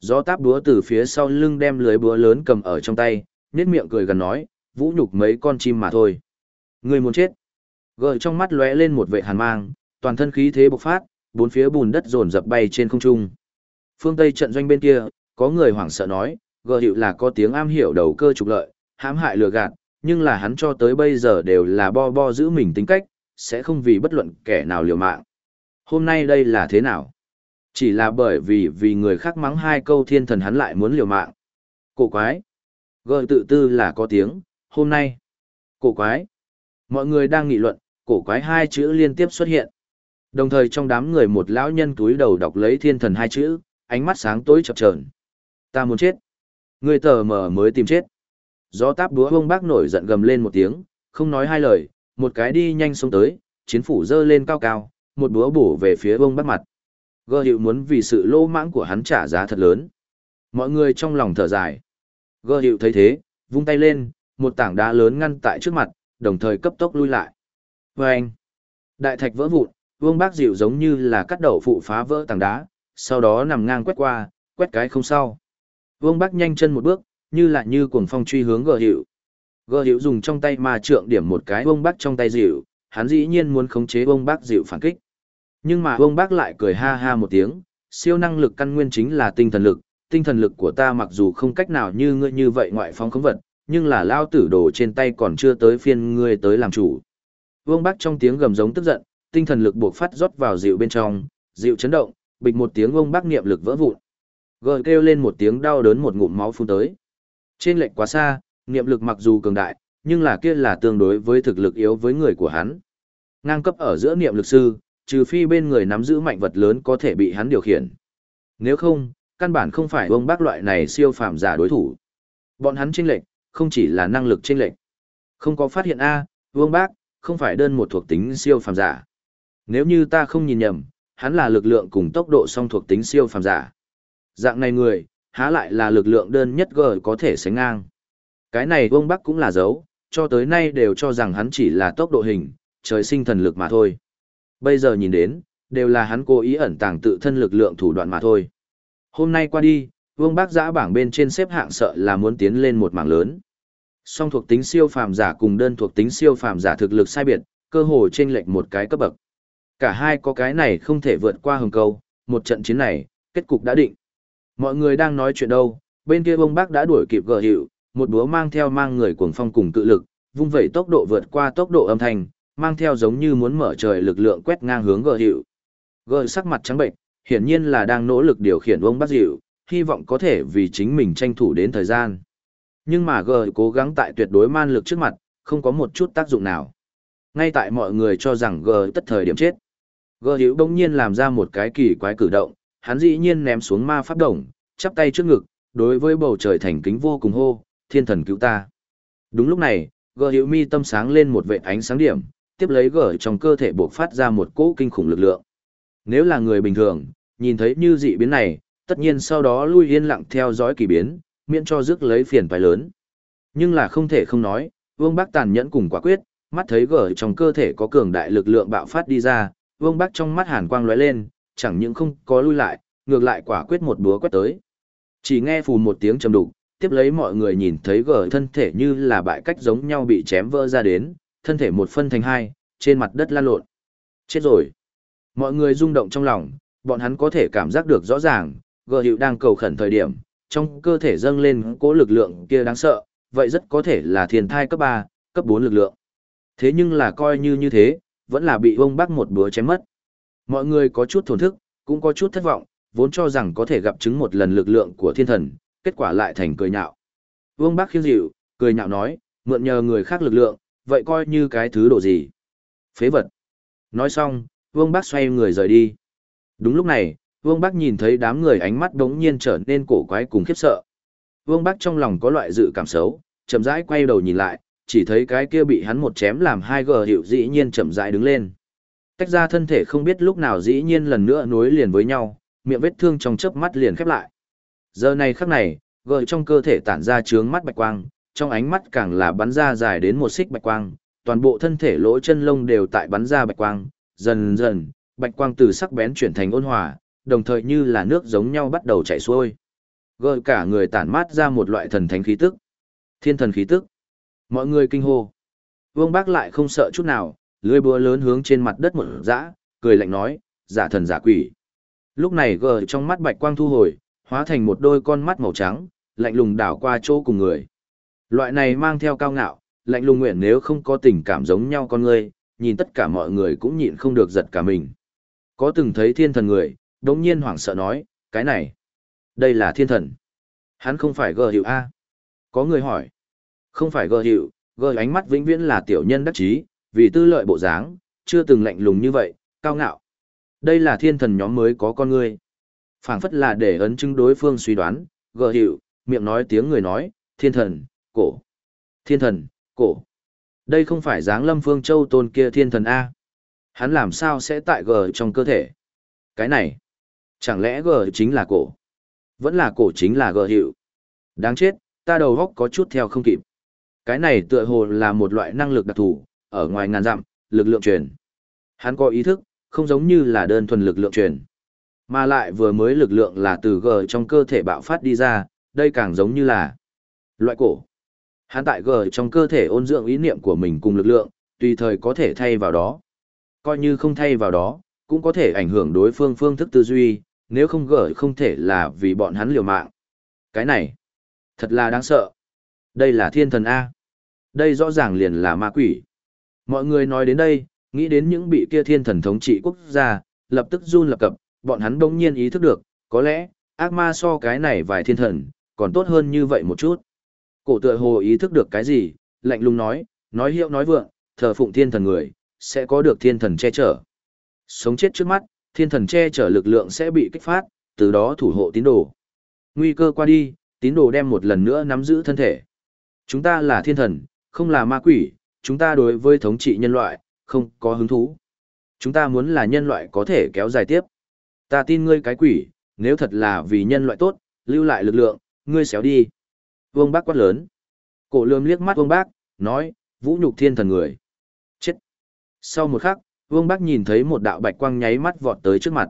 Gió táp đúa từ phía sau lưng đem lưới búa lớn cầm ở trong tay, nét miệng cười gần nói, vũ nhục mấy con chim mà thôi. Ngươi muốn chết. Gợi trong mắt lóe lên một vệ hàn mang, toàn thân khí thế bộc phát, bốn phía bùn đất dồn dập bay trên không trung. Phương Tây trận doanh bên kia, có người hoảng sợ nói, gợi hiệu là có tiếng am hiểu đầu cơ trục lợi, hãm hại lừa gạt, nhưng là hắn cho tới bây giờ đều là bo bo giữ mình tính cách, sẽ không vì bất luận kẻ nào liều mạng. Hôm nay đây là thế nào? Chỉ là bởi vì vì người khác mắng hai câu thiên thần hắn lại muốn liều mạng. Cổ quái. Gợi tự tư là có tiếng, hôm nay. Cổ quái. Mọi người đang nghị luận, cổ quái hai chữ liên tiếp xuất hiện. Đồng thời trong đám người một lão nhân túi đầu đọc lấy thiên thần hai chữ, ánh mắt sáng tối chập chờn. Ta muốn chết. Người tờ mờ mới tìm chết. Gió táp đúa ông bác nổi giận gầm lên một tiếng, không nói hai lời, một cái đi nhanh xuống tới, chiến phủ dơ lên cao cao, một búa bổ về phía ông bác mặt. Gơ hiệu muốn vì sự lô mãng của hắn trả giá thật lớn. Mọi người trong lòng thở dài. Gơ hiệu thấy thế, vung tay lên, một tảng đá lớn ngăn tại trước mặt, đồng thời cấp tốc lui lại. Vâng! anh, đại thạch vỡ vụn, vương bác dịu giống như là cắt đầu phụ phá vỡ tảng đá, sau đó nằm ngang quét qua, quét cái không sau. Vương bác nhanh chân một bước, như là như cuồng phong truy hướng gờ hiệu. Gờ hiệu dùng trong tay ma trượng điểm một cái vương bác trong tay dịu, hắn dĩ nhiên muốn khống chế vương bác dịu phản kích. Nhưng mà vương bác lại cười ha ha một tiếng, siêu năng lực căn nguyên chính là tinh thần lực, tinh thần lực của ta mặc dù không cách nào như ngươi như vậy ngoại phong khống vật, nhưng là lao tử đồ trên tay còn chưa tới phiên ngươi tới làm chủ. Vương Bắc trong tiếng gầm giống tức giận, tinh thần lực buộc phát rót vào dịu bên trong, dịu chấn động, bịch một tiếng Vương Bắc niệm lực vỡ vụn. Gờ kêu lên một tiếng đau đớn một ngụm máu phun tới. Trên lệch quá xa, niệm lực mặc dù cường đại, nhưng là kia là tương đối với thực lực yếu với người của hắn. Ngang cấp ở giữa niệm lực sư, trừ phi bên người nắm giữ mạnh vật lớn có thể bị hắn điều khiển. Nếu không, căn bản không phải Vương Bác loại này siêu phàm giả đối thủ. Bọn hắn chênh lệch, không chỉ là năng lực chênh lệch. Không có phát hiện a, Vương Bác không phải đơn một thuộc tính siêu phàm giả. Nếu như ta không nhìn nhầm, hắn là lực lượng cùng tốc độ song thuộc tính siêu phàm giả. Dạng này người, há lại là lực lượng đơn nhất G có thể sánh ngang. Cái này Vương Bắc cũng là dấu, cho tới nay đều cho rằng hắn chỉ là tốc độ hình, trời sinh thần lực mà thôi. Bây giờ nhìn đến, đều là hắn cố ý ẩn tàng tự thân lực lượng thủ đoạn mà thôi. Hôm nay qua đi, Vương Bắc giã bảng bên trên xếp hạng sợ là muốn tiến lên một mảng lớn. Song thuộc tính siêu phàm giả cùng đơn thuộc tính siêu phàm giả thực lực sai biệt, cơ hồ chênh lệch một cái cấp bậc. Cả hai có cái này không thể vượt qua hừng câu, một trận chiến này, kết cục đã định. Mọi người đang nói chuyện đâu, bên kia Vương Bác đã đuổi kịp gờ hiệu, một búa mang theo mang người cuồng phong cùng cự lực, vung vẩy tốc độ vượt qua tốc độ âm thanh, mang theo giống như muốn mở trời lực lượng quét ngang hướng gờ hiệu. Gờ sắc mặt trắng bệnh, hiển nhiên là đang nỗ lực điều khiển bông bác dịu, hy vọng có thể vì chính mình tranh thủ đến thời gian. Nhưng mà Gờ cố gắng tại tuyệt đối man lực trước mặt, không có một chút tác dụng nào. Ngay tại mọi người cho rằng Gờ tất thời điểm chết. Gờ hiểu đông nhiên làm ra một cái kỳ quái cử động, hắn dĩ nhiên ném xuống ma pháp đồng, chắp tay trước ngực, đối với bầu trời thành kính vô cùng hô, thiên thần cứu ta. Đúng lúc này, gờ hiểu mi tâm sáng lên một vệ ánh sáng điểm, tiếp lấy gờ trong cơ thể buộc phát ra một cỗ kinh khủng lực lượng. Nếu là người bình thường, nhìn thấy như dị biến này, tất nhiên sau đó lui yên lặng theo dõi kỳ biến, miễn cho rước lấy phiền phải lớn. Nhưng là không thể không nói, Vương Bác tàn nhẫn cùng quả quyết, mắt thấy gờ trong cơ thể có cường đại lực lượng bạo phát đi ra, Vương Bác trong mắt hàn quang lóe lên, chẳng những không có lui lại, ngược lại quả quyết một búa quét tới. Chỉ nghe phù một tiếng trầm đục, tiếp lấy mọi người nhìn thấy gở thân thể như là bại cách giống nhau bị chém vỡ ra đến, thân thể một phân thành hai, trên mặt đất lan lộn. Chết rồi. Mọi người rung động trong lòng, bọn hắn có thể cảm giác được rõ ràng, gờ hiệu đang cầu khẩn thời điểm, trong cơ thể dâng lên cố lực lượng kia đáng sợ, vậy rất có thể là thiên thai cấp 3, cấp 4 lực lượng. Thế nhưng là coi như như thế, vẫn là bị ông bác một búa chém mất. Mọi người có chút thổn thức, cũng có chút thất vọng, vốn cho rằng có thể gặp chứng một lần lực lượng của thiên thần, kết quả lại thành cười nhạo. Vương Bác khiêu dịu, cười nhạo nói, mượn nhờ người khác lực lượng, vậy coi như cái thứ độ gì. Phế vật. Nói xong, Vương Bác xoay người rời đi. Đúng lúc này, Vương Bắc nhìn thấy đám người ánh mắt đống nhiên trở nên cổ quái cùng khiếp sợ. Vương Bắc trong lòng có loại dự cảm xấu, chậm rãi quay đầu nhìn lại, chỉ thấy cái kia bị hắn một chém làm hai gờ hiệu dĩ nhiên chậm rãi đứng lên. Tách ra thân thể không biết lúc nào dĩ nhiên lần nữa nối liền với nhau, miệng vết thương trong chớp mắt liền khép lại. Giờ này khắc này, gợi trong cơ thể tản ra trướng mắt bạch quang, trong ánh mắt càng là bắn ra dài đến một xích bạch quang, toàn bộ thân thể lỗ chân lông đều tại bắn ra bạch quang, dần dần, bạch quang từ sắc bén chuyển thành ôn hòa, đồng thời như là nước giống nhau bắt đầu chảy xuôi. Gợi cả người tản mát ra một loại thần thánh khí tức. Thiên thần khí tức. Mọi người kinh hô. Vương Bác lại không sợ chút nào, lưỡi búa lớn hướng trên mặt đất một dã, cười lạnh nói, giả thần giả quỷ. Lúc này gờ trong mắt bạch quang thu hồi, hóa thành một đôi con mắt màu trắng, lạnh lùng đảo qua chỗ cùng người. Loại này mang theo cao ngạo, lạnh lùng nguyện nếu không có tình cảm giống nhau con người, nhìn tất cả mọi người cũng nhịn không được giật cả mình. Có từng thấy thiên thần người, đống nhiên hoảng sợ nói, cái này, đây là thiên thần. Hắn không phải gờ hiệu A. Có người hỏi, không phải gờ hiệu, gờ ánh mắt vĩnh viễn là tiểu nhân đắc chí, vì tư lợi bộ dáng, chưa từng lạnh lùng như vậy, cao ngạo. Đây là thiên thần nhóm mới có con ngươi phảng phất là để ấn chứng đối phương suy đoán, gờ hiệu, miệng nói tiếng người nói, thiên thần, cổ. Thiên thần, cổ. Đây không phải dáng lâm phương châu tôn kia thiên thần A. Hắn làm sao sẽ tại gờ trong cơ thể? Cái này, chẳng lẽ gờ chính là cổ? Vẫn là cổ chính là gờ hiệu. Đáng chết, ta đầu góc có chút theo không kịp. Cái này tựa hồ là một loại năng lực đặc thù, ở ngoài ngàn dặm, lực lượng truyền. Hắn có ý thức, không giống như là đơn thuần lực lượng truyền. Mà lại vừa mới lực lượng là từ G trong cơ thể bạo phát đi ra, đây càng giống như là loại cổ. Hắn tại G trong cơ thể ôn dưỡng ý niệm của mình cùng lực lượng, tùy thời có thể thay vào đó. Coi như không thay vào đó, cũng có thể ảnh hưởng đối phương phương thức tư duy, nếu không gở không thể là vì bọn hắn liều mạng. Cái này, thật là đáng sợ. Đây là thiên thần A. Đây rõ ràng liền là ma quỷ. Mọi người nói đến đây, nghĩ đến những bị kia thiên thần thống trị quốc gia, lập tức run lập cập, bọn hắn đông nhiên ý thức được, có lẽ, ác ma so cái này vài thiên thần, còn tốt hơn như vậy một chút. Cổ tựa hồ ý thức được cái gì, lạnh lùng nói, nói hiệu nói vượng, thờ phụng thiên thần người, sẽ có được thiên thần che chở. Sống chết trước mắt, thiên thần che chở lực lượng sẽ bị kích phát, từ đó thủ hộ tín đồ. Nguy cơ qua đi, tín đồ đem một lần nữa nắm giữ thân thể. Chúng ta là thiên thần, không là ma quỷ, chúng ta đối với thống trị nhân loại, không có hứng thú. Chúng ta muốn là nhân loại có thể kéo dài tiếp. Ta tin ngươi cái quỷ, nếu thật là vì nhân loại tốt, lưu lại lực lượng, ngươi xéo đi. Vương bác quát lớn. Cổ lươm liếc mắt vương bác, nói, vũ nhục thiên thần người. Chết. Sau một khắc, vương bác nhìn thấy một đạo bạch quang nháy mắt vọt tới trước mặt.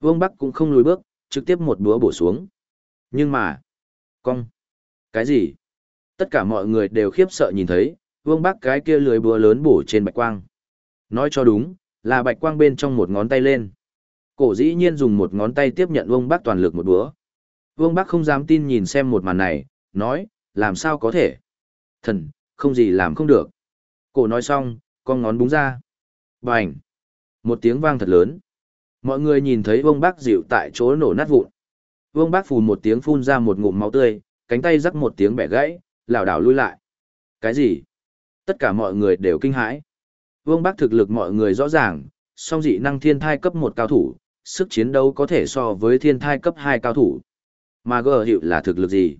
Vương bác cũng không lùi bước, trực tiếp một búa bổ xuống. Nhưng mà, cong. Cái gì? Tất cả mọi người đều khiếp sợ nhìn thấy, vương bác cái kia lười búa lớn bổ trên bạch quang. Nói cho đúng, là bạch quang bên trong một ngón tay lên. Cổ dĩ nhiên dùng một ngón tay tiếp nhận vương bác toàn lực một búa. Vương bác không dám tin nhìn xem một màn này, nói, làm sao có thể? Thần, không gì làm không được. Cổ nói xong, con ngón búng ra. Bành! Một tiếng vang thật lớn. Mọi người nhìn thấy vương bác dịu tại chỗ nổ nát vụn. Vương bác phù một tiếng phun ra một ngụm máu tươi, cánh tay rắc một tiếng bẻ gãy, lảo đảo lui lại. Cái gì? Tất cả mọi người đều kinh hãi. Vương bác thực lực mọi người rõ ràng, song dị năng thiên thai cấp một cao thủ, sức chiến đấu có thể so với thiên thai cấp hai cao thủ. Mà gờ hiệu là thực lực gì?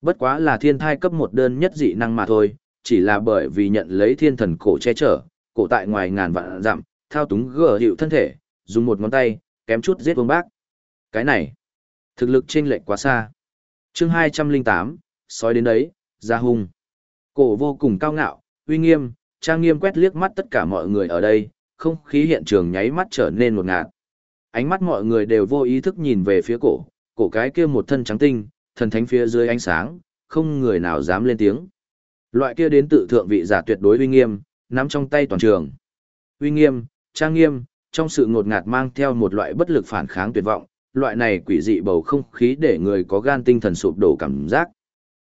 Bất quá là thiên thai cấp một đơn nhất dị năng mà thôi, chỉ là bởi vì nhận lấy thiên thần cổ che chở, cổ tại ngoài ngàn vạn dặm, thao túng gờ hiệu thân thể, dùng một ngón tay, kém chút giết vương bác. Cái này, thực lực chênh lệch quá xa. chương hai trăm linh tám sói đến đấy, ra hung. Cổ vô cùng cao ngạo, uy nghiêm, trang nghiêm quét liếc mắt tất cả mọi người ở đây, không khí hiện trường nháy mắt trở nên một ngạt. Ánh mắt mọi người đều vô ý thức nhìn về phía cổ, cổ cái kia một thân trắng tinh, thần thánh phía dưới ánh sáng, không người nào dám lên tiếng. Loại kia đến tự thượng vị giả tuyệt đối uy nghiêm, nắm trong tay toàn trường. Uy nghiêm, trang nghiêm, trong sự ngột ngạt mang theo một loại bất lực phản kháng tuyệt vọng, loại này quỷ dị bầu không khí để người có gan tinh thần sụp đổ cảm giác.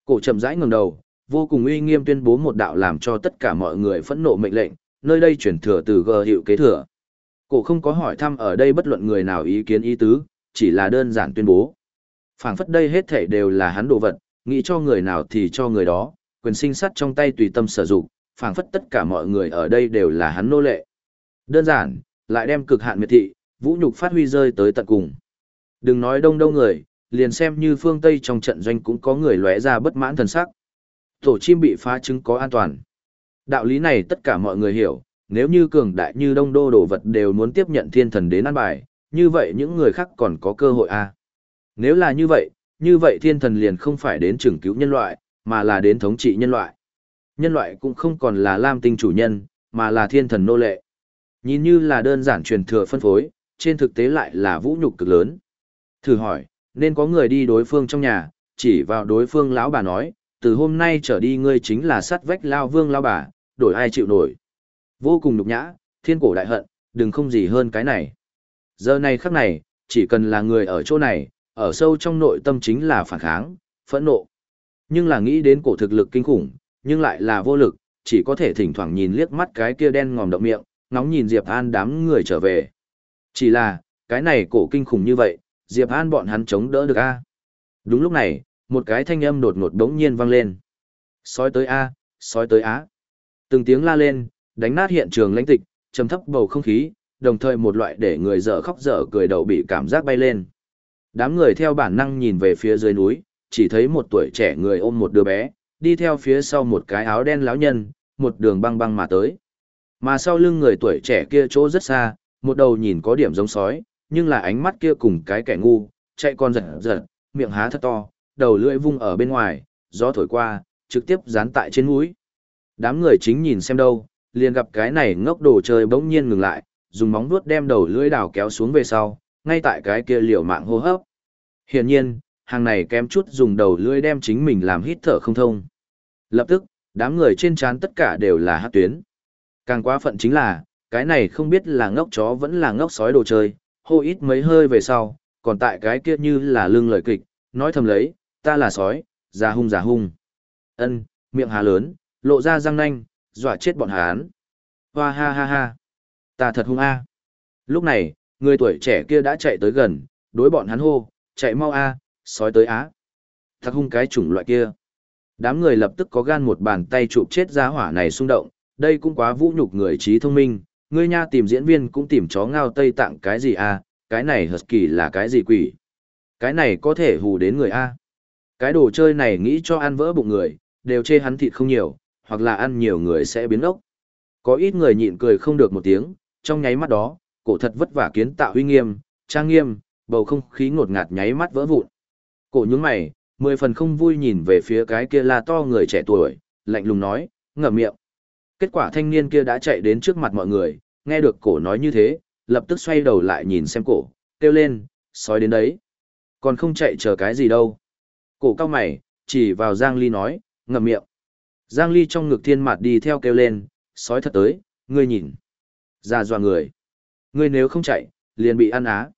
Cổ chậm rãi ngẩng đầu, vô cùng uy nghiêm tuyên bố một đạo làm cho tất cả mọi người phẫn nộ mệnh lệnh, nơi đây chuyển thừa từ gờ hiệu kế thừa. Cổ không có hỏi thăm ở đây bất luận người nào ý kiến ý tứ, chỉ là đơn giản tuyên bố phảng phất đây hết thể đều là hắn đồ vật, nghĩ cho người nào thì cho người đó, quyền sinh sát trong tay tùy tâm sử dụng, phảng phất tất cả mọi người ở đây đều là hắn nô lệ. Đơn giản, lại đem cực hạn miệt thị, vũ nhục phát huy rơi tới tận cùng. Đừng nói đông đông người, liền xem như phương Tây trong trận doanh cũng có người lóe ra bất mãn thần sắc. Tổ chim bị phá trứng có an toàn. Đạo lý này tất cả mọi người hiểu, nếu như cường đại như đông đô đồ vật đều muốn tiếp nhận thiên thần đến ăn bài, như vậy những người khác còn có cơ hội à. Nếu là như vậy, như vậy thiên thần liền không phải đến trừng cứu nhân loại, mà là đến thống trị nhân loại. Nhân loại cũng không còn là lam tinh chủ nhân, mà là thiên thần nô lệ. Nhìn như là đơn giản truyền thừa phân phối, trên thực tế lại là vũ nhục cực lớn. Thử hỏi, nên có người đi đối phương trong nhà, chỉ vào đối phương lão bà nói, từ hôm nay trở đi ngươi chính là sắt vách lao vương lao bà, đổi ai chịu nổi. Vô cùng nhục nhã, thiên cổ đại hận, đừng không gì hơn cái này. Giờ này khắc này, chỉ cần là người ở chỗ này, ở sâu trong nội tâm chính là phản kháng, phẫn nộ. Nhưng là nghĩ đến cổ thực lực kinh khủng, nhưng lại là vô lực, chỉ có thể thỉnh thoảng nhìn liếc mắt cái kia đen ngòm động miệng, ngóng nhìn Diệp An đám người trở về. Chỉ là, cái này cổ kinh khủng như vậy, Diệp An bọn hắn chống đỡ được a Đúng lúc này, một cái thanh âm đột ngột đống nhiên vang lên. Sói tới a, sói tới á. Từng tiếng la lên, đánh nát hiện trường lãnh tịch, trầm thấp bầu không khí, đồng thời một loại để người dở khóc dở cười đầu bị cảm giác bay lên. Đám người theo bản năng nhìn về phía dưới núi, chỉ thấy một tuổi trẻ người ôm một đứa bé, đi theo phía sau một cái áo đen lão nhân, một đường băng băng mà tới. Mà sau lưng người tuổi trẻ kia chỗ rất xa, một đầu nhìn có điểm giống sói, nhưng là ánh mắt kia cùng cái kẻ ngu, chạy con giật giật, miệng há thật to, đầu lưỡi vung ở bên ngoài, gió thổi qua, trực tiếp dán tại trên mũi. Đám người chính nhìn xem đâu, liền gặp cái này ngốc đồ chơi bỗng nhiên ngừng lại, dùng móng vuốt đem đầu lưỡi đào kéo xuống về sau, ngay tại cái kia liều mạng hô hấp. Hiển nhiên, hàng này kém chút dùng đầu lưỡi đem chính mình làm hít thở không thông. Lập tức, đám người trên trán tất cả đều là hát tuyến. Càng quá phận chính là, cái này không biết là ngốc chó vẫn là ngốc sói đồ chơi, hô ít mấy hơi về sau, còn tại cái kia như là lưng lời kịch, nói thầm lấy, ta là sói, già hung già hung. ân miệng hà lớn, lộ ra răng nanh, dọa chết bọn hán. Hoa ha ha ha. Ta thật hung a. Lúc này, người tuổi trẻ kia đã chạy tới gần, đối bọn hắn hô, chạy mau a, sói tới á. Thật hung cái chủng loại kia. Đám người lập tức có gan một bàn tay chụp chết ra hỏa này xung động, đây cũng quá vũ nhục người trí thông minh, ngươi nha tìm diễn viên cũng tìm chó ngao tây tặng cái gì a, cái này hợp kỳ là cái gì quỷ. Cái này có thể hù đến người a. Cái đồ chơi này nghĩ cho ăn vỡ bụng người, đều chê hắn thịt không nhiều, hoặc là ăn nhiều người sẽ biến ốc. Có ít người nhịn cười không được một tiếng, trong nháy mắt đó, cổ thật vất vả kiến tạo uy nghiêm, trang nghiêm, bầu không khí ngột ngạt nháy mắt vỡ vụn. Cổ nhướng mày, mười phần không vui nhìn về phía cái kia là to người trẻ tuổi, lạnh lùng nói, ngậm miệng. Kết quả thanh niên kia đã chạy đến trước mặt mọi người, nghe được cổ nói như thế, lập tức xoay đầu lại nhìn xem cổ, kêu lên, sói đến đấy. Còn không chạy chờ cái gì đâu. Cổ cao mày, chỉ vào Giang Ly nói, ngậm miệng. Giang Ly trong ngực thiên mặt đi theo kêu lên, sói thật tới, ngươi nhìn. Ra dọa người. Ngươi nếu không chạy, liền bị ăn á.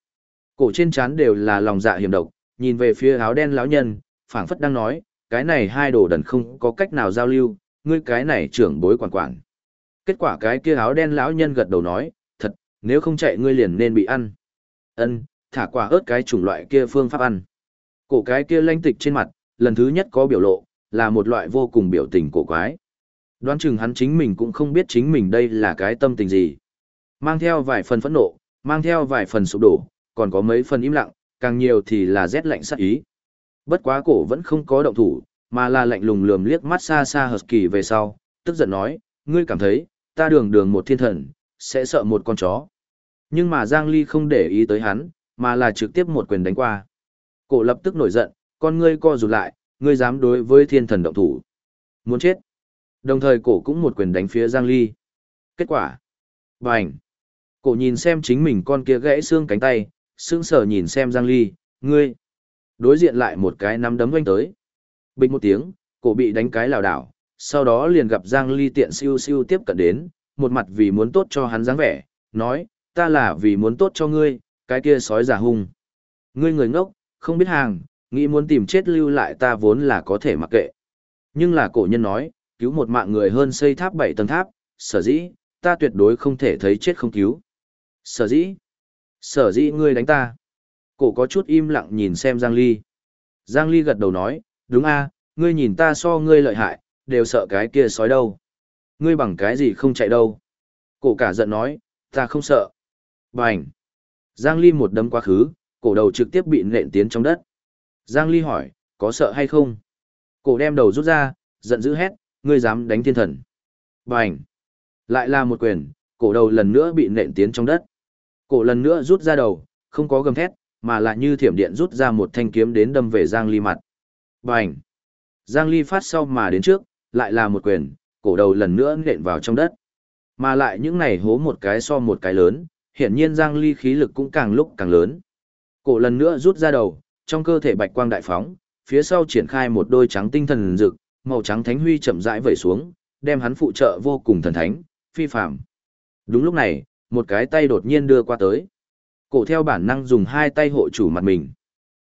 Cổ trên trán đều là lòng dạ hiểm độc, nhìn về phía áo đen lão nhân, phảng phất đang nói, cái này hai đồ đần không có cách nào giao lưu, ngươi cái này trưởng bối quản quản. Kết quả cái kia áo đen lão nhân gật đầu nói, thật, nếu không chạy ngươi liền nên bị ăn. Ân, thả quả ớt cái chủng loại kia phương pháp ăn. Cổ cái kia lanh tịch trên mặt, lần thứ nhất có biểu lộ, là một loại vô cùng biểu tình cổ quái. Đoán chừng hắn chính mình cũng không biết chính mình đây là cái tâm tình gì. Mang theo vài phần phẫn nộ, mang theo vài phần sụp đổ, còn có mấy phần im lặng, càng nhiều thì là rét lạnh sát ý. Bất quá cổ vẫn không có động thủ, mà là lạnh lùng lườm liếc mắt xa xa hợp kỳ về sau, tức giận nói, ngươi cảm thấy, ta đường đường một thiên thần, sẽ sợ một con chó. Nhưng mà Giang Ly không để ý tới hắn, mà là trực tiếp một quyền đánh qua. Cổ lập tức nổi giận, con ngươi co rụt lại, ngươi dám đối với thiên thần động thủ. Muốn chết. Đồng thời cổ cũng một quyền đánh phía Giang Ly. Kết quả. Bành. Cổ nhìn xem chính mình con kia gãy xương cánh tay, sững sờ nhìn xem Giang Ly, ngươi. Đối diện lại một cái nắm đấm doanh tới. Bình một tiếng, cổ bị đánh cái lảo đảo, sau đó liền gặp Giang Ly tiện siêu siêu tiếp cận đến, một mặt vì muốn tốt cho hắn dáng vẻ, nói, ta là vì muốn tốt cho ngươi, cái kia sói giả hung. Ngươi người ngốc, không biết hàng, nghĩ muốn tìm chết lưu lại ta vốn là có thể mặc kệ. Nhưng là cổ nhân nói, cứu một mạng người hơn xây tháp bảy tầng tháp, sở dĩ, ta tuyệt đối không thể thấy chết không cứu. Sở dĩ, sở dĩ ngươi đánh ta. Cổ có chút im lặng nhìn xem Giang Ly. Giang Ly gật đầu nói, đúng a, ngươi nhìn ta so ngươi lợi hại, đều sợ cái kia sói đâu. Ngươi bằng cái gì không chạy đâu. Cổ cả giận nói, ta không sợ. Bành. Giang Ly một đấm quá khứ, cổ đầu trực tiếp bị nện tiến trong đất. Giang Ly hỏi, có sợ hay không? Cổ đem đầu rút ra, giận dữ hét, ngươi dám đánh thiên thần. Bành! Lại là một quyền, cổ đầu lần nữa bị nện tiến trong đất. Cổ lần nữa rút ra đầu, không có gầm thét, mà lại như thiểm điện rút ra một thanh kiếm đến đâm về Giang Ly mặt. Bành! Giang Ly phát sau mà đến trước, lại là một quyền, cổ đầu lần nữa nện vào trong đất. Mà lại những này hố một cái so một cái lớn, hiển nhiên Giang Ly khí lực cũng càng lúc càng lớn. Cổ lần nữa rút ra đầu, trong cơ thể bạch quang đại phóng, phía sau triển khai một đôi trắng tinh thần rực, màu trắng thánh huy chậm rãi vẩy xuống, đem hắn phụ trợ vô cùng thần thánh, phi phàm. Đúng lúc này, một cái tay đột nhiên đưa qua tới. Cổ theo bản năng dùng hai tay hộ chủ mặt mình.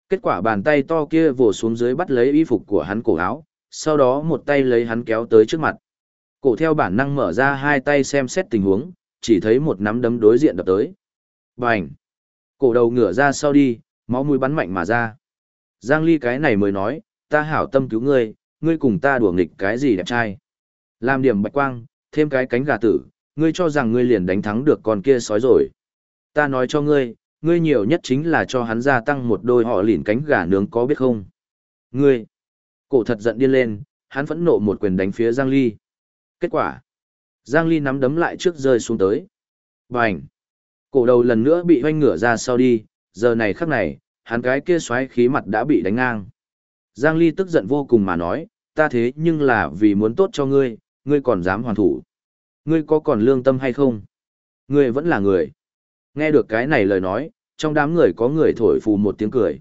Kết quả bàn tay to kia vồ xuống dưới bắt lấy y phục của hắn cổ áo, sau đó một tay lấy hắn kéo tới trước mặt. Cổ theo bản năng mở ra hai tay xem xét tình huống, chỉ thấy một nắm đấm đối diện đập tới. Bành! Cổ đầu ngửa ra sau đi, máu mũi bắn mạnh mà ra. Giang Ly cái này mới nói, ta hảo tâm cứu ngươi, ngươi cùng ta đùa nghịch cái gì đẹp trai. Làm điểm bạch quang, thêm cái cánh gà tử, ngươi cho rằng ngươi liền đánh thắng được con kia sói rồi. Ta nói cho ngươi, ngươi nhiều nhất chính là cho hắn gia tăng một đôi họ lỉn cánh gà nướng có biết không. Ngươi! Cổ thật giận điên lên, hắn phẫn nộ một quyền đánh phía Giang Ly. Kết quả! Giang Ly nắm đấm lại trước rơi xuống tới. Bành! Cổ đầu lần nữa bị hoanh ngửa ra sau đi, giờ này khắc này, hắn cái kia xoáy khí mặt đã bị đánh ngang. Giang Ly tức giận vô cùng mà nói, ta thế nhưng là vì muốn tốt cho ngươi, ngươi còn dám hoàn thủ. Ngươi có còn lương tâm hay không? Ngươi vẫn là người. Nghe được cái này lời nói, trong đám người có người thổi phù một tiếng cười.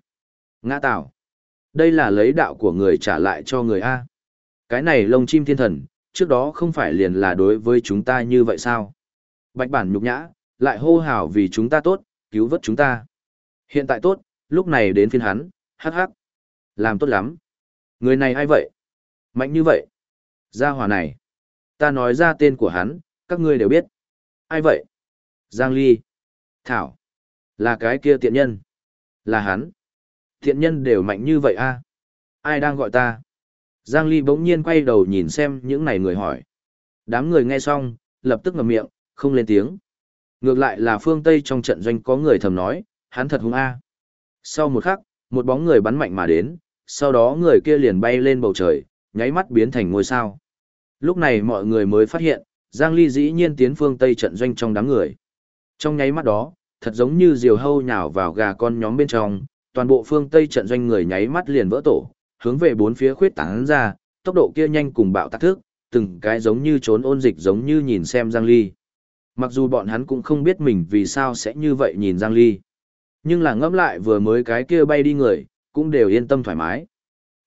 Ngã tạo. Đây là lấy đạo của người trả lại cho người A. Cái này lông chim thiên thần, trước đó không phải liền là đối với chúng ta như vậy sao? Bạch bản nhục nhã, lại hô hào vì chúng ta tốt, cứu vớt chúng ta. Hiện tại tốt, lúc này đến phiên hắn, hắc hắc. Làm tốt lắm. Người này ai vậy? Mạnh như vậy. Gia hỏa này. Ta nói ra tên của hắn, các ngươi đều biết. Ai vậy? Giang Ly. Thảo. Là cái kia tiện nhân. Là hắn. Tiện nhân đều mạnh như vậy a Ai đang gọi ta? Giang Ly bỗng nhiên quay đầu nhìn xem những này người hỏi. Đám người nghe xong, lập tức ngậm miệng, không lên tiếng. Ngược lại là phương Tây trong trận doanh có người thầm nói, hắn thật hung a. Sau một khắc, một bóng người bắn mạnh mà đến, sau đó người kia liền bay lên bầu trời, nháy mắt biến thành ngôi sao. Lúc này mọi người mới phát hiện, Giang Ly dĩ nhiên tiến phương Tây trận doanh trong đám người. Trong nháy mắt đó, thật giống như diều hâu nhào vào gà con nhóm bên trong, toàn bộ phương Tây trận doanh người nháy mắt liền vỡ tổ, hướng về bốn phía khuyết tán ra, tốc độ kia nhanh cùng bạo tạc thức, từng cái giống như trốn ôn dịch giống như nhìn xem Giang Ly. Mặc dù bọn hắn cũng không biết mình vì sao sẽ như vậy nhìn Giang Ly. Nhưng là ngẫm lại vừa mới cái kia bay đi người, cũng đều yên tâm thoải mái.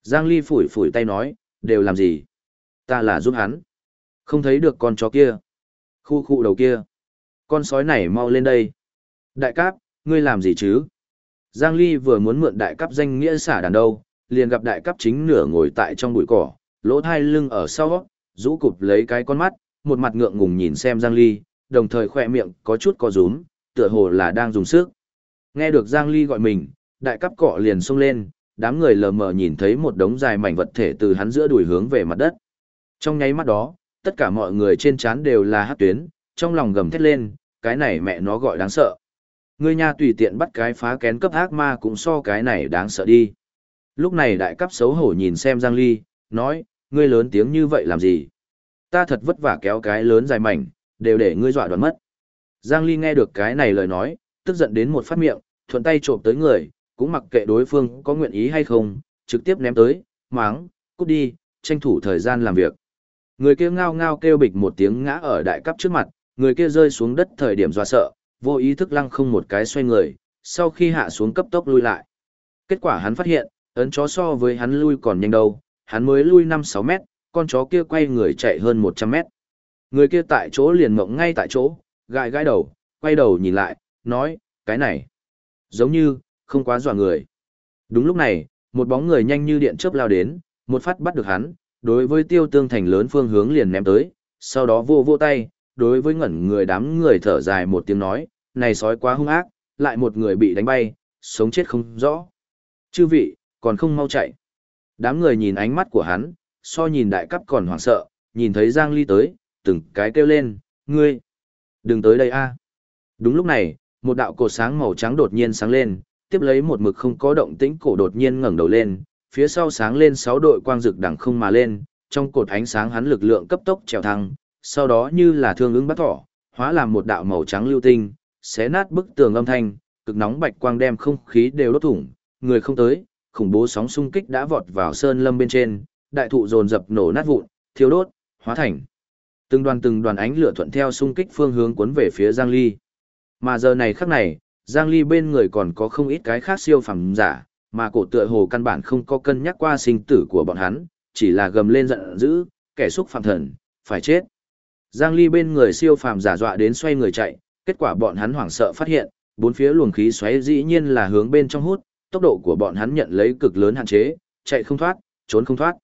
Giang Ly phủi phủi tay nói, đều làm gì? Ta là giúp hắn. Không thấy được con chó kia. Khu khu đầu kia. Con sói này mau lên đây. Đại cáp, ngươi làm gì chứ? Giang Ly vừa muốn mượn đại cáp danh nghĩa xả đàn đâu, liền gặp đại cáp chính nửa ngồi tại trong bụi cỏ, lỗ thai lưng ở sau, rũ cụp lấy cái con mắt, một mặt ngượng ngùng nhìn xem Giang Ly, đồng thời khỏe miệng có chút co rúm, tựa hồ là đang dùng sức. Nghe được Giang Ly gọi mình, đại cấp cọ liền xông lên, đám người lờ mờ nhìn thấy một đống dài mảnh vật thể từ hắn giữa đuổi hướng về mặt đất. Trong nháy mắt đó, tất cả mọi người trên trán đều là hát tuyến, trong lòng gầm thét lên, cái này mẹ nó gọi đáng sợ. Người nhà tùy tiện bắt cái phá kén cấp ác ma cũng so cái này đáng sợ đi. Lúc này đại cấp xấu hổ nhìn xem Giang Ly, nói, ngươi lớn tiếng như vậy làm gì? Ta thật vất vả kéo cái lớn dài mảnh, đều để ngươi dọa đoán mất. Giang Ly nghe được cái này lời nói, tức giận đến một phát miệng, thuận tay trộm tới người, cũng mặc kệ đối phương có nguyện ý hay không, trực tiếp ném tới, máng, cút đi, tranh thủ thời gian làm việc. Người kia ngao ngao kêu bịch một tiếng ngã ở đại cấp trước mặt, người kia rơi xuống đất thời điểm dọa sợ, vô ý thức lăng không một cái xoay người, sau khi hạ xuống cấp tốc lui lại. Kết quả hắn phát hiện, ấn chó so với hắn lui còn nhanh đâu, hắn mới lui 5-6 mét, con chó kia quay người chạy hơn 100 mét. Người kia tại chỗ liền mộng ngay tại chỗ, gãi gãi đầu, quay đầu nhìn lại, nói, cái này, giống như, không quá dọa người. Đúng lúc này, một bóng người nhanh như điện chớp lao đến, một phát bắt được hắn, đối với tiêu tương thành lớn phương hướng liền ném tới, sau đó vô vô tay, đối với ngẩn người đám người thở dài một tiếng nói, này sói quá hung ác, lại một người bị đánh bay, sống chết không rõ. Chư vị, còn không mau chạy. Đám người nhìn ánh mắt của hắn, so nhìn đại cấp còn hoảng sợ, nhìn thấy Giang Ly tới, từng cái kêu lên, ngươi, đừng tới đây a. Đúng lúc này, một đạo cột sáng màu trắng đột nhiên sáng lên, tiếp lấy một mực không có động tĩnh cổ đột nhiên ngẩng đầu lên, phía sau sáng lên sáu đội quang rực đẳng không mà lên, trong cột ánh sáng hắn lực lượng cấp tốc trèo thăng, sau đó như là thương ứng bắt thỏ, hóa làm một đạo màu trắng lưu tinh, xé nát bức tường âm thanh, cực nóng bạch quang đem không khí đều đốt thủng, người không tới, khủng bố sóng xung kích đã vọt vào sơn lâm bên trên, đại thụ dồn dập nổ nát vụn, thiêu đốt, hóa thành từng đoàn từng đoàn ánh lửa thuận theo xung kích phương hướng cuốn về phía Giang Ly. Mà giờ này khắc này, Giang Ly bên người còn có không ít cái khác siêu phẩm giả, mà cổ tựa hồ căn bản không có cân nhắc qua sinh tử của bọn hắn, chỉ là gầm lên giận dữ, kẻ xúc phạm thần, phải chết. Giang Ly bên người siêu phàm giả dọa đến xoay người chạy, kết quả bọn hắn hoảng sợ phát hiện, bốn phía luồng khí xoáy dĩ nhiên là hướng bên trong hút, tốc độ của bọn hắn nhận lấy cực lớn hạn chế, chạy không thoát, trốn không thoát.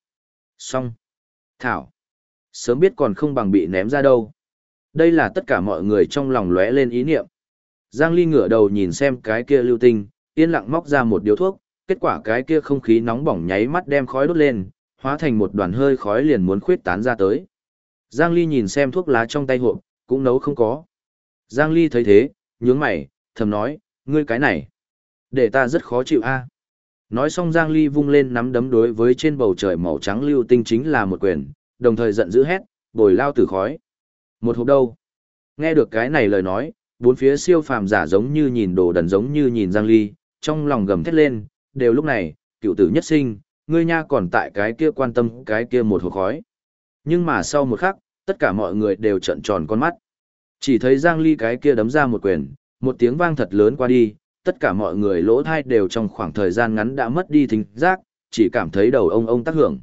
Xong. Thảo. Sớm biết còn không bằng bị ném ra đâu. Đây là tất cả mọi người trong lòng lóe lên ý niệm. Giang Ly ngửa đầu nhìn xem cái kia lưu tinh, yên lặng móc ra một điếu thuốc, kết quả cái kia không khí nóng bỏng nháy mắt đem khói đốt lên, hóa thành một đoàn hơi khói liền muốn khuyết tán ra tới. Giang Ly nhìn xem thuốc lá trong tay hộp, cũng nấu không có. Giang Ly thấy thế, nhướng mày, thầm nói, ngươi cái này, để ta rất khó chịu a. Nói xong Giang Ly vung lên nắm đấm đối với trên bầu trời màu trắng lưu tinh chính là một quyền, đồng thời giận dữ hét, bồi lao tử khói. Một hộp đâu? Nghe được cái này lời nói, bốn phía siêu phàm giả giống như nhìn đồ đần giống như nhìn Giang Ly, trong lòng gầm thét lên, đều lúc này, cựu tử nhất sinh, ngươi nha còn tại cái kia quan tâm cái kia một hộp khói. Nhưng mà sau một khắc, tất cả mọi người đều trợn tròn con mắt. Chỉ thấy Giang Ly cái kia đấm ra một quyền, một tiếng vang thật lớn qua đi, tất cả mọi người lỗ thai đều trong khoảng thời gian ngắn đã mất đi thính giác, chỉ cảm thấy đầu ông ông tác hưởng.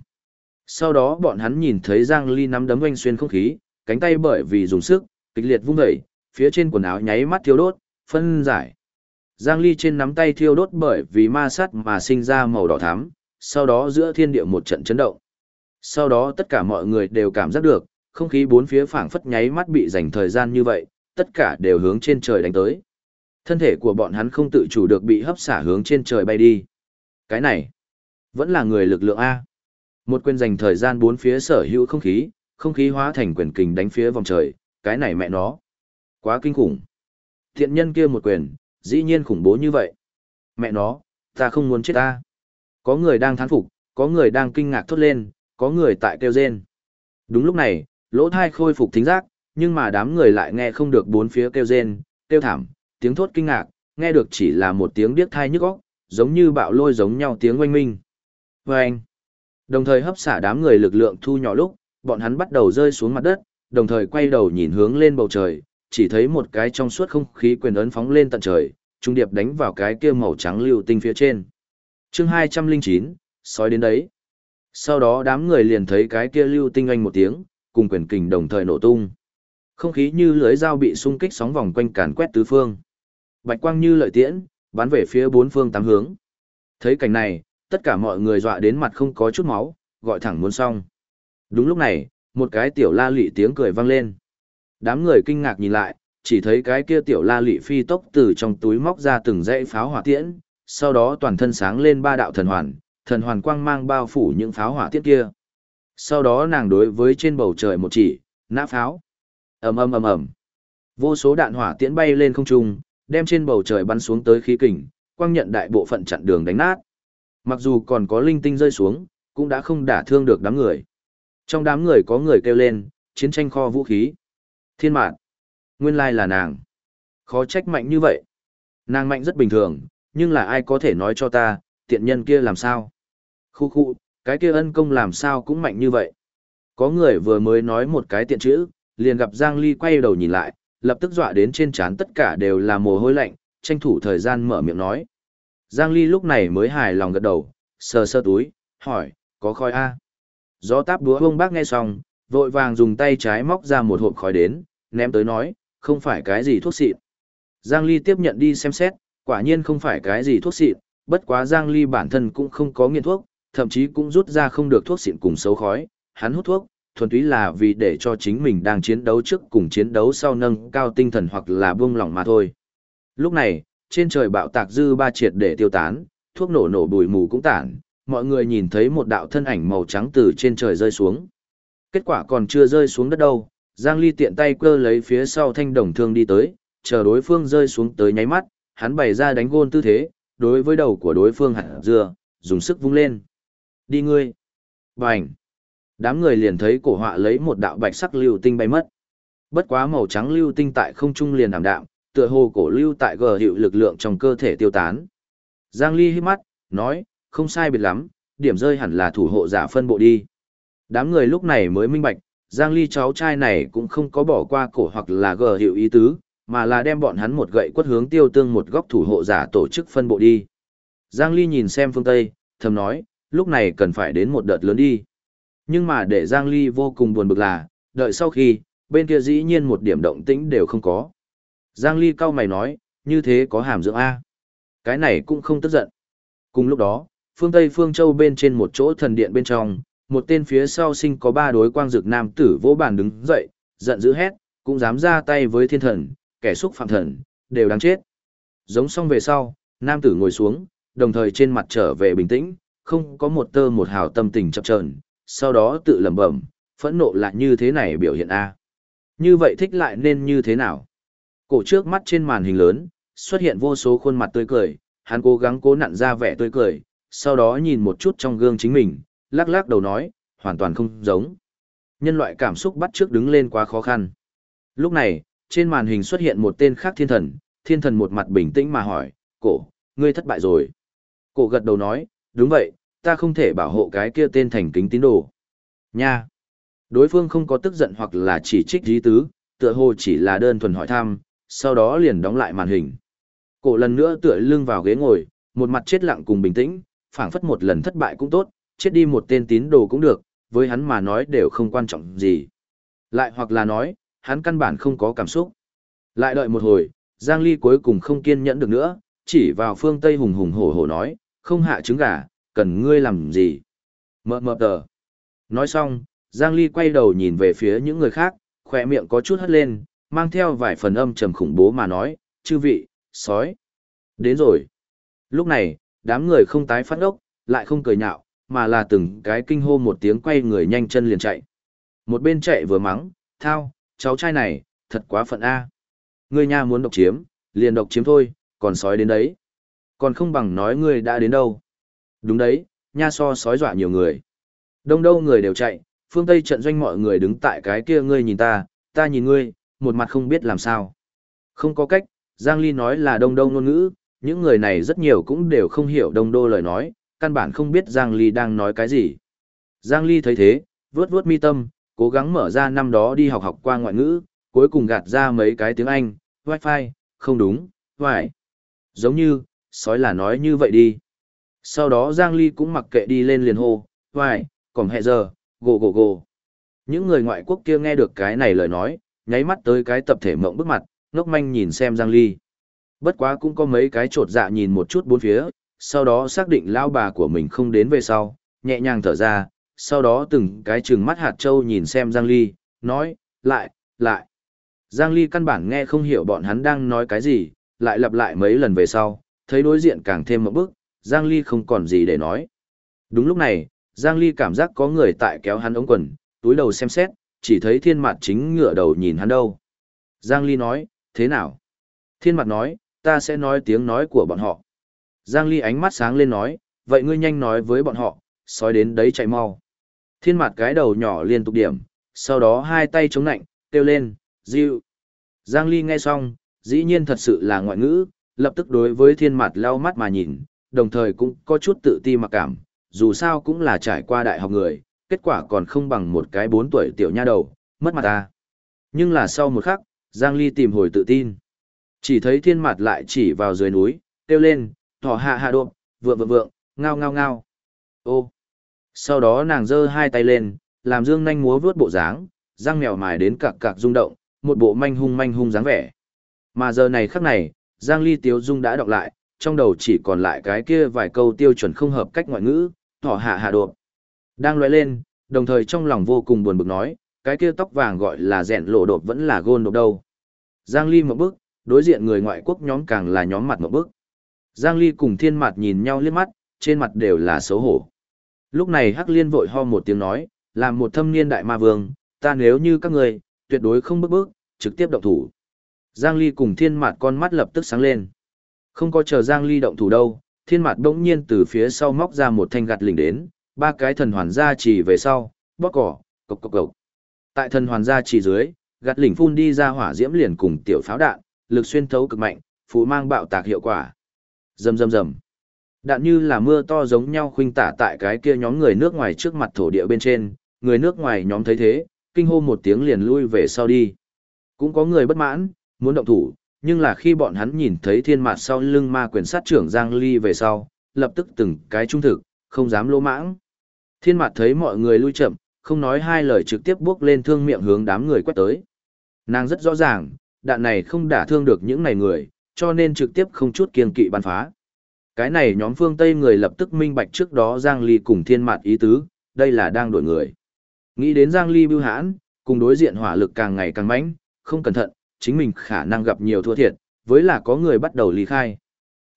Sau đó bọn hắn nhìn thấy Giang Ly nắm đấm oanh xuyên không khí, cánh tay bởi vì dùng sức, kịch liệt vung dậy, phía trên quần áo nháy mắt thiêu đốt, phân giải. Giang Ly trên nắm tay thiêu đốt bởi vì ma sát mà sinh ra màu đỏ thắm, sau đó giữa thiên địa một trận chấn động. Sau đó tất cả mọi người đều cảm giác được, không khí bốn phía phảng phất nháy mắt bị dành thời gian như vậy, tất cả đều hướng trên trời đánh tới. Thân thể của bọn hắn không tự chủ được bị hấp xả hướng trên trời bay đi. Cái này, vẫn là người lực lượng A. Một quyền dành thời gian bốn phía sở hữu không khí, không khí hóa thành quyền kình đánh phía vòng trời, cái này mẹ nó. Quá kinh khủng. Thiện nhân kia một quyền, dĩ nhiên khủng bố như vậy. Mẹ nó, ta không muốn chết ta. Có người đang thán phục, có người đang kinh ngạc thốt lên, có người tại kêu rên. Đúng lúc này, lỗ thai khôi phục thính giác, nhưng mà đám người lại nghe không được bốn phía kêu rên, kêu thảm, tiếng thốt kinh ngạc, nghe được chỉ là một tiếng điếc thai nhức óc, giống như bạo lôi giống nhau tiếng oanh minh. Vâng! Đồng thời hấp xả đám người lực lượng thu nhỏ lúc, bọn hắn bắt đầu rơi xuống mặt đất, đồng thời quay đầu nhìn hướng lên bầu trời, chỉ thấy một cái trong suốt không khí quyền ấn phóng lên tận trời, trung điệp đánh vào cái kia màu trắng lưu tinh phía trên. chương 209, sói đến đấy. Sau đó đám người liền thấy cái kia lưu tinh anh một tiếng, cùng quyền kình đồng thời nổ tung. Không khí như lưới dao bị xung kích sóng vòng quanh càn quét tứ phương. Bạch quang như lợi tiễn, bắn về phía bốn phương tám hướng. Thấy cảnh này, tất cả mọi người dọa đến mặt không có chút máu, gọi thẳng muốn xong. Đúng lúc này, một cái tiểu la lị tiếng cười vang lên. Đám người kinh ngạc nhìn lại, chỉ thấy cái kia tiểu la lị phi tốc từ trong túi móc ra từng dãy pháo hỏa tiễn, sau đó toàn thân sáng lên ba đạo thần hoàn, thần hoàn quang mang bao phủ những pháo hỏa tiễn kia. Sau đó nàng đối với trên bầu trời một chỉ, nã pháo. ầm ầm ầm ầm. Vô số đạn hỏa tiễn bay lên không trung, đem trên bầu trời bắn xuống tới khí kình, quang nhận đại bộ phận chặn đường đánh nát. Mặc dù còn có linh tinh rơi xuống, cũng đã không đả thương được đám người. Trong đám người có người kêu lên, chiến tranh kho vũ khí. Thiên mạn. Nguyên lai là nàng. Khó trách mạnh như vậy. Nàng mạnh rất bình thường, nhưng là ai có thể nói cho ta, tiện nhân kia làm sao? Khu khu, cái kia ân công làm sao cũng mạnh như vậy. Có người vừa mới nói một cái tiện chữ, liền gặp Giang Ly quay đầu nhìn lại, lập tức dọa đến trên trán tất cả đều là mồ hôi lạnh, tranh thủ thời gian mở miệng nói. Giang Ly lúc này mới hài lòng gật đầu, sờ sơ túi, hỏi, có khói A. Gió táp đúa bông bác nghe xong, vội vàng dùng tay trái móc ra một hộp khói đến, ném tới nói, không phải cái gì thuốc xịn. Giang Ly tiếp nhận đi xem xét, quả nhiên không phải cái gì thuốc xịn, bất quá Giang Ly bản thân cũng không có nghiện thuốc, thậm chí cũng rút ra không được thuốc xịn cùng xấu khói, hắn hút thuốc, thuần túy là vì để cho chính mình đang chiến đấu trước cùng chiến đấu sau nâng cao tinh thần hoặc là buông lỏng mà thôi. Lúc này, trên trời bạo tạc dư ba triệt để tiêu tán, thuốc nổ nổ bùi mù cũng tản, mọi người nhìn thấy một đạo thân ảnh màu trắng từ trên trời rơi xuống. Kết quả còn chưa rơi xuống đất đâu, Giang Ly tiện tay cơ lấy phía sau thanh đồng thương đi tới, chờ đối phương rơi xuống tới nháy mắt, hắn bày ra đánh gôn tư thế, đối với đầu của đối phương hẳn dưa, dùng sức vung lên. Đi ngươi. Bành. Đám người liền thấy cổ họa lấy một đạo bạch sắc lưu tinh bay mất. Bất quá màu trắng lưu tinh tại không trung liền ảm đạm, tựa hồ cổ lưu tại gờ hiệu lực lượng trong cơ thể tiêu tán. Giang Ly hít mắt, nói, không sai biệt lắm, điểm rơi hẳn là thủ hộ giả phân bộ đi. Đám người lúc này mới minh bạch, Giang Ly cháu trai này cũng không có bỏ qua cổ hoặc là gờ hiệu ý tứ, mà là đem bọn hắn một gậy quất hướng tiêu tương một góc thủ hộ giả tổ chức phân bộ đi. Giang Ly nhìn xem phương Tây, thầm nói, lúc này cần phải đến một đợt lớn đi. Nhưng mà để Giang Ly vô cùng buồn bực là, đợi sau khi, bên kia dĩ nhiên một điểm động tĩnh đều không có. Giang Ly cau mày nói, như thế có hàm dưỡng A. Cái này cũng không tức giận. Cùng lúc đó, phương Tây phương Châu bên trên một chỗ thần điện bên trong, một tên phía sau sinh có ba đối quang dược nam tử vỗ bàn đứng dậy, giận dữ hét, cũng dám ra tay với thiên thần, kẻ xúc phạm thần, đều đáng chết. Giống xong về sau, nam tử ngồi xuống, đồng thời trên mặt trở về bình tĩnh, không có một tơ một hào tâm tình chập chờn, sau đó tự lẩm bẩm, phẫn nộ lại như thế này biểu hiện a. Như vậy thích lại nên như thế nào? Cổ trước mắt trên màn hình lớn, xuất hiện vô số khuôn mặt tươi cười, hắn cố gắng cố nặn ra vẻ tươi cười, sau đó nhìn một chút trong gương chính mình, lắc lắc đầu nói, hoàn toàn không giống. Nhân loại cảm xúc bắt trước đứng lên quá khó khăn. Lúc này, trên màn hình xuất hiện một tên khác thiên thần, thiên thần một mặt bình tĩnh mà hỏi, cổ, ngươi thất bại rồi. Cổ gật đầu nói, đúng vậy, ta không thể bảo hộ cái kia tên thành kính tín đồ. Nha! Đối phương không có tức giận hoặc là chỉ trích dí tứ, tựa hồ chỉ là đơn thuần hỏi thăm, sau đó liền đóng lại màn hình. Cổ lần nữa tựa lưng vào ghế ngồi, một mặt chết lặng cùng bình tĩnh, phảng phất một lần thất bại cũng tốt, chết đi một tên tín đồ cũng được, với hắn mà nói đều không quan trọng gì. Lại hoặc là nói, hắn căn bản không có cảm xúc. Lại đợi một hồi, Giang Ly cuối cùng không kiên nhẫn được nữa, chỉ vào phương Tây hùng hùng hổ hổ nói, không hạ trứng gà, cần ngươi làm gì? Mờ mờ tờ. Nói xong, Giang Ly quay đầu nhìn về phía những người khác, khỏe miệng có chút hất lên, mang theo vài phần âm trầm khủng bố mà nói, chư vị, sói. Đến rồi. Lúc này, đám người không tái phát ốc, lại không cười nhạo, mà là từng cái kinh hô một tiếng quay người nhanh chân liền chạy. Một bên chạy vừa mắng, thao, cháu trai này, thật quá phận A. Ngươi nha muốn độc chiếm, liền độc chiếm thôi, còn sói đến đấy. Còn không bằng nói ngươi đã đến đâu. Đúng đấy, nha so sói dọa nhiều người. Đông đâu người đều chạy, phương Tây trận doanh mọi người đứng tại cái kia ngươi nhìn ta, ta nhìn ngươi, một mặt không biết làm sao. Không có cách, Giang Ly nói là đông đông ngôn ngữ, những người này rất nhiều cũng đều không hiểu đông đô lời nói, căn bản không biết Giang Ly đang nói cái gì. Giang Ly thấy thế, vướt vướt mi tâm, cố gắng mở ra năm đó đi học học qua ngoại ngữ, cuối cùng gạt ra mấy cái tiếng Anh, wifi, không đúng, hoài. Giống như, sói là nói như vậy đi. Sau đó Giang Ly cũng mặc kệ đi lên liền hô, hoài, còn hẹ giờ, gồ gồ gồ. Những người ngoại quốc kia nghe được cái này lời nói, nháy mắt tới cái tập thể mộng bức mặt, ngốc manh nhìn xem Giang Ly. Bất quá cũng có mấy cái trột dạ nhìn một chút bốn phía, sau đó xác định lao bà của mình không đến về sau, nhẹ nhàng thở ra, sau đó từng cái trừng mắt hạt châu nhìn xem Giang Ly, nói, lại, lại. Giang Ly căn bản nghe không hiểu bọn hắn đang nói cái gì, lại lặp lại mấy lần về sau, thấy đối diện càng thêm một bước, Giang Ly không còn gì để nói. Đúng lúc này, Giang Ly cảm giác có người tại kéo hắn ống quần, túi đầu xem xét, chỉ thấy thiên mặt chính ngửa đầu nhìn hắn đâu. Giang Ly nói, thế nào? Thiên mặt nói, ta sẽ nói tiếng nói của bọn họ. Giang Ly ánh mắt sáng lên nói, vậy ngươi nhanh nói với bọn họ, sói đến đấy chạy mau. Thiên mặt cái đầu nhỏ liên tục điểm, sau đó hai tay chống nạnh, kêu lên, dịu. Giang Ly nghe xong, dĩ nhiên thật sự là ngoại ngữ, lập tức đối với thiên mặt lau mắt mà nhìn, đồng thời cũng có chút tự ti mặc cảm, dù sao cũng là trải qua đại học người, kết quả còn không bằng một cái bốn tuổi tiểu nha đầu, mất mặt ta. Nhưng là sau một khắc, Giang Ly tìm hồi tự tin. Chỉ thấy thiên mặt lại chỉ vào dưới núi, kêu lên, thỏ hạ hạ độm, vượng vượng vượng, ngao ngao ngao. Ô! Sau đó nàng giơ hai tay lên, làm dương nhanh múa vướt bộ dáng, răng mèo mài đến cạc cạc rung động, một bộ manh hung manh hung dáng vẻ. Mà giờ này khắc này, Giang Ly Tiếu Dung đã đọc lại, trong đầu chỉ còn lại cái kia vài câu tiêu chuẩn không hợp cách ngoại ngữ, thỏ hạ hạ độp. Đang lóe lên, đồng thời trong lòng vô cùng buồn bực nói, cái kia tóc vàng gọi là rèn lộ đột vẫn là gôn đột đâu. Giang Ly một bước, đối diện người ngoại quốc nhóm càng là nhóm mặt một bước. Giang Ly cùng thiên mặt nhìn nhau liếc mắt, trên mặt đều là xấu hổ. Lúc này Hắc Liên vội ho một tiếng nói, làm một thâm niên đại ma vương, ta nếu như các người, tuyệt đối không bước bước, trực tiếp động thủ. Giang Ly cùng thiên mặt con mắt lập tức sáng lên. Không có chờ Giang Ly động thủ đâu, thiên mặt bỗng nhiên từ phía sau móc ra một thanh gạt lình đến, ba cái thần hoàn gia chỉ về sau, bóp cỏ, cộc cộc cộc. Tại thần hoàn gia chỉ dưới, gạt lỉnh phun đi ra hỏa diễm liền cùng tiểu pháo đạn, lực xuyên thấu cực mạnh, phú mang bạo tạc hiệu quả. Rầm rầm rầm. Đạn như là mưa to giống nhau khuynh tả tại cái kia nhóm người nước ngoài trước mặt thổ địa bên trên, người nước ngoài nhóm thấy thế, kinh hô một tiếng liền lui về sau đi. Cũng có người bất mãn, muốn động thủ, nhưng là khi bọn hắn nhìn thấy thiên mạt sau lưng ma quyền sát trưởng Giang Ly về sau, lập tức từng cái trung thực, không dám lỗ mãng. Thiên mặt thấy mọi người lui chậm, không nói hai lời trực tiếp bước lên thương miệng hướng đám người quét tới. Nàng rất rõ ràng, đạn này không đả thương được những này người, cho nên trực tiếp không chút kiên kỵ bắn phá. Cái này nhóm phương Tây người lập tức minh bạch trước đó Giang Ly cùng thiên mặt ý tứ, đây là đang đổi người. Nghĩ đến Giang Ly bưu hãn, cùng đối diện hỏa lực càng ngày càng mãnh, không cẩn thận, chính mình khả năng gặp nhiều thua thiệt, với là có người bắt đầu ly khai.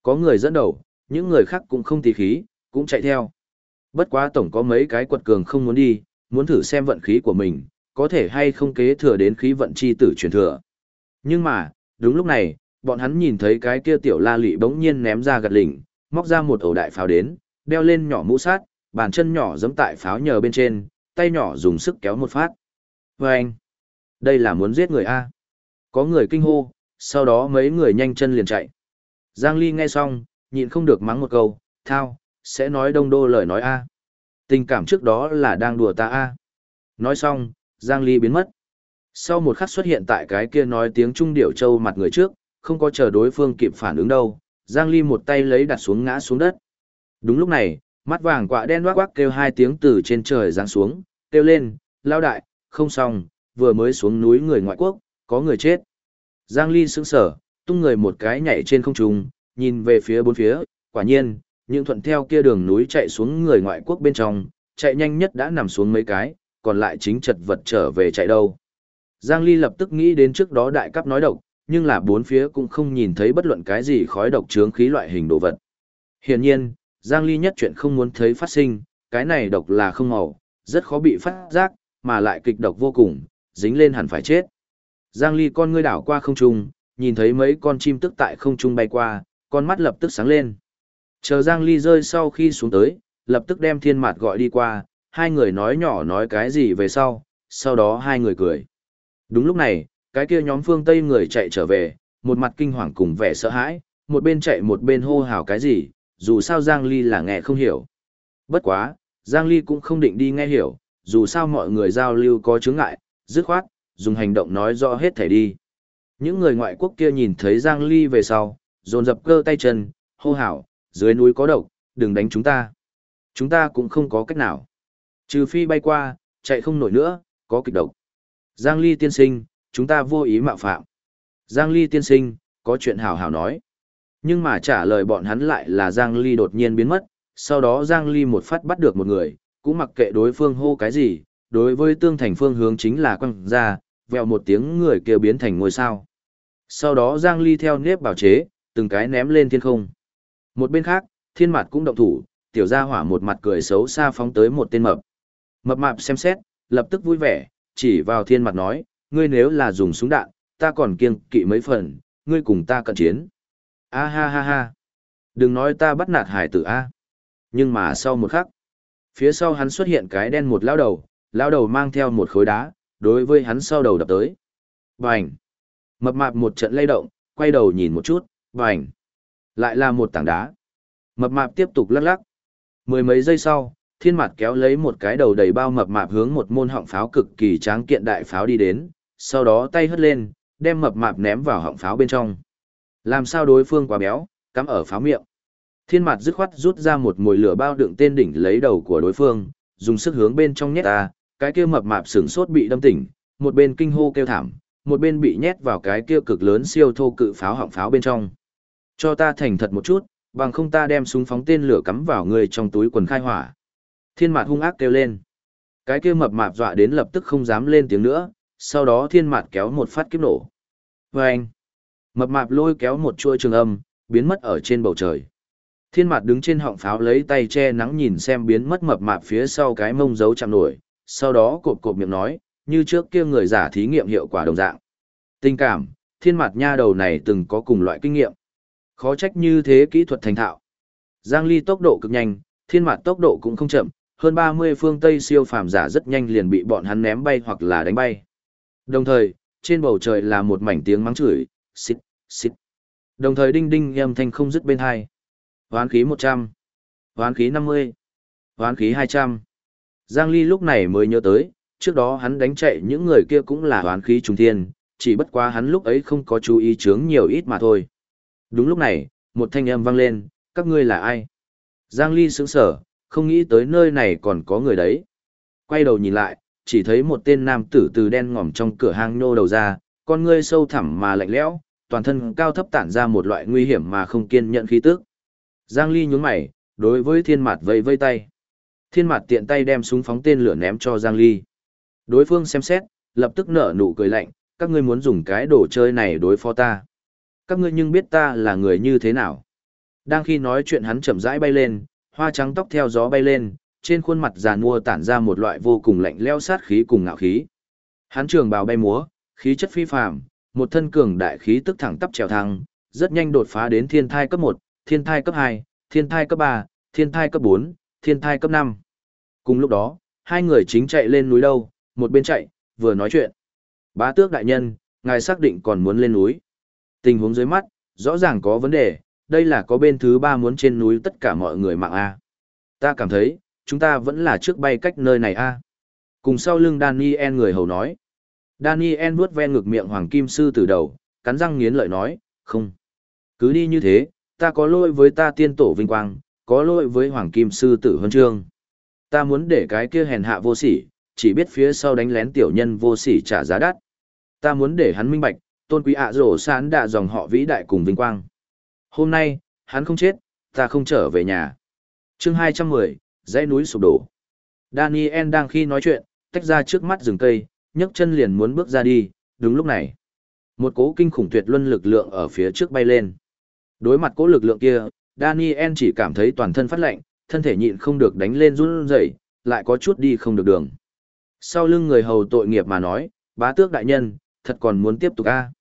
Có người dẫn đầu, những người khác cũng không tí khí, cũng chạy theo. Bất quá tổng có mấy cái quật cường không muốn đi, muốn thử xem vận khí của mình, có thể hay không kế thừa đến khí vận chi tử truyền thừa. Nhưng mà, đúng lúc này, bọn hắn nhìn thấy cái kia tiểu la lị bỗng nhiên ném ra gạt lỉnh, móc ra một ổ đại pháo đến, đeo lên nhỏ mũ sát, bàn chân nhỏ giẫm tại pháo nhờ bên trên, tay nhỏ dùng sức kéo một phát. Và anh, đây là muốn giết người A. Có người kinh hô, sau đó mấy người nhanh chân liền chạy. Giang Ly nghe xong, nhịn không được mắng một câu, thao, sẽ nói đông đô lời nói A. Tình cảm trước đó là đang đùa ta A. Nói xong, Giang Ly biến mất. Sau một khắc xuất hiện tại cái kia nói tiếng Trung Điệu Châu mặt người trước, không có chờ đối phương kịp phản ứng đâu, Giang Ly một tay lấy đặt xuống ngã xuống đất. Đúng lúc này, mắt vàng quạ đen quắc quắc kêu hai tiếng từ trên trời giáng xuống, kêu lên, lao đại, không xong, vừa mới xuống núi người ngoại quốc, có người chết. Giang Ly sững sở, tung người một cái nhảy trên không trung, nhìn về phía bốn phía, quả nhiên, những thuận theo kia đường núi chạy xuống người ngoại quốc bên trong, chạy nhanh nhất đã nằm xuống mấy cái, còn lại chính chật vật trở về chạy đâu. Giang Ly lập tức nghĩ đến trước đó đại cấp nói độc, nhưng là bốn phía cũng không nhìn thấy bất luận cái gì khói độc chướng khí loại hình đồ vật. Hiển nhiên, Giang Ly nhất chuyện không muốn thấy phát sinh, cái này độc là không màu, rất khó bị phát giác, mà lại kịch độc vô cùng, dính lên hẳn phải chết. Giang Ly con ngươi đảo qua không trung, nhìn thấy mấy con chim tức tại không trung bay qua, con mắt lập tức sáng lên. Chờ Giang Ly rơi sau khi xuống tới, lập tức đem thiên mạt gọi đi qua, hai người nói nhỏ nói cái gì về sau, sau đó hai người cười. Đúng lúc này, cái kia nhóm phương Tây người chạy trở về, một mặt kinh hoàng cùng vẻ sợ hãi, một bên chạy một bên hô hào cái gì, dù sao Giang Ly là nghe không hiểu. Bất quá, Giang Ly cũng không định đi nghe hiểu, dù sao mọi người giao lưu có chướng ngại, dứt khoát, dùng hành động nói rõ hết thể đi. Những người ngoại quốc kia nhìn thấy Giang Ly về sau, dồn dập cơ tay chân, hô hào, dưới núi có độc, đừng đánh chúng ta. Chúng ta cũng không có cách nào. Trừ phi bay qua, chạy không nổi nữa, có kịch độc. Giang Ly tiên sinh, chúng ta vô ý mạo phạm. Giang Ly tiên sinh, có chuyện hào hào nói. Nhưng mà trả lời bọn hắn lại là Giang Ly đột nhiên biến mất, sau đó Giang Ly một phát bắt được một người, cũng mặc kệ đối phương hô cái gì, đối với tương thành phương hướng chính là quăng ra, vèo một tiếng người kia biến thành ngôi sao. Sau đó Giang Ly theo nếp bảo chế, từng cái ném lên thiên không. Một bên khác, thiên mặt cũng động thủ, tiểu gia hỏa một mặt cười xấu xa phóng tới một tên mập. Mập mạp xem xét, lập tức vui vẻ, chỉ vào thiên mặt nói, ngươi nếu là dùng súng đạn, ta còn kiêng kỵ mấy phần, ngươi cùng ta cận chiến. A ha ha ha. Đừng nói ta bắt nạt hải tử A. Nhưng mà sau một khắc, phía sau hắn xuất hiện cái đen một lao đầu, lao đầu mang theo một khối đá, đối với hắn sau đầu đập tới. Bành! Mập mạp một trận lay động, quay đầu nhìn một chút, bành! Lại là một tảng đá. Mập mạp tiếp tục lắc lắc. Mười mấy giây sau, thiên mặt kéo lấy một cái đầu đầy bao mập mạp hướng một môn họng pháo cực kỳ tráng kiện đại pháo đi đến, sau đó tay hất lên, đem mập mạp ném vào họng pháo bên trong. Làm sao đối phương quá béo, cắm ở pháo miệng. Thiên mặt dứt khoát rút ra một mồi lửa bao đựng tên đỉnh lấy đầu của đối phương, dùng sức hướng bên trong nhét ta, cái kia mập mạp sửng sốt bị đâm tỉnh, một bên kinh hô kêu thảm, một bên bị nhét vào cái kia cực lớn siêu thô cự pháo họng pháo bên trong. Cho ta thành thật một chút, bằng không ta đem súng phóng tên lửa cắm vào người trong túi quần khai hỏa. Thiên mạt hung ác kêu lên. Cái kia mập mạp dọa đến lập tức không dám lên tiếng nữa, sau đó thiên mạt kéo một phát kiếp nổ. Vâng! Mập mạp lôi kéo một chuôi trường âm, biến mất ở trên bầu trời. Thiên mạt đứng trên họng pháo lấy tay che nắng nhìn xem biến mất mập mạp phía sau cái mông dấu chạm nổi, sau đó cộp cộp miệng nói, như trước kia người giả thí nghiệm hiệu quả đồng dạng. Tình cảm, thiên mạt nha đầu này từng có cùng loại kinh nghiệm. Khó trách như thế kỹ thuật thành thạo. Giang Ly tốc độ cực nhanh, thiên Mạt tốc độ cũng không chậm, hơn 30 phương Tây siêu phàm giả rất nhanh liền bị bọn hắn ném bay hoặc là đánh bay. Đồng thời, trên bầu trời là một mảnh tiếng mắng chửi, xít, xít. Đồng thời đinh đinh âm thanh không dứt bên hai. Hoán khí 100, hoán khí 50, hoán khí 200. Giang Ly lúc này mới nhớ tới, trước đó hắn đánh chạy những người kia cũng là hoán khí trùng thiên, chỉ bất quá hắn lúc ấy không có chú ý chướng nhiều ít mà thôi. Đúng lúc này, một thanh âm vang lên, các ngươi là ai? Giang Ly sững sở, không nghĩ tới nơi này còn có người đấy. Quay đầu nhìn lại, chỉ thấy một tên nam tử từ đen ngòm trong cửa hang nô đầu ra, con ngươi sâu thẳm mà lạnh lẽo, toàn thân cao thấp tản ra một loại nguy hiểm mà không kiên nhận khí tức. Giang Ly nhún mày, đối với thiên mạt vây vây tay. Thiên mạt tiện tay đem súng phóng tên lửa ném cho Giang Ly. Đối phương xem xét, lập tức nở nụ cười lạnh, các ngươi muốn dùng cái đồ chơi này đối phó ta. Các ngươi nhưng biết ta là người như thế nào. Đang khi nói chuyện hắn chậm rãi bay lên, hoa trắng tóc theo gió bay lên, trên khuôn mặt già nua tản ra một loại vô cùng lạnh leo sát khí cùng ngạo khí. Hắn trường bào bay múa, khí chất phi phàm, một thân cường đại khí tức thẳng tắp trèo thăng, rất nhanh đột phá đến thiên thai cấp 1, thiên thai cấp 2, thiên thai cấp 3, thiên thai cấp 4, thiên thai cấp 5. Cùng lúc đó, hai người chính chạy lên núi đâu, một bên chạy, vừa nói chuyện. Bá tước đại nhân, ngài xác định còn muốn lên núi. Tình huống dưới mắt, rõ ràng có vấn đề, đây là có bên thứ ba muốn trên núi tất cả mọi người mạng A. Ta cảm thấy, chúng ta vẫn là trước bay cách nơi này A. Cùng sau lưng Daniel người hầu nói. Daniel vuốt ven ngực miệng hoàng kim sư từ đầu, cắn răng nghiến lợi nói, không. Cứ đi như thế, ta có lỗi với ta tiên tổ vinh quang, có lỗi với hoàng kim sư tử huân chương. Ta muốn để cái kia hèn hạ vô sỉ, chỉ biết phía sau đánh lén tiểu nhân vô sỉ trả giá đắt. Ta muốn để hắn minh bạch, tôn quý ạ rổ sán đạ dòng họ vĩ đại cùng vinh quang. Hôm nay, hắn không chết, ta không trở về nhà. chương 210, dãy núi sụp đổ. Daniel đang khi nói chuyện, tách ra trước mắt rừng cây, nhấc chân liền muốn bước ra đi, đúng lúc này. Một cố kinh khủng tuyệt luân lực lượng ở phía trước bay lên. Đối mặt cố lực lượng kia, Daniel chỉ cảm thấy toàn thân phát lạnh, thân thể nhịn không được đánh lên run rẩy, lại có chút đi không được đường. Sau lưng người hầu tội nghiệp mà nói, bá tước đại nhân, thật còn muốn tiếp tục a à?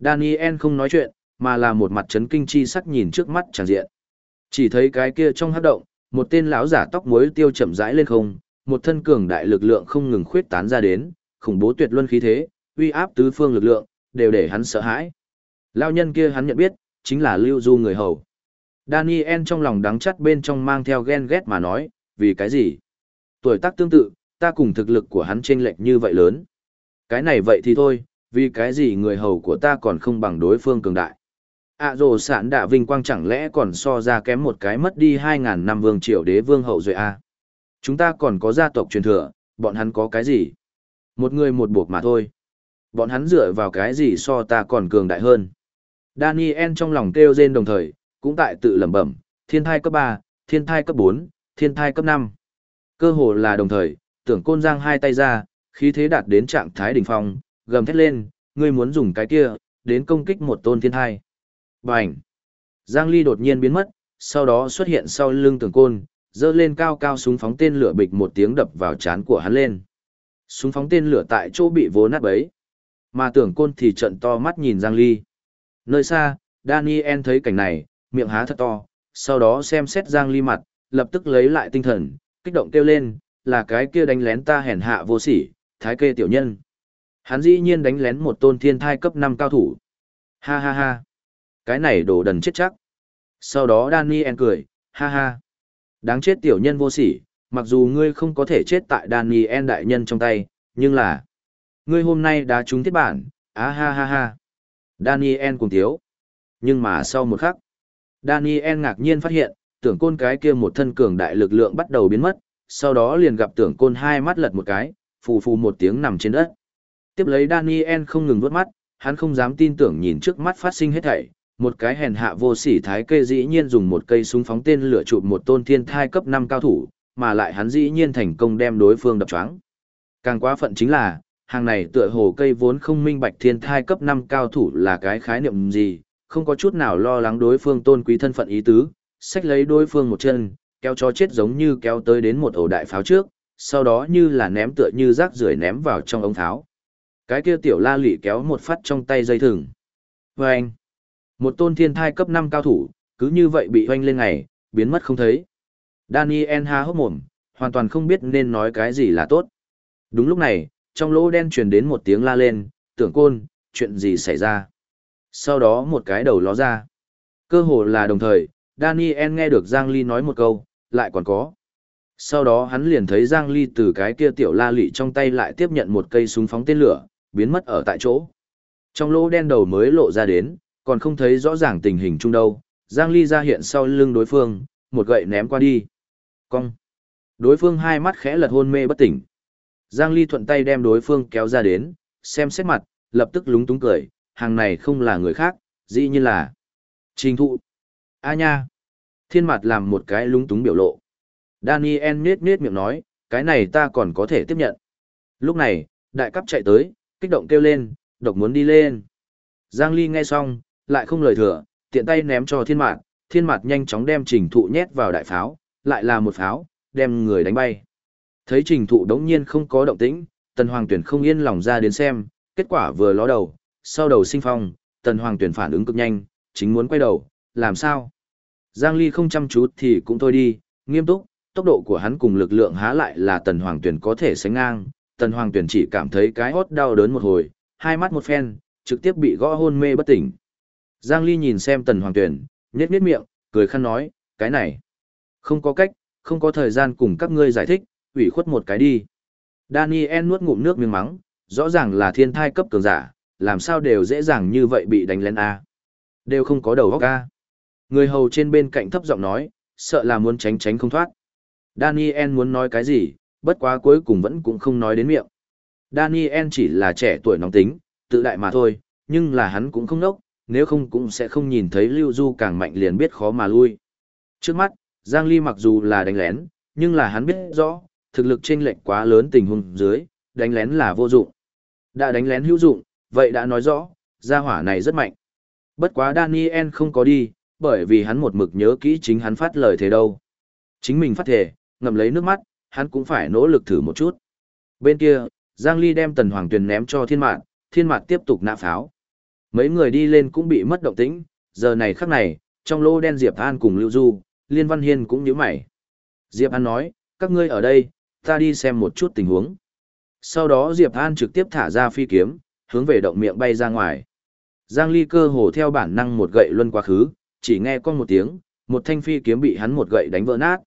Daniel không nói chuyện, mà là một mặt chấn kinh chi sắc nhìn trước mắt chẳng diện. Chỉ thấy cái kia trong hát động, một tên lão giả tóc muối tiêu chậm rãi lên không, một thân cường đại lực lượng không ngừng khuyết tán ra đến, khủng bố tuyệt luân khí thế, uy áp tứ phương lực lượng, đều để hắn sợ hãi. Lão nhân kia hắn nhận biết, chính là Lưu Du người hầu. Daniel trong lòng đắng chắt bên trong mang theo ghen ghét mà nói, vì cái gì? Tuổi tác tương tự, ta cùng thực lực của hắn chênh lệch như vậy lớn. Cái này vậy thì thôi, vì cái gì người hầu của ta còn không bằng đối phương cường đại. ạ à sản đạ vinh quang chẳng lẽ còn so ra kém một cái mất đi 2.000 năm vương triều đế vương hậu duệ a Chúng ta còn có gia tộc truyền thừa, bọn hắn có cái gì? Một người một buộc mà thôi. Bọn hắn dựa vào cái gì so ta còn cường đại hơn? Daniel trong lòng kêu rên đồng thời, cũng tại tự lẩm bẩm, thiên thai cấp 3, thiên thai cấp 4, thiên thai cấp 5. Cơ hồ là đồng thời, tưởng côn giang hai tay ra, khí thế đạt đến trạng thái đỉnh phong, gầm thét lên, ngươi muốn dùng cái kia, đến công kích một tôn thiên thai. Bành! Giang Ly đột nhiên biến mất, sau đó xuất hiện sau lưng tưởng côn, dơ lên cao cao súng phóng tên lửa bịch một tiếng đập vào chán của hắn lên. Súng phóng tên lửa tại chỗ bị vố nát bấy. Mà tưởng côn thì trận to mắt nhìn Giang Ly. Nơi xa, Daniel thấy cảnh này, miệng há thật to, sau đó xem xét Giang Ly mặt, lập tức lấy lại tinh thần, kích động kêu lên, là cái kia đánh lén ta hèn hạ vô sỉ, thái kê tiểu nhân. Hắn dĩ nhiên đánh lén một tôn thiên thai cấp 5 cao thủ. Ha ha ha. Cái này đổ đần chết chắc. Sau đó Daniel cười, ha ha. Đáng chết tiểu nhân vô sỉ, mặc dù ngươi không có thể chết tại Daniel đại nhân trong tay, nhưng là... Ngươi hôm nay đã trúng thiết bản, á ha ha ha. Daniel cùng thiếu. Nhưng mà sau một khắc, Daniel ngạc nhiên phát hiện, tưởng côn cái kia một thân cường đại lực lượng bắt đầu biến mất, sau đó liền gặp tưởng côn hai mắt lật một cái, phù phù một tiếng nằm trên đất. Tiếp lấy Daniel không ngừng vớt mắt, hắn không dám tin tưởng nhìn trước mắt phát sinh hết thảy, một cái hèn hạ vô sỉ thái kê dĩ nhiên dùng một cây súng phóng tên lửa chụp một tôn thiên thai cấp 5 cao thủ, mà lại hắn dĩ nhiên thành công đem đối phương đập choáng. Càng quá phận chính là, hàng này tựa hồ cây vốn không minh bạch thiên thai cấp 5 cao thủ là cái khái niệm gì, không có chút nào lo lắng đối phương tôn quý thân phận ý tứ, xách lấy đối phương một chân, kéo cho chết giống như kéo tới đến một ổ đại pháo trước, sau đó như là ném tựa như rác rưởi ném vào trong ống tháo. Cái kia tiểu la lị kéo một phát trong tay dây thừng. Vâng! Một tôn thiên thai cấp 5 cao thủ, cứ như vậy bị hoanh lên ngày, biến mất không thấy. Daniel há hốc mồm, hoàn toàn không biết nên nói cái gì là tốt. Đúng lúc này, trong lỗ đen truyền đến một tiếng la lên, tưởng côn, chuyện gì xảy ra. Sau đó một cái đầu ló ra. Cơ hồ là đồng thời, Daniel nghe được Giang Ly nói một câu, lại còn có. Sau đó hắn liền thấy Giang Ly từ cái kia tiểu la lị trong tay lại tiếp nhận một cây súng phóng tên lửa, biến mất ở tại chỗ. Trong lỗ đen đầu mới lộ ra đến, còn không thấy rõ ràng tình hình chung đâu. Giang Ly ra hiện sau lưng đối phương, một gậy ném qua đi. Cong. Đối phương hai mắt khẽ lật hôn mê bất tỉnh. Giang Ly thuận tay đem đối phương kéo ra đến, xem xét mặt, lập tức lúng túng cười, hàng này không là người khác, dĩ nhiên là Trình thụ. A nha. Thiên mặt làm một cái lúng túng biểu lộ. Daniel nết nết miệng nói, cái này ta còn có thể tiếp nhận. Lúc này, đại cấp chạy tới, kích động kêu lên, độc muốn đi lên. Giang Ly nghe xong, lại không lời thừa, tiện tay ném cho thiên mạt, thiên mạt nhanh chóng đem trình thụ nhét vào đại pháo, lại là một pháo, đem người đánh bay. Thấy trình thụ đống nhiên không có động tĩnh, tần hoàng tuyển không yên lòng ra đến xem, kết quả vừa ló đầu, sau đầu sinh phong, tần hoàng tuyển phản ứng cực nhanh, chính muốn quay đầu, làm sao? Giang Ly không chăm chú thì cũng thôi đi, nghiêm túc, tốc độ của hắn cùng lực lượng há lại là Tần Hoàng Tuyển có thể sánh ngang, Tần Hoàng Tuyển chỉ cảm thấy cái hót đau đớn một hồi, hai mắt một phen, trực tiếp bị gõ hôn mê bất tỉnh. Giang Ly nhìn xem Tần Hoàng Tuyển, nhếch nhếch miệng, cười khăn nói, cái này, không có cách, không có thời gian cùng các ngươi giải thích, ủy khuất một cái đi. Daniel nuốt ngụm nước miếng mắng, rõ ràng là thiên thai cấp cường giả, làm sao đều dễ dàng như vậy bị đánh lên A. Đều không có đầu óc A. Người hầu trên bên cạnh thấp giọng nói, sợ là muốn tránh tránh không thoát. Daniel muốn nói cái gì, bất quá cuối cùng vẫn cũng không nói đến miệng. Daniel chỉ là trẻ tuổi nóng tính, tự đại mà thôi, nhưng là hắn cũng không nốc, nếu không cũng sẽ không nhìn thấy Lưu Du càng mạnh liền biết khó mà lui. Trước mắt, Giang Ly mặc dù là đánh lén, nhưng là hắn biết rõ, thực lực chênh lệch quá lớn tình huống dưới, đánh lén là vô dụng. Đã đánh lén hữu dụng, vậy đã nói rõ, gia hỏa này rất mạnh. Bất quá Daniel không có đi, bởi vì hắn một mực nhớ kỹ chính hắn phát lời thế đâu. Chính mình phát thể, ngậm lấy nước mắt, hắn cũng phải nỗ lực thử một chút. Bên kia, Giang Ly đem Tần Hoàng Tuyền ném cho thiên mạn, thiên mạn tiếp tục nạ pháo. Mấy người đi lên cũng bị mất động tĩnh, giờ này khắc này, trong lô đen Diệp An cùng Lưu Du, Liên Văn Hiên cũng nhíu mày. Diệp An nói, các ngươi ở đây, ta đi xem một chút tình huống. Sau đó Diệp An trực tiếp thả ra phi kiếm, hướng về động miệng bay ra ngoài. Giang Ly cơ hồ theo bản năng một gậy luân quá khứ, chỉ nghe con một tiếng, một thanh phi kiếm bị hắn một gậy đánh vỡ nát.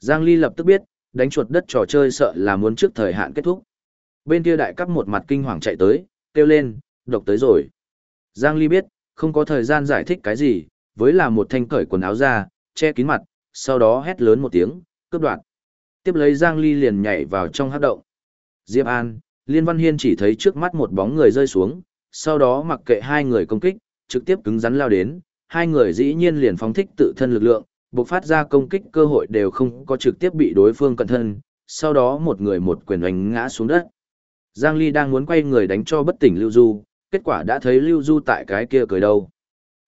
Giang Ly lập tức biết, đánh chuột đất trò chơi sợ là muốn trước thời hạn kết thúc. Bên kia đại cấp một mặt kinh hoàng chạy tới, kêu lên, độc tới rồi. Giang Ly biết, không có thời gian giải thích cái gì, với là một thanh cởi quần áo ra, che kín mặt, sau đó hét lớn một tiếng, cướp đoạt. Tiếp lấy Giang Ly liền nhảy vào trong hát động. Diệp An, Liên Văn Hiên chỉ thấy trước mắt một bóng người rơi xuống, sau đó mặc kệ hai người công kích, trực tiếp cứng rắn lao đến, hai người dĩ nhiên liền phóng thích tự thân lực lượng, bộc phát ra công kích cơ hội đều không có trực tiếp bị đối phương cận thân, sau đó một người một quyền oanh ngã xuống đất. Giang Ly đang muốn quay người đánh cho bất tỉnh Lưu Du, kết quả đã thấy Lưu Du tại cái kia cười đâu.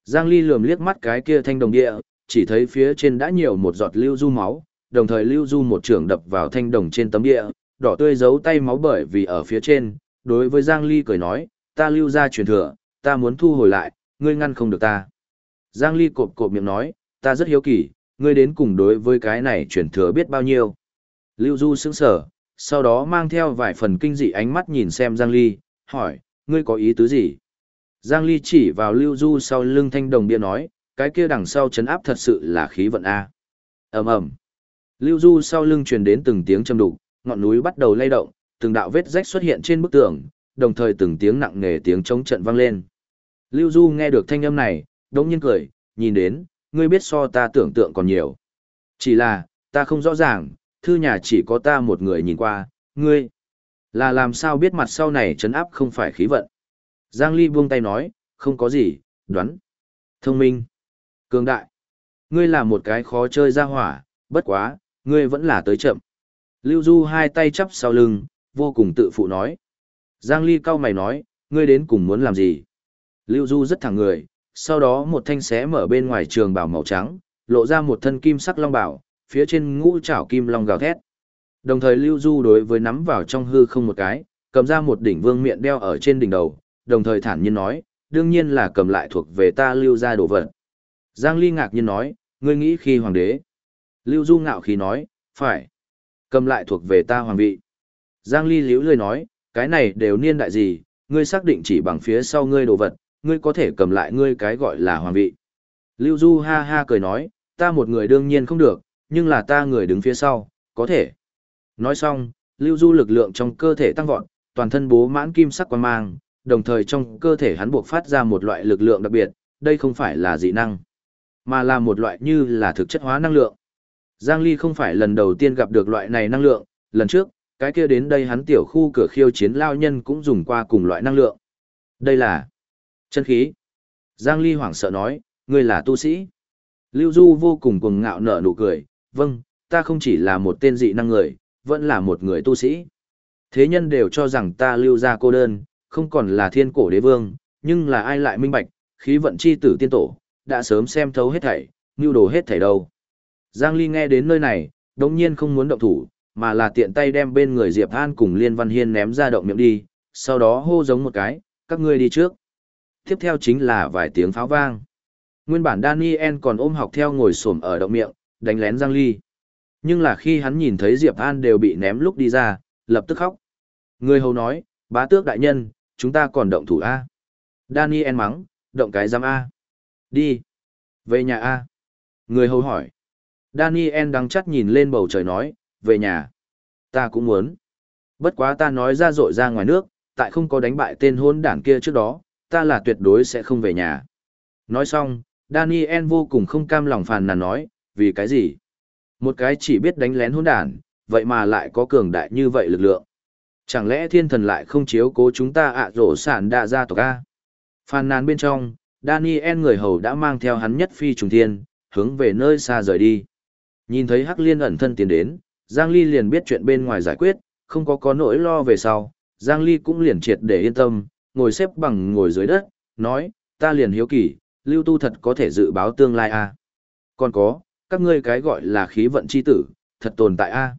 Giang Ly lườm liếc mắt cái kia thanh đồng địa, chỉ thấy phía trên đã nhiều một giọt Lưu Du máu, đồng thời Lưu Du một trường đập vào thanh đồng trên tấm địa, đỏ tươi giấu tay máu bởi vì ở phía trên, đối với Giang Ly cười nói, ta lưu ra truyền thừa, ta muốn thu hồi lại, ngươi ngăn không được ta. Giang Ly cộp cộp miệng nói, ta rất hiếu kỳ, ngươi đến cùng đối với cái này truyền thừa biết bao nhiêu. Lưu Du sững sở, sau đó mang theo vài phần kinh dị ánh mắt nhìn xem Giang Ly, hỏi, ngươi có ý tứ gì? Giang Ly chỉ vào Lưu Du sau lưng thanh đồng bia nói, cái kia đằng sau chấn áp thật sự là khí vận A. ầm ầm Lưu Du sau lưng truyền đến từng tiếng châm đục, ngọn núi bắt đầu lay động, từng đạo vết rách xuất hiện trên bức tường, đồng thời từng tiếng nặng nề tiếng chống trận vang lên. Lưu Du nghe được thanh âm này, đống nhiên cười, nhìn đến, ngươi biết so ta tưởng tượng còn nhiều. Chỉ là, ta không rõ ràng, thư nhà chỉ có ta một người nhìn qua, ngươi. Là làm sao biết mặt sau này chấn áp không phải khí vận. Giang Ly buông tay nói, không có gì, đoán. Thông minh. Cường đại. Ngươi là một cái khó chơi ra hỏa, bất quá, ngươi vẫn là tới chậm. Lưu Du hai tay chắp sau lưng, vô cùng tự phụ nói. Giang Ly cao mày nói, ngươi đến cùng muốn làm gì? Lưu Du rất thẳng người, sau đó một thanh xé mở bên ngoài trường bảo màu trắng, lộ ra một thân kim sắc long bảo, phía trên ngũ trảo kim long gào thét. Đồng thời Lưu Du đối với nắm vào trong hư không một cái, cầm ra một đỉnh vương miện đeo ở trên đỉnh đầu, đồng thời thản nhiên nói, đương nhiên là cầm lại thuộc về ta lưu gia đồ vật. Giang Ly ngạc nhiên nói, ngươi nghĩ khi hoàng đế. Lưu Du ngạo khí nói, phải. Cầm lại thuộc về ta hoàng vị. Giang Ly liễu lười nói, cái này đều niên đại gì, ngươi xác định chỉ bằng phía sau ngươi đồ vật, ngươi có thể cầm lại ngươi cái gọi là hoàng vị. Lưu Du ha ha cười nói, ta một người đương nhiên không được, nhưng là ta người đứng phía sau, có thể. Nói xong, Lưu Du lực lượng trong cơ thể tăng vọt, toàn thân bố mãn kim sắc quan mang, đồng thời trong cơ thể hắn buộc phát ra một loại lực lượng đặc biệt, đây không phải là dị năng, mà là một loại như là thực chất hóa năng lượng. Giang Ly không phải lần đầu tiên gặp được loại này năng lượng, lần trước, cái kia đến đây hắn tiểu khu cửa khiêu chiến lao nhân cũng dùng qua cùng loại năng lượng. Đây là chân khí. Giang Ly hoảng sợ nói, ngươi là tu sĩ. Lưu Du vô cùng cuồng ngạo nở nụ cười, vâng, ta không chỉ là một tên dị năng người, vẫn là một người tu sĩ. Thế nhân đều cho rằng ta lưu ra cô đơn, không còn là thiên cổ đế vương, nhưng là ai lại minh bạch, khí vận chi tử tiên tổ, đã sớm xem thấu hết thảy, nưu đồ hết thảy đâu. Giang Ly nghe đến nơi này, đống nhiên không muốn động thủ, mà là tiện tay đem bên người Diệp An cùng Liên Văn Hiên ném ra động miệng đi, sau đó hô giống một cái, các ngươi đi trước. Tiếp theo chính là vài tiếng pháo vang. Nguyên bản Daniel còn ôm học theo ngồi xổm ở động miệng, đánh lén Giang Ly. Nhưng là khi hắn nhìn thấy Diệp An đều bị ném lúc đi ra, lập tức khóc. Người hầu nói, bá tước đại nhân, chúng ta còn động thủ A. Daniel mắng, động cái giam A. Đi. Về nhà A. Người hầu hỏi. Daniel đắng chắt nhìn lên bầu trời nói, về nhà. Ta cũng muốn. Bất quá ta nói ra rội ra ngoài nước, tại không có đánh bại tên hôn đảng kia trước đó, ta là tuyệt đối sẽ không về nhà. Nói xong, Daniel vô cùng không cam lòng phàn nàn nói, vì cái gì? Một cái chỉ biết đánh lén hôn đản, vậy mà lại có cường đại như vậy lực lượng. Chẳng lẽ thiên thần lại không chiếu cố chúng ta ạ rổ sản đạ ra tộc A? Phàn nàn bên trong, Daniel người hầu đã mang theo hắn nhất phi trùng thiên, hướng về nơi xa rời đi. Nhìn thấy Hắc Liên ẩn thân tiến đến, Giang Ly liền biết chuyện bên ngoài giải quyết, không có có nỗi lo về sau, Giang Ly cũng liền triệt để yên tâm, ngồi xếp bằng ngồi dưới đất, nói, ta liền hiếu kỳ, lưu tu thật có thể dự báo tương lai a Còn có, các ngươi cái gọi là khí vận chi tử, thật tồn tại a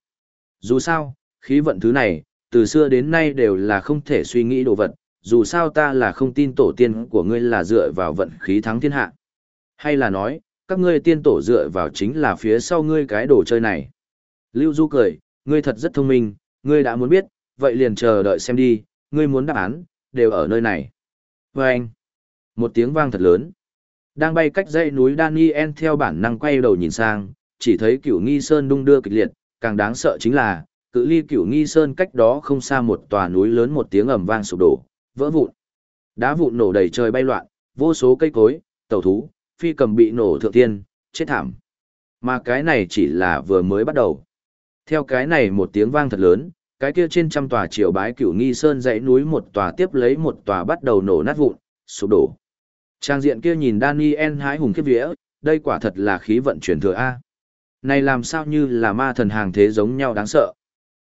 Dù sao, khí vận thứ này, từ xưa đến nay đều là không thể suy nghĩ đồ vật, dù sao ta là không tin tổ tiên của ngươi là dựa vào vận khí thắng thiên hạ. Hay là nói, các ngươi tiên tổ dựa vào chính là phía sau ngươi cái đồ chơi này. Lưu Du cười, ngươi thật rất thông minh, ngươi đã muốn biết, vậy liền chờ đợi xem đi, ngươi muốn đáp án, đều ở nơi này. Và anh, một tiếng vang thật lớn. Đang bay cách dãy núi Daniel theo bản năng quay đầu nhìn sang, chỉ thấy cửu nghi sơn đung đưa kịch liệt, càng đáng sợ chính là, cự ly cửu nghi sơn cách đó không xa một tòa núi lớn một tiếng ầm vang sụp đổ, vỡ vụn. Đá vụn nổ đầy trời bay loạn, vô số cây cối, tàu thú, phi cầm bị nổ thượng tiên, chết thảm. Mà cái này chỉ là vừa mới bắt đầu. Theo cái này một tiếng vang thật lớn, cái kia trên trăm tòa triều bái cửu nghi sơn dãy núi một tòa tiếp lấy một tòa bắt đầu nổ nát vụn, sụp đổ. Trang diện kia nhìn Daniel hái hùng khiếp vía, đây quả thật là khí vận chuyển thừa A. Này làm sao như là ma thần hàng thế giống nhau đáng sợ.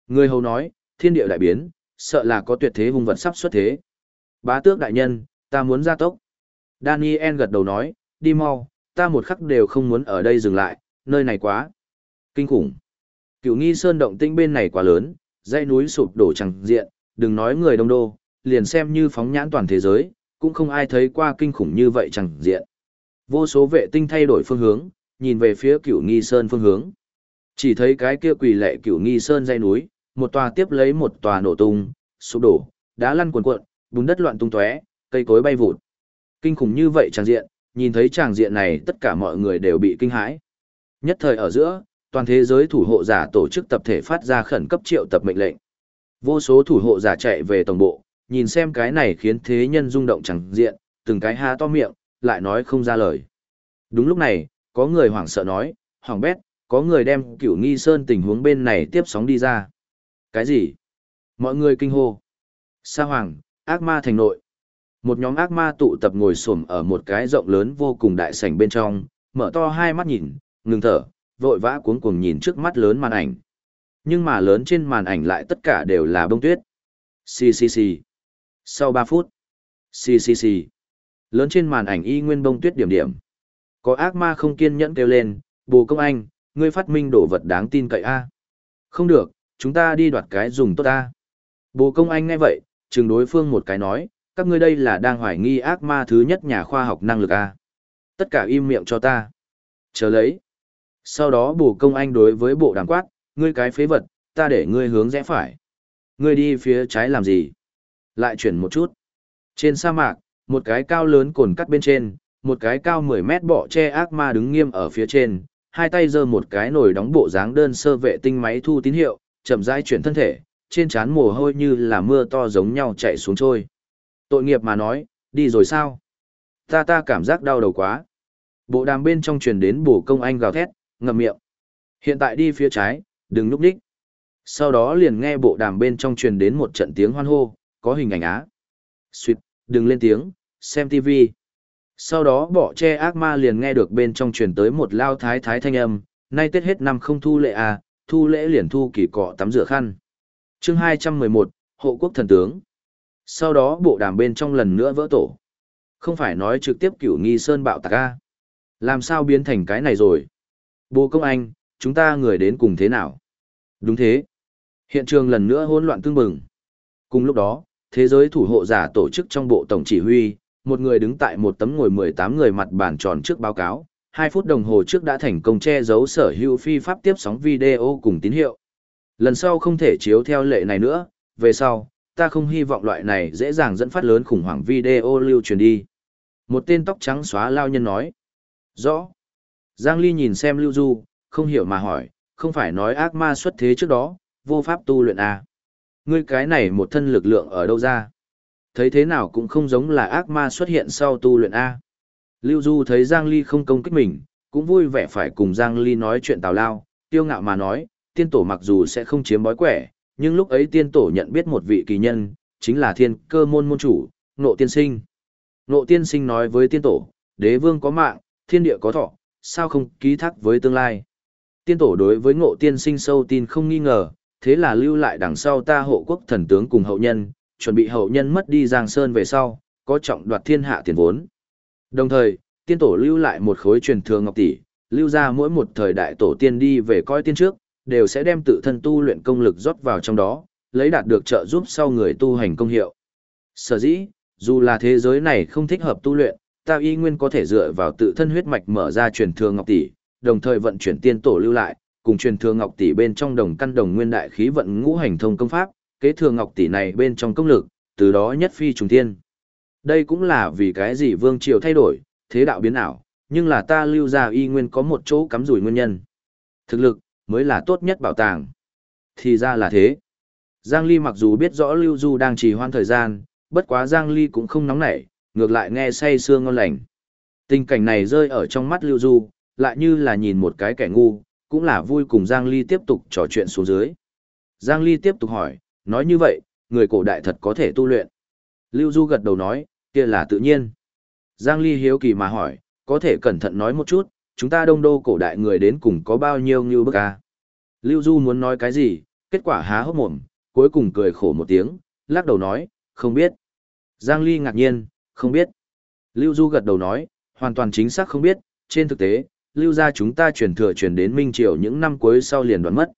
Người hầu nói, thiên địa đại biến, sợ là có tuyệt thế hung vật sắp xuất thế. Bá tước đại nhân, ta muốn ra tốc. Daniel gật đầu nói, đi mau, ta một khắc đều không muốn ở đây dừng lại, nơi này quá. Kinh khủng. Cựu nghi sơn động tinh bên này quá lớn, dãy núi sụp đổ chẳng diện, đừng nói người đông đô, liền xem như phóng nhãn toàn thế giới, cũng không ai thấy qua kinh khủng như vậy chẳng diện. Vô số vệ tinh thay đổi phương hướng, nhìn về phía cửu nghi sơn phương hướng. Chỉ thấy cái kia quỳ lệ cửu nghi sơn dây núi, một tòa tiếp lấy một tòa nổ tung, sụp đổ, đá lăn cuồn cuộn, bùn đất loạn tung tóe, cây cối bay vụt. Kinh khủng như vậy chẳng diện, nhìn thấy tràng diện này tất cả mọi người đều bị kinh hãi. Nhất thời ở giữa, toàn thế giới thủ hộ giả tổ chức tập thể phát ra khẩn cấp triệu tập mệnh lệnh. Vô số thủ hộ giả chạy về tổng bộ, nhìn xem cái này khiến thế nhân rung động chẳng diện, từng cái há to miệng, lại nói không ra lời. Đúng lúc này, có người hoảng sợ nói, hoàng bét, có người đem cửu nghi sơn tình huống bên này tiếp sóng đi ra. Cái gì? Mọi người kinh hô. Sa hoàng, ác ma thành nội. Một nhóm ác ma tụ tập ngồi xổm ở một cái rộng lớn vô cùng đại sảnh bên trong, mở to hai mắt nhìn, ngừng thở, vội vã cuống cuồng nhìn trước mắt lớn màn ảnh. Nhưng mà lớn trên màn ảnh lại tất cả đều là bông tuyết. Xì xì xì. Sau 3 phút. Xì xì xì. Lớn trên màn ảnh y nguyên bông tuyết điểm điểm. Có ác ma không kiên nhẫn kêu lên, bồ công anh, ngươi phát minh đồ vật đáng tin cậy a Không được, chúng ta đi đoạt cái dùng tốt ta. Bồ công anh nghe vậy, chừng đối phương một cái nói, các ngươi đây là đang hoài nghi ác ma thứ nhất nhà khoa học năng lực a Tất cả im miệng cho ta. Chờ lấy. Sau đó bổ công anh đối với bộ đàm quát, ngươi cái phế vật, ta để ngươi hướng rẽ phải. Ngươi đi phía trái làm gì? Lại chuyển một chút. Trên sa mạc, một cái cao lớn cồn cắt bên trên, một cái cao 10 mét bọ che ác ma đứng nghiêm ở phía trên, hai tay giơ một cái nồi đóng bộ dáng đơn sơ vệ tinh máy thu tín hiệu, chậm rãi chuyển thân thể, trên trán mồ hôi như là mưa to giống nhau chạy xuống trôi. Tội nghiệp mà nói, đi rồi sao? Ta ta cảm giác đau đầu quá. Bộ đàm bên trong truyền đến bổ công anh gào thét, ngậm miệng. Hiện tại đi phía trái, đừng núp đích. Sau đó liền nghe bộ đàm bên trong truyền đến một trận tiếng hoan hô, có hình ảnh á. Xuyệt, đừng lên tiếng, xem TV. Sau đó bỏ che ác ma liền nghe được bên trong truyền tới một lao thái thái thanh âm, nay tết hết năm không thu lệ à, thu lễ liền thu kỳ cọ tắm rửa khăn. chương 211, Hộ quốc thần tướng. Sau đó bộ đàm bên trong lần nữa vỡ tổ. Không phải nói trực tiếp cửu nghi sơn bạo tạc a Làm sao biến thành cái này rồi? Bố công anh, chúng ta người đến cùng thế nào? Đúng thế. Hiện trường lần nữa hỗn loạn tương bừng. Cùng lúc đó, thế giới thủ hộ giả tổ chức trong bộ tổng chỉ huy, một người đứng tại một tấm ngồi 18 người mặt bàn tròn trước báo cáo, 2 phút đồng hồ trước đã thành công che giấu sở hữu phi pháp tiếp sóng video cùng tín hiệu. Lần sau không thể chiếu theo lệ này nữa, về sau, ta không hy vọng loại này dễ dàng dẫn phát lớn khủng hoảng video lưu truyền đi. Một tên tóc trắng xóa lao nhân nói. Rõ. Giang Ly nhìn xem Lưu Du, không hiểu mà hỏi, không phải nói ác ma xuất thế trước đó, vô pháp tu luyện à. Ngươi cái này một thân lực lượng ở đâu ra? Thấy thế nào cũng không giống là ác ma xuất hiện sau tu luyện A. Lưu Du thấy Giang Ly không công kích mình, cũng vui vẻ phải cùng Giang Ly nói chuyện tào lao, tiêu ngạo mà nói, tiên tổ mặc dù sẽ không chiếm bói quẻ, nhưng lúc ấy tiên tổ nhận biết một vị kỳ nhân, chính là thiên cơ môn môn chủ, nộ tiên sinh. Nộ tiên sinh nói với tiên tổ, đế vương có mạng, thiên địa có thọ, sao không ký thác với tương lai. Tiên tổ đối với ngộ tiên sinh sâu tin không nghi ngờ, thế là lưu lại đằng sau ta hộ quốc thần tướng cùng hậu nhân, chuẩn bị hậu nhân mất đi Giang Sơn về sau, có trọng đoạt thiên hạ tiền vốn. Đồng thời, tiên tổ lưu lại một khối truyền thừa ngọc tỷ, lưu ra mỗi một thời đại tổ tiên đi về coi tiên trước, đều sẽ đem tự thân tu luyện công lực rót vào trong đó, lấy đạt được trợ giúp sau người tu hành công hiệu. Sở dĩ, dù là thế giới này không thích hợp tu luyện, ta y nguyên có thể dựa vào tự thân huyết mạch mở ra truyền thừa ngọc tỷ, đồng thời vận chuyển tiên tổ lưu lại, cùng truyền thừa ngọc tỷ bên trong đồng căn đồng nguyên đại khí vận ngũ hành thông công pháp, kế thừa ngọc tỷ này bên trong công lực, từ đó nhất phi trùng thiên. Đây cũng là vì cái gì vương triều thay đổi, thế đạo biến ảo, nhưng là ta lưu ra y nguyên có một chỗ cắm rủi nguyên nhân. Thực lực, mới là tốt nhất bảo tàng. Thì ra là thế. Giang Ly mặc dù biết rõ Lưu Du đang trì hoãn thời gian, bất quá Giang Ly cũng không nóng nảy, ngược lại nghe say sương ngon lành. Tình cảnh này rơi ở trong mắt Lưu Du, lại như là nhìn một cái kẻ ngu, cũng là vui cùng Giang Ly tiếp tục trò chuyện xuống dưới. Giang Ly tiếp tục hỏi, nói như vậy, người cổ đại thật có thể tu luyện. Lưu Du gật đầu nói, kia là tự nhiên. Giang Ly hiếu kỳ mà hỏi, có thể cẩn thận nói một chút, chúng ta đông đô cổ đại người đến cùng có bao nhiêu như bức à? Lưu Du muốn nói cái gì, kết quả há hốc mồm, cuối cùng cười khổ một tiếng, lắc đầu nói, không biết. Giang Ly ngạc nhiên, không biết. Lưu Du gật đầu nói, hoàn toàn chính xác không biết, trên thực tế, lưu gia chúng ta truyền thừa truyền đến Minh Triều những năm cuối sau liền đoạn mất.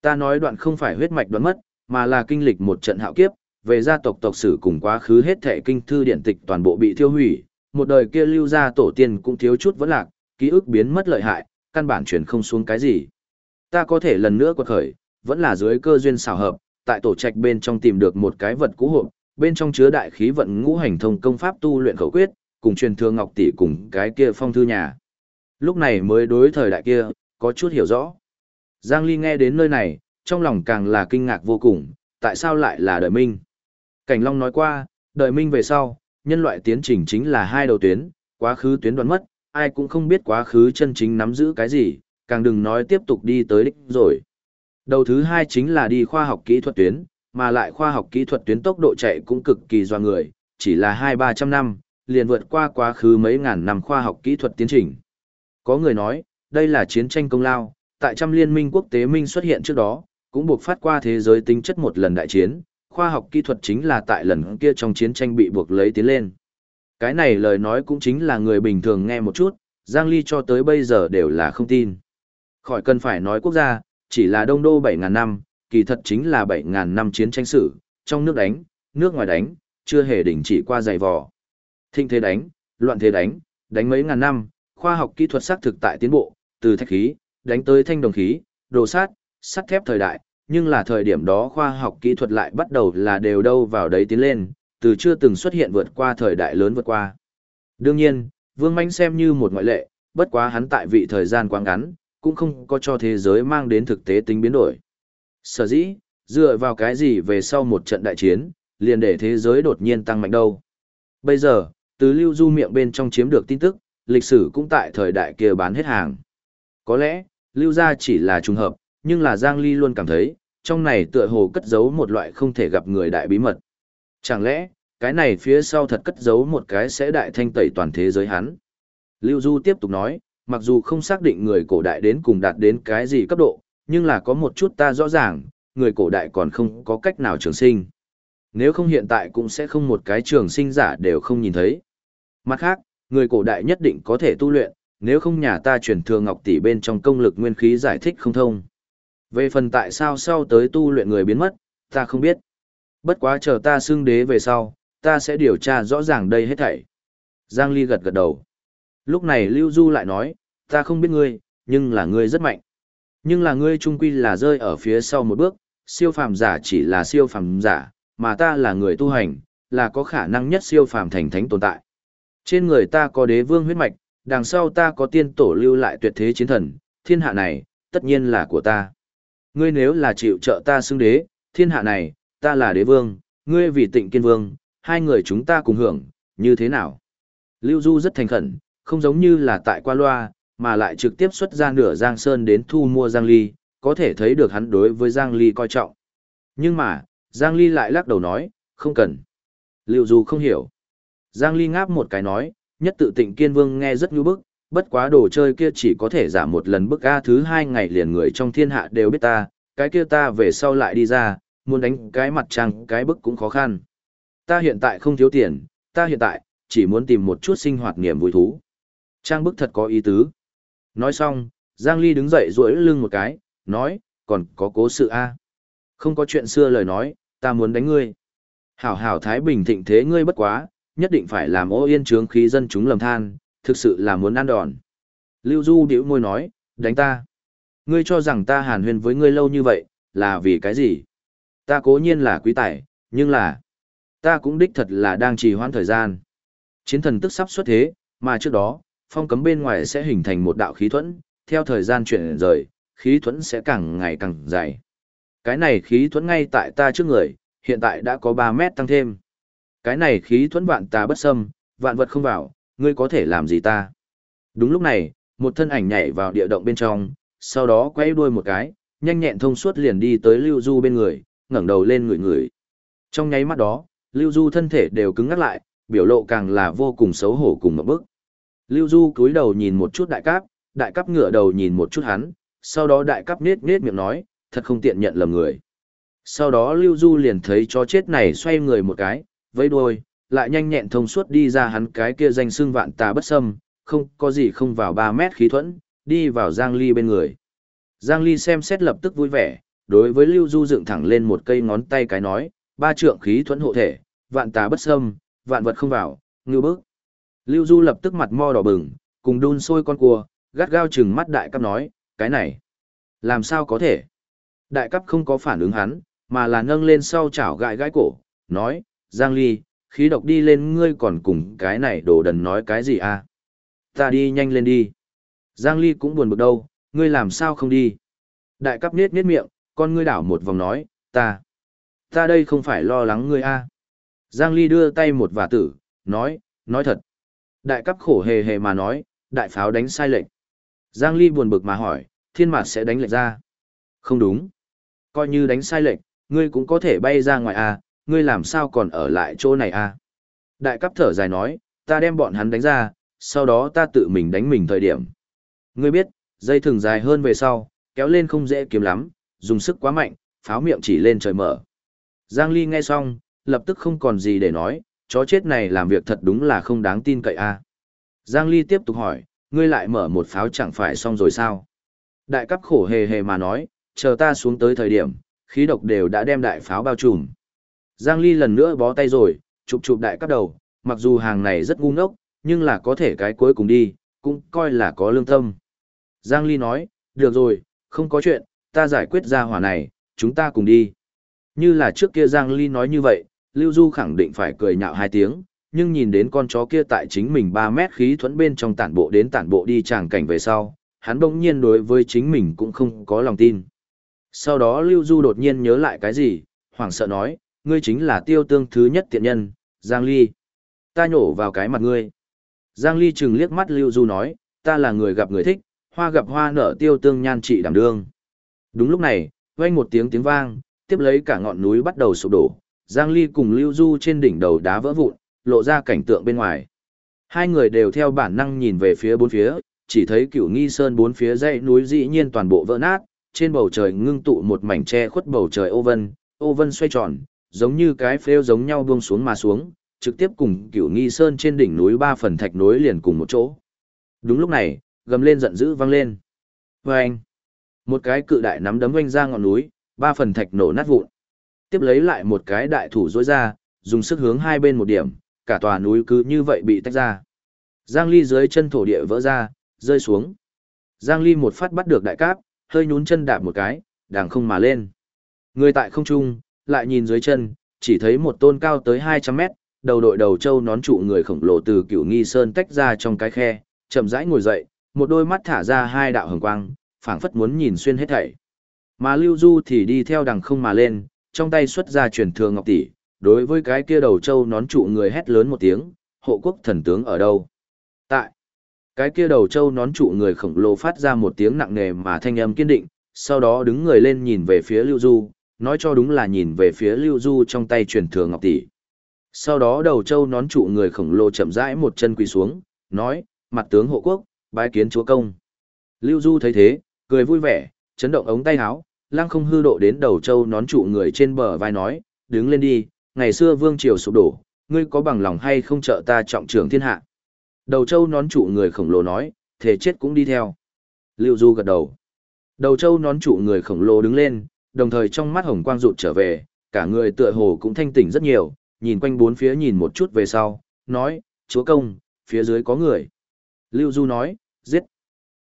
Ta nói đoạn không phải huyết mạch đoạn mất, mà là kinh lịch một trận hạo kiếp, về gia tộc tộc sử cùng quá khứ hết thệ kinh thư điện tịch toàn bộ bị thiêu hủy, một đời kia lưu gia tổ tiên cũng thiếu chút vẫn lạc, ký ức biến mất lợi hại, căn bản truyền không xuống cái gì. Ta có thể lần nữa quật khởi, vẫn là dưới cơ duyên xảo hợp, tại tổ trạch bên trong tìm được một cái vật cũ hộp, bên trong chứa đại khí vận ngũ hành thông công pháp tu luyện khẩu quyết, cùng truyền thừa ngọc tỷ cùng cái kia phong thư nhà. Lúc này mới đối thời đại kia, có chút hiểu rõ. Giang Ly nghe đến nơi này, trong lòng càng là kinh ngạc vô cùng, tại sao lại là đời minh? Cảnh Long nói qua, đời minh về sau, nhân loại tiến trình chính là hai đầu tuyến, quá khứ tuyến đoán mất, ai cũng không biết quá khứ chân chính nắm giữ cái gì, càng đừng nói tiếp tục đi tới đích rồi. Đầu thứ hai chính là đi khoa học kỹ thuật tuyến, mà lại khoa học kỹ thuật tuyến tốc độ chạy cũng cực kỳ doa người, chỉ là hai ba trăm năm, liền vượt qua quá khứ mấy ngàn năm khoa học kỹ thuật tiến trình. Có người nói, đây là chiến tranh công lao, tại trăm liên minh quốc tế minh xuất hiện trước đó, cũng buộc phát qua thế giới tính chất một lần đại chiến, khoa học kỹ thuật chính là tại lần kia trong chiến tranh bị buộc lấy tiến lên. Cái này lời nói cũng chính là người bình thường nghe một chút, Giang Ly cho tới bây giờ đều là không tin. Khỏi cần phải nói quốc gia, chỉ là đông đô 7.000 năm, kỳ thật chính là 7.000 năm chiến tranh sử, trong nước đánh, nước ngoài đánh, chưa hề đình chỉ qua dày vò. Thịnh thế đánh, loạn thế đánh, đánh mấy ngàn năm, khoa học kỹ thuật xác thực tại tiến bộ, từ thạch khí, đánh tới thanh đồng khí, đồ sát, sắt thép thời đại, nhưng là thời điểm đó khoa học kỹ thuật lại bắt đầu là đều đâu vào đấy tiến lên, từ chưa từng xuất hiện vượt qua thời đại lớn vượt qua. Đương nhiên, Vương Manh xem như một ngoại lệ, bất quá hắn tại vị thời gian quá ngắn, cũng không có cho thế giới mang đến thực tế tính biến đổi. Sở dĩ, dựa vào cái gì về sau một trận đại chiến, liền để thế giới đột nhiên tăng mạnh đâu. Bây giờ, từ lưu du miệng bên trong chiếm được tin tức, lịch sử cũng tại thời đại kia bán hết hàng. Có lẽ, lưu gia chỉ là trùng hợp, nhưng là Giang Ly luôn cảm thấy, trong này tựa hồ cất giấu một loại không thể gặp người đại bí mật. Chẳng lẽ, cái này phía sau thật cất giấu một cái sẽ đại thanh tẩy toàn thế giới hắn. Lưu Du tiếp tục nói, mặc dù không xác định người cổ đại đến cùng đạt đến cái gì cấp độ, nhưng là có một chút ta rõ ràng, người cổ đại còn không có cách nào trường sinh. Nếu không hiện tại cũng sẽ không một cái trường sinh giả đều không nhìn thấy. Mặt khác, người cổ đại nhất định có thể tu luyện, nếu không nhà ta truyền thừa ngọc tỷ bên trong công lực nguyên khí giải thích không thông. Về phần tại sao sau tới tu luyện người biến mất, ta không biết. Bất quá chờ ta xưng đế về sau, ta sẽ điều tra rõ ràng đây hết thảy. Giang Ly gật gật đầu. Lúc này Lưu Du lại nói, ta không biết ngươi, nhưng là ngươi rất mạnh. Nhưng là ngươi trung quy là rơi ở phía sau một bước, siêu phàm giả chỉ là siêu phàm giả, mà ta là người tu hành, là có khả năng nhất siêu phàm thành thánh tồn tại. Trên người ta có đế vương huyết mạch, đằng sau ta có tiên tổ lưu lại tuyệt thế chiến thần, thiên hạ này, tất nhiên là của ta. Ngươi nếu là chịu trợ ta xưng đế, thiên hạ này, ta là đế vương, ngươi vì tịnh kiên vương, hai người chúng ta cùng hưởng, như thế nào? Lưu Du rất thành khẩn, không giống như là tại qua loa, mà lại trực tiếp xuất ra nửa Giang Sơn đến thu mua Giang Ly, có thể thấy được hắn đối với Giang Ly coi trọng. Nhưng mà, Giang Ly lại lắc đầu nói, không cần. Liệu dù không hiểu. Giang Ly ngáp một cái nói, nhất tự tịnh kiên vương nghe rất nhu bức, bất quá đồ chơi kia chỉ có thể giảm một lần bức A thứ hai ngày liền người trong thiên hạ đều biết ta, cái kia ta về sau lại đi ra, muốn đánh cái mặt trăng cái bức cũng khó khăn. Ta hiện tại không thiếu tiền, ta hiện tại, chỉ muốn tìm một chút sinh hoạt niềm vui thú. Trang bức thật có ý tứ. Nói xong, Giang Ly đứng dậy duỗi lưng một cái, nói, còn có cố sự A. Không có chuyện xưa lời nói, ta muốn đánh ngươi. Hảo hảo Thái Bình thịnh thế ngươi bất quá, nhất định phải làm ô yên trướng khí dân chúng lầm than, thực sự là muốn ăn đòn. Lưu Du điệu môi nói, đánh ta. Ngươi cho rằng ta hàn huyên với ngươi lâu như vậy, là vì cái gì? Ta cố nhiên là quý tài, nhưng là, ta cũng đích thật là đang trì hoãn thời gian. Chiến thần tức sắp xuất thế, mà trước đó, phong cấm bên ngoài sẽ hình thành một đạo khí thuẫn, theo thời gian chuyển rời, khí thuẫn sẽ càng ngày càng dày. Cái này khí thuẫn ngay tại ta trước người, hiện tại đã có 3 mét tăng thêm. Cái này khí thuẫn vạn ta bất xâm, vạn vật không vào, ngươi có thể làm gì ta? Đúng lúc này, một thân ảnh nhảy vào địa động bên trong, sau đó quay đuôi một cái, nhanh nhẹn thông suốt liền đi tới Lưu Du bên người, ngẩng đầu lên người người. Trong nháy mắt đó, Lưu Du thân thể đều cứng ngắc lại, biểu lộ càng là vô cùng xấu hổ cùng một bức. Lưu Du cúi đầu nhìn một chút đại cáp, đại cáp ngửa đầu nhìn một chút hắn, sau đó đại cáp nết nết miệng nói, thật không tiện nhận lầm người. Sau đó Lưu Du liền thấy chó chết này xoay người một cái, vẫy đuôi, lại nhanh nhẹn thông suốt đi ra hắn cái kia danh xưng vạn tà bất xâm, không có gì không vào 3 mét khí thuẫn, đi vào Giang Ly bên người. Giang Ly xem xét lập tức vui vẻ, đối với Lưu Du dựng thẳng lên một cây ngón tay cái nói, ba trượng khí thuẫn hộ thể, vạn tà bất xâm, vạn vật không vào, ngư bức. Lưu Du lập tức mặt mo đỏ bừng, cùng đun sôi con cua, gắt gao chừng mắt đại cấp nói, cái này, làm sao có thể? Đại cấp không có phản ứng hắn, mà là nâng lên sau chảo gãi gãi cổ, nói, Giang Ly, khí độc đi lên ngươi còn cùng cái này đồ đần nói cái gì à? Ta đi nhanh lên đi. Giang Ly cũng buồn bực đâu, ngươi làm sao không đi? Đại cấp niết niết miệng, con ngươi đảo một vòng nói, ta, ta đây không phải lo lắng ngươi à? Giang Ly đưa tay một vả tử, nói, nói thật. Đại cấp khổ hề hề mà nói, đại pháo đánh sai lệnh. Giang Ly buồn bực mà hỏi, thiên mạt sẽ đánh lệnh ra. Không đúng. Coi như đánh sai lệnh, ngươi cũng có thể bay ra ngoài à, ngươi làm sao còn ở lại chỗ này à? Đại cấp thở dài nói, ta đem bọn hắn đánh ra, sau đó ta tự mình đánh mình thời điểm. Ngươi biết, dây thường dài hơn về sau, kéo lên không dễ kiếm lắm, dùng sức quá mạnh, pháo miệng chỉ lên trời mở. Giang Ly nghe xong, lập tức không còn gì để nói, chó chết này làm việc thật đúng là không đáng tin cậy a. À. Giang Ly tiếp tục hỏi, ngươi lại mở một pháo chẳng phải xong rồi sao? Đại cấp khổ hề hề mà nói, chờ ta xuống tới thời điểm, khí độc đều đã đem đại pháo bao trùm. Giang Ly lần nữa bó tay rồi, chụp chụp đại cấp đầu, mặc dù hàng này rất ngu ngốc, nhưng là có thể cái cuối cùng đi, cũng coi là có lương tâm. Giang Ly nói, được rồi, không có chuyện, ta giải quyết ra hỏa này, chúng ta cùng đi. Như là trước kia Giang Ly nói như vậy, Lưu Du khẳng định phải cười nhạo hai tiếng, nhưng nhìn đến con chó kia tại chính mình 3 mét khí thuẫn bên trong tản bộ đến tản bộ đi tràng cảnh về sau, hắn bỗng nhiên đối với chính mình cũng không có lòng tin. Sau đó Lưu Du đột nhiên nhớ lại cái gì, hoảng sợ nói, ngươi chính là tiêu tương thứ nhất tiện nhân, Giang Ly. Ta nhổ vào cái mặt ngươi. Giang Ly chừng liếc mắt Lưu Du nói, ta là người gặp người thích, hoa gặp hoa nở tiêu tương nhan trị đảm đương. Đúng lúc này, vang một tiếng tiếng vang, tiếp lấy cả ngọn núi bắt đầu sụp đổ, Giang Ly cùng Lưu Du trên đỉnh đầu đá vỡ vụn, lộ ra cảnh tượng bên ngoài. Hai người đều theo bản năng nhìn về phía bốn phía, chỉ thấy cửu nghi sơn bốn phía dãy núi dĩ nhiên toàn bộ vỡ nát, trên bầu trời ngưng tụ một mảnh che khuất bầu trời ô vân, ô vân xoay tròn, giống như cái phêu giống nhau buông xuống mà xuống, trực tiếp cùng cửu nghi sơn trên đỉnh núi ba phần thạch núi liền cùng một chỗ. Đúng lúc này, gầm lên giận dữ vang lên. Vâng! Một cái cự đại nắm đấm oanh ra ngọn núi, ba phần thạch nổ nát vụn. Tiếp lấy lại một cái đại thủ dối ra, dùng sức hướng hai bên một điểm, cả tòa núi cứ như vậy bị tách ra. Giang ly dưới chân thổ địa vỡ ra, rơi xuống. Giang Ly một phát bắt được đại cáp, hơi nhún chân đạp một cái, đàng không mà lên. Người tại không trung, lại nhìn dưới chân, chỉ thấy một tôn cao tới 200 mét, đầu đội đầu trâu nón trụ người khổng lồ từ cửu nghi sơn tách ra trong cái khe, chậm rãi ngồi dậy, một đôi mắt thả ra hai đạo hồng quang, phảng phất muốn nhìn xuyên hết thảy. Mà Lưu Du thì đi theo đằng không mà lên, trong tay xuất ra truyền thừa ngọc tỷ, đối với cái kia đầu trâu nón trụ người hét lớn một tiếng, hộ quốc thần tướng ở đâu? Tại. Cái kia đầu trâu nón trụ người khổng lồ phát ra một tiếng nặng nề mà thanh âm kiên định, sau đó đứng người lên nhìn về phía Lưu Du, nói cho đúng là nhìn về phía Lưu Du trong tay truyền thừa ngọc tỷ. Sau đó đầu trâu nón trụ người khổng lồ chậm rãi một chân quỳ xuống, nói, mặt tướng hộ quốc, bái kiến chúa công. Lưu Du thấy thế, cười vui vẻ, chấn động ống tay áo, lăng không hư độ đến đầu trâu nón trụ người trên bờ vai nói, đứng lên đi, ngày xưa vương triều sụp đổ, ngươi có bằng lòng hay không trợ ta trọng trưởng thiên hạ. Đầu trâu nón trụ người khổng lồ nói, thể chết cũng đi theo. Lưu Du gật đầu. Đầu trâu nón trụ người khổng lồ đứng lên, đồng thời trong mắt hồng quang rụt trở về, cả người tựa hồ cũng thanh tỉnh rất nhiều, nhìn quanh bốn phía nhìn một chút về sau, nói, chúa công, phía dưới có người. Lưu Du nói, giết.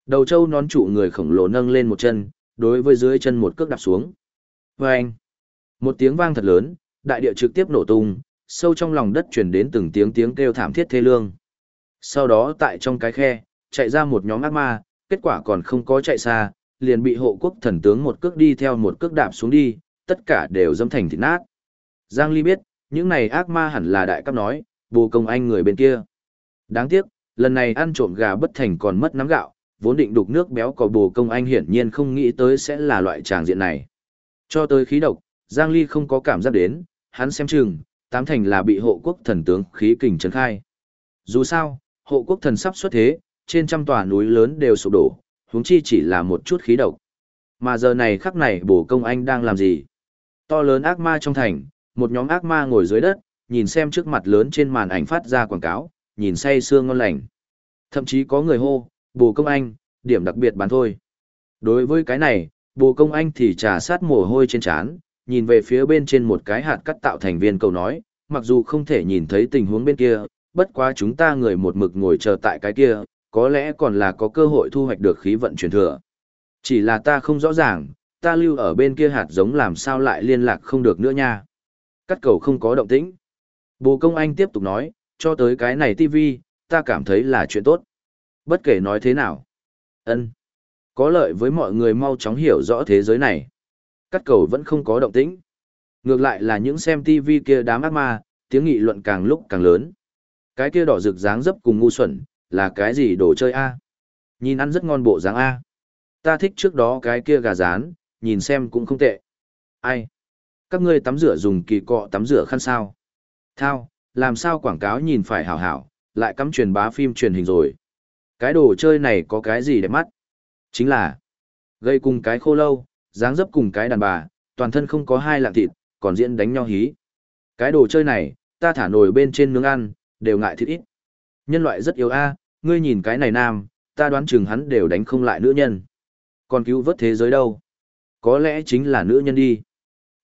Đầu trâu nón trụ người khổng lồ nâng lên một chân, đối với dưới chân một cước đạp xuống. Vâng! anh, một tiếng vang thật lớn, đại địa trực tiếp nổ tung, sâu trong lòng đất truyền đến từng tiếng tiếng kêu thảm thiết thê lương. Sau đó tại trong cái khe, chạy ra một nhóm ác ma, kết quả còn không có chạy xa, liền bị hộ quốc thần tướng một cước đi theo một cước đạp xuống đi, tất cả đều dâm thành thịt nát. Giang Ly biết, những này ác ma hẳn là đại cấp nói, bồ công anh người bên kia. Đáng tiếc, lần này ăn trộm gà bất thành còn mất nắm gạo, vốn định đục nước béo cò bồ công anh hiển nhiên không nghĩ tới sẽ là loại tràng diện này. Cho tới khí độc, Giang Ly không có cảm giác đến, hắn xem chừng, tám thành là bị hộ quốc thần tướng khí kình trấn khai. Dù sao, hộ quốc thần sắp xuất thế, trên trăm tòa núi lớn đều sụp đổ, huống chi chỉ là một chút khí độc. Mà giờ này khắc này bổ công anh đang làm gì? To lớn ác ma trong thành, một nhóm ác ma ngồi dưới đất, nhìn xem trước mặt lớn trên màn ảnh phát ra quảng cáo, nhìn say sương ngon lành. Thậm chí có người hô, bồ công anh, điểm đặc biệt bán thôi. Đối với cái này, bồ công anh thì trà sát mồ hôi trên trán, nhìn về phía bên trên một cái hạt cắt tạo thành viên cầu nói, mặc dù không thể nhìn thấy tình huống bên kia, bất quá chúng ta người một mực ngồi chờ tại cái kia, có lẽ còn là có cơ hội thu hoạch được khí vận truyền thừa. Chỉ là ta không rõ ràng, ta lưu ở bên kia hạt giống làm sao lại liên lạc không được nữa nha. Cắt cầu không có động tĩnh. Bồ công anh tiếp tục nói, cho tới cái này TV, ta cảm thấy là chuyện tốt. Bất kể nói thế nào. ân Có lợi với mọi người mau chóng hiểu rõ thế giới này. Cắt cầu vẫn không có động tĩnh. Ngược lại là những xem TV kia đám ác ma, tiếng nghị luận càng lúc càng lớn. Cái kia đỏ rực dáng dấp cùng ngu xuẩn, là cái gì đồ chơi a? Nhìn ăn rất ngon bộ dáng a. Ta thích trước đó cái kia gà rán, nhìn xem cũng không tệ. Ai? Các ngươi tắm rửa dùng kỳ cọ tắm rửa khăn sao? Thao, làm sao quảng cáo nhìn phải hảo hảo, lại cắm truyền bá phim truyền hình rồi. Cái đồ chơi này có cái gì đẹp mắt? Chính là gây cùng cái khô lâu, dáng dấp cùng cái đàn bà, toàn thân không có hai lạng thịt, còn diễn đánh nhau hí. Cái đồ chơi này, ta thả nồi bên trên nướng ăn, đều ngại thịt ít. Nhân loại rất yếu a, ngươi nhìn cái này nam, ta đoán chừng hắn đều đánh không lại nữ nhân. Còn cứu vớt thế giới đâu? Có lẽ chính là nữ nhân đi.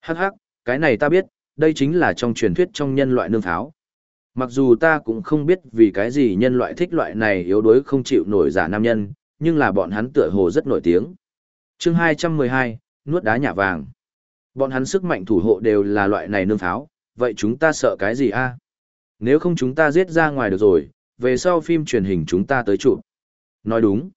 Hắc hắc, cái này ta biết, đây chính là trong truyền thuyết trong nhân loại nương pháo. Mặc dù ta cũng không biết vì cái gì nhân loại thích loại này yếu đuối không chịu nổi giả nam nhân, nhưng là bọn hắn tựa hồ rất nổi tiếng. chương 212, nuốt đá nhả vàng. Bọn hắn sức mạnh thủ hộ đều là loại này nương pháo, vậy chúng ta sợ cái gì a Nếu không chúng ta giết ra ngoài được rồi, về sau phim truyền hình chúng ta tới chụp. Nói đúng.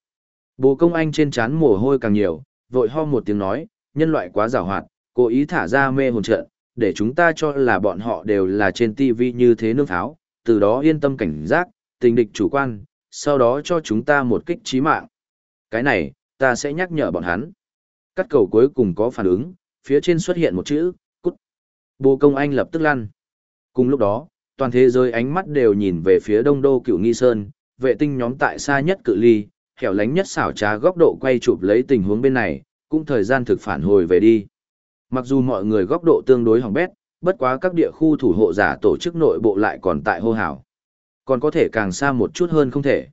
Bồ công anh trên trán mồ hôi càng nhiều, vội ho một tiếng nói, nhân loại quá giàu hoạt, cố ý thả ra mê hồn trận, để chúng ta cho là bọn họ đều là trên TV như thế nương tháo, từ đó yên tâm cảnh giác, tình địch chủ quan, sau đó cho chúng ta một kích trí mạng. Cái này, ta sẽ nhắc nhở bọn hắn. Cắt cầu cuối cùng có phản ứng, phía trên xuất hiện một chữ, cút. Bồ công anh lập tức lăn. Cùng lúc đó, toàn thế giới ánh mắt đều nhìn về phía đông đô cựu nghi sơn, vệ tinh nhóm tại xa nhất cự ly, hẻo lánh nhất xảo trá góc độ quay chụp lấy tình huống bên này, cũng thời gian thực phản hồi về đi. Mặc dù mọi người góc độ tương đối hỏng bét, bất quá các địa khu thủ hộ giả tổ chức nội bộ lại còn tại hô hào. Còn có thể càng xa một chút hơn không thể.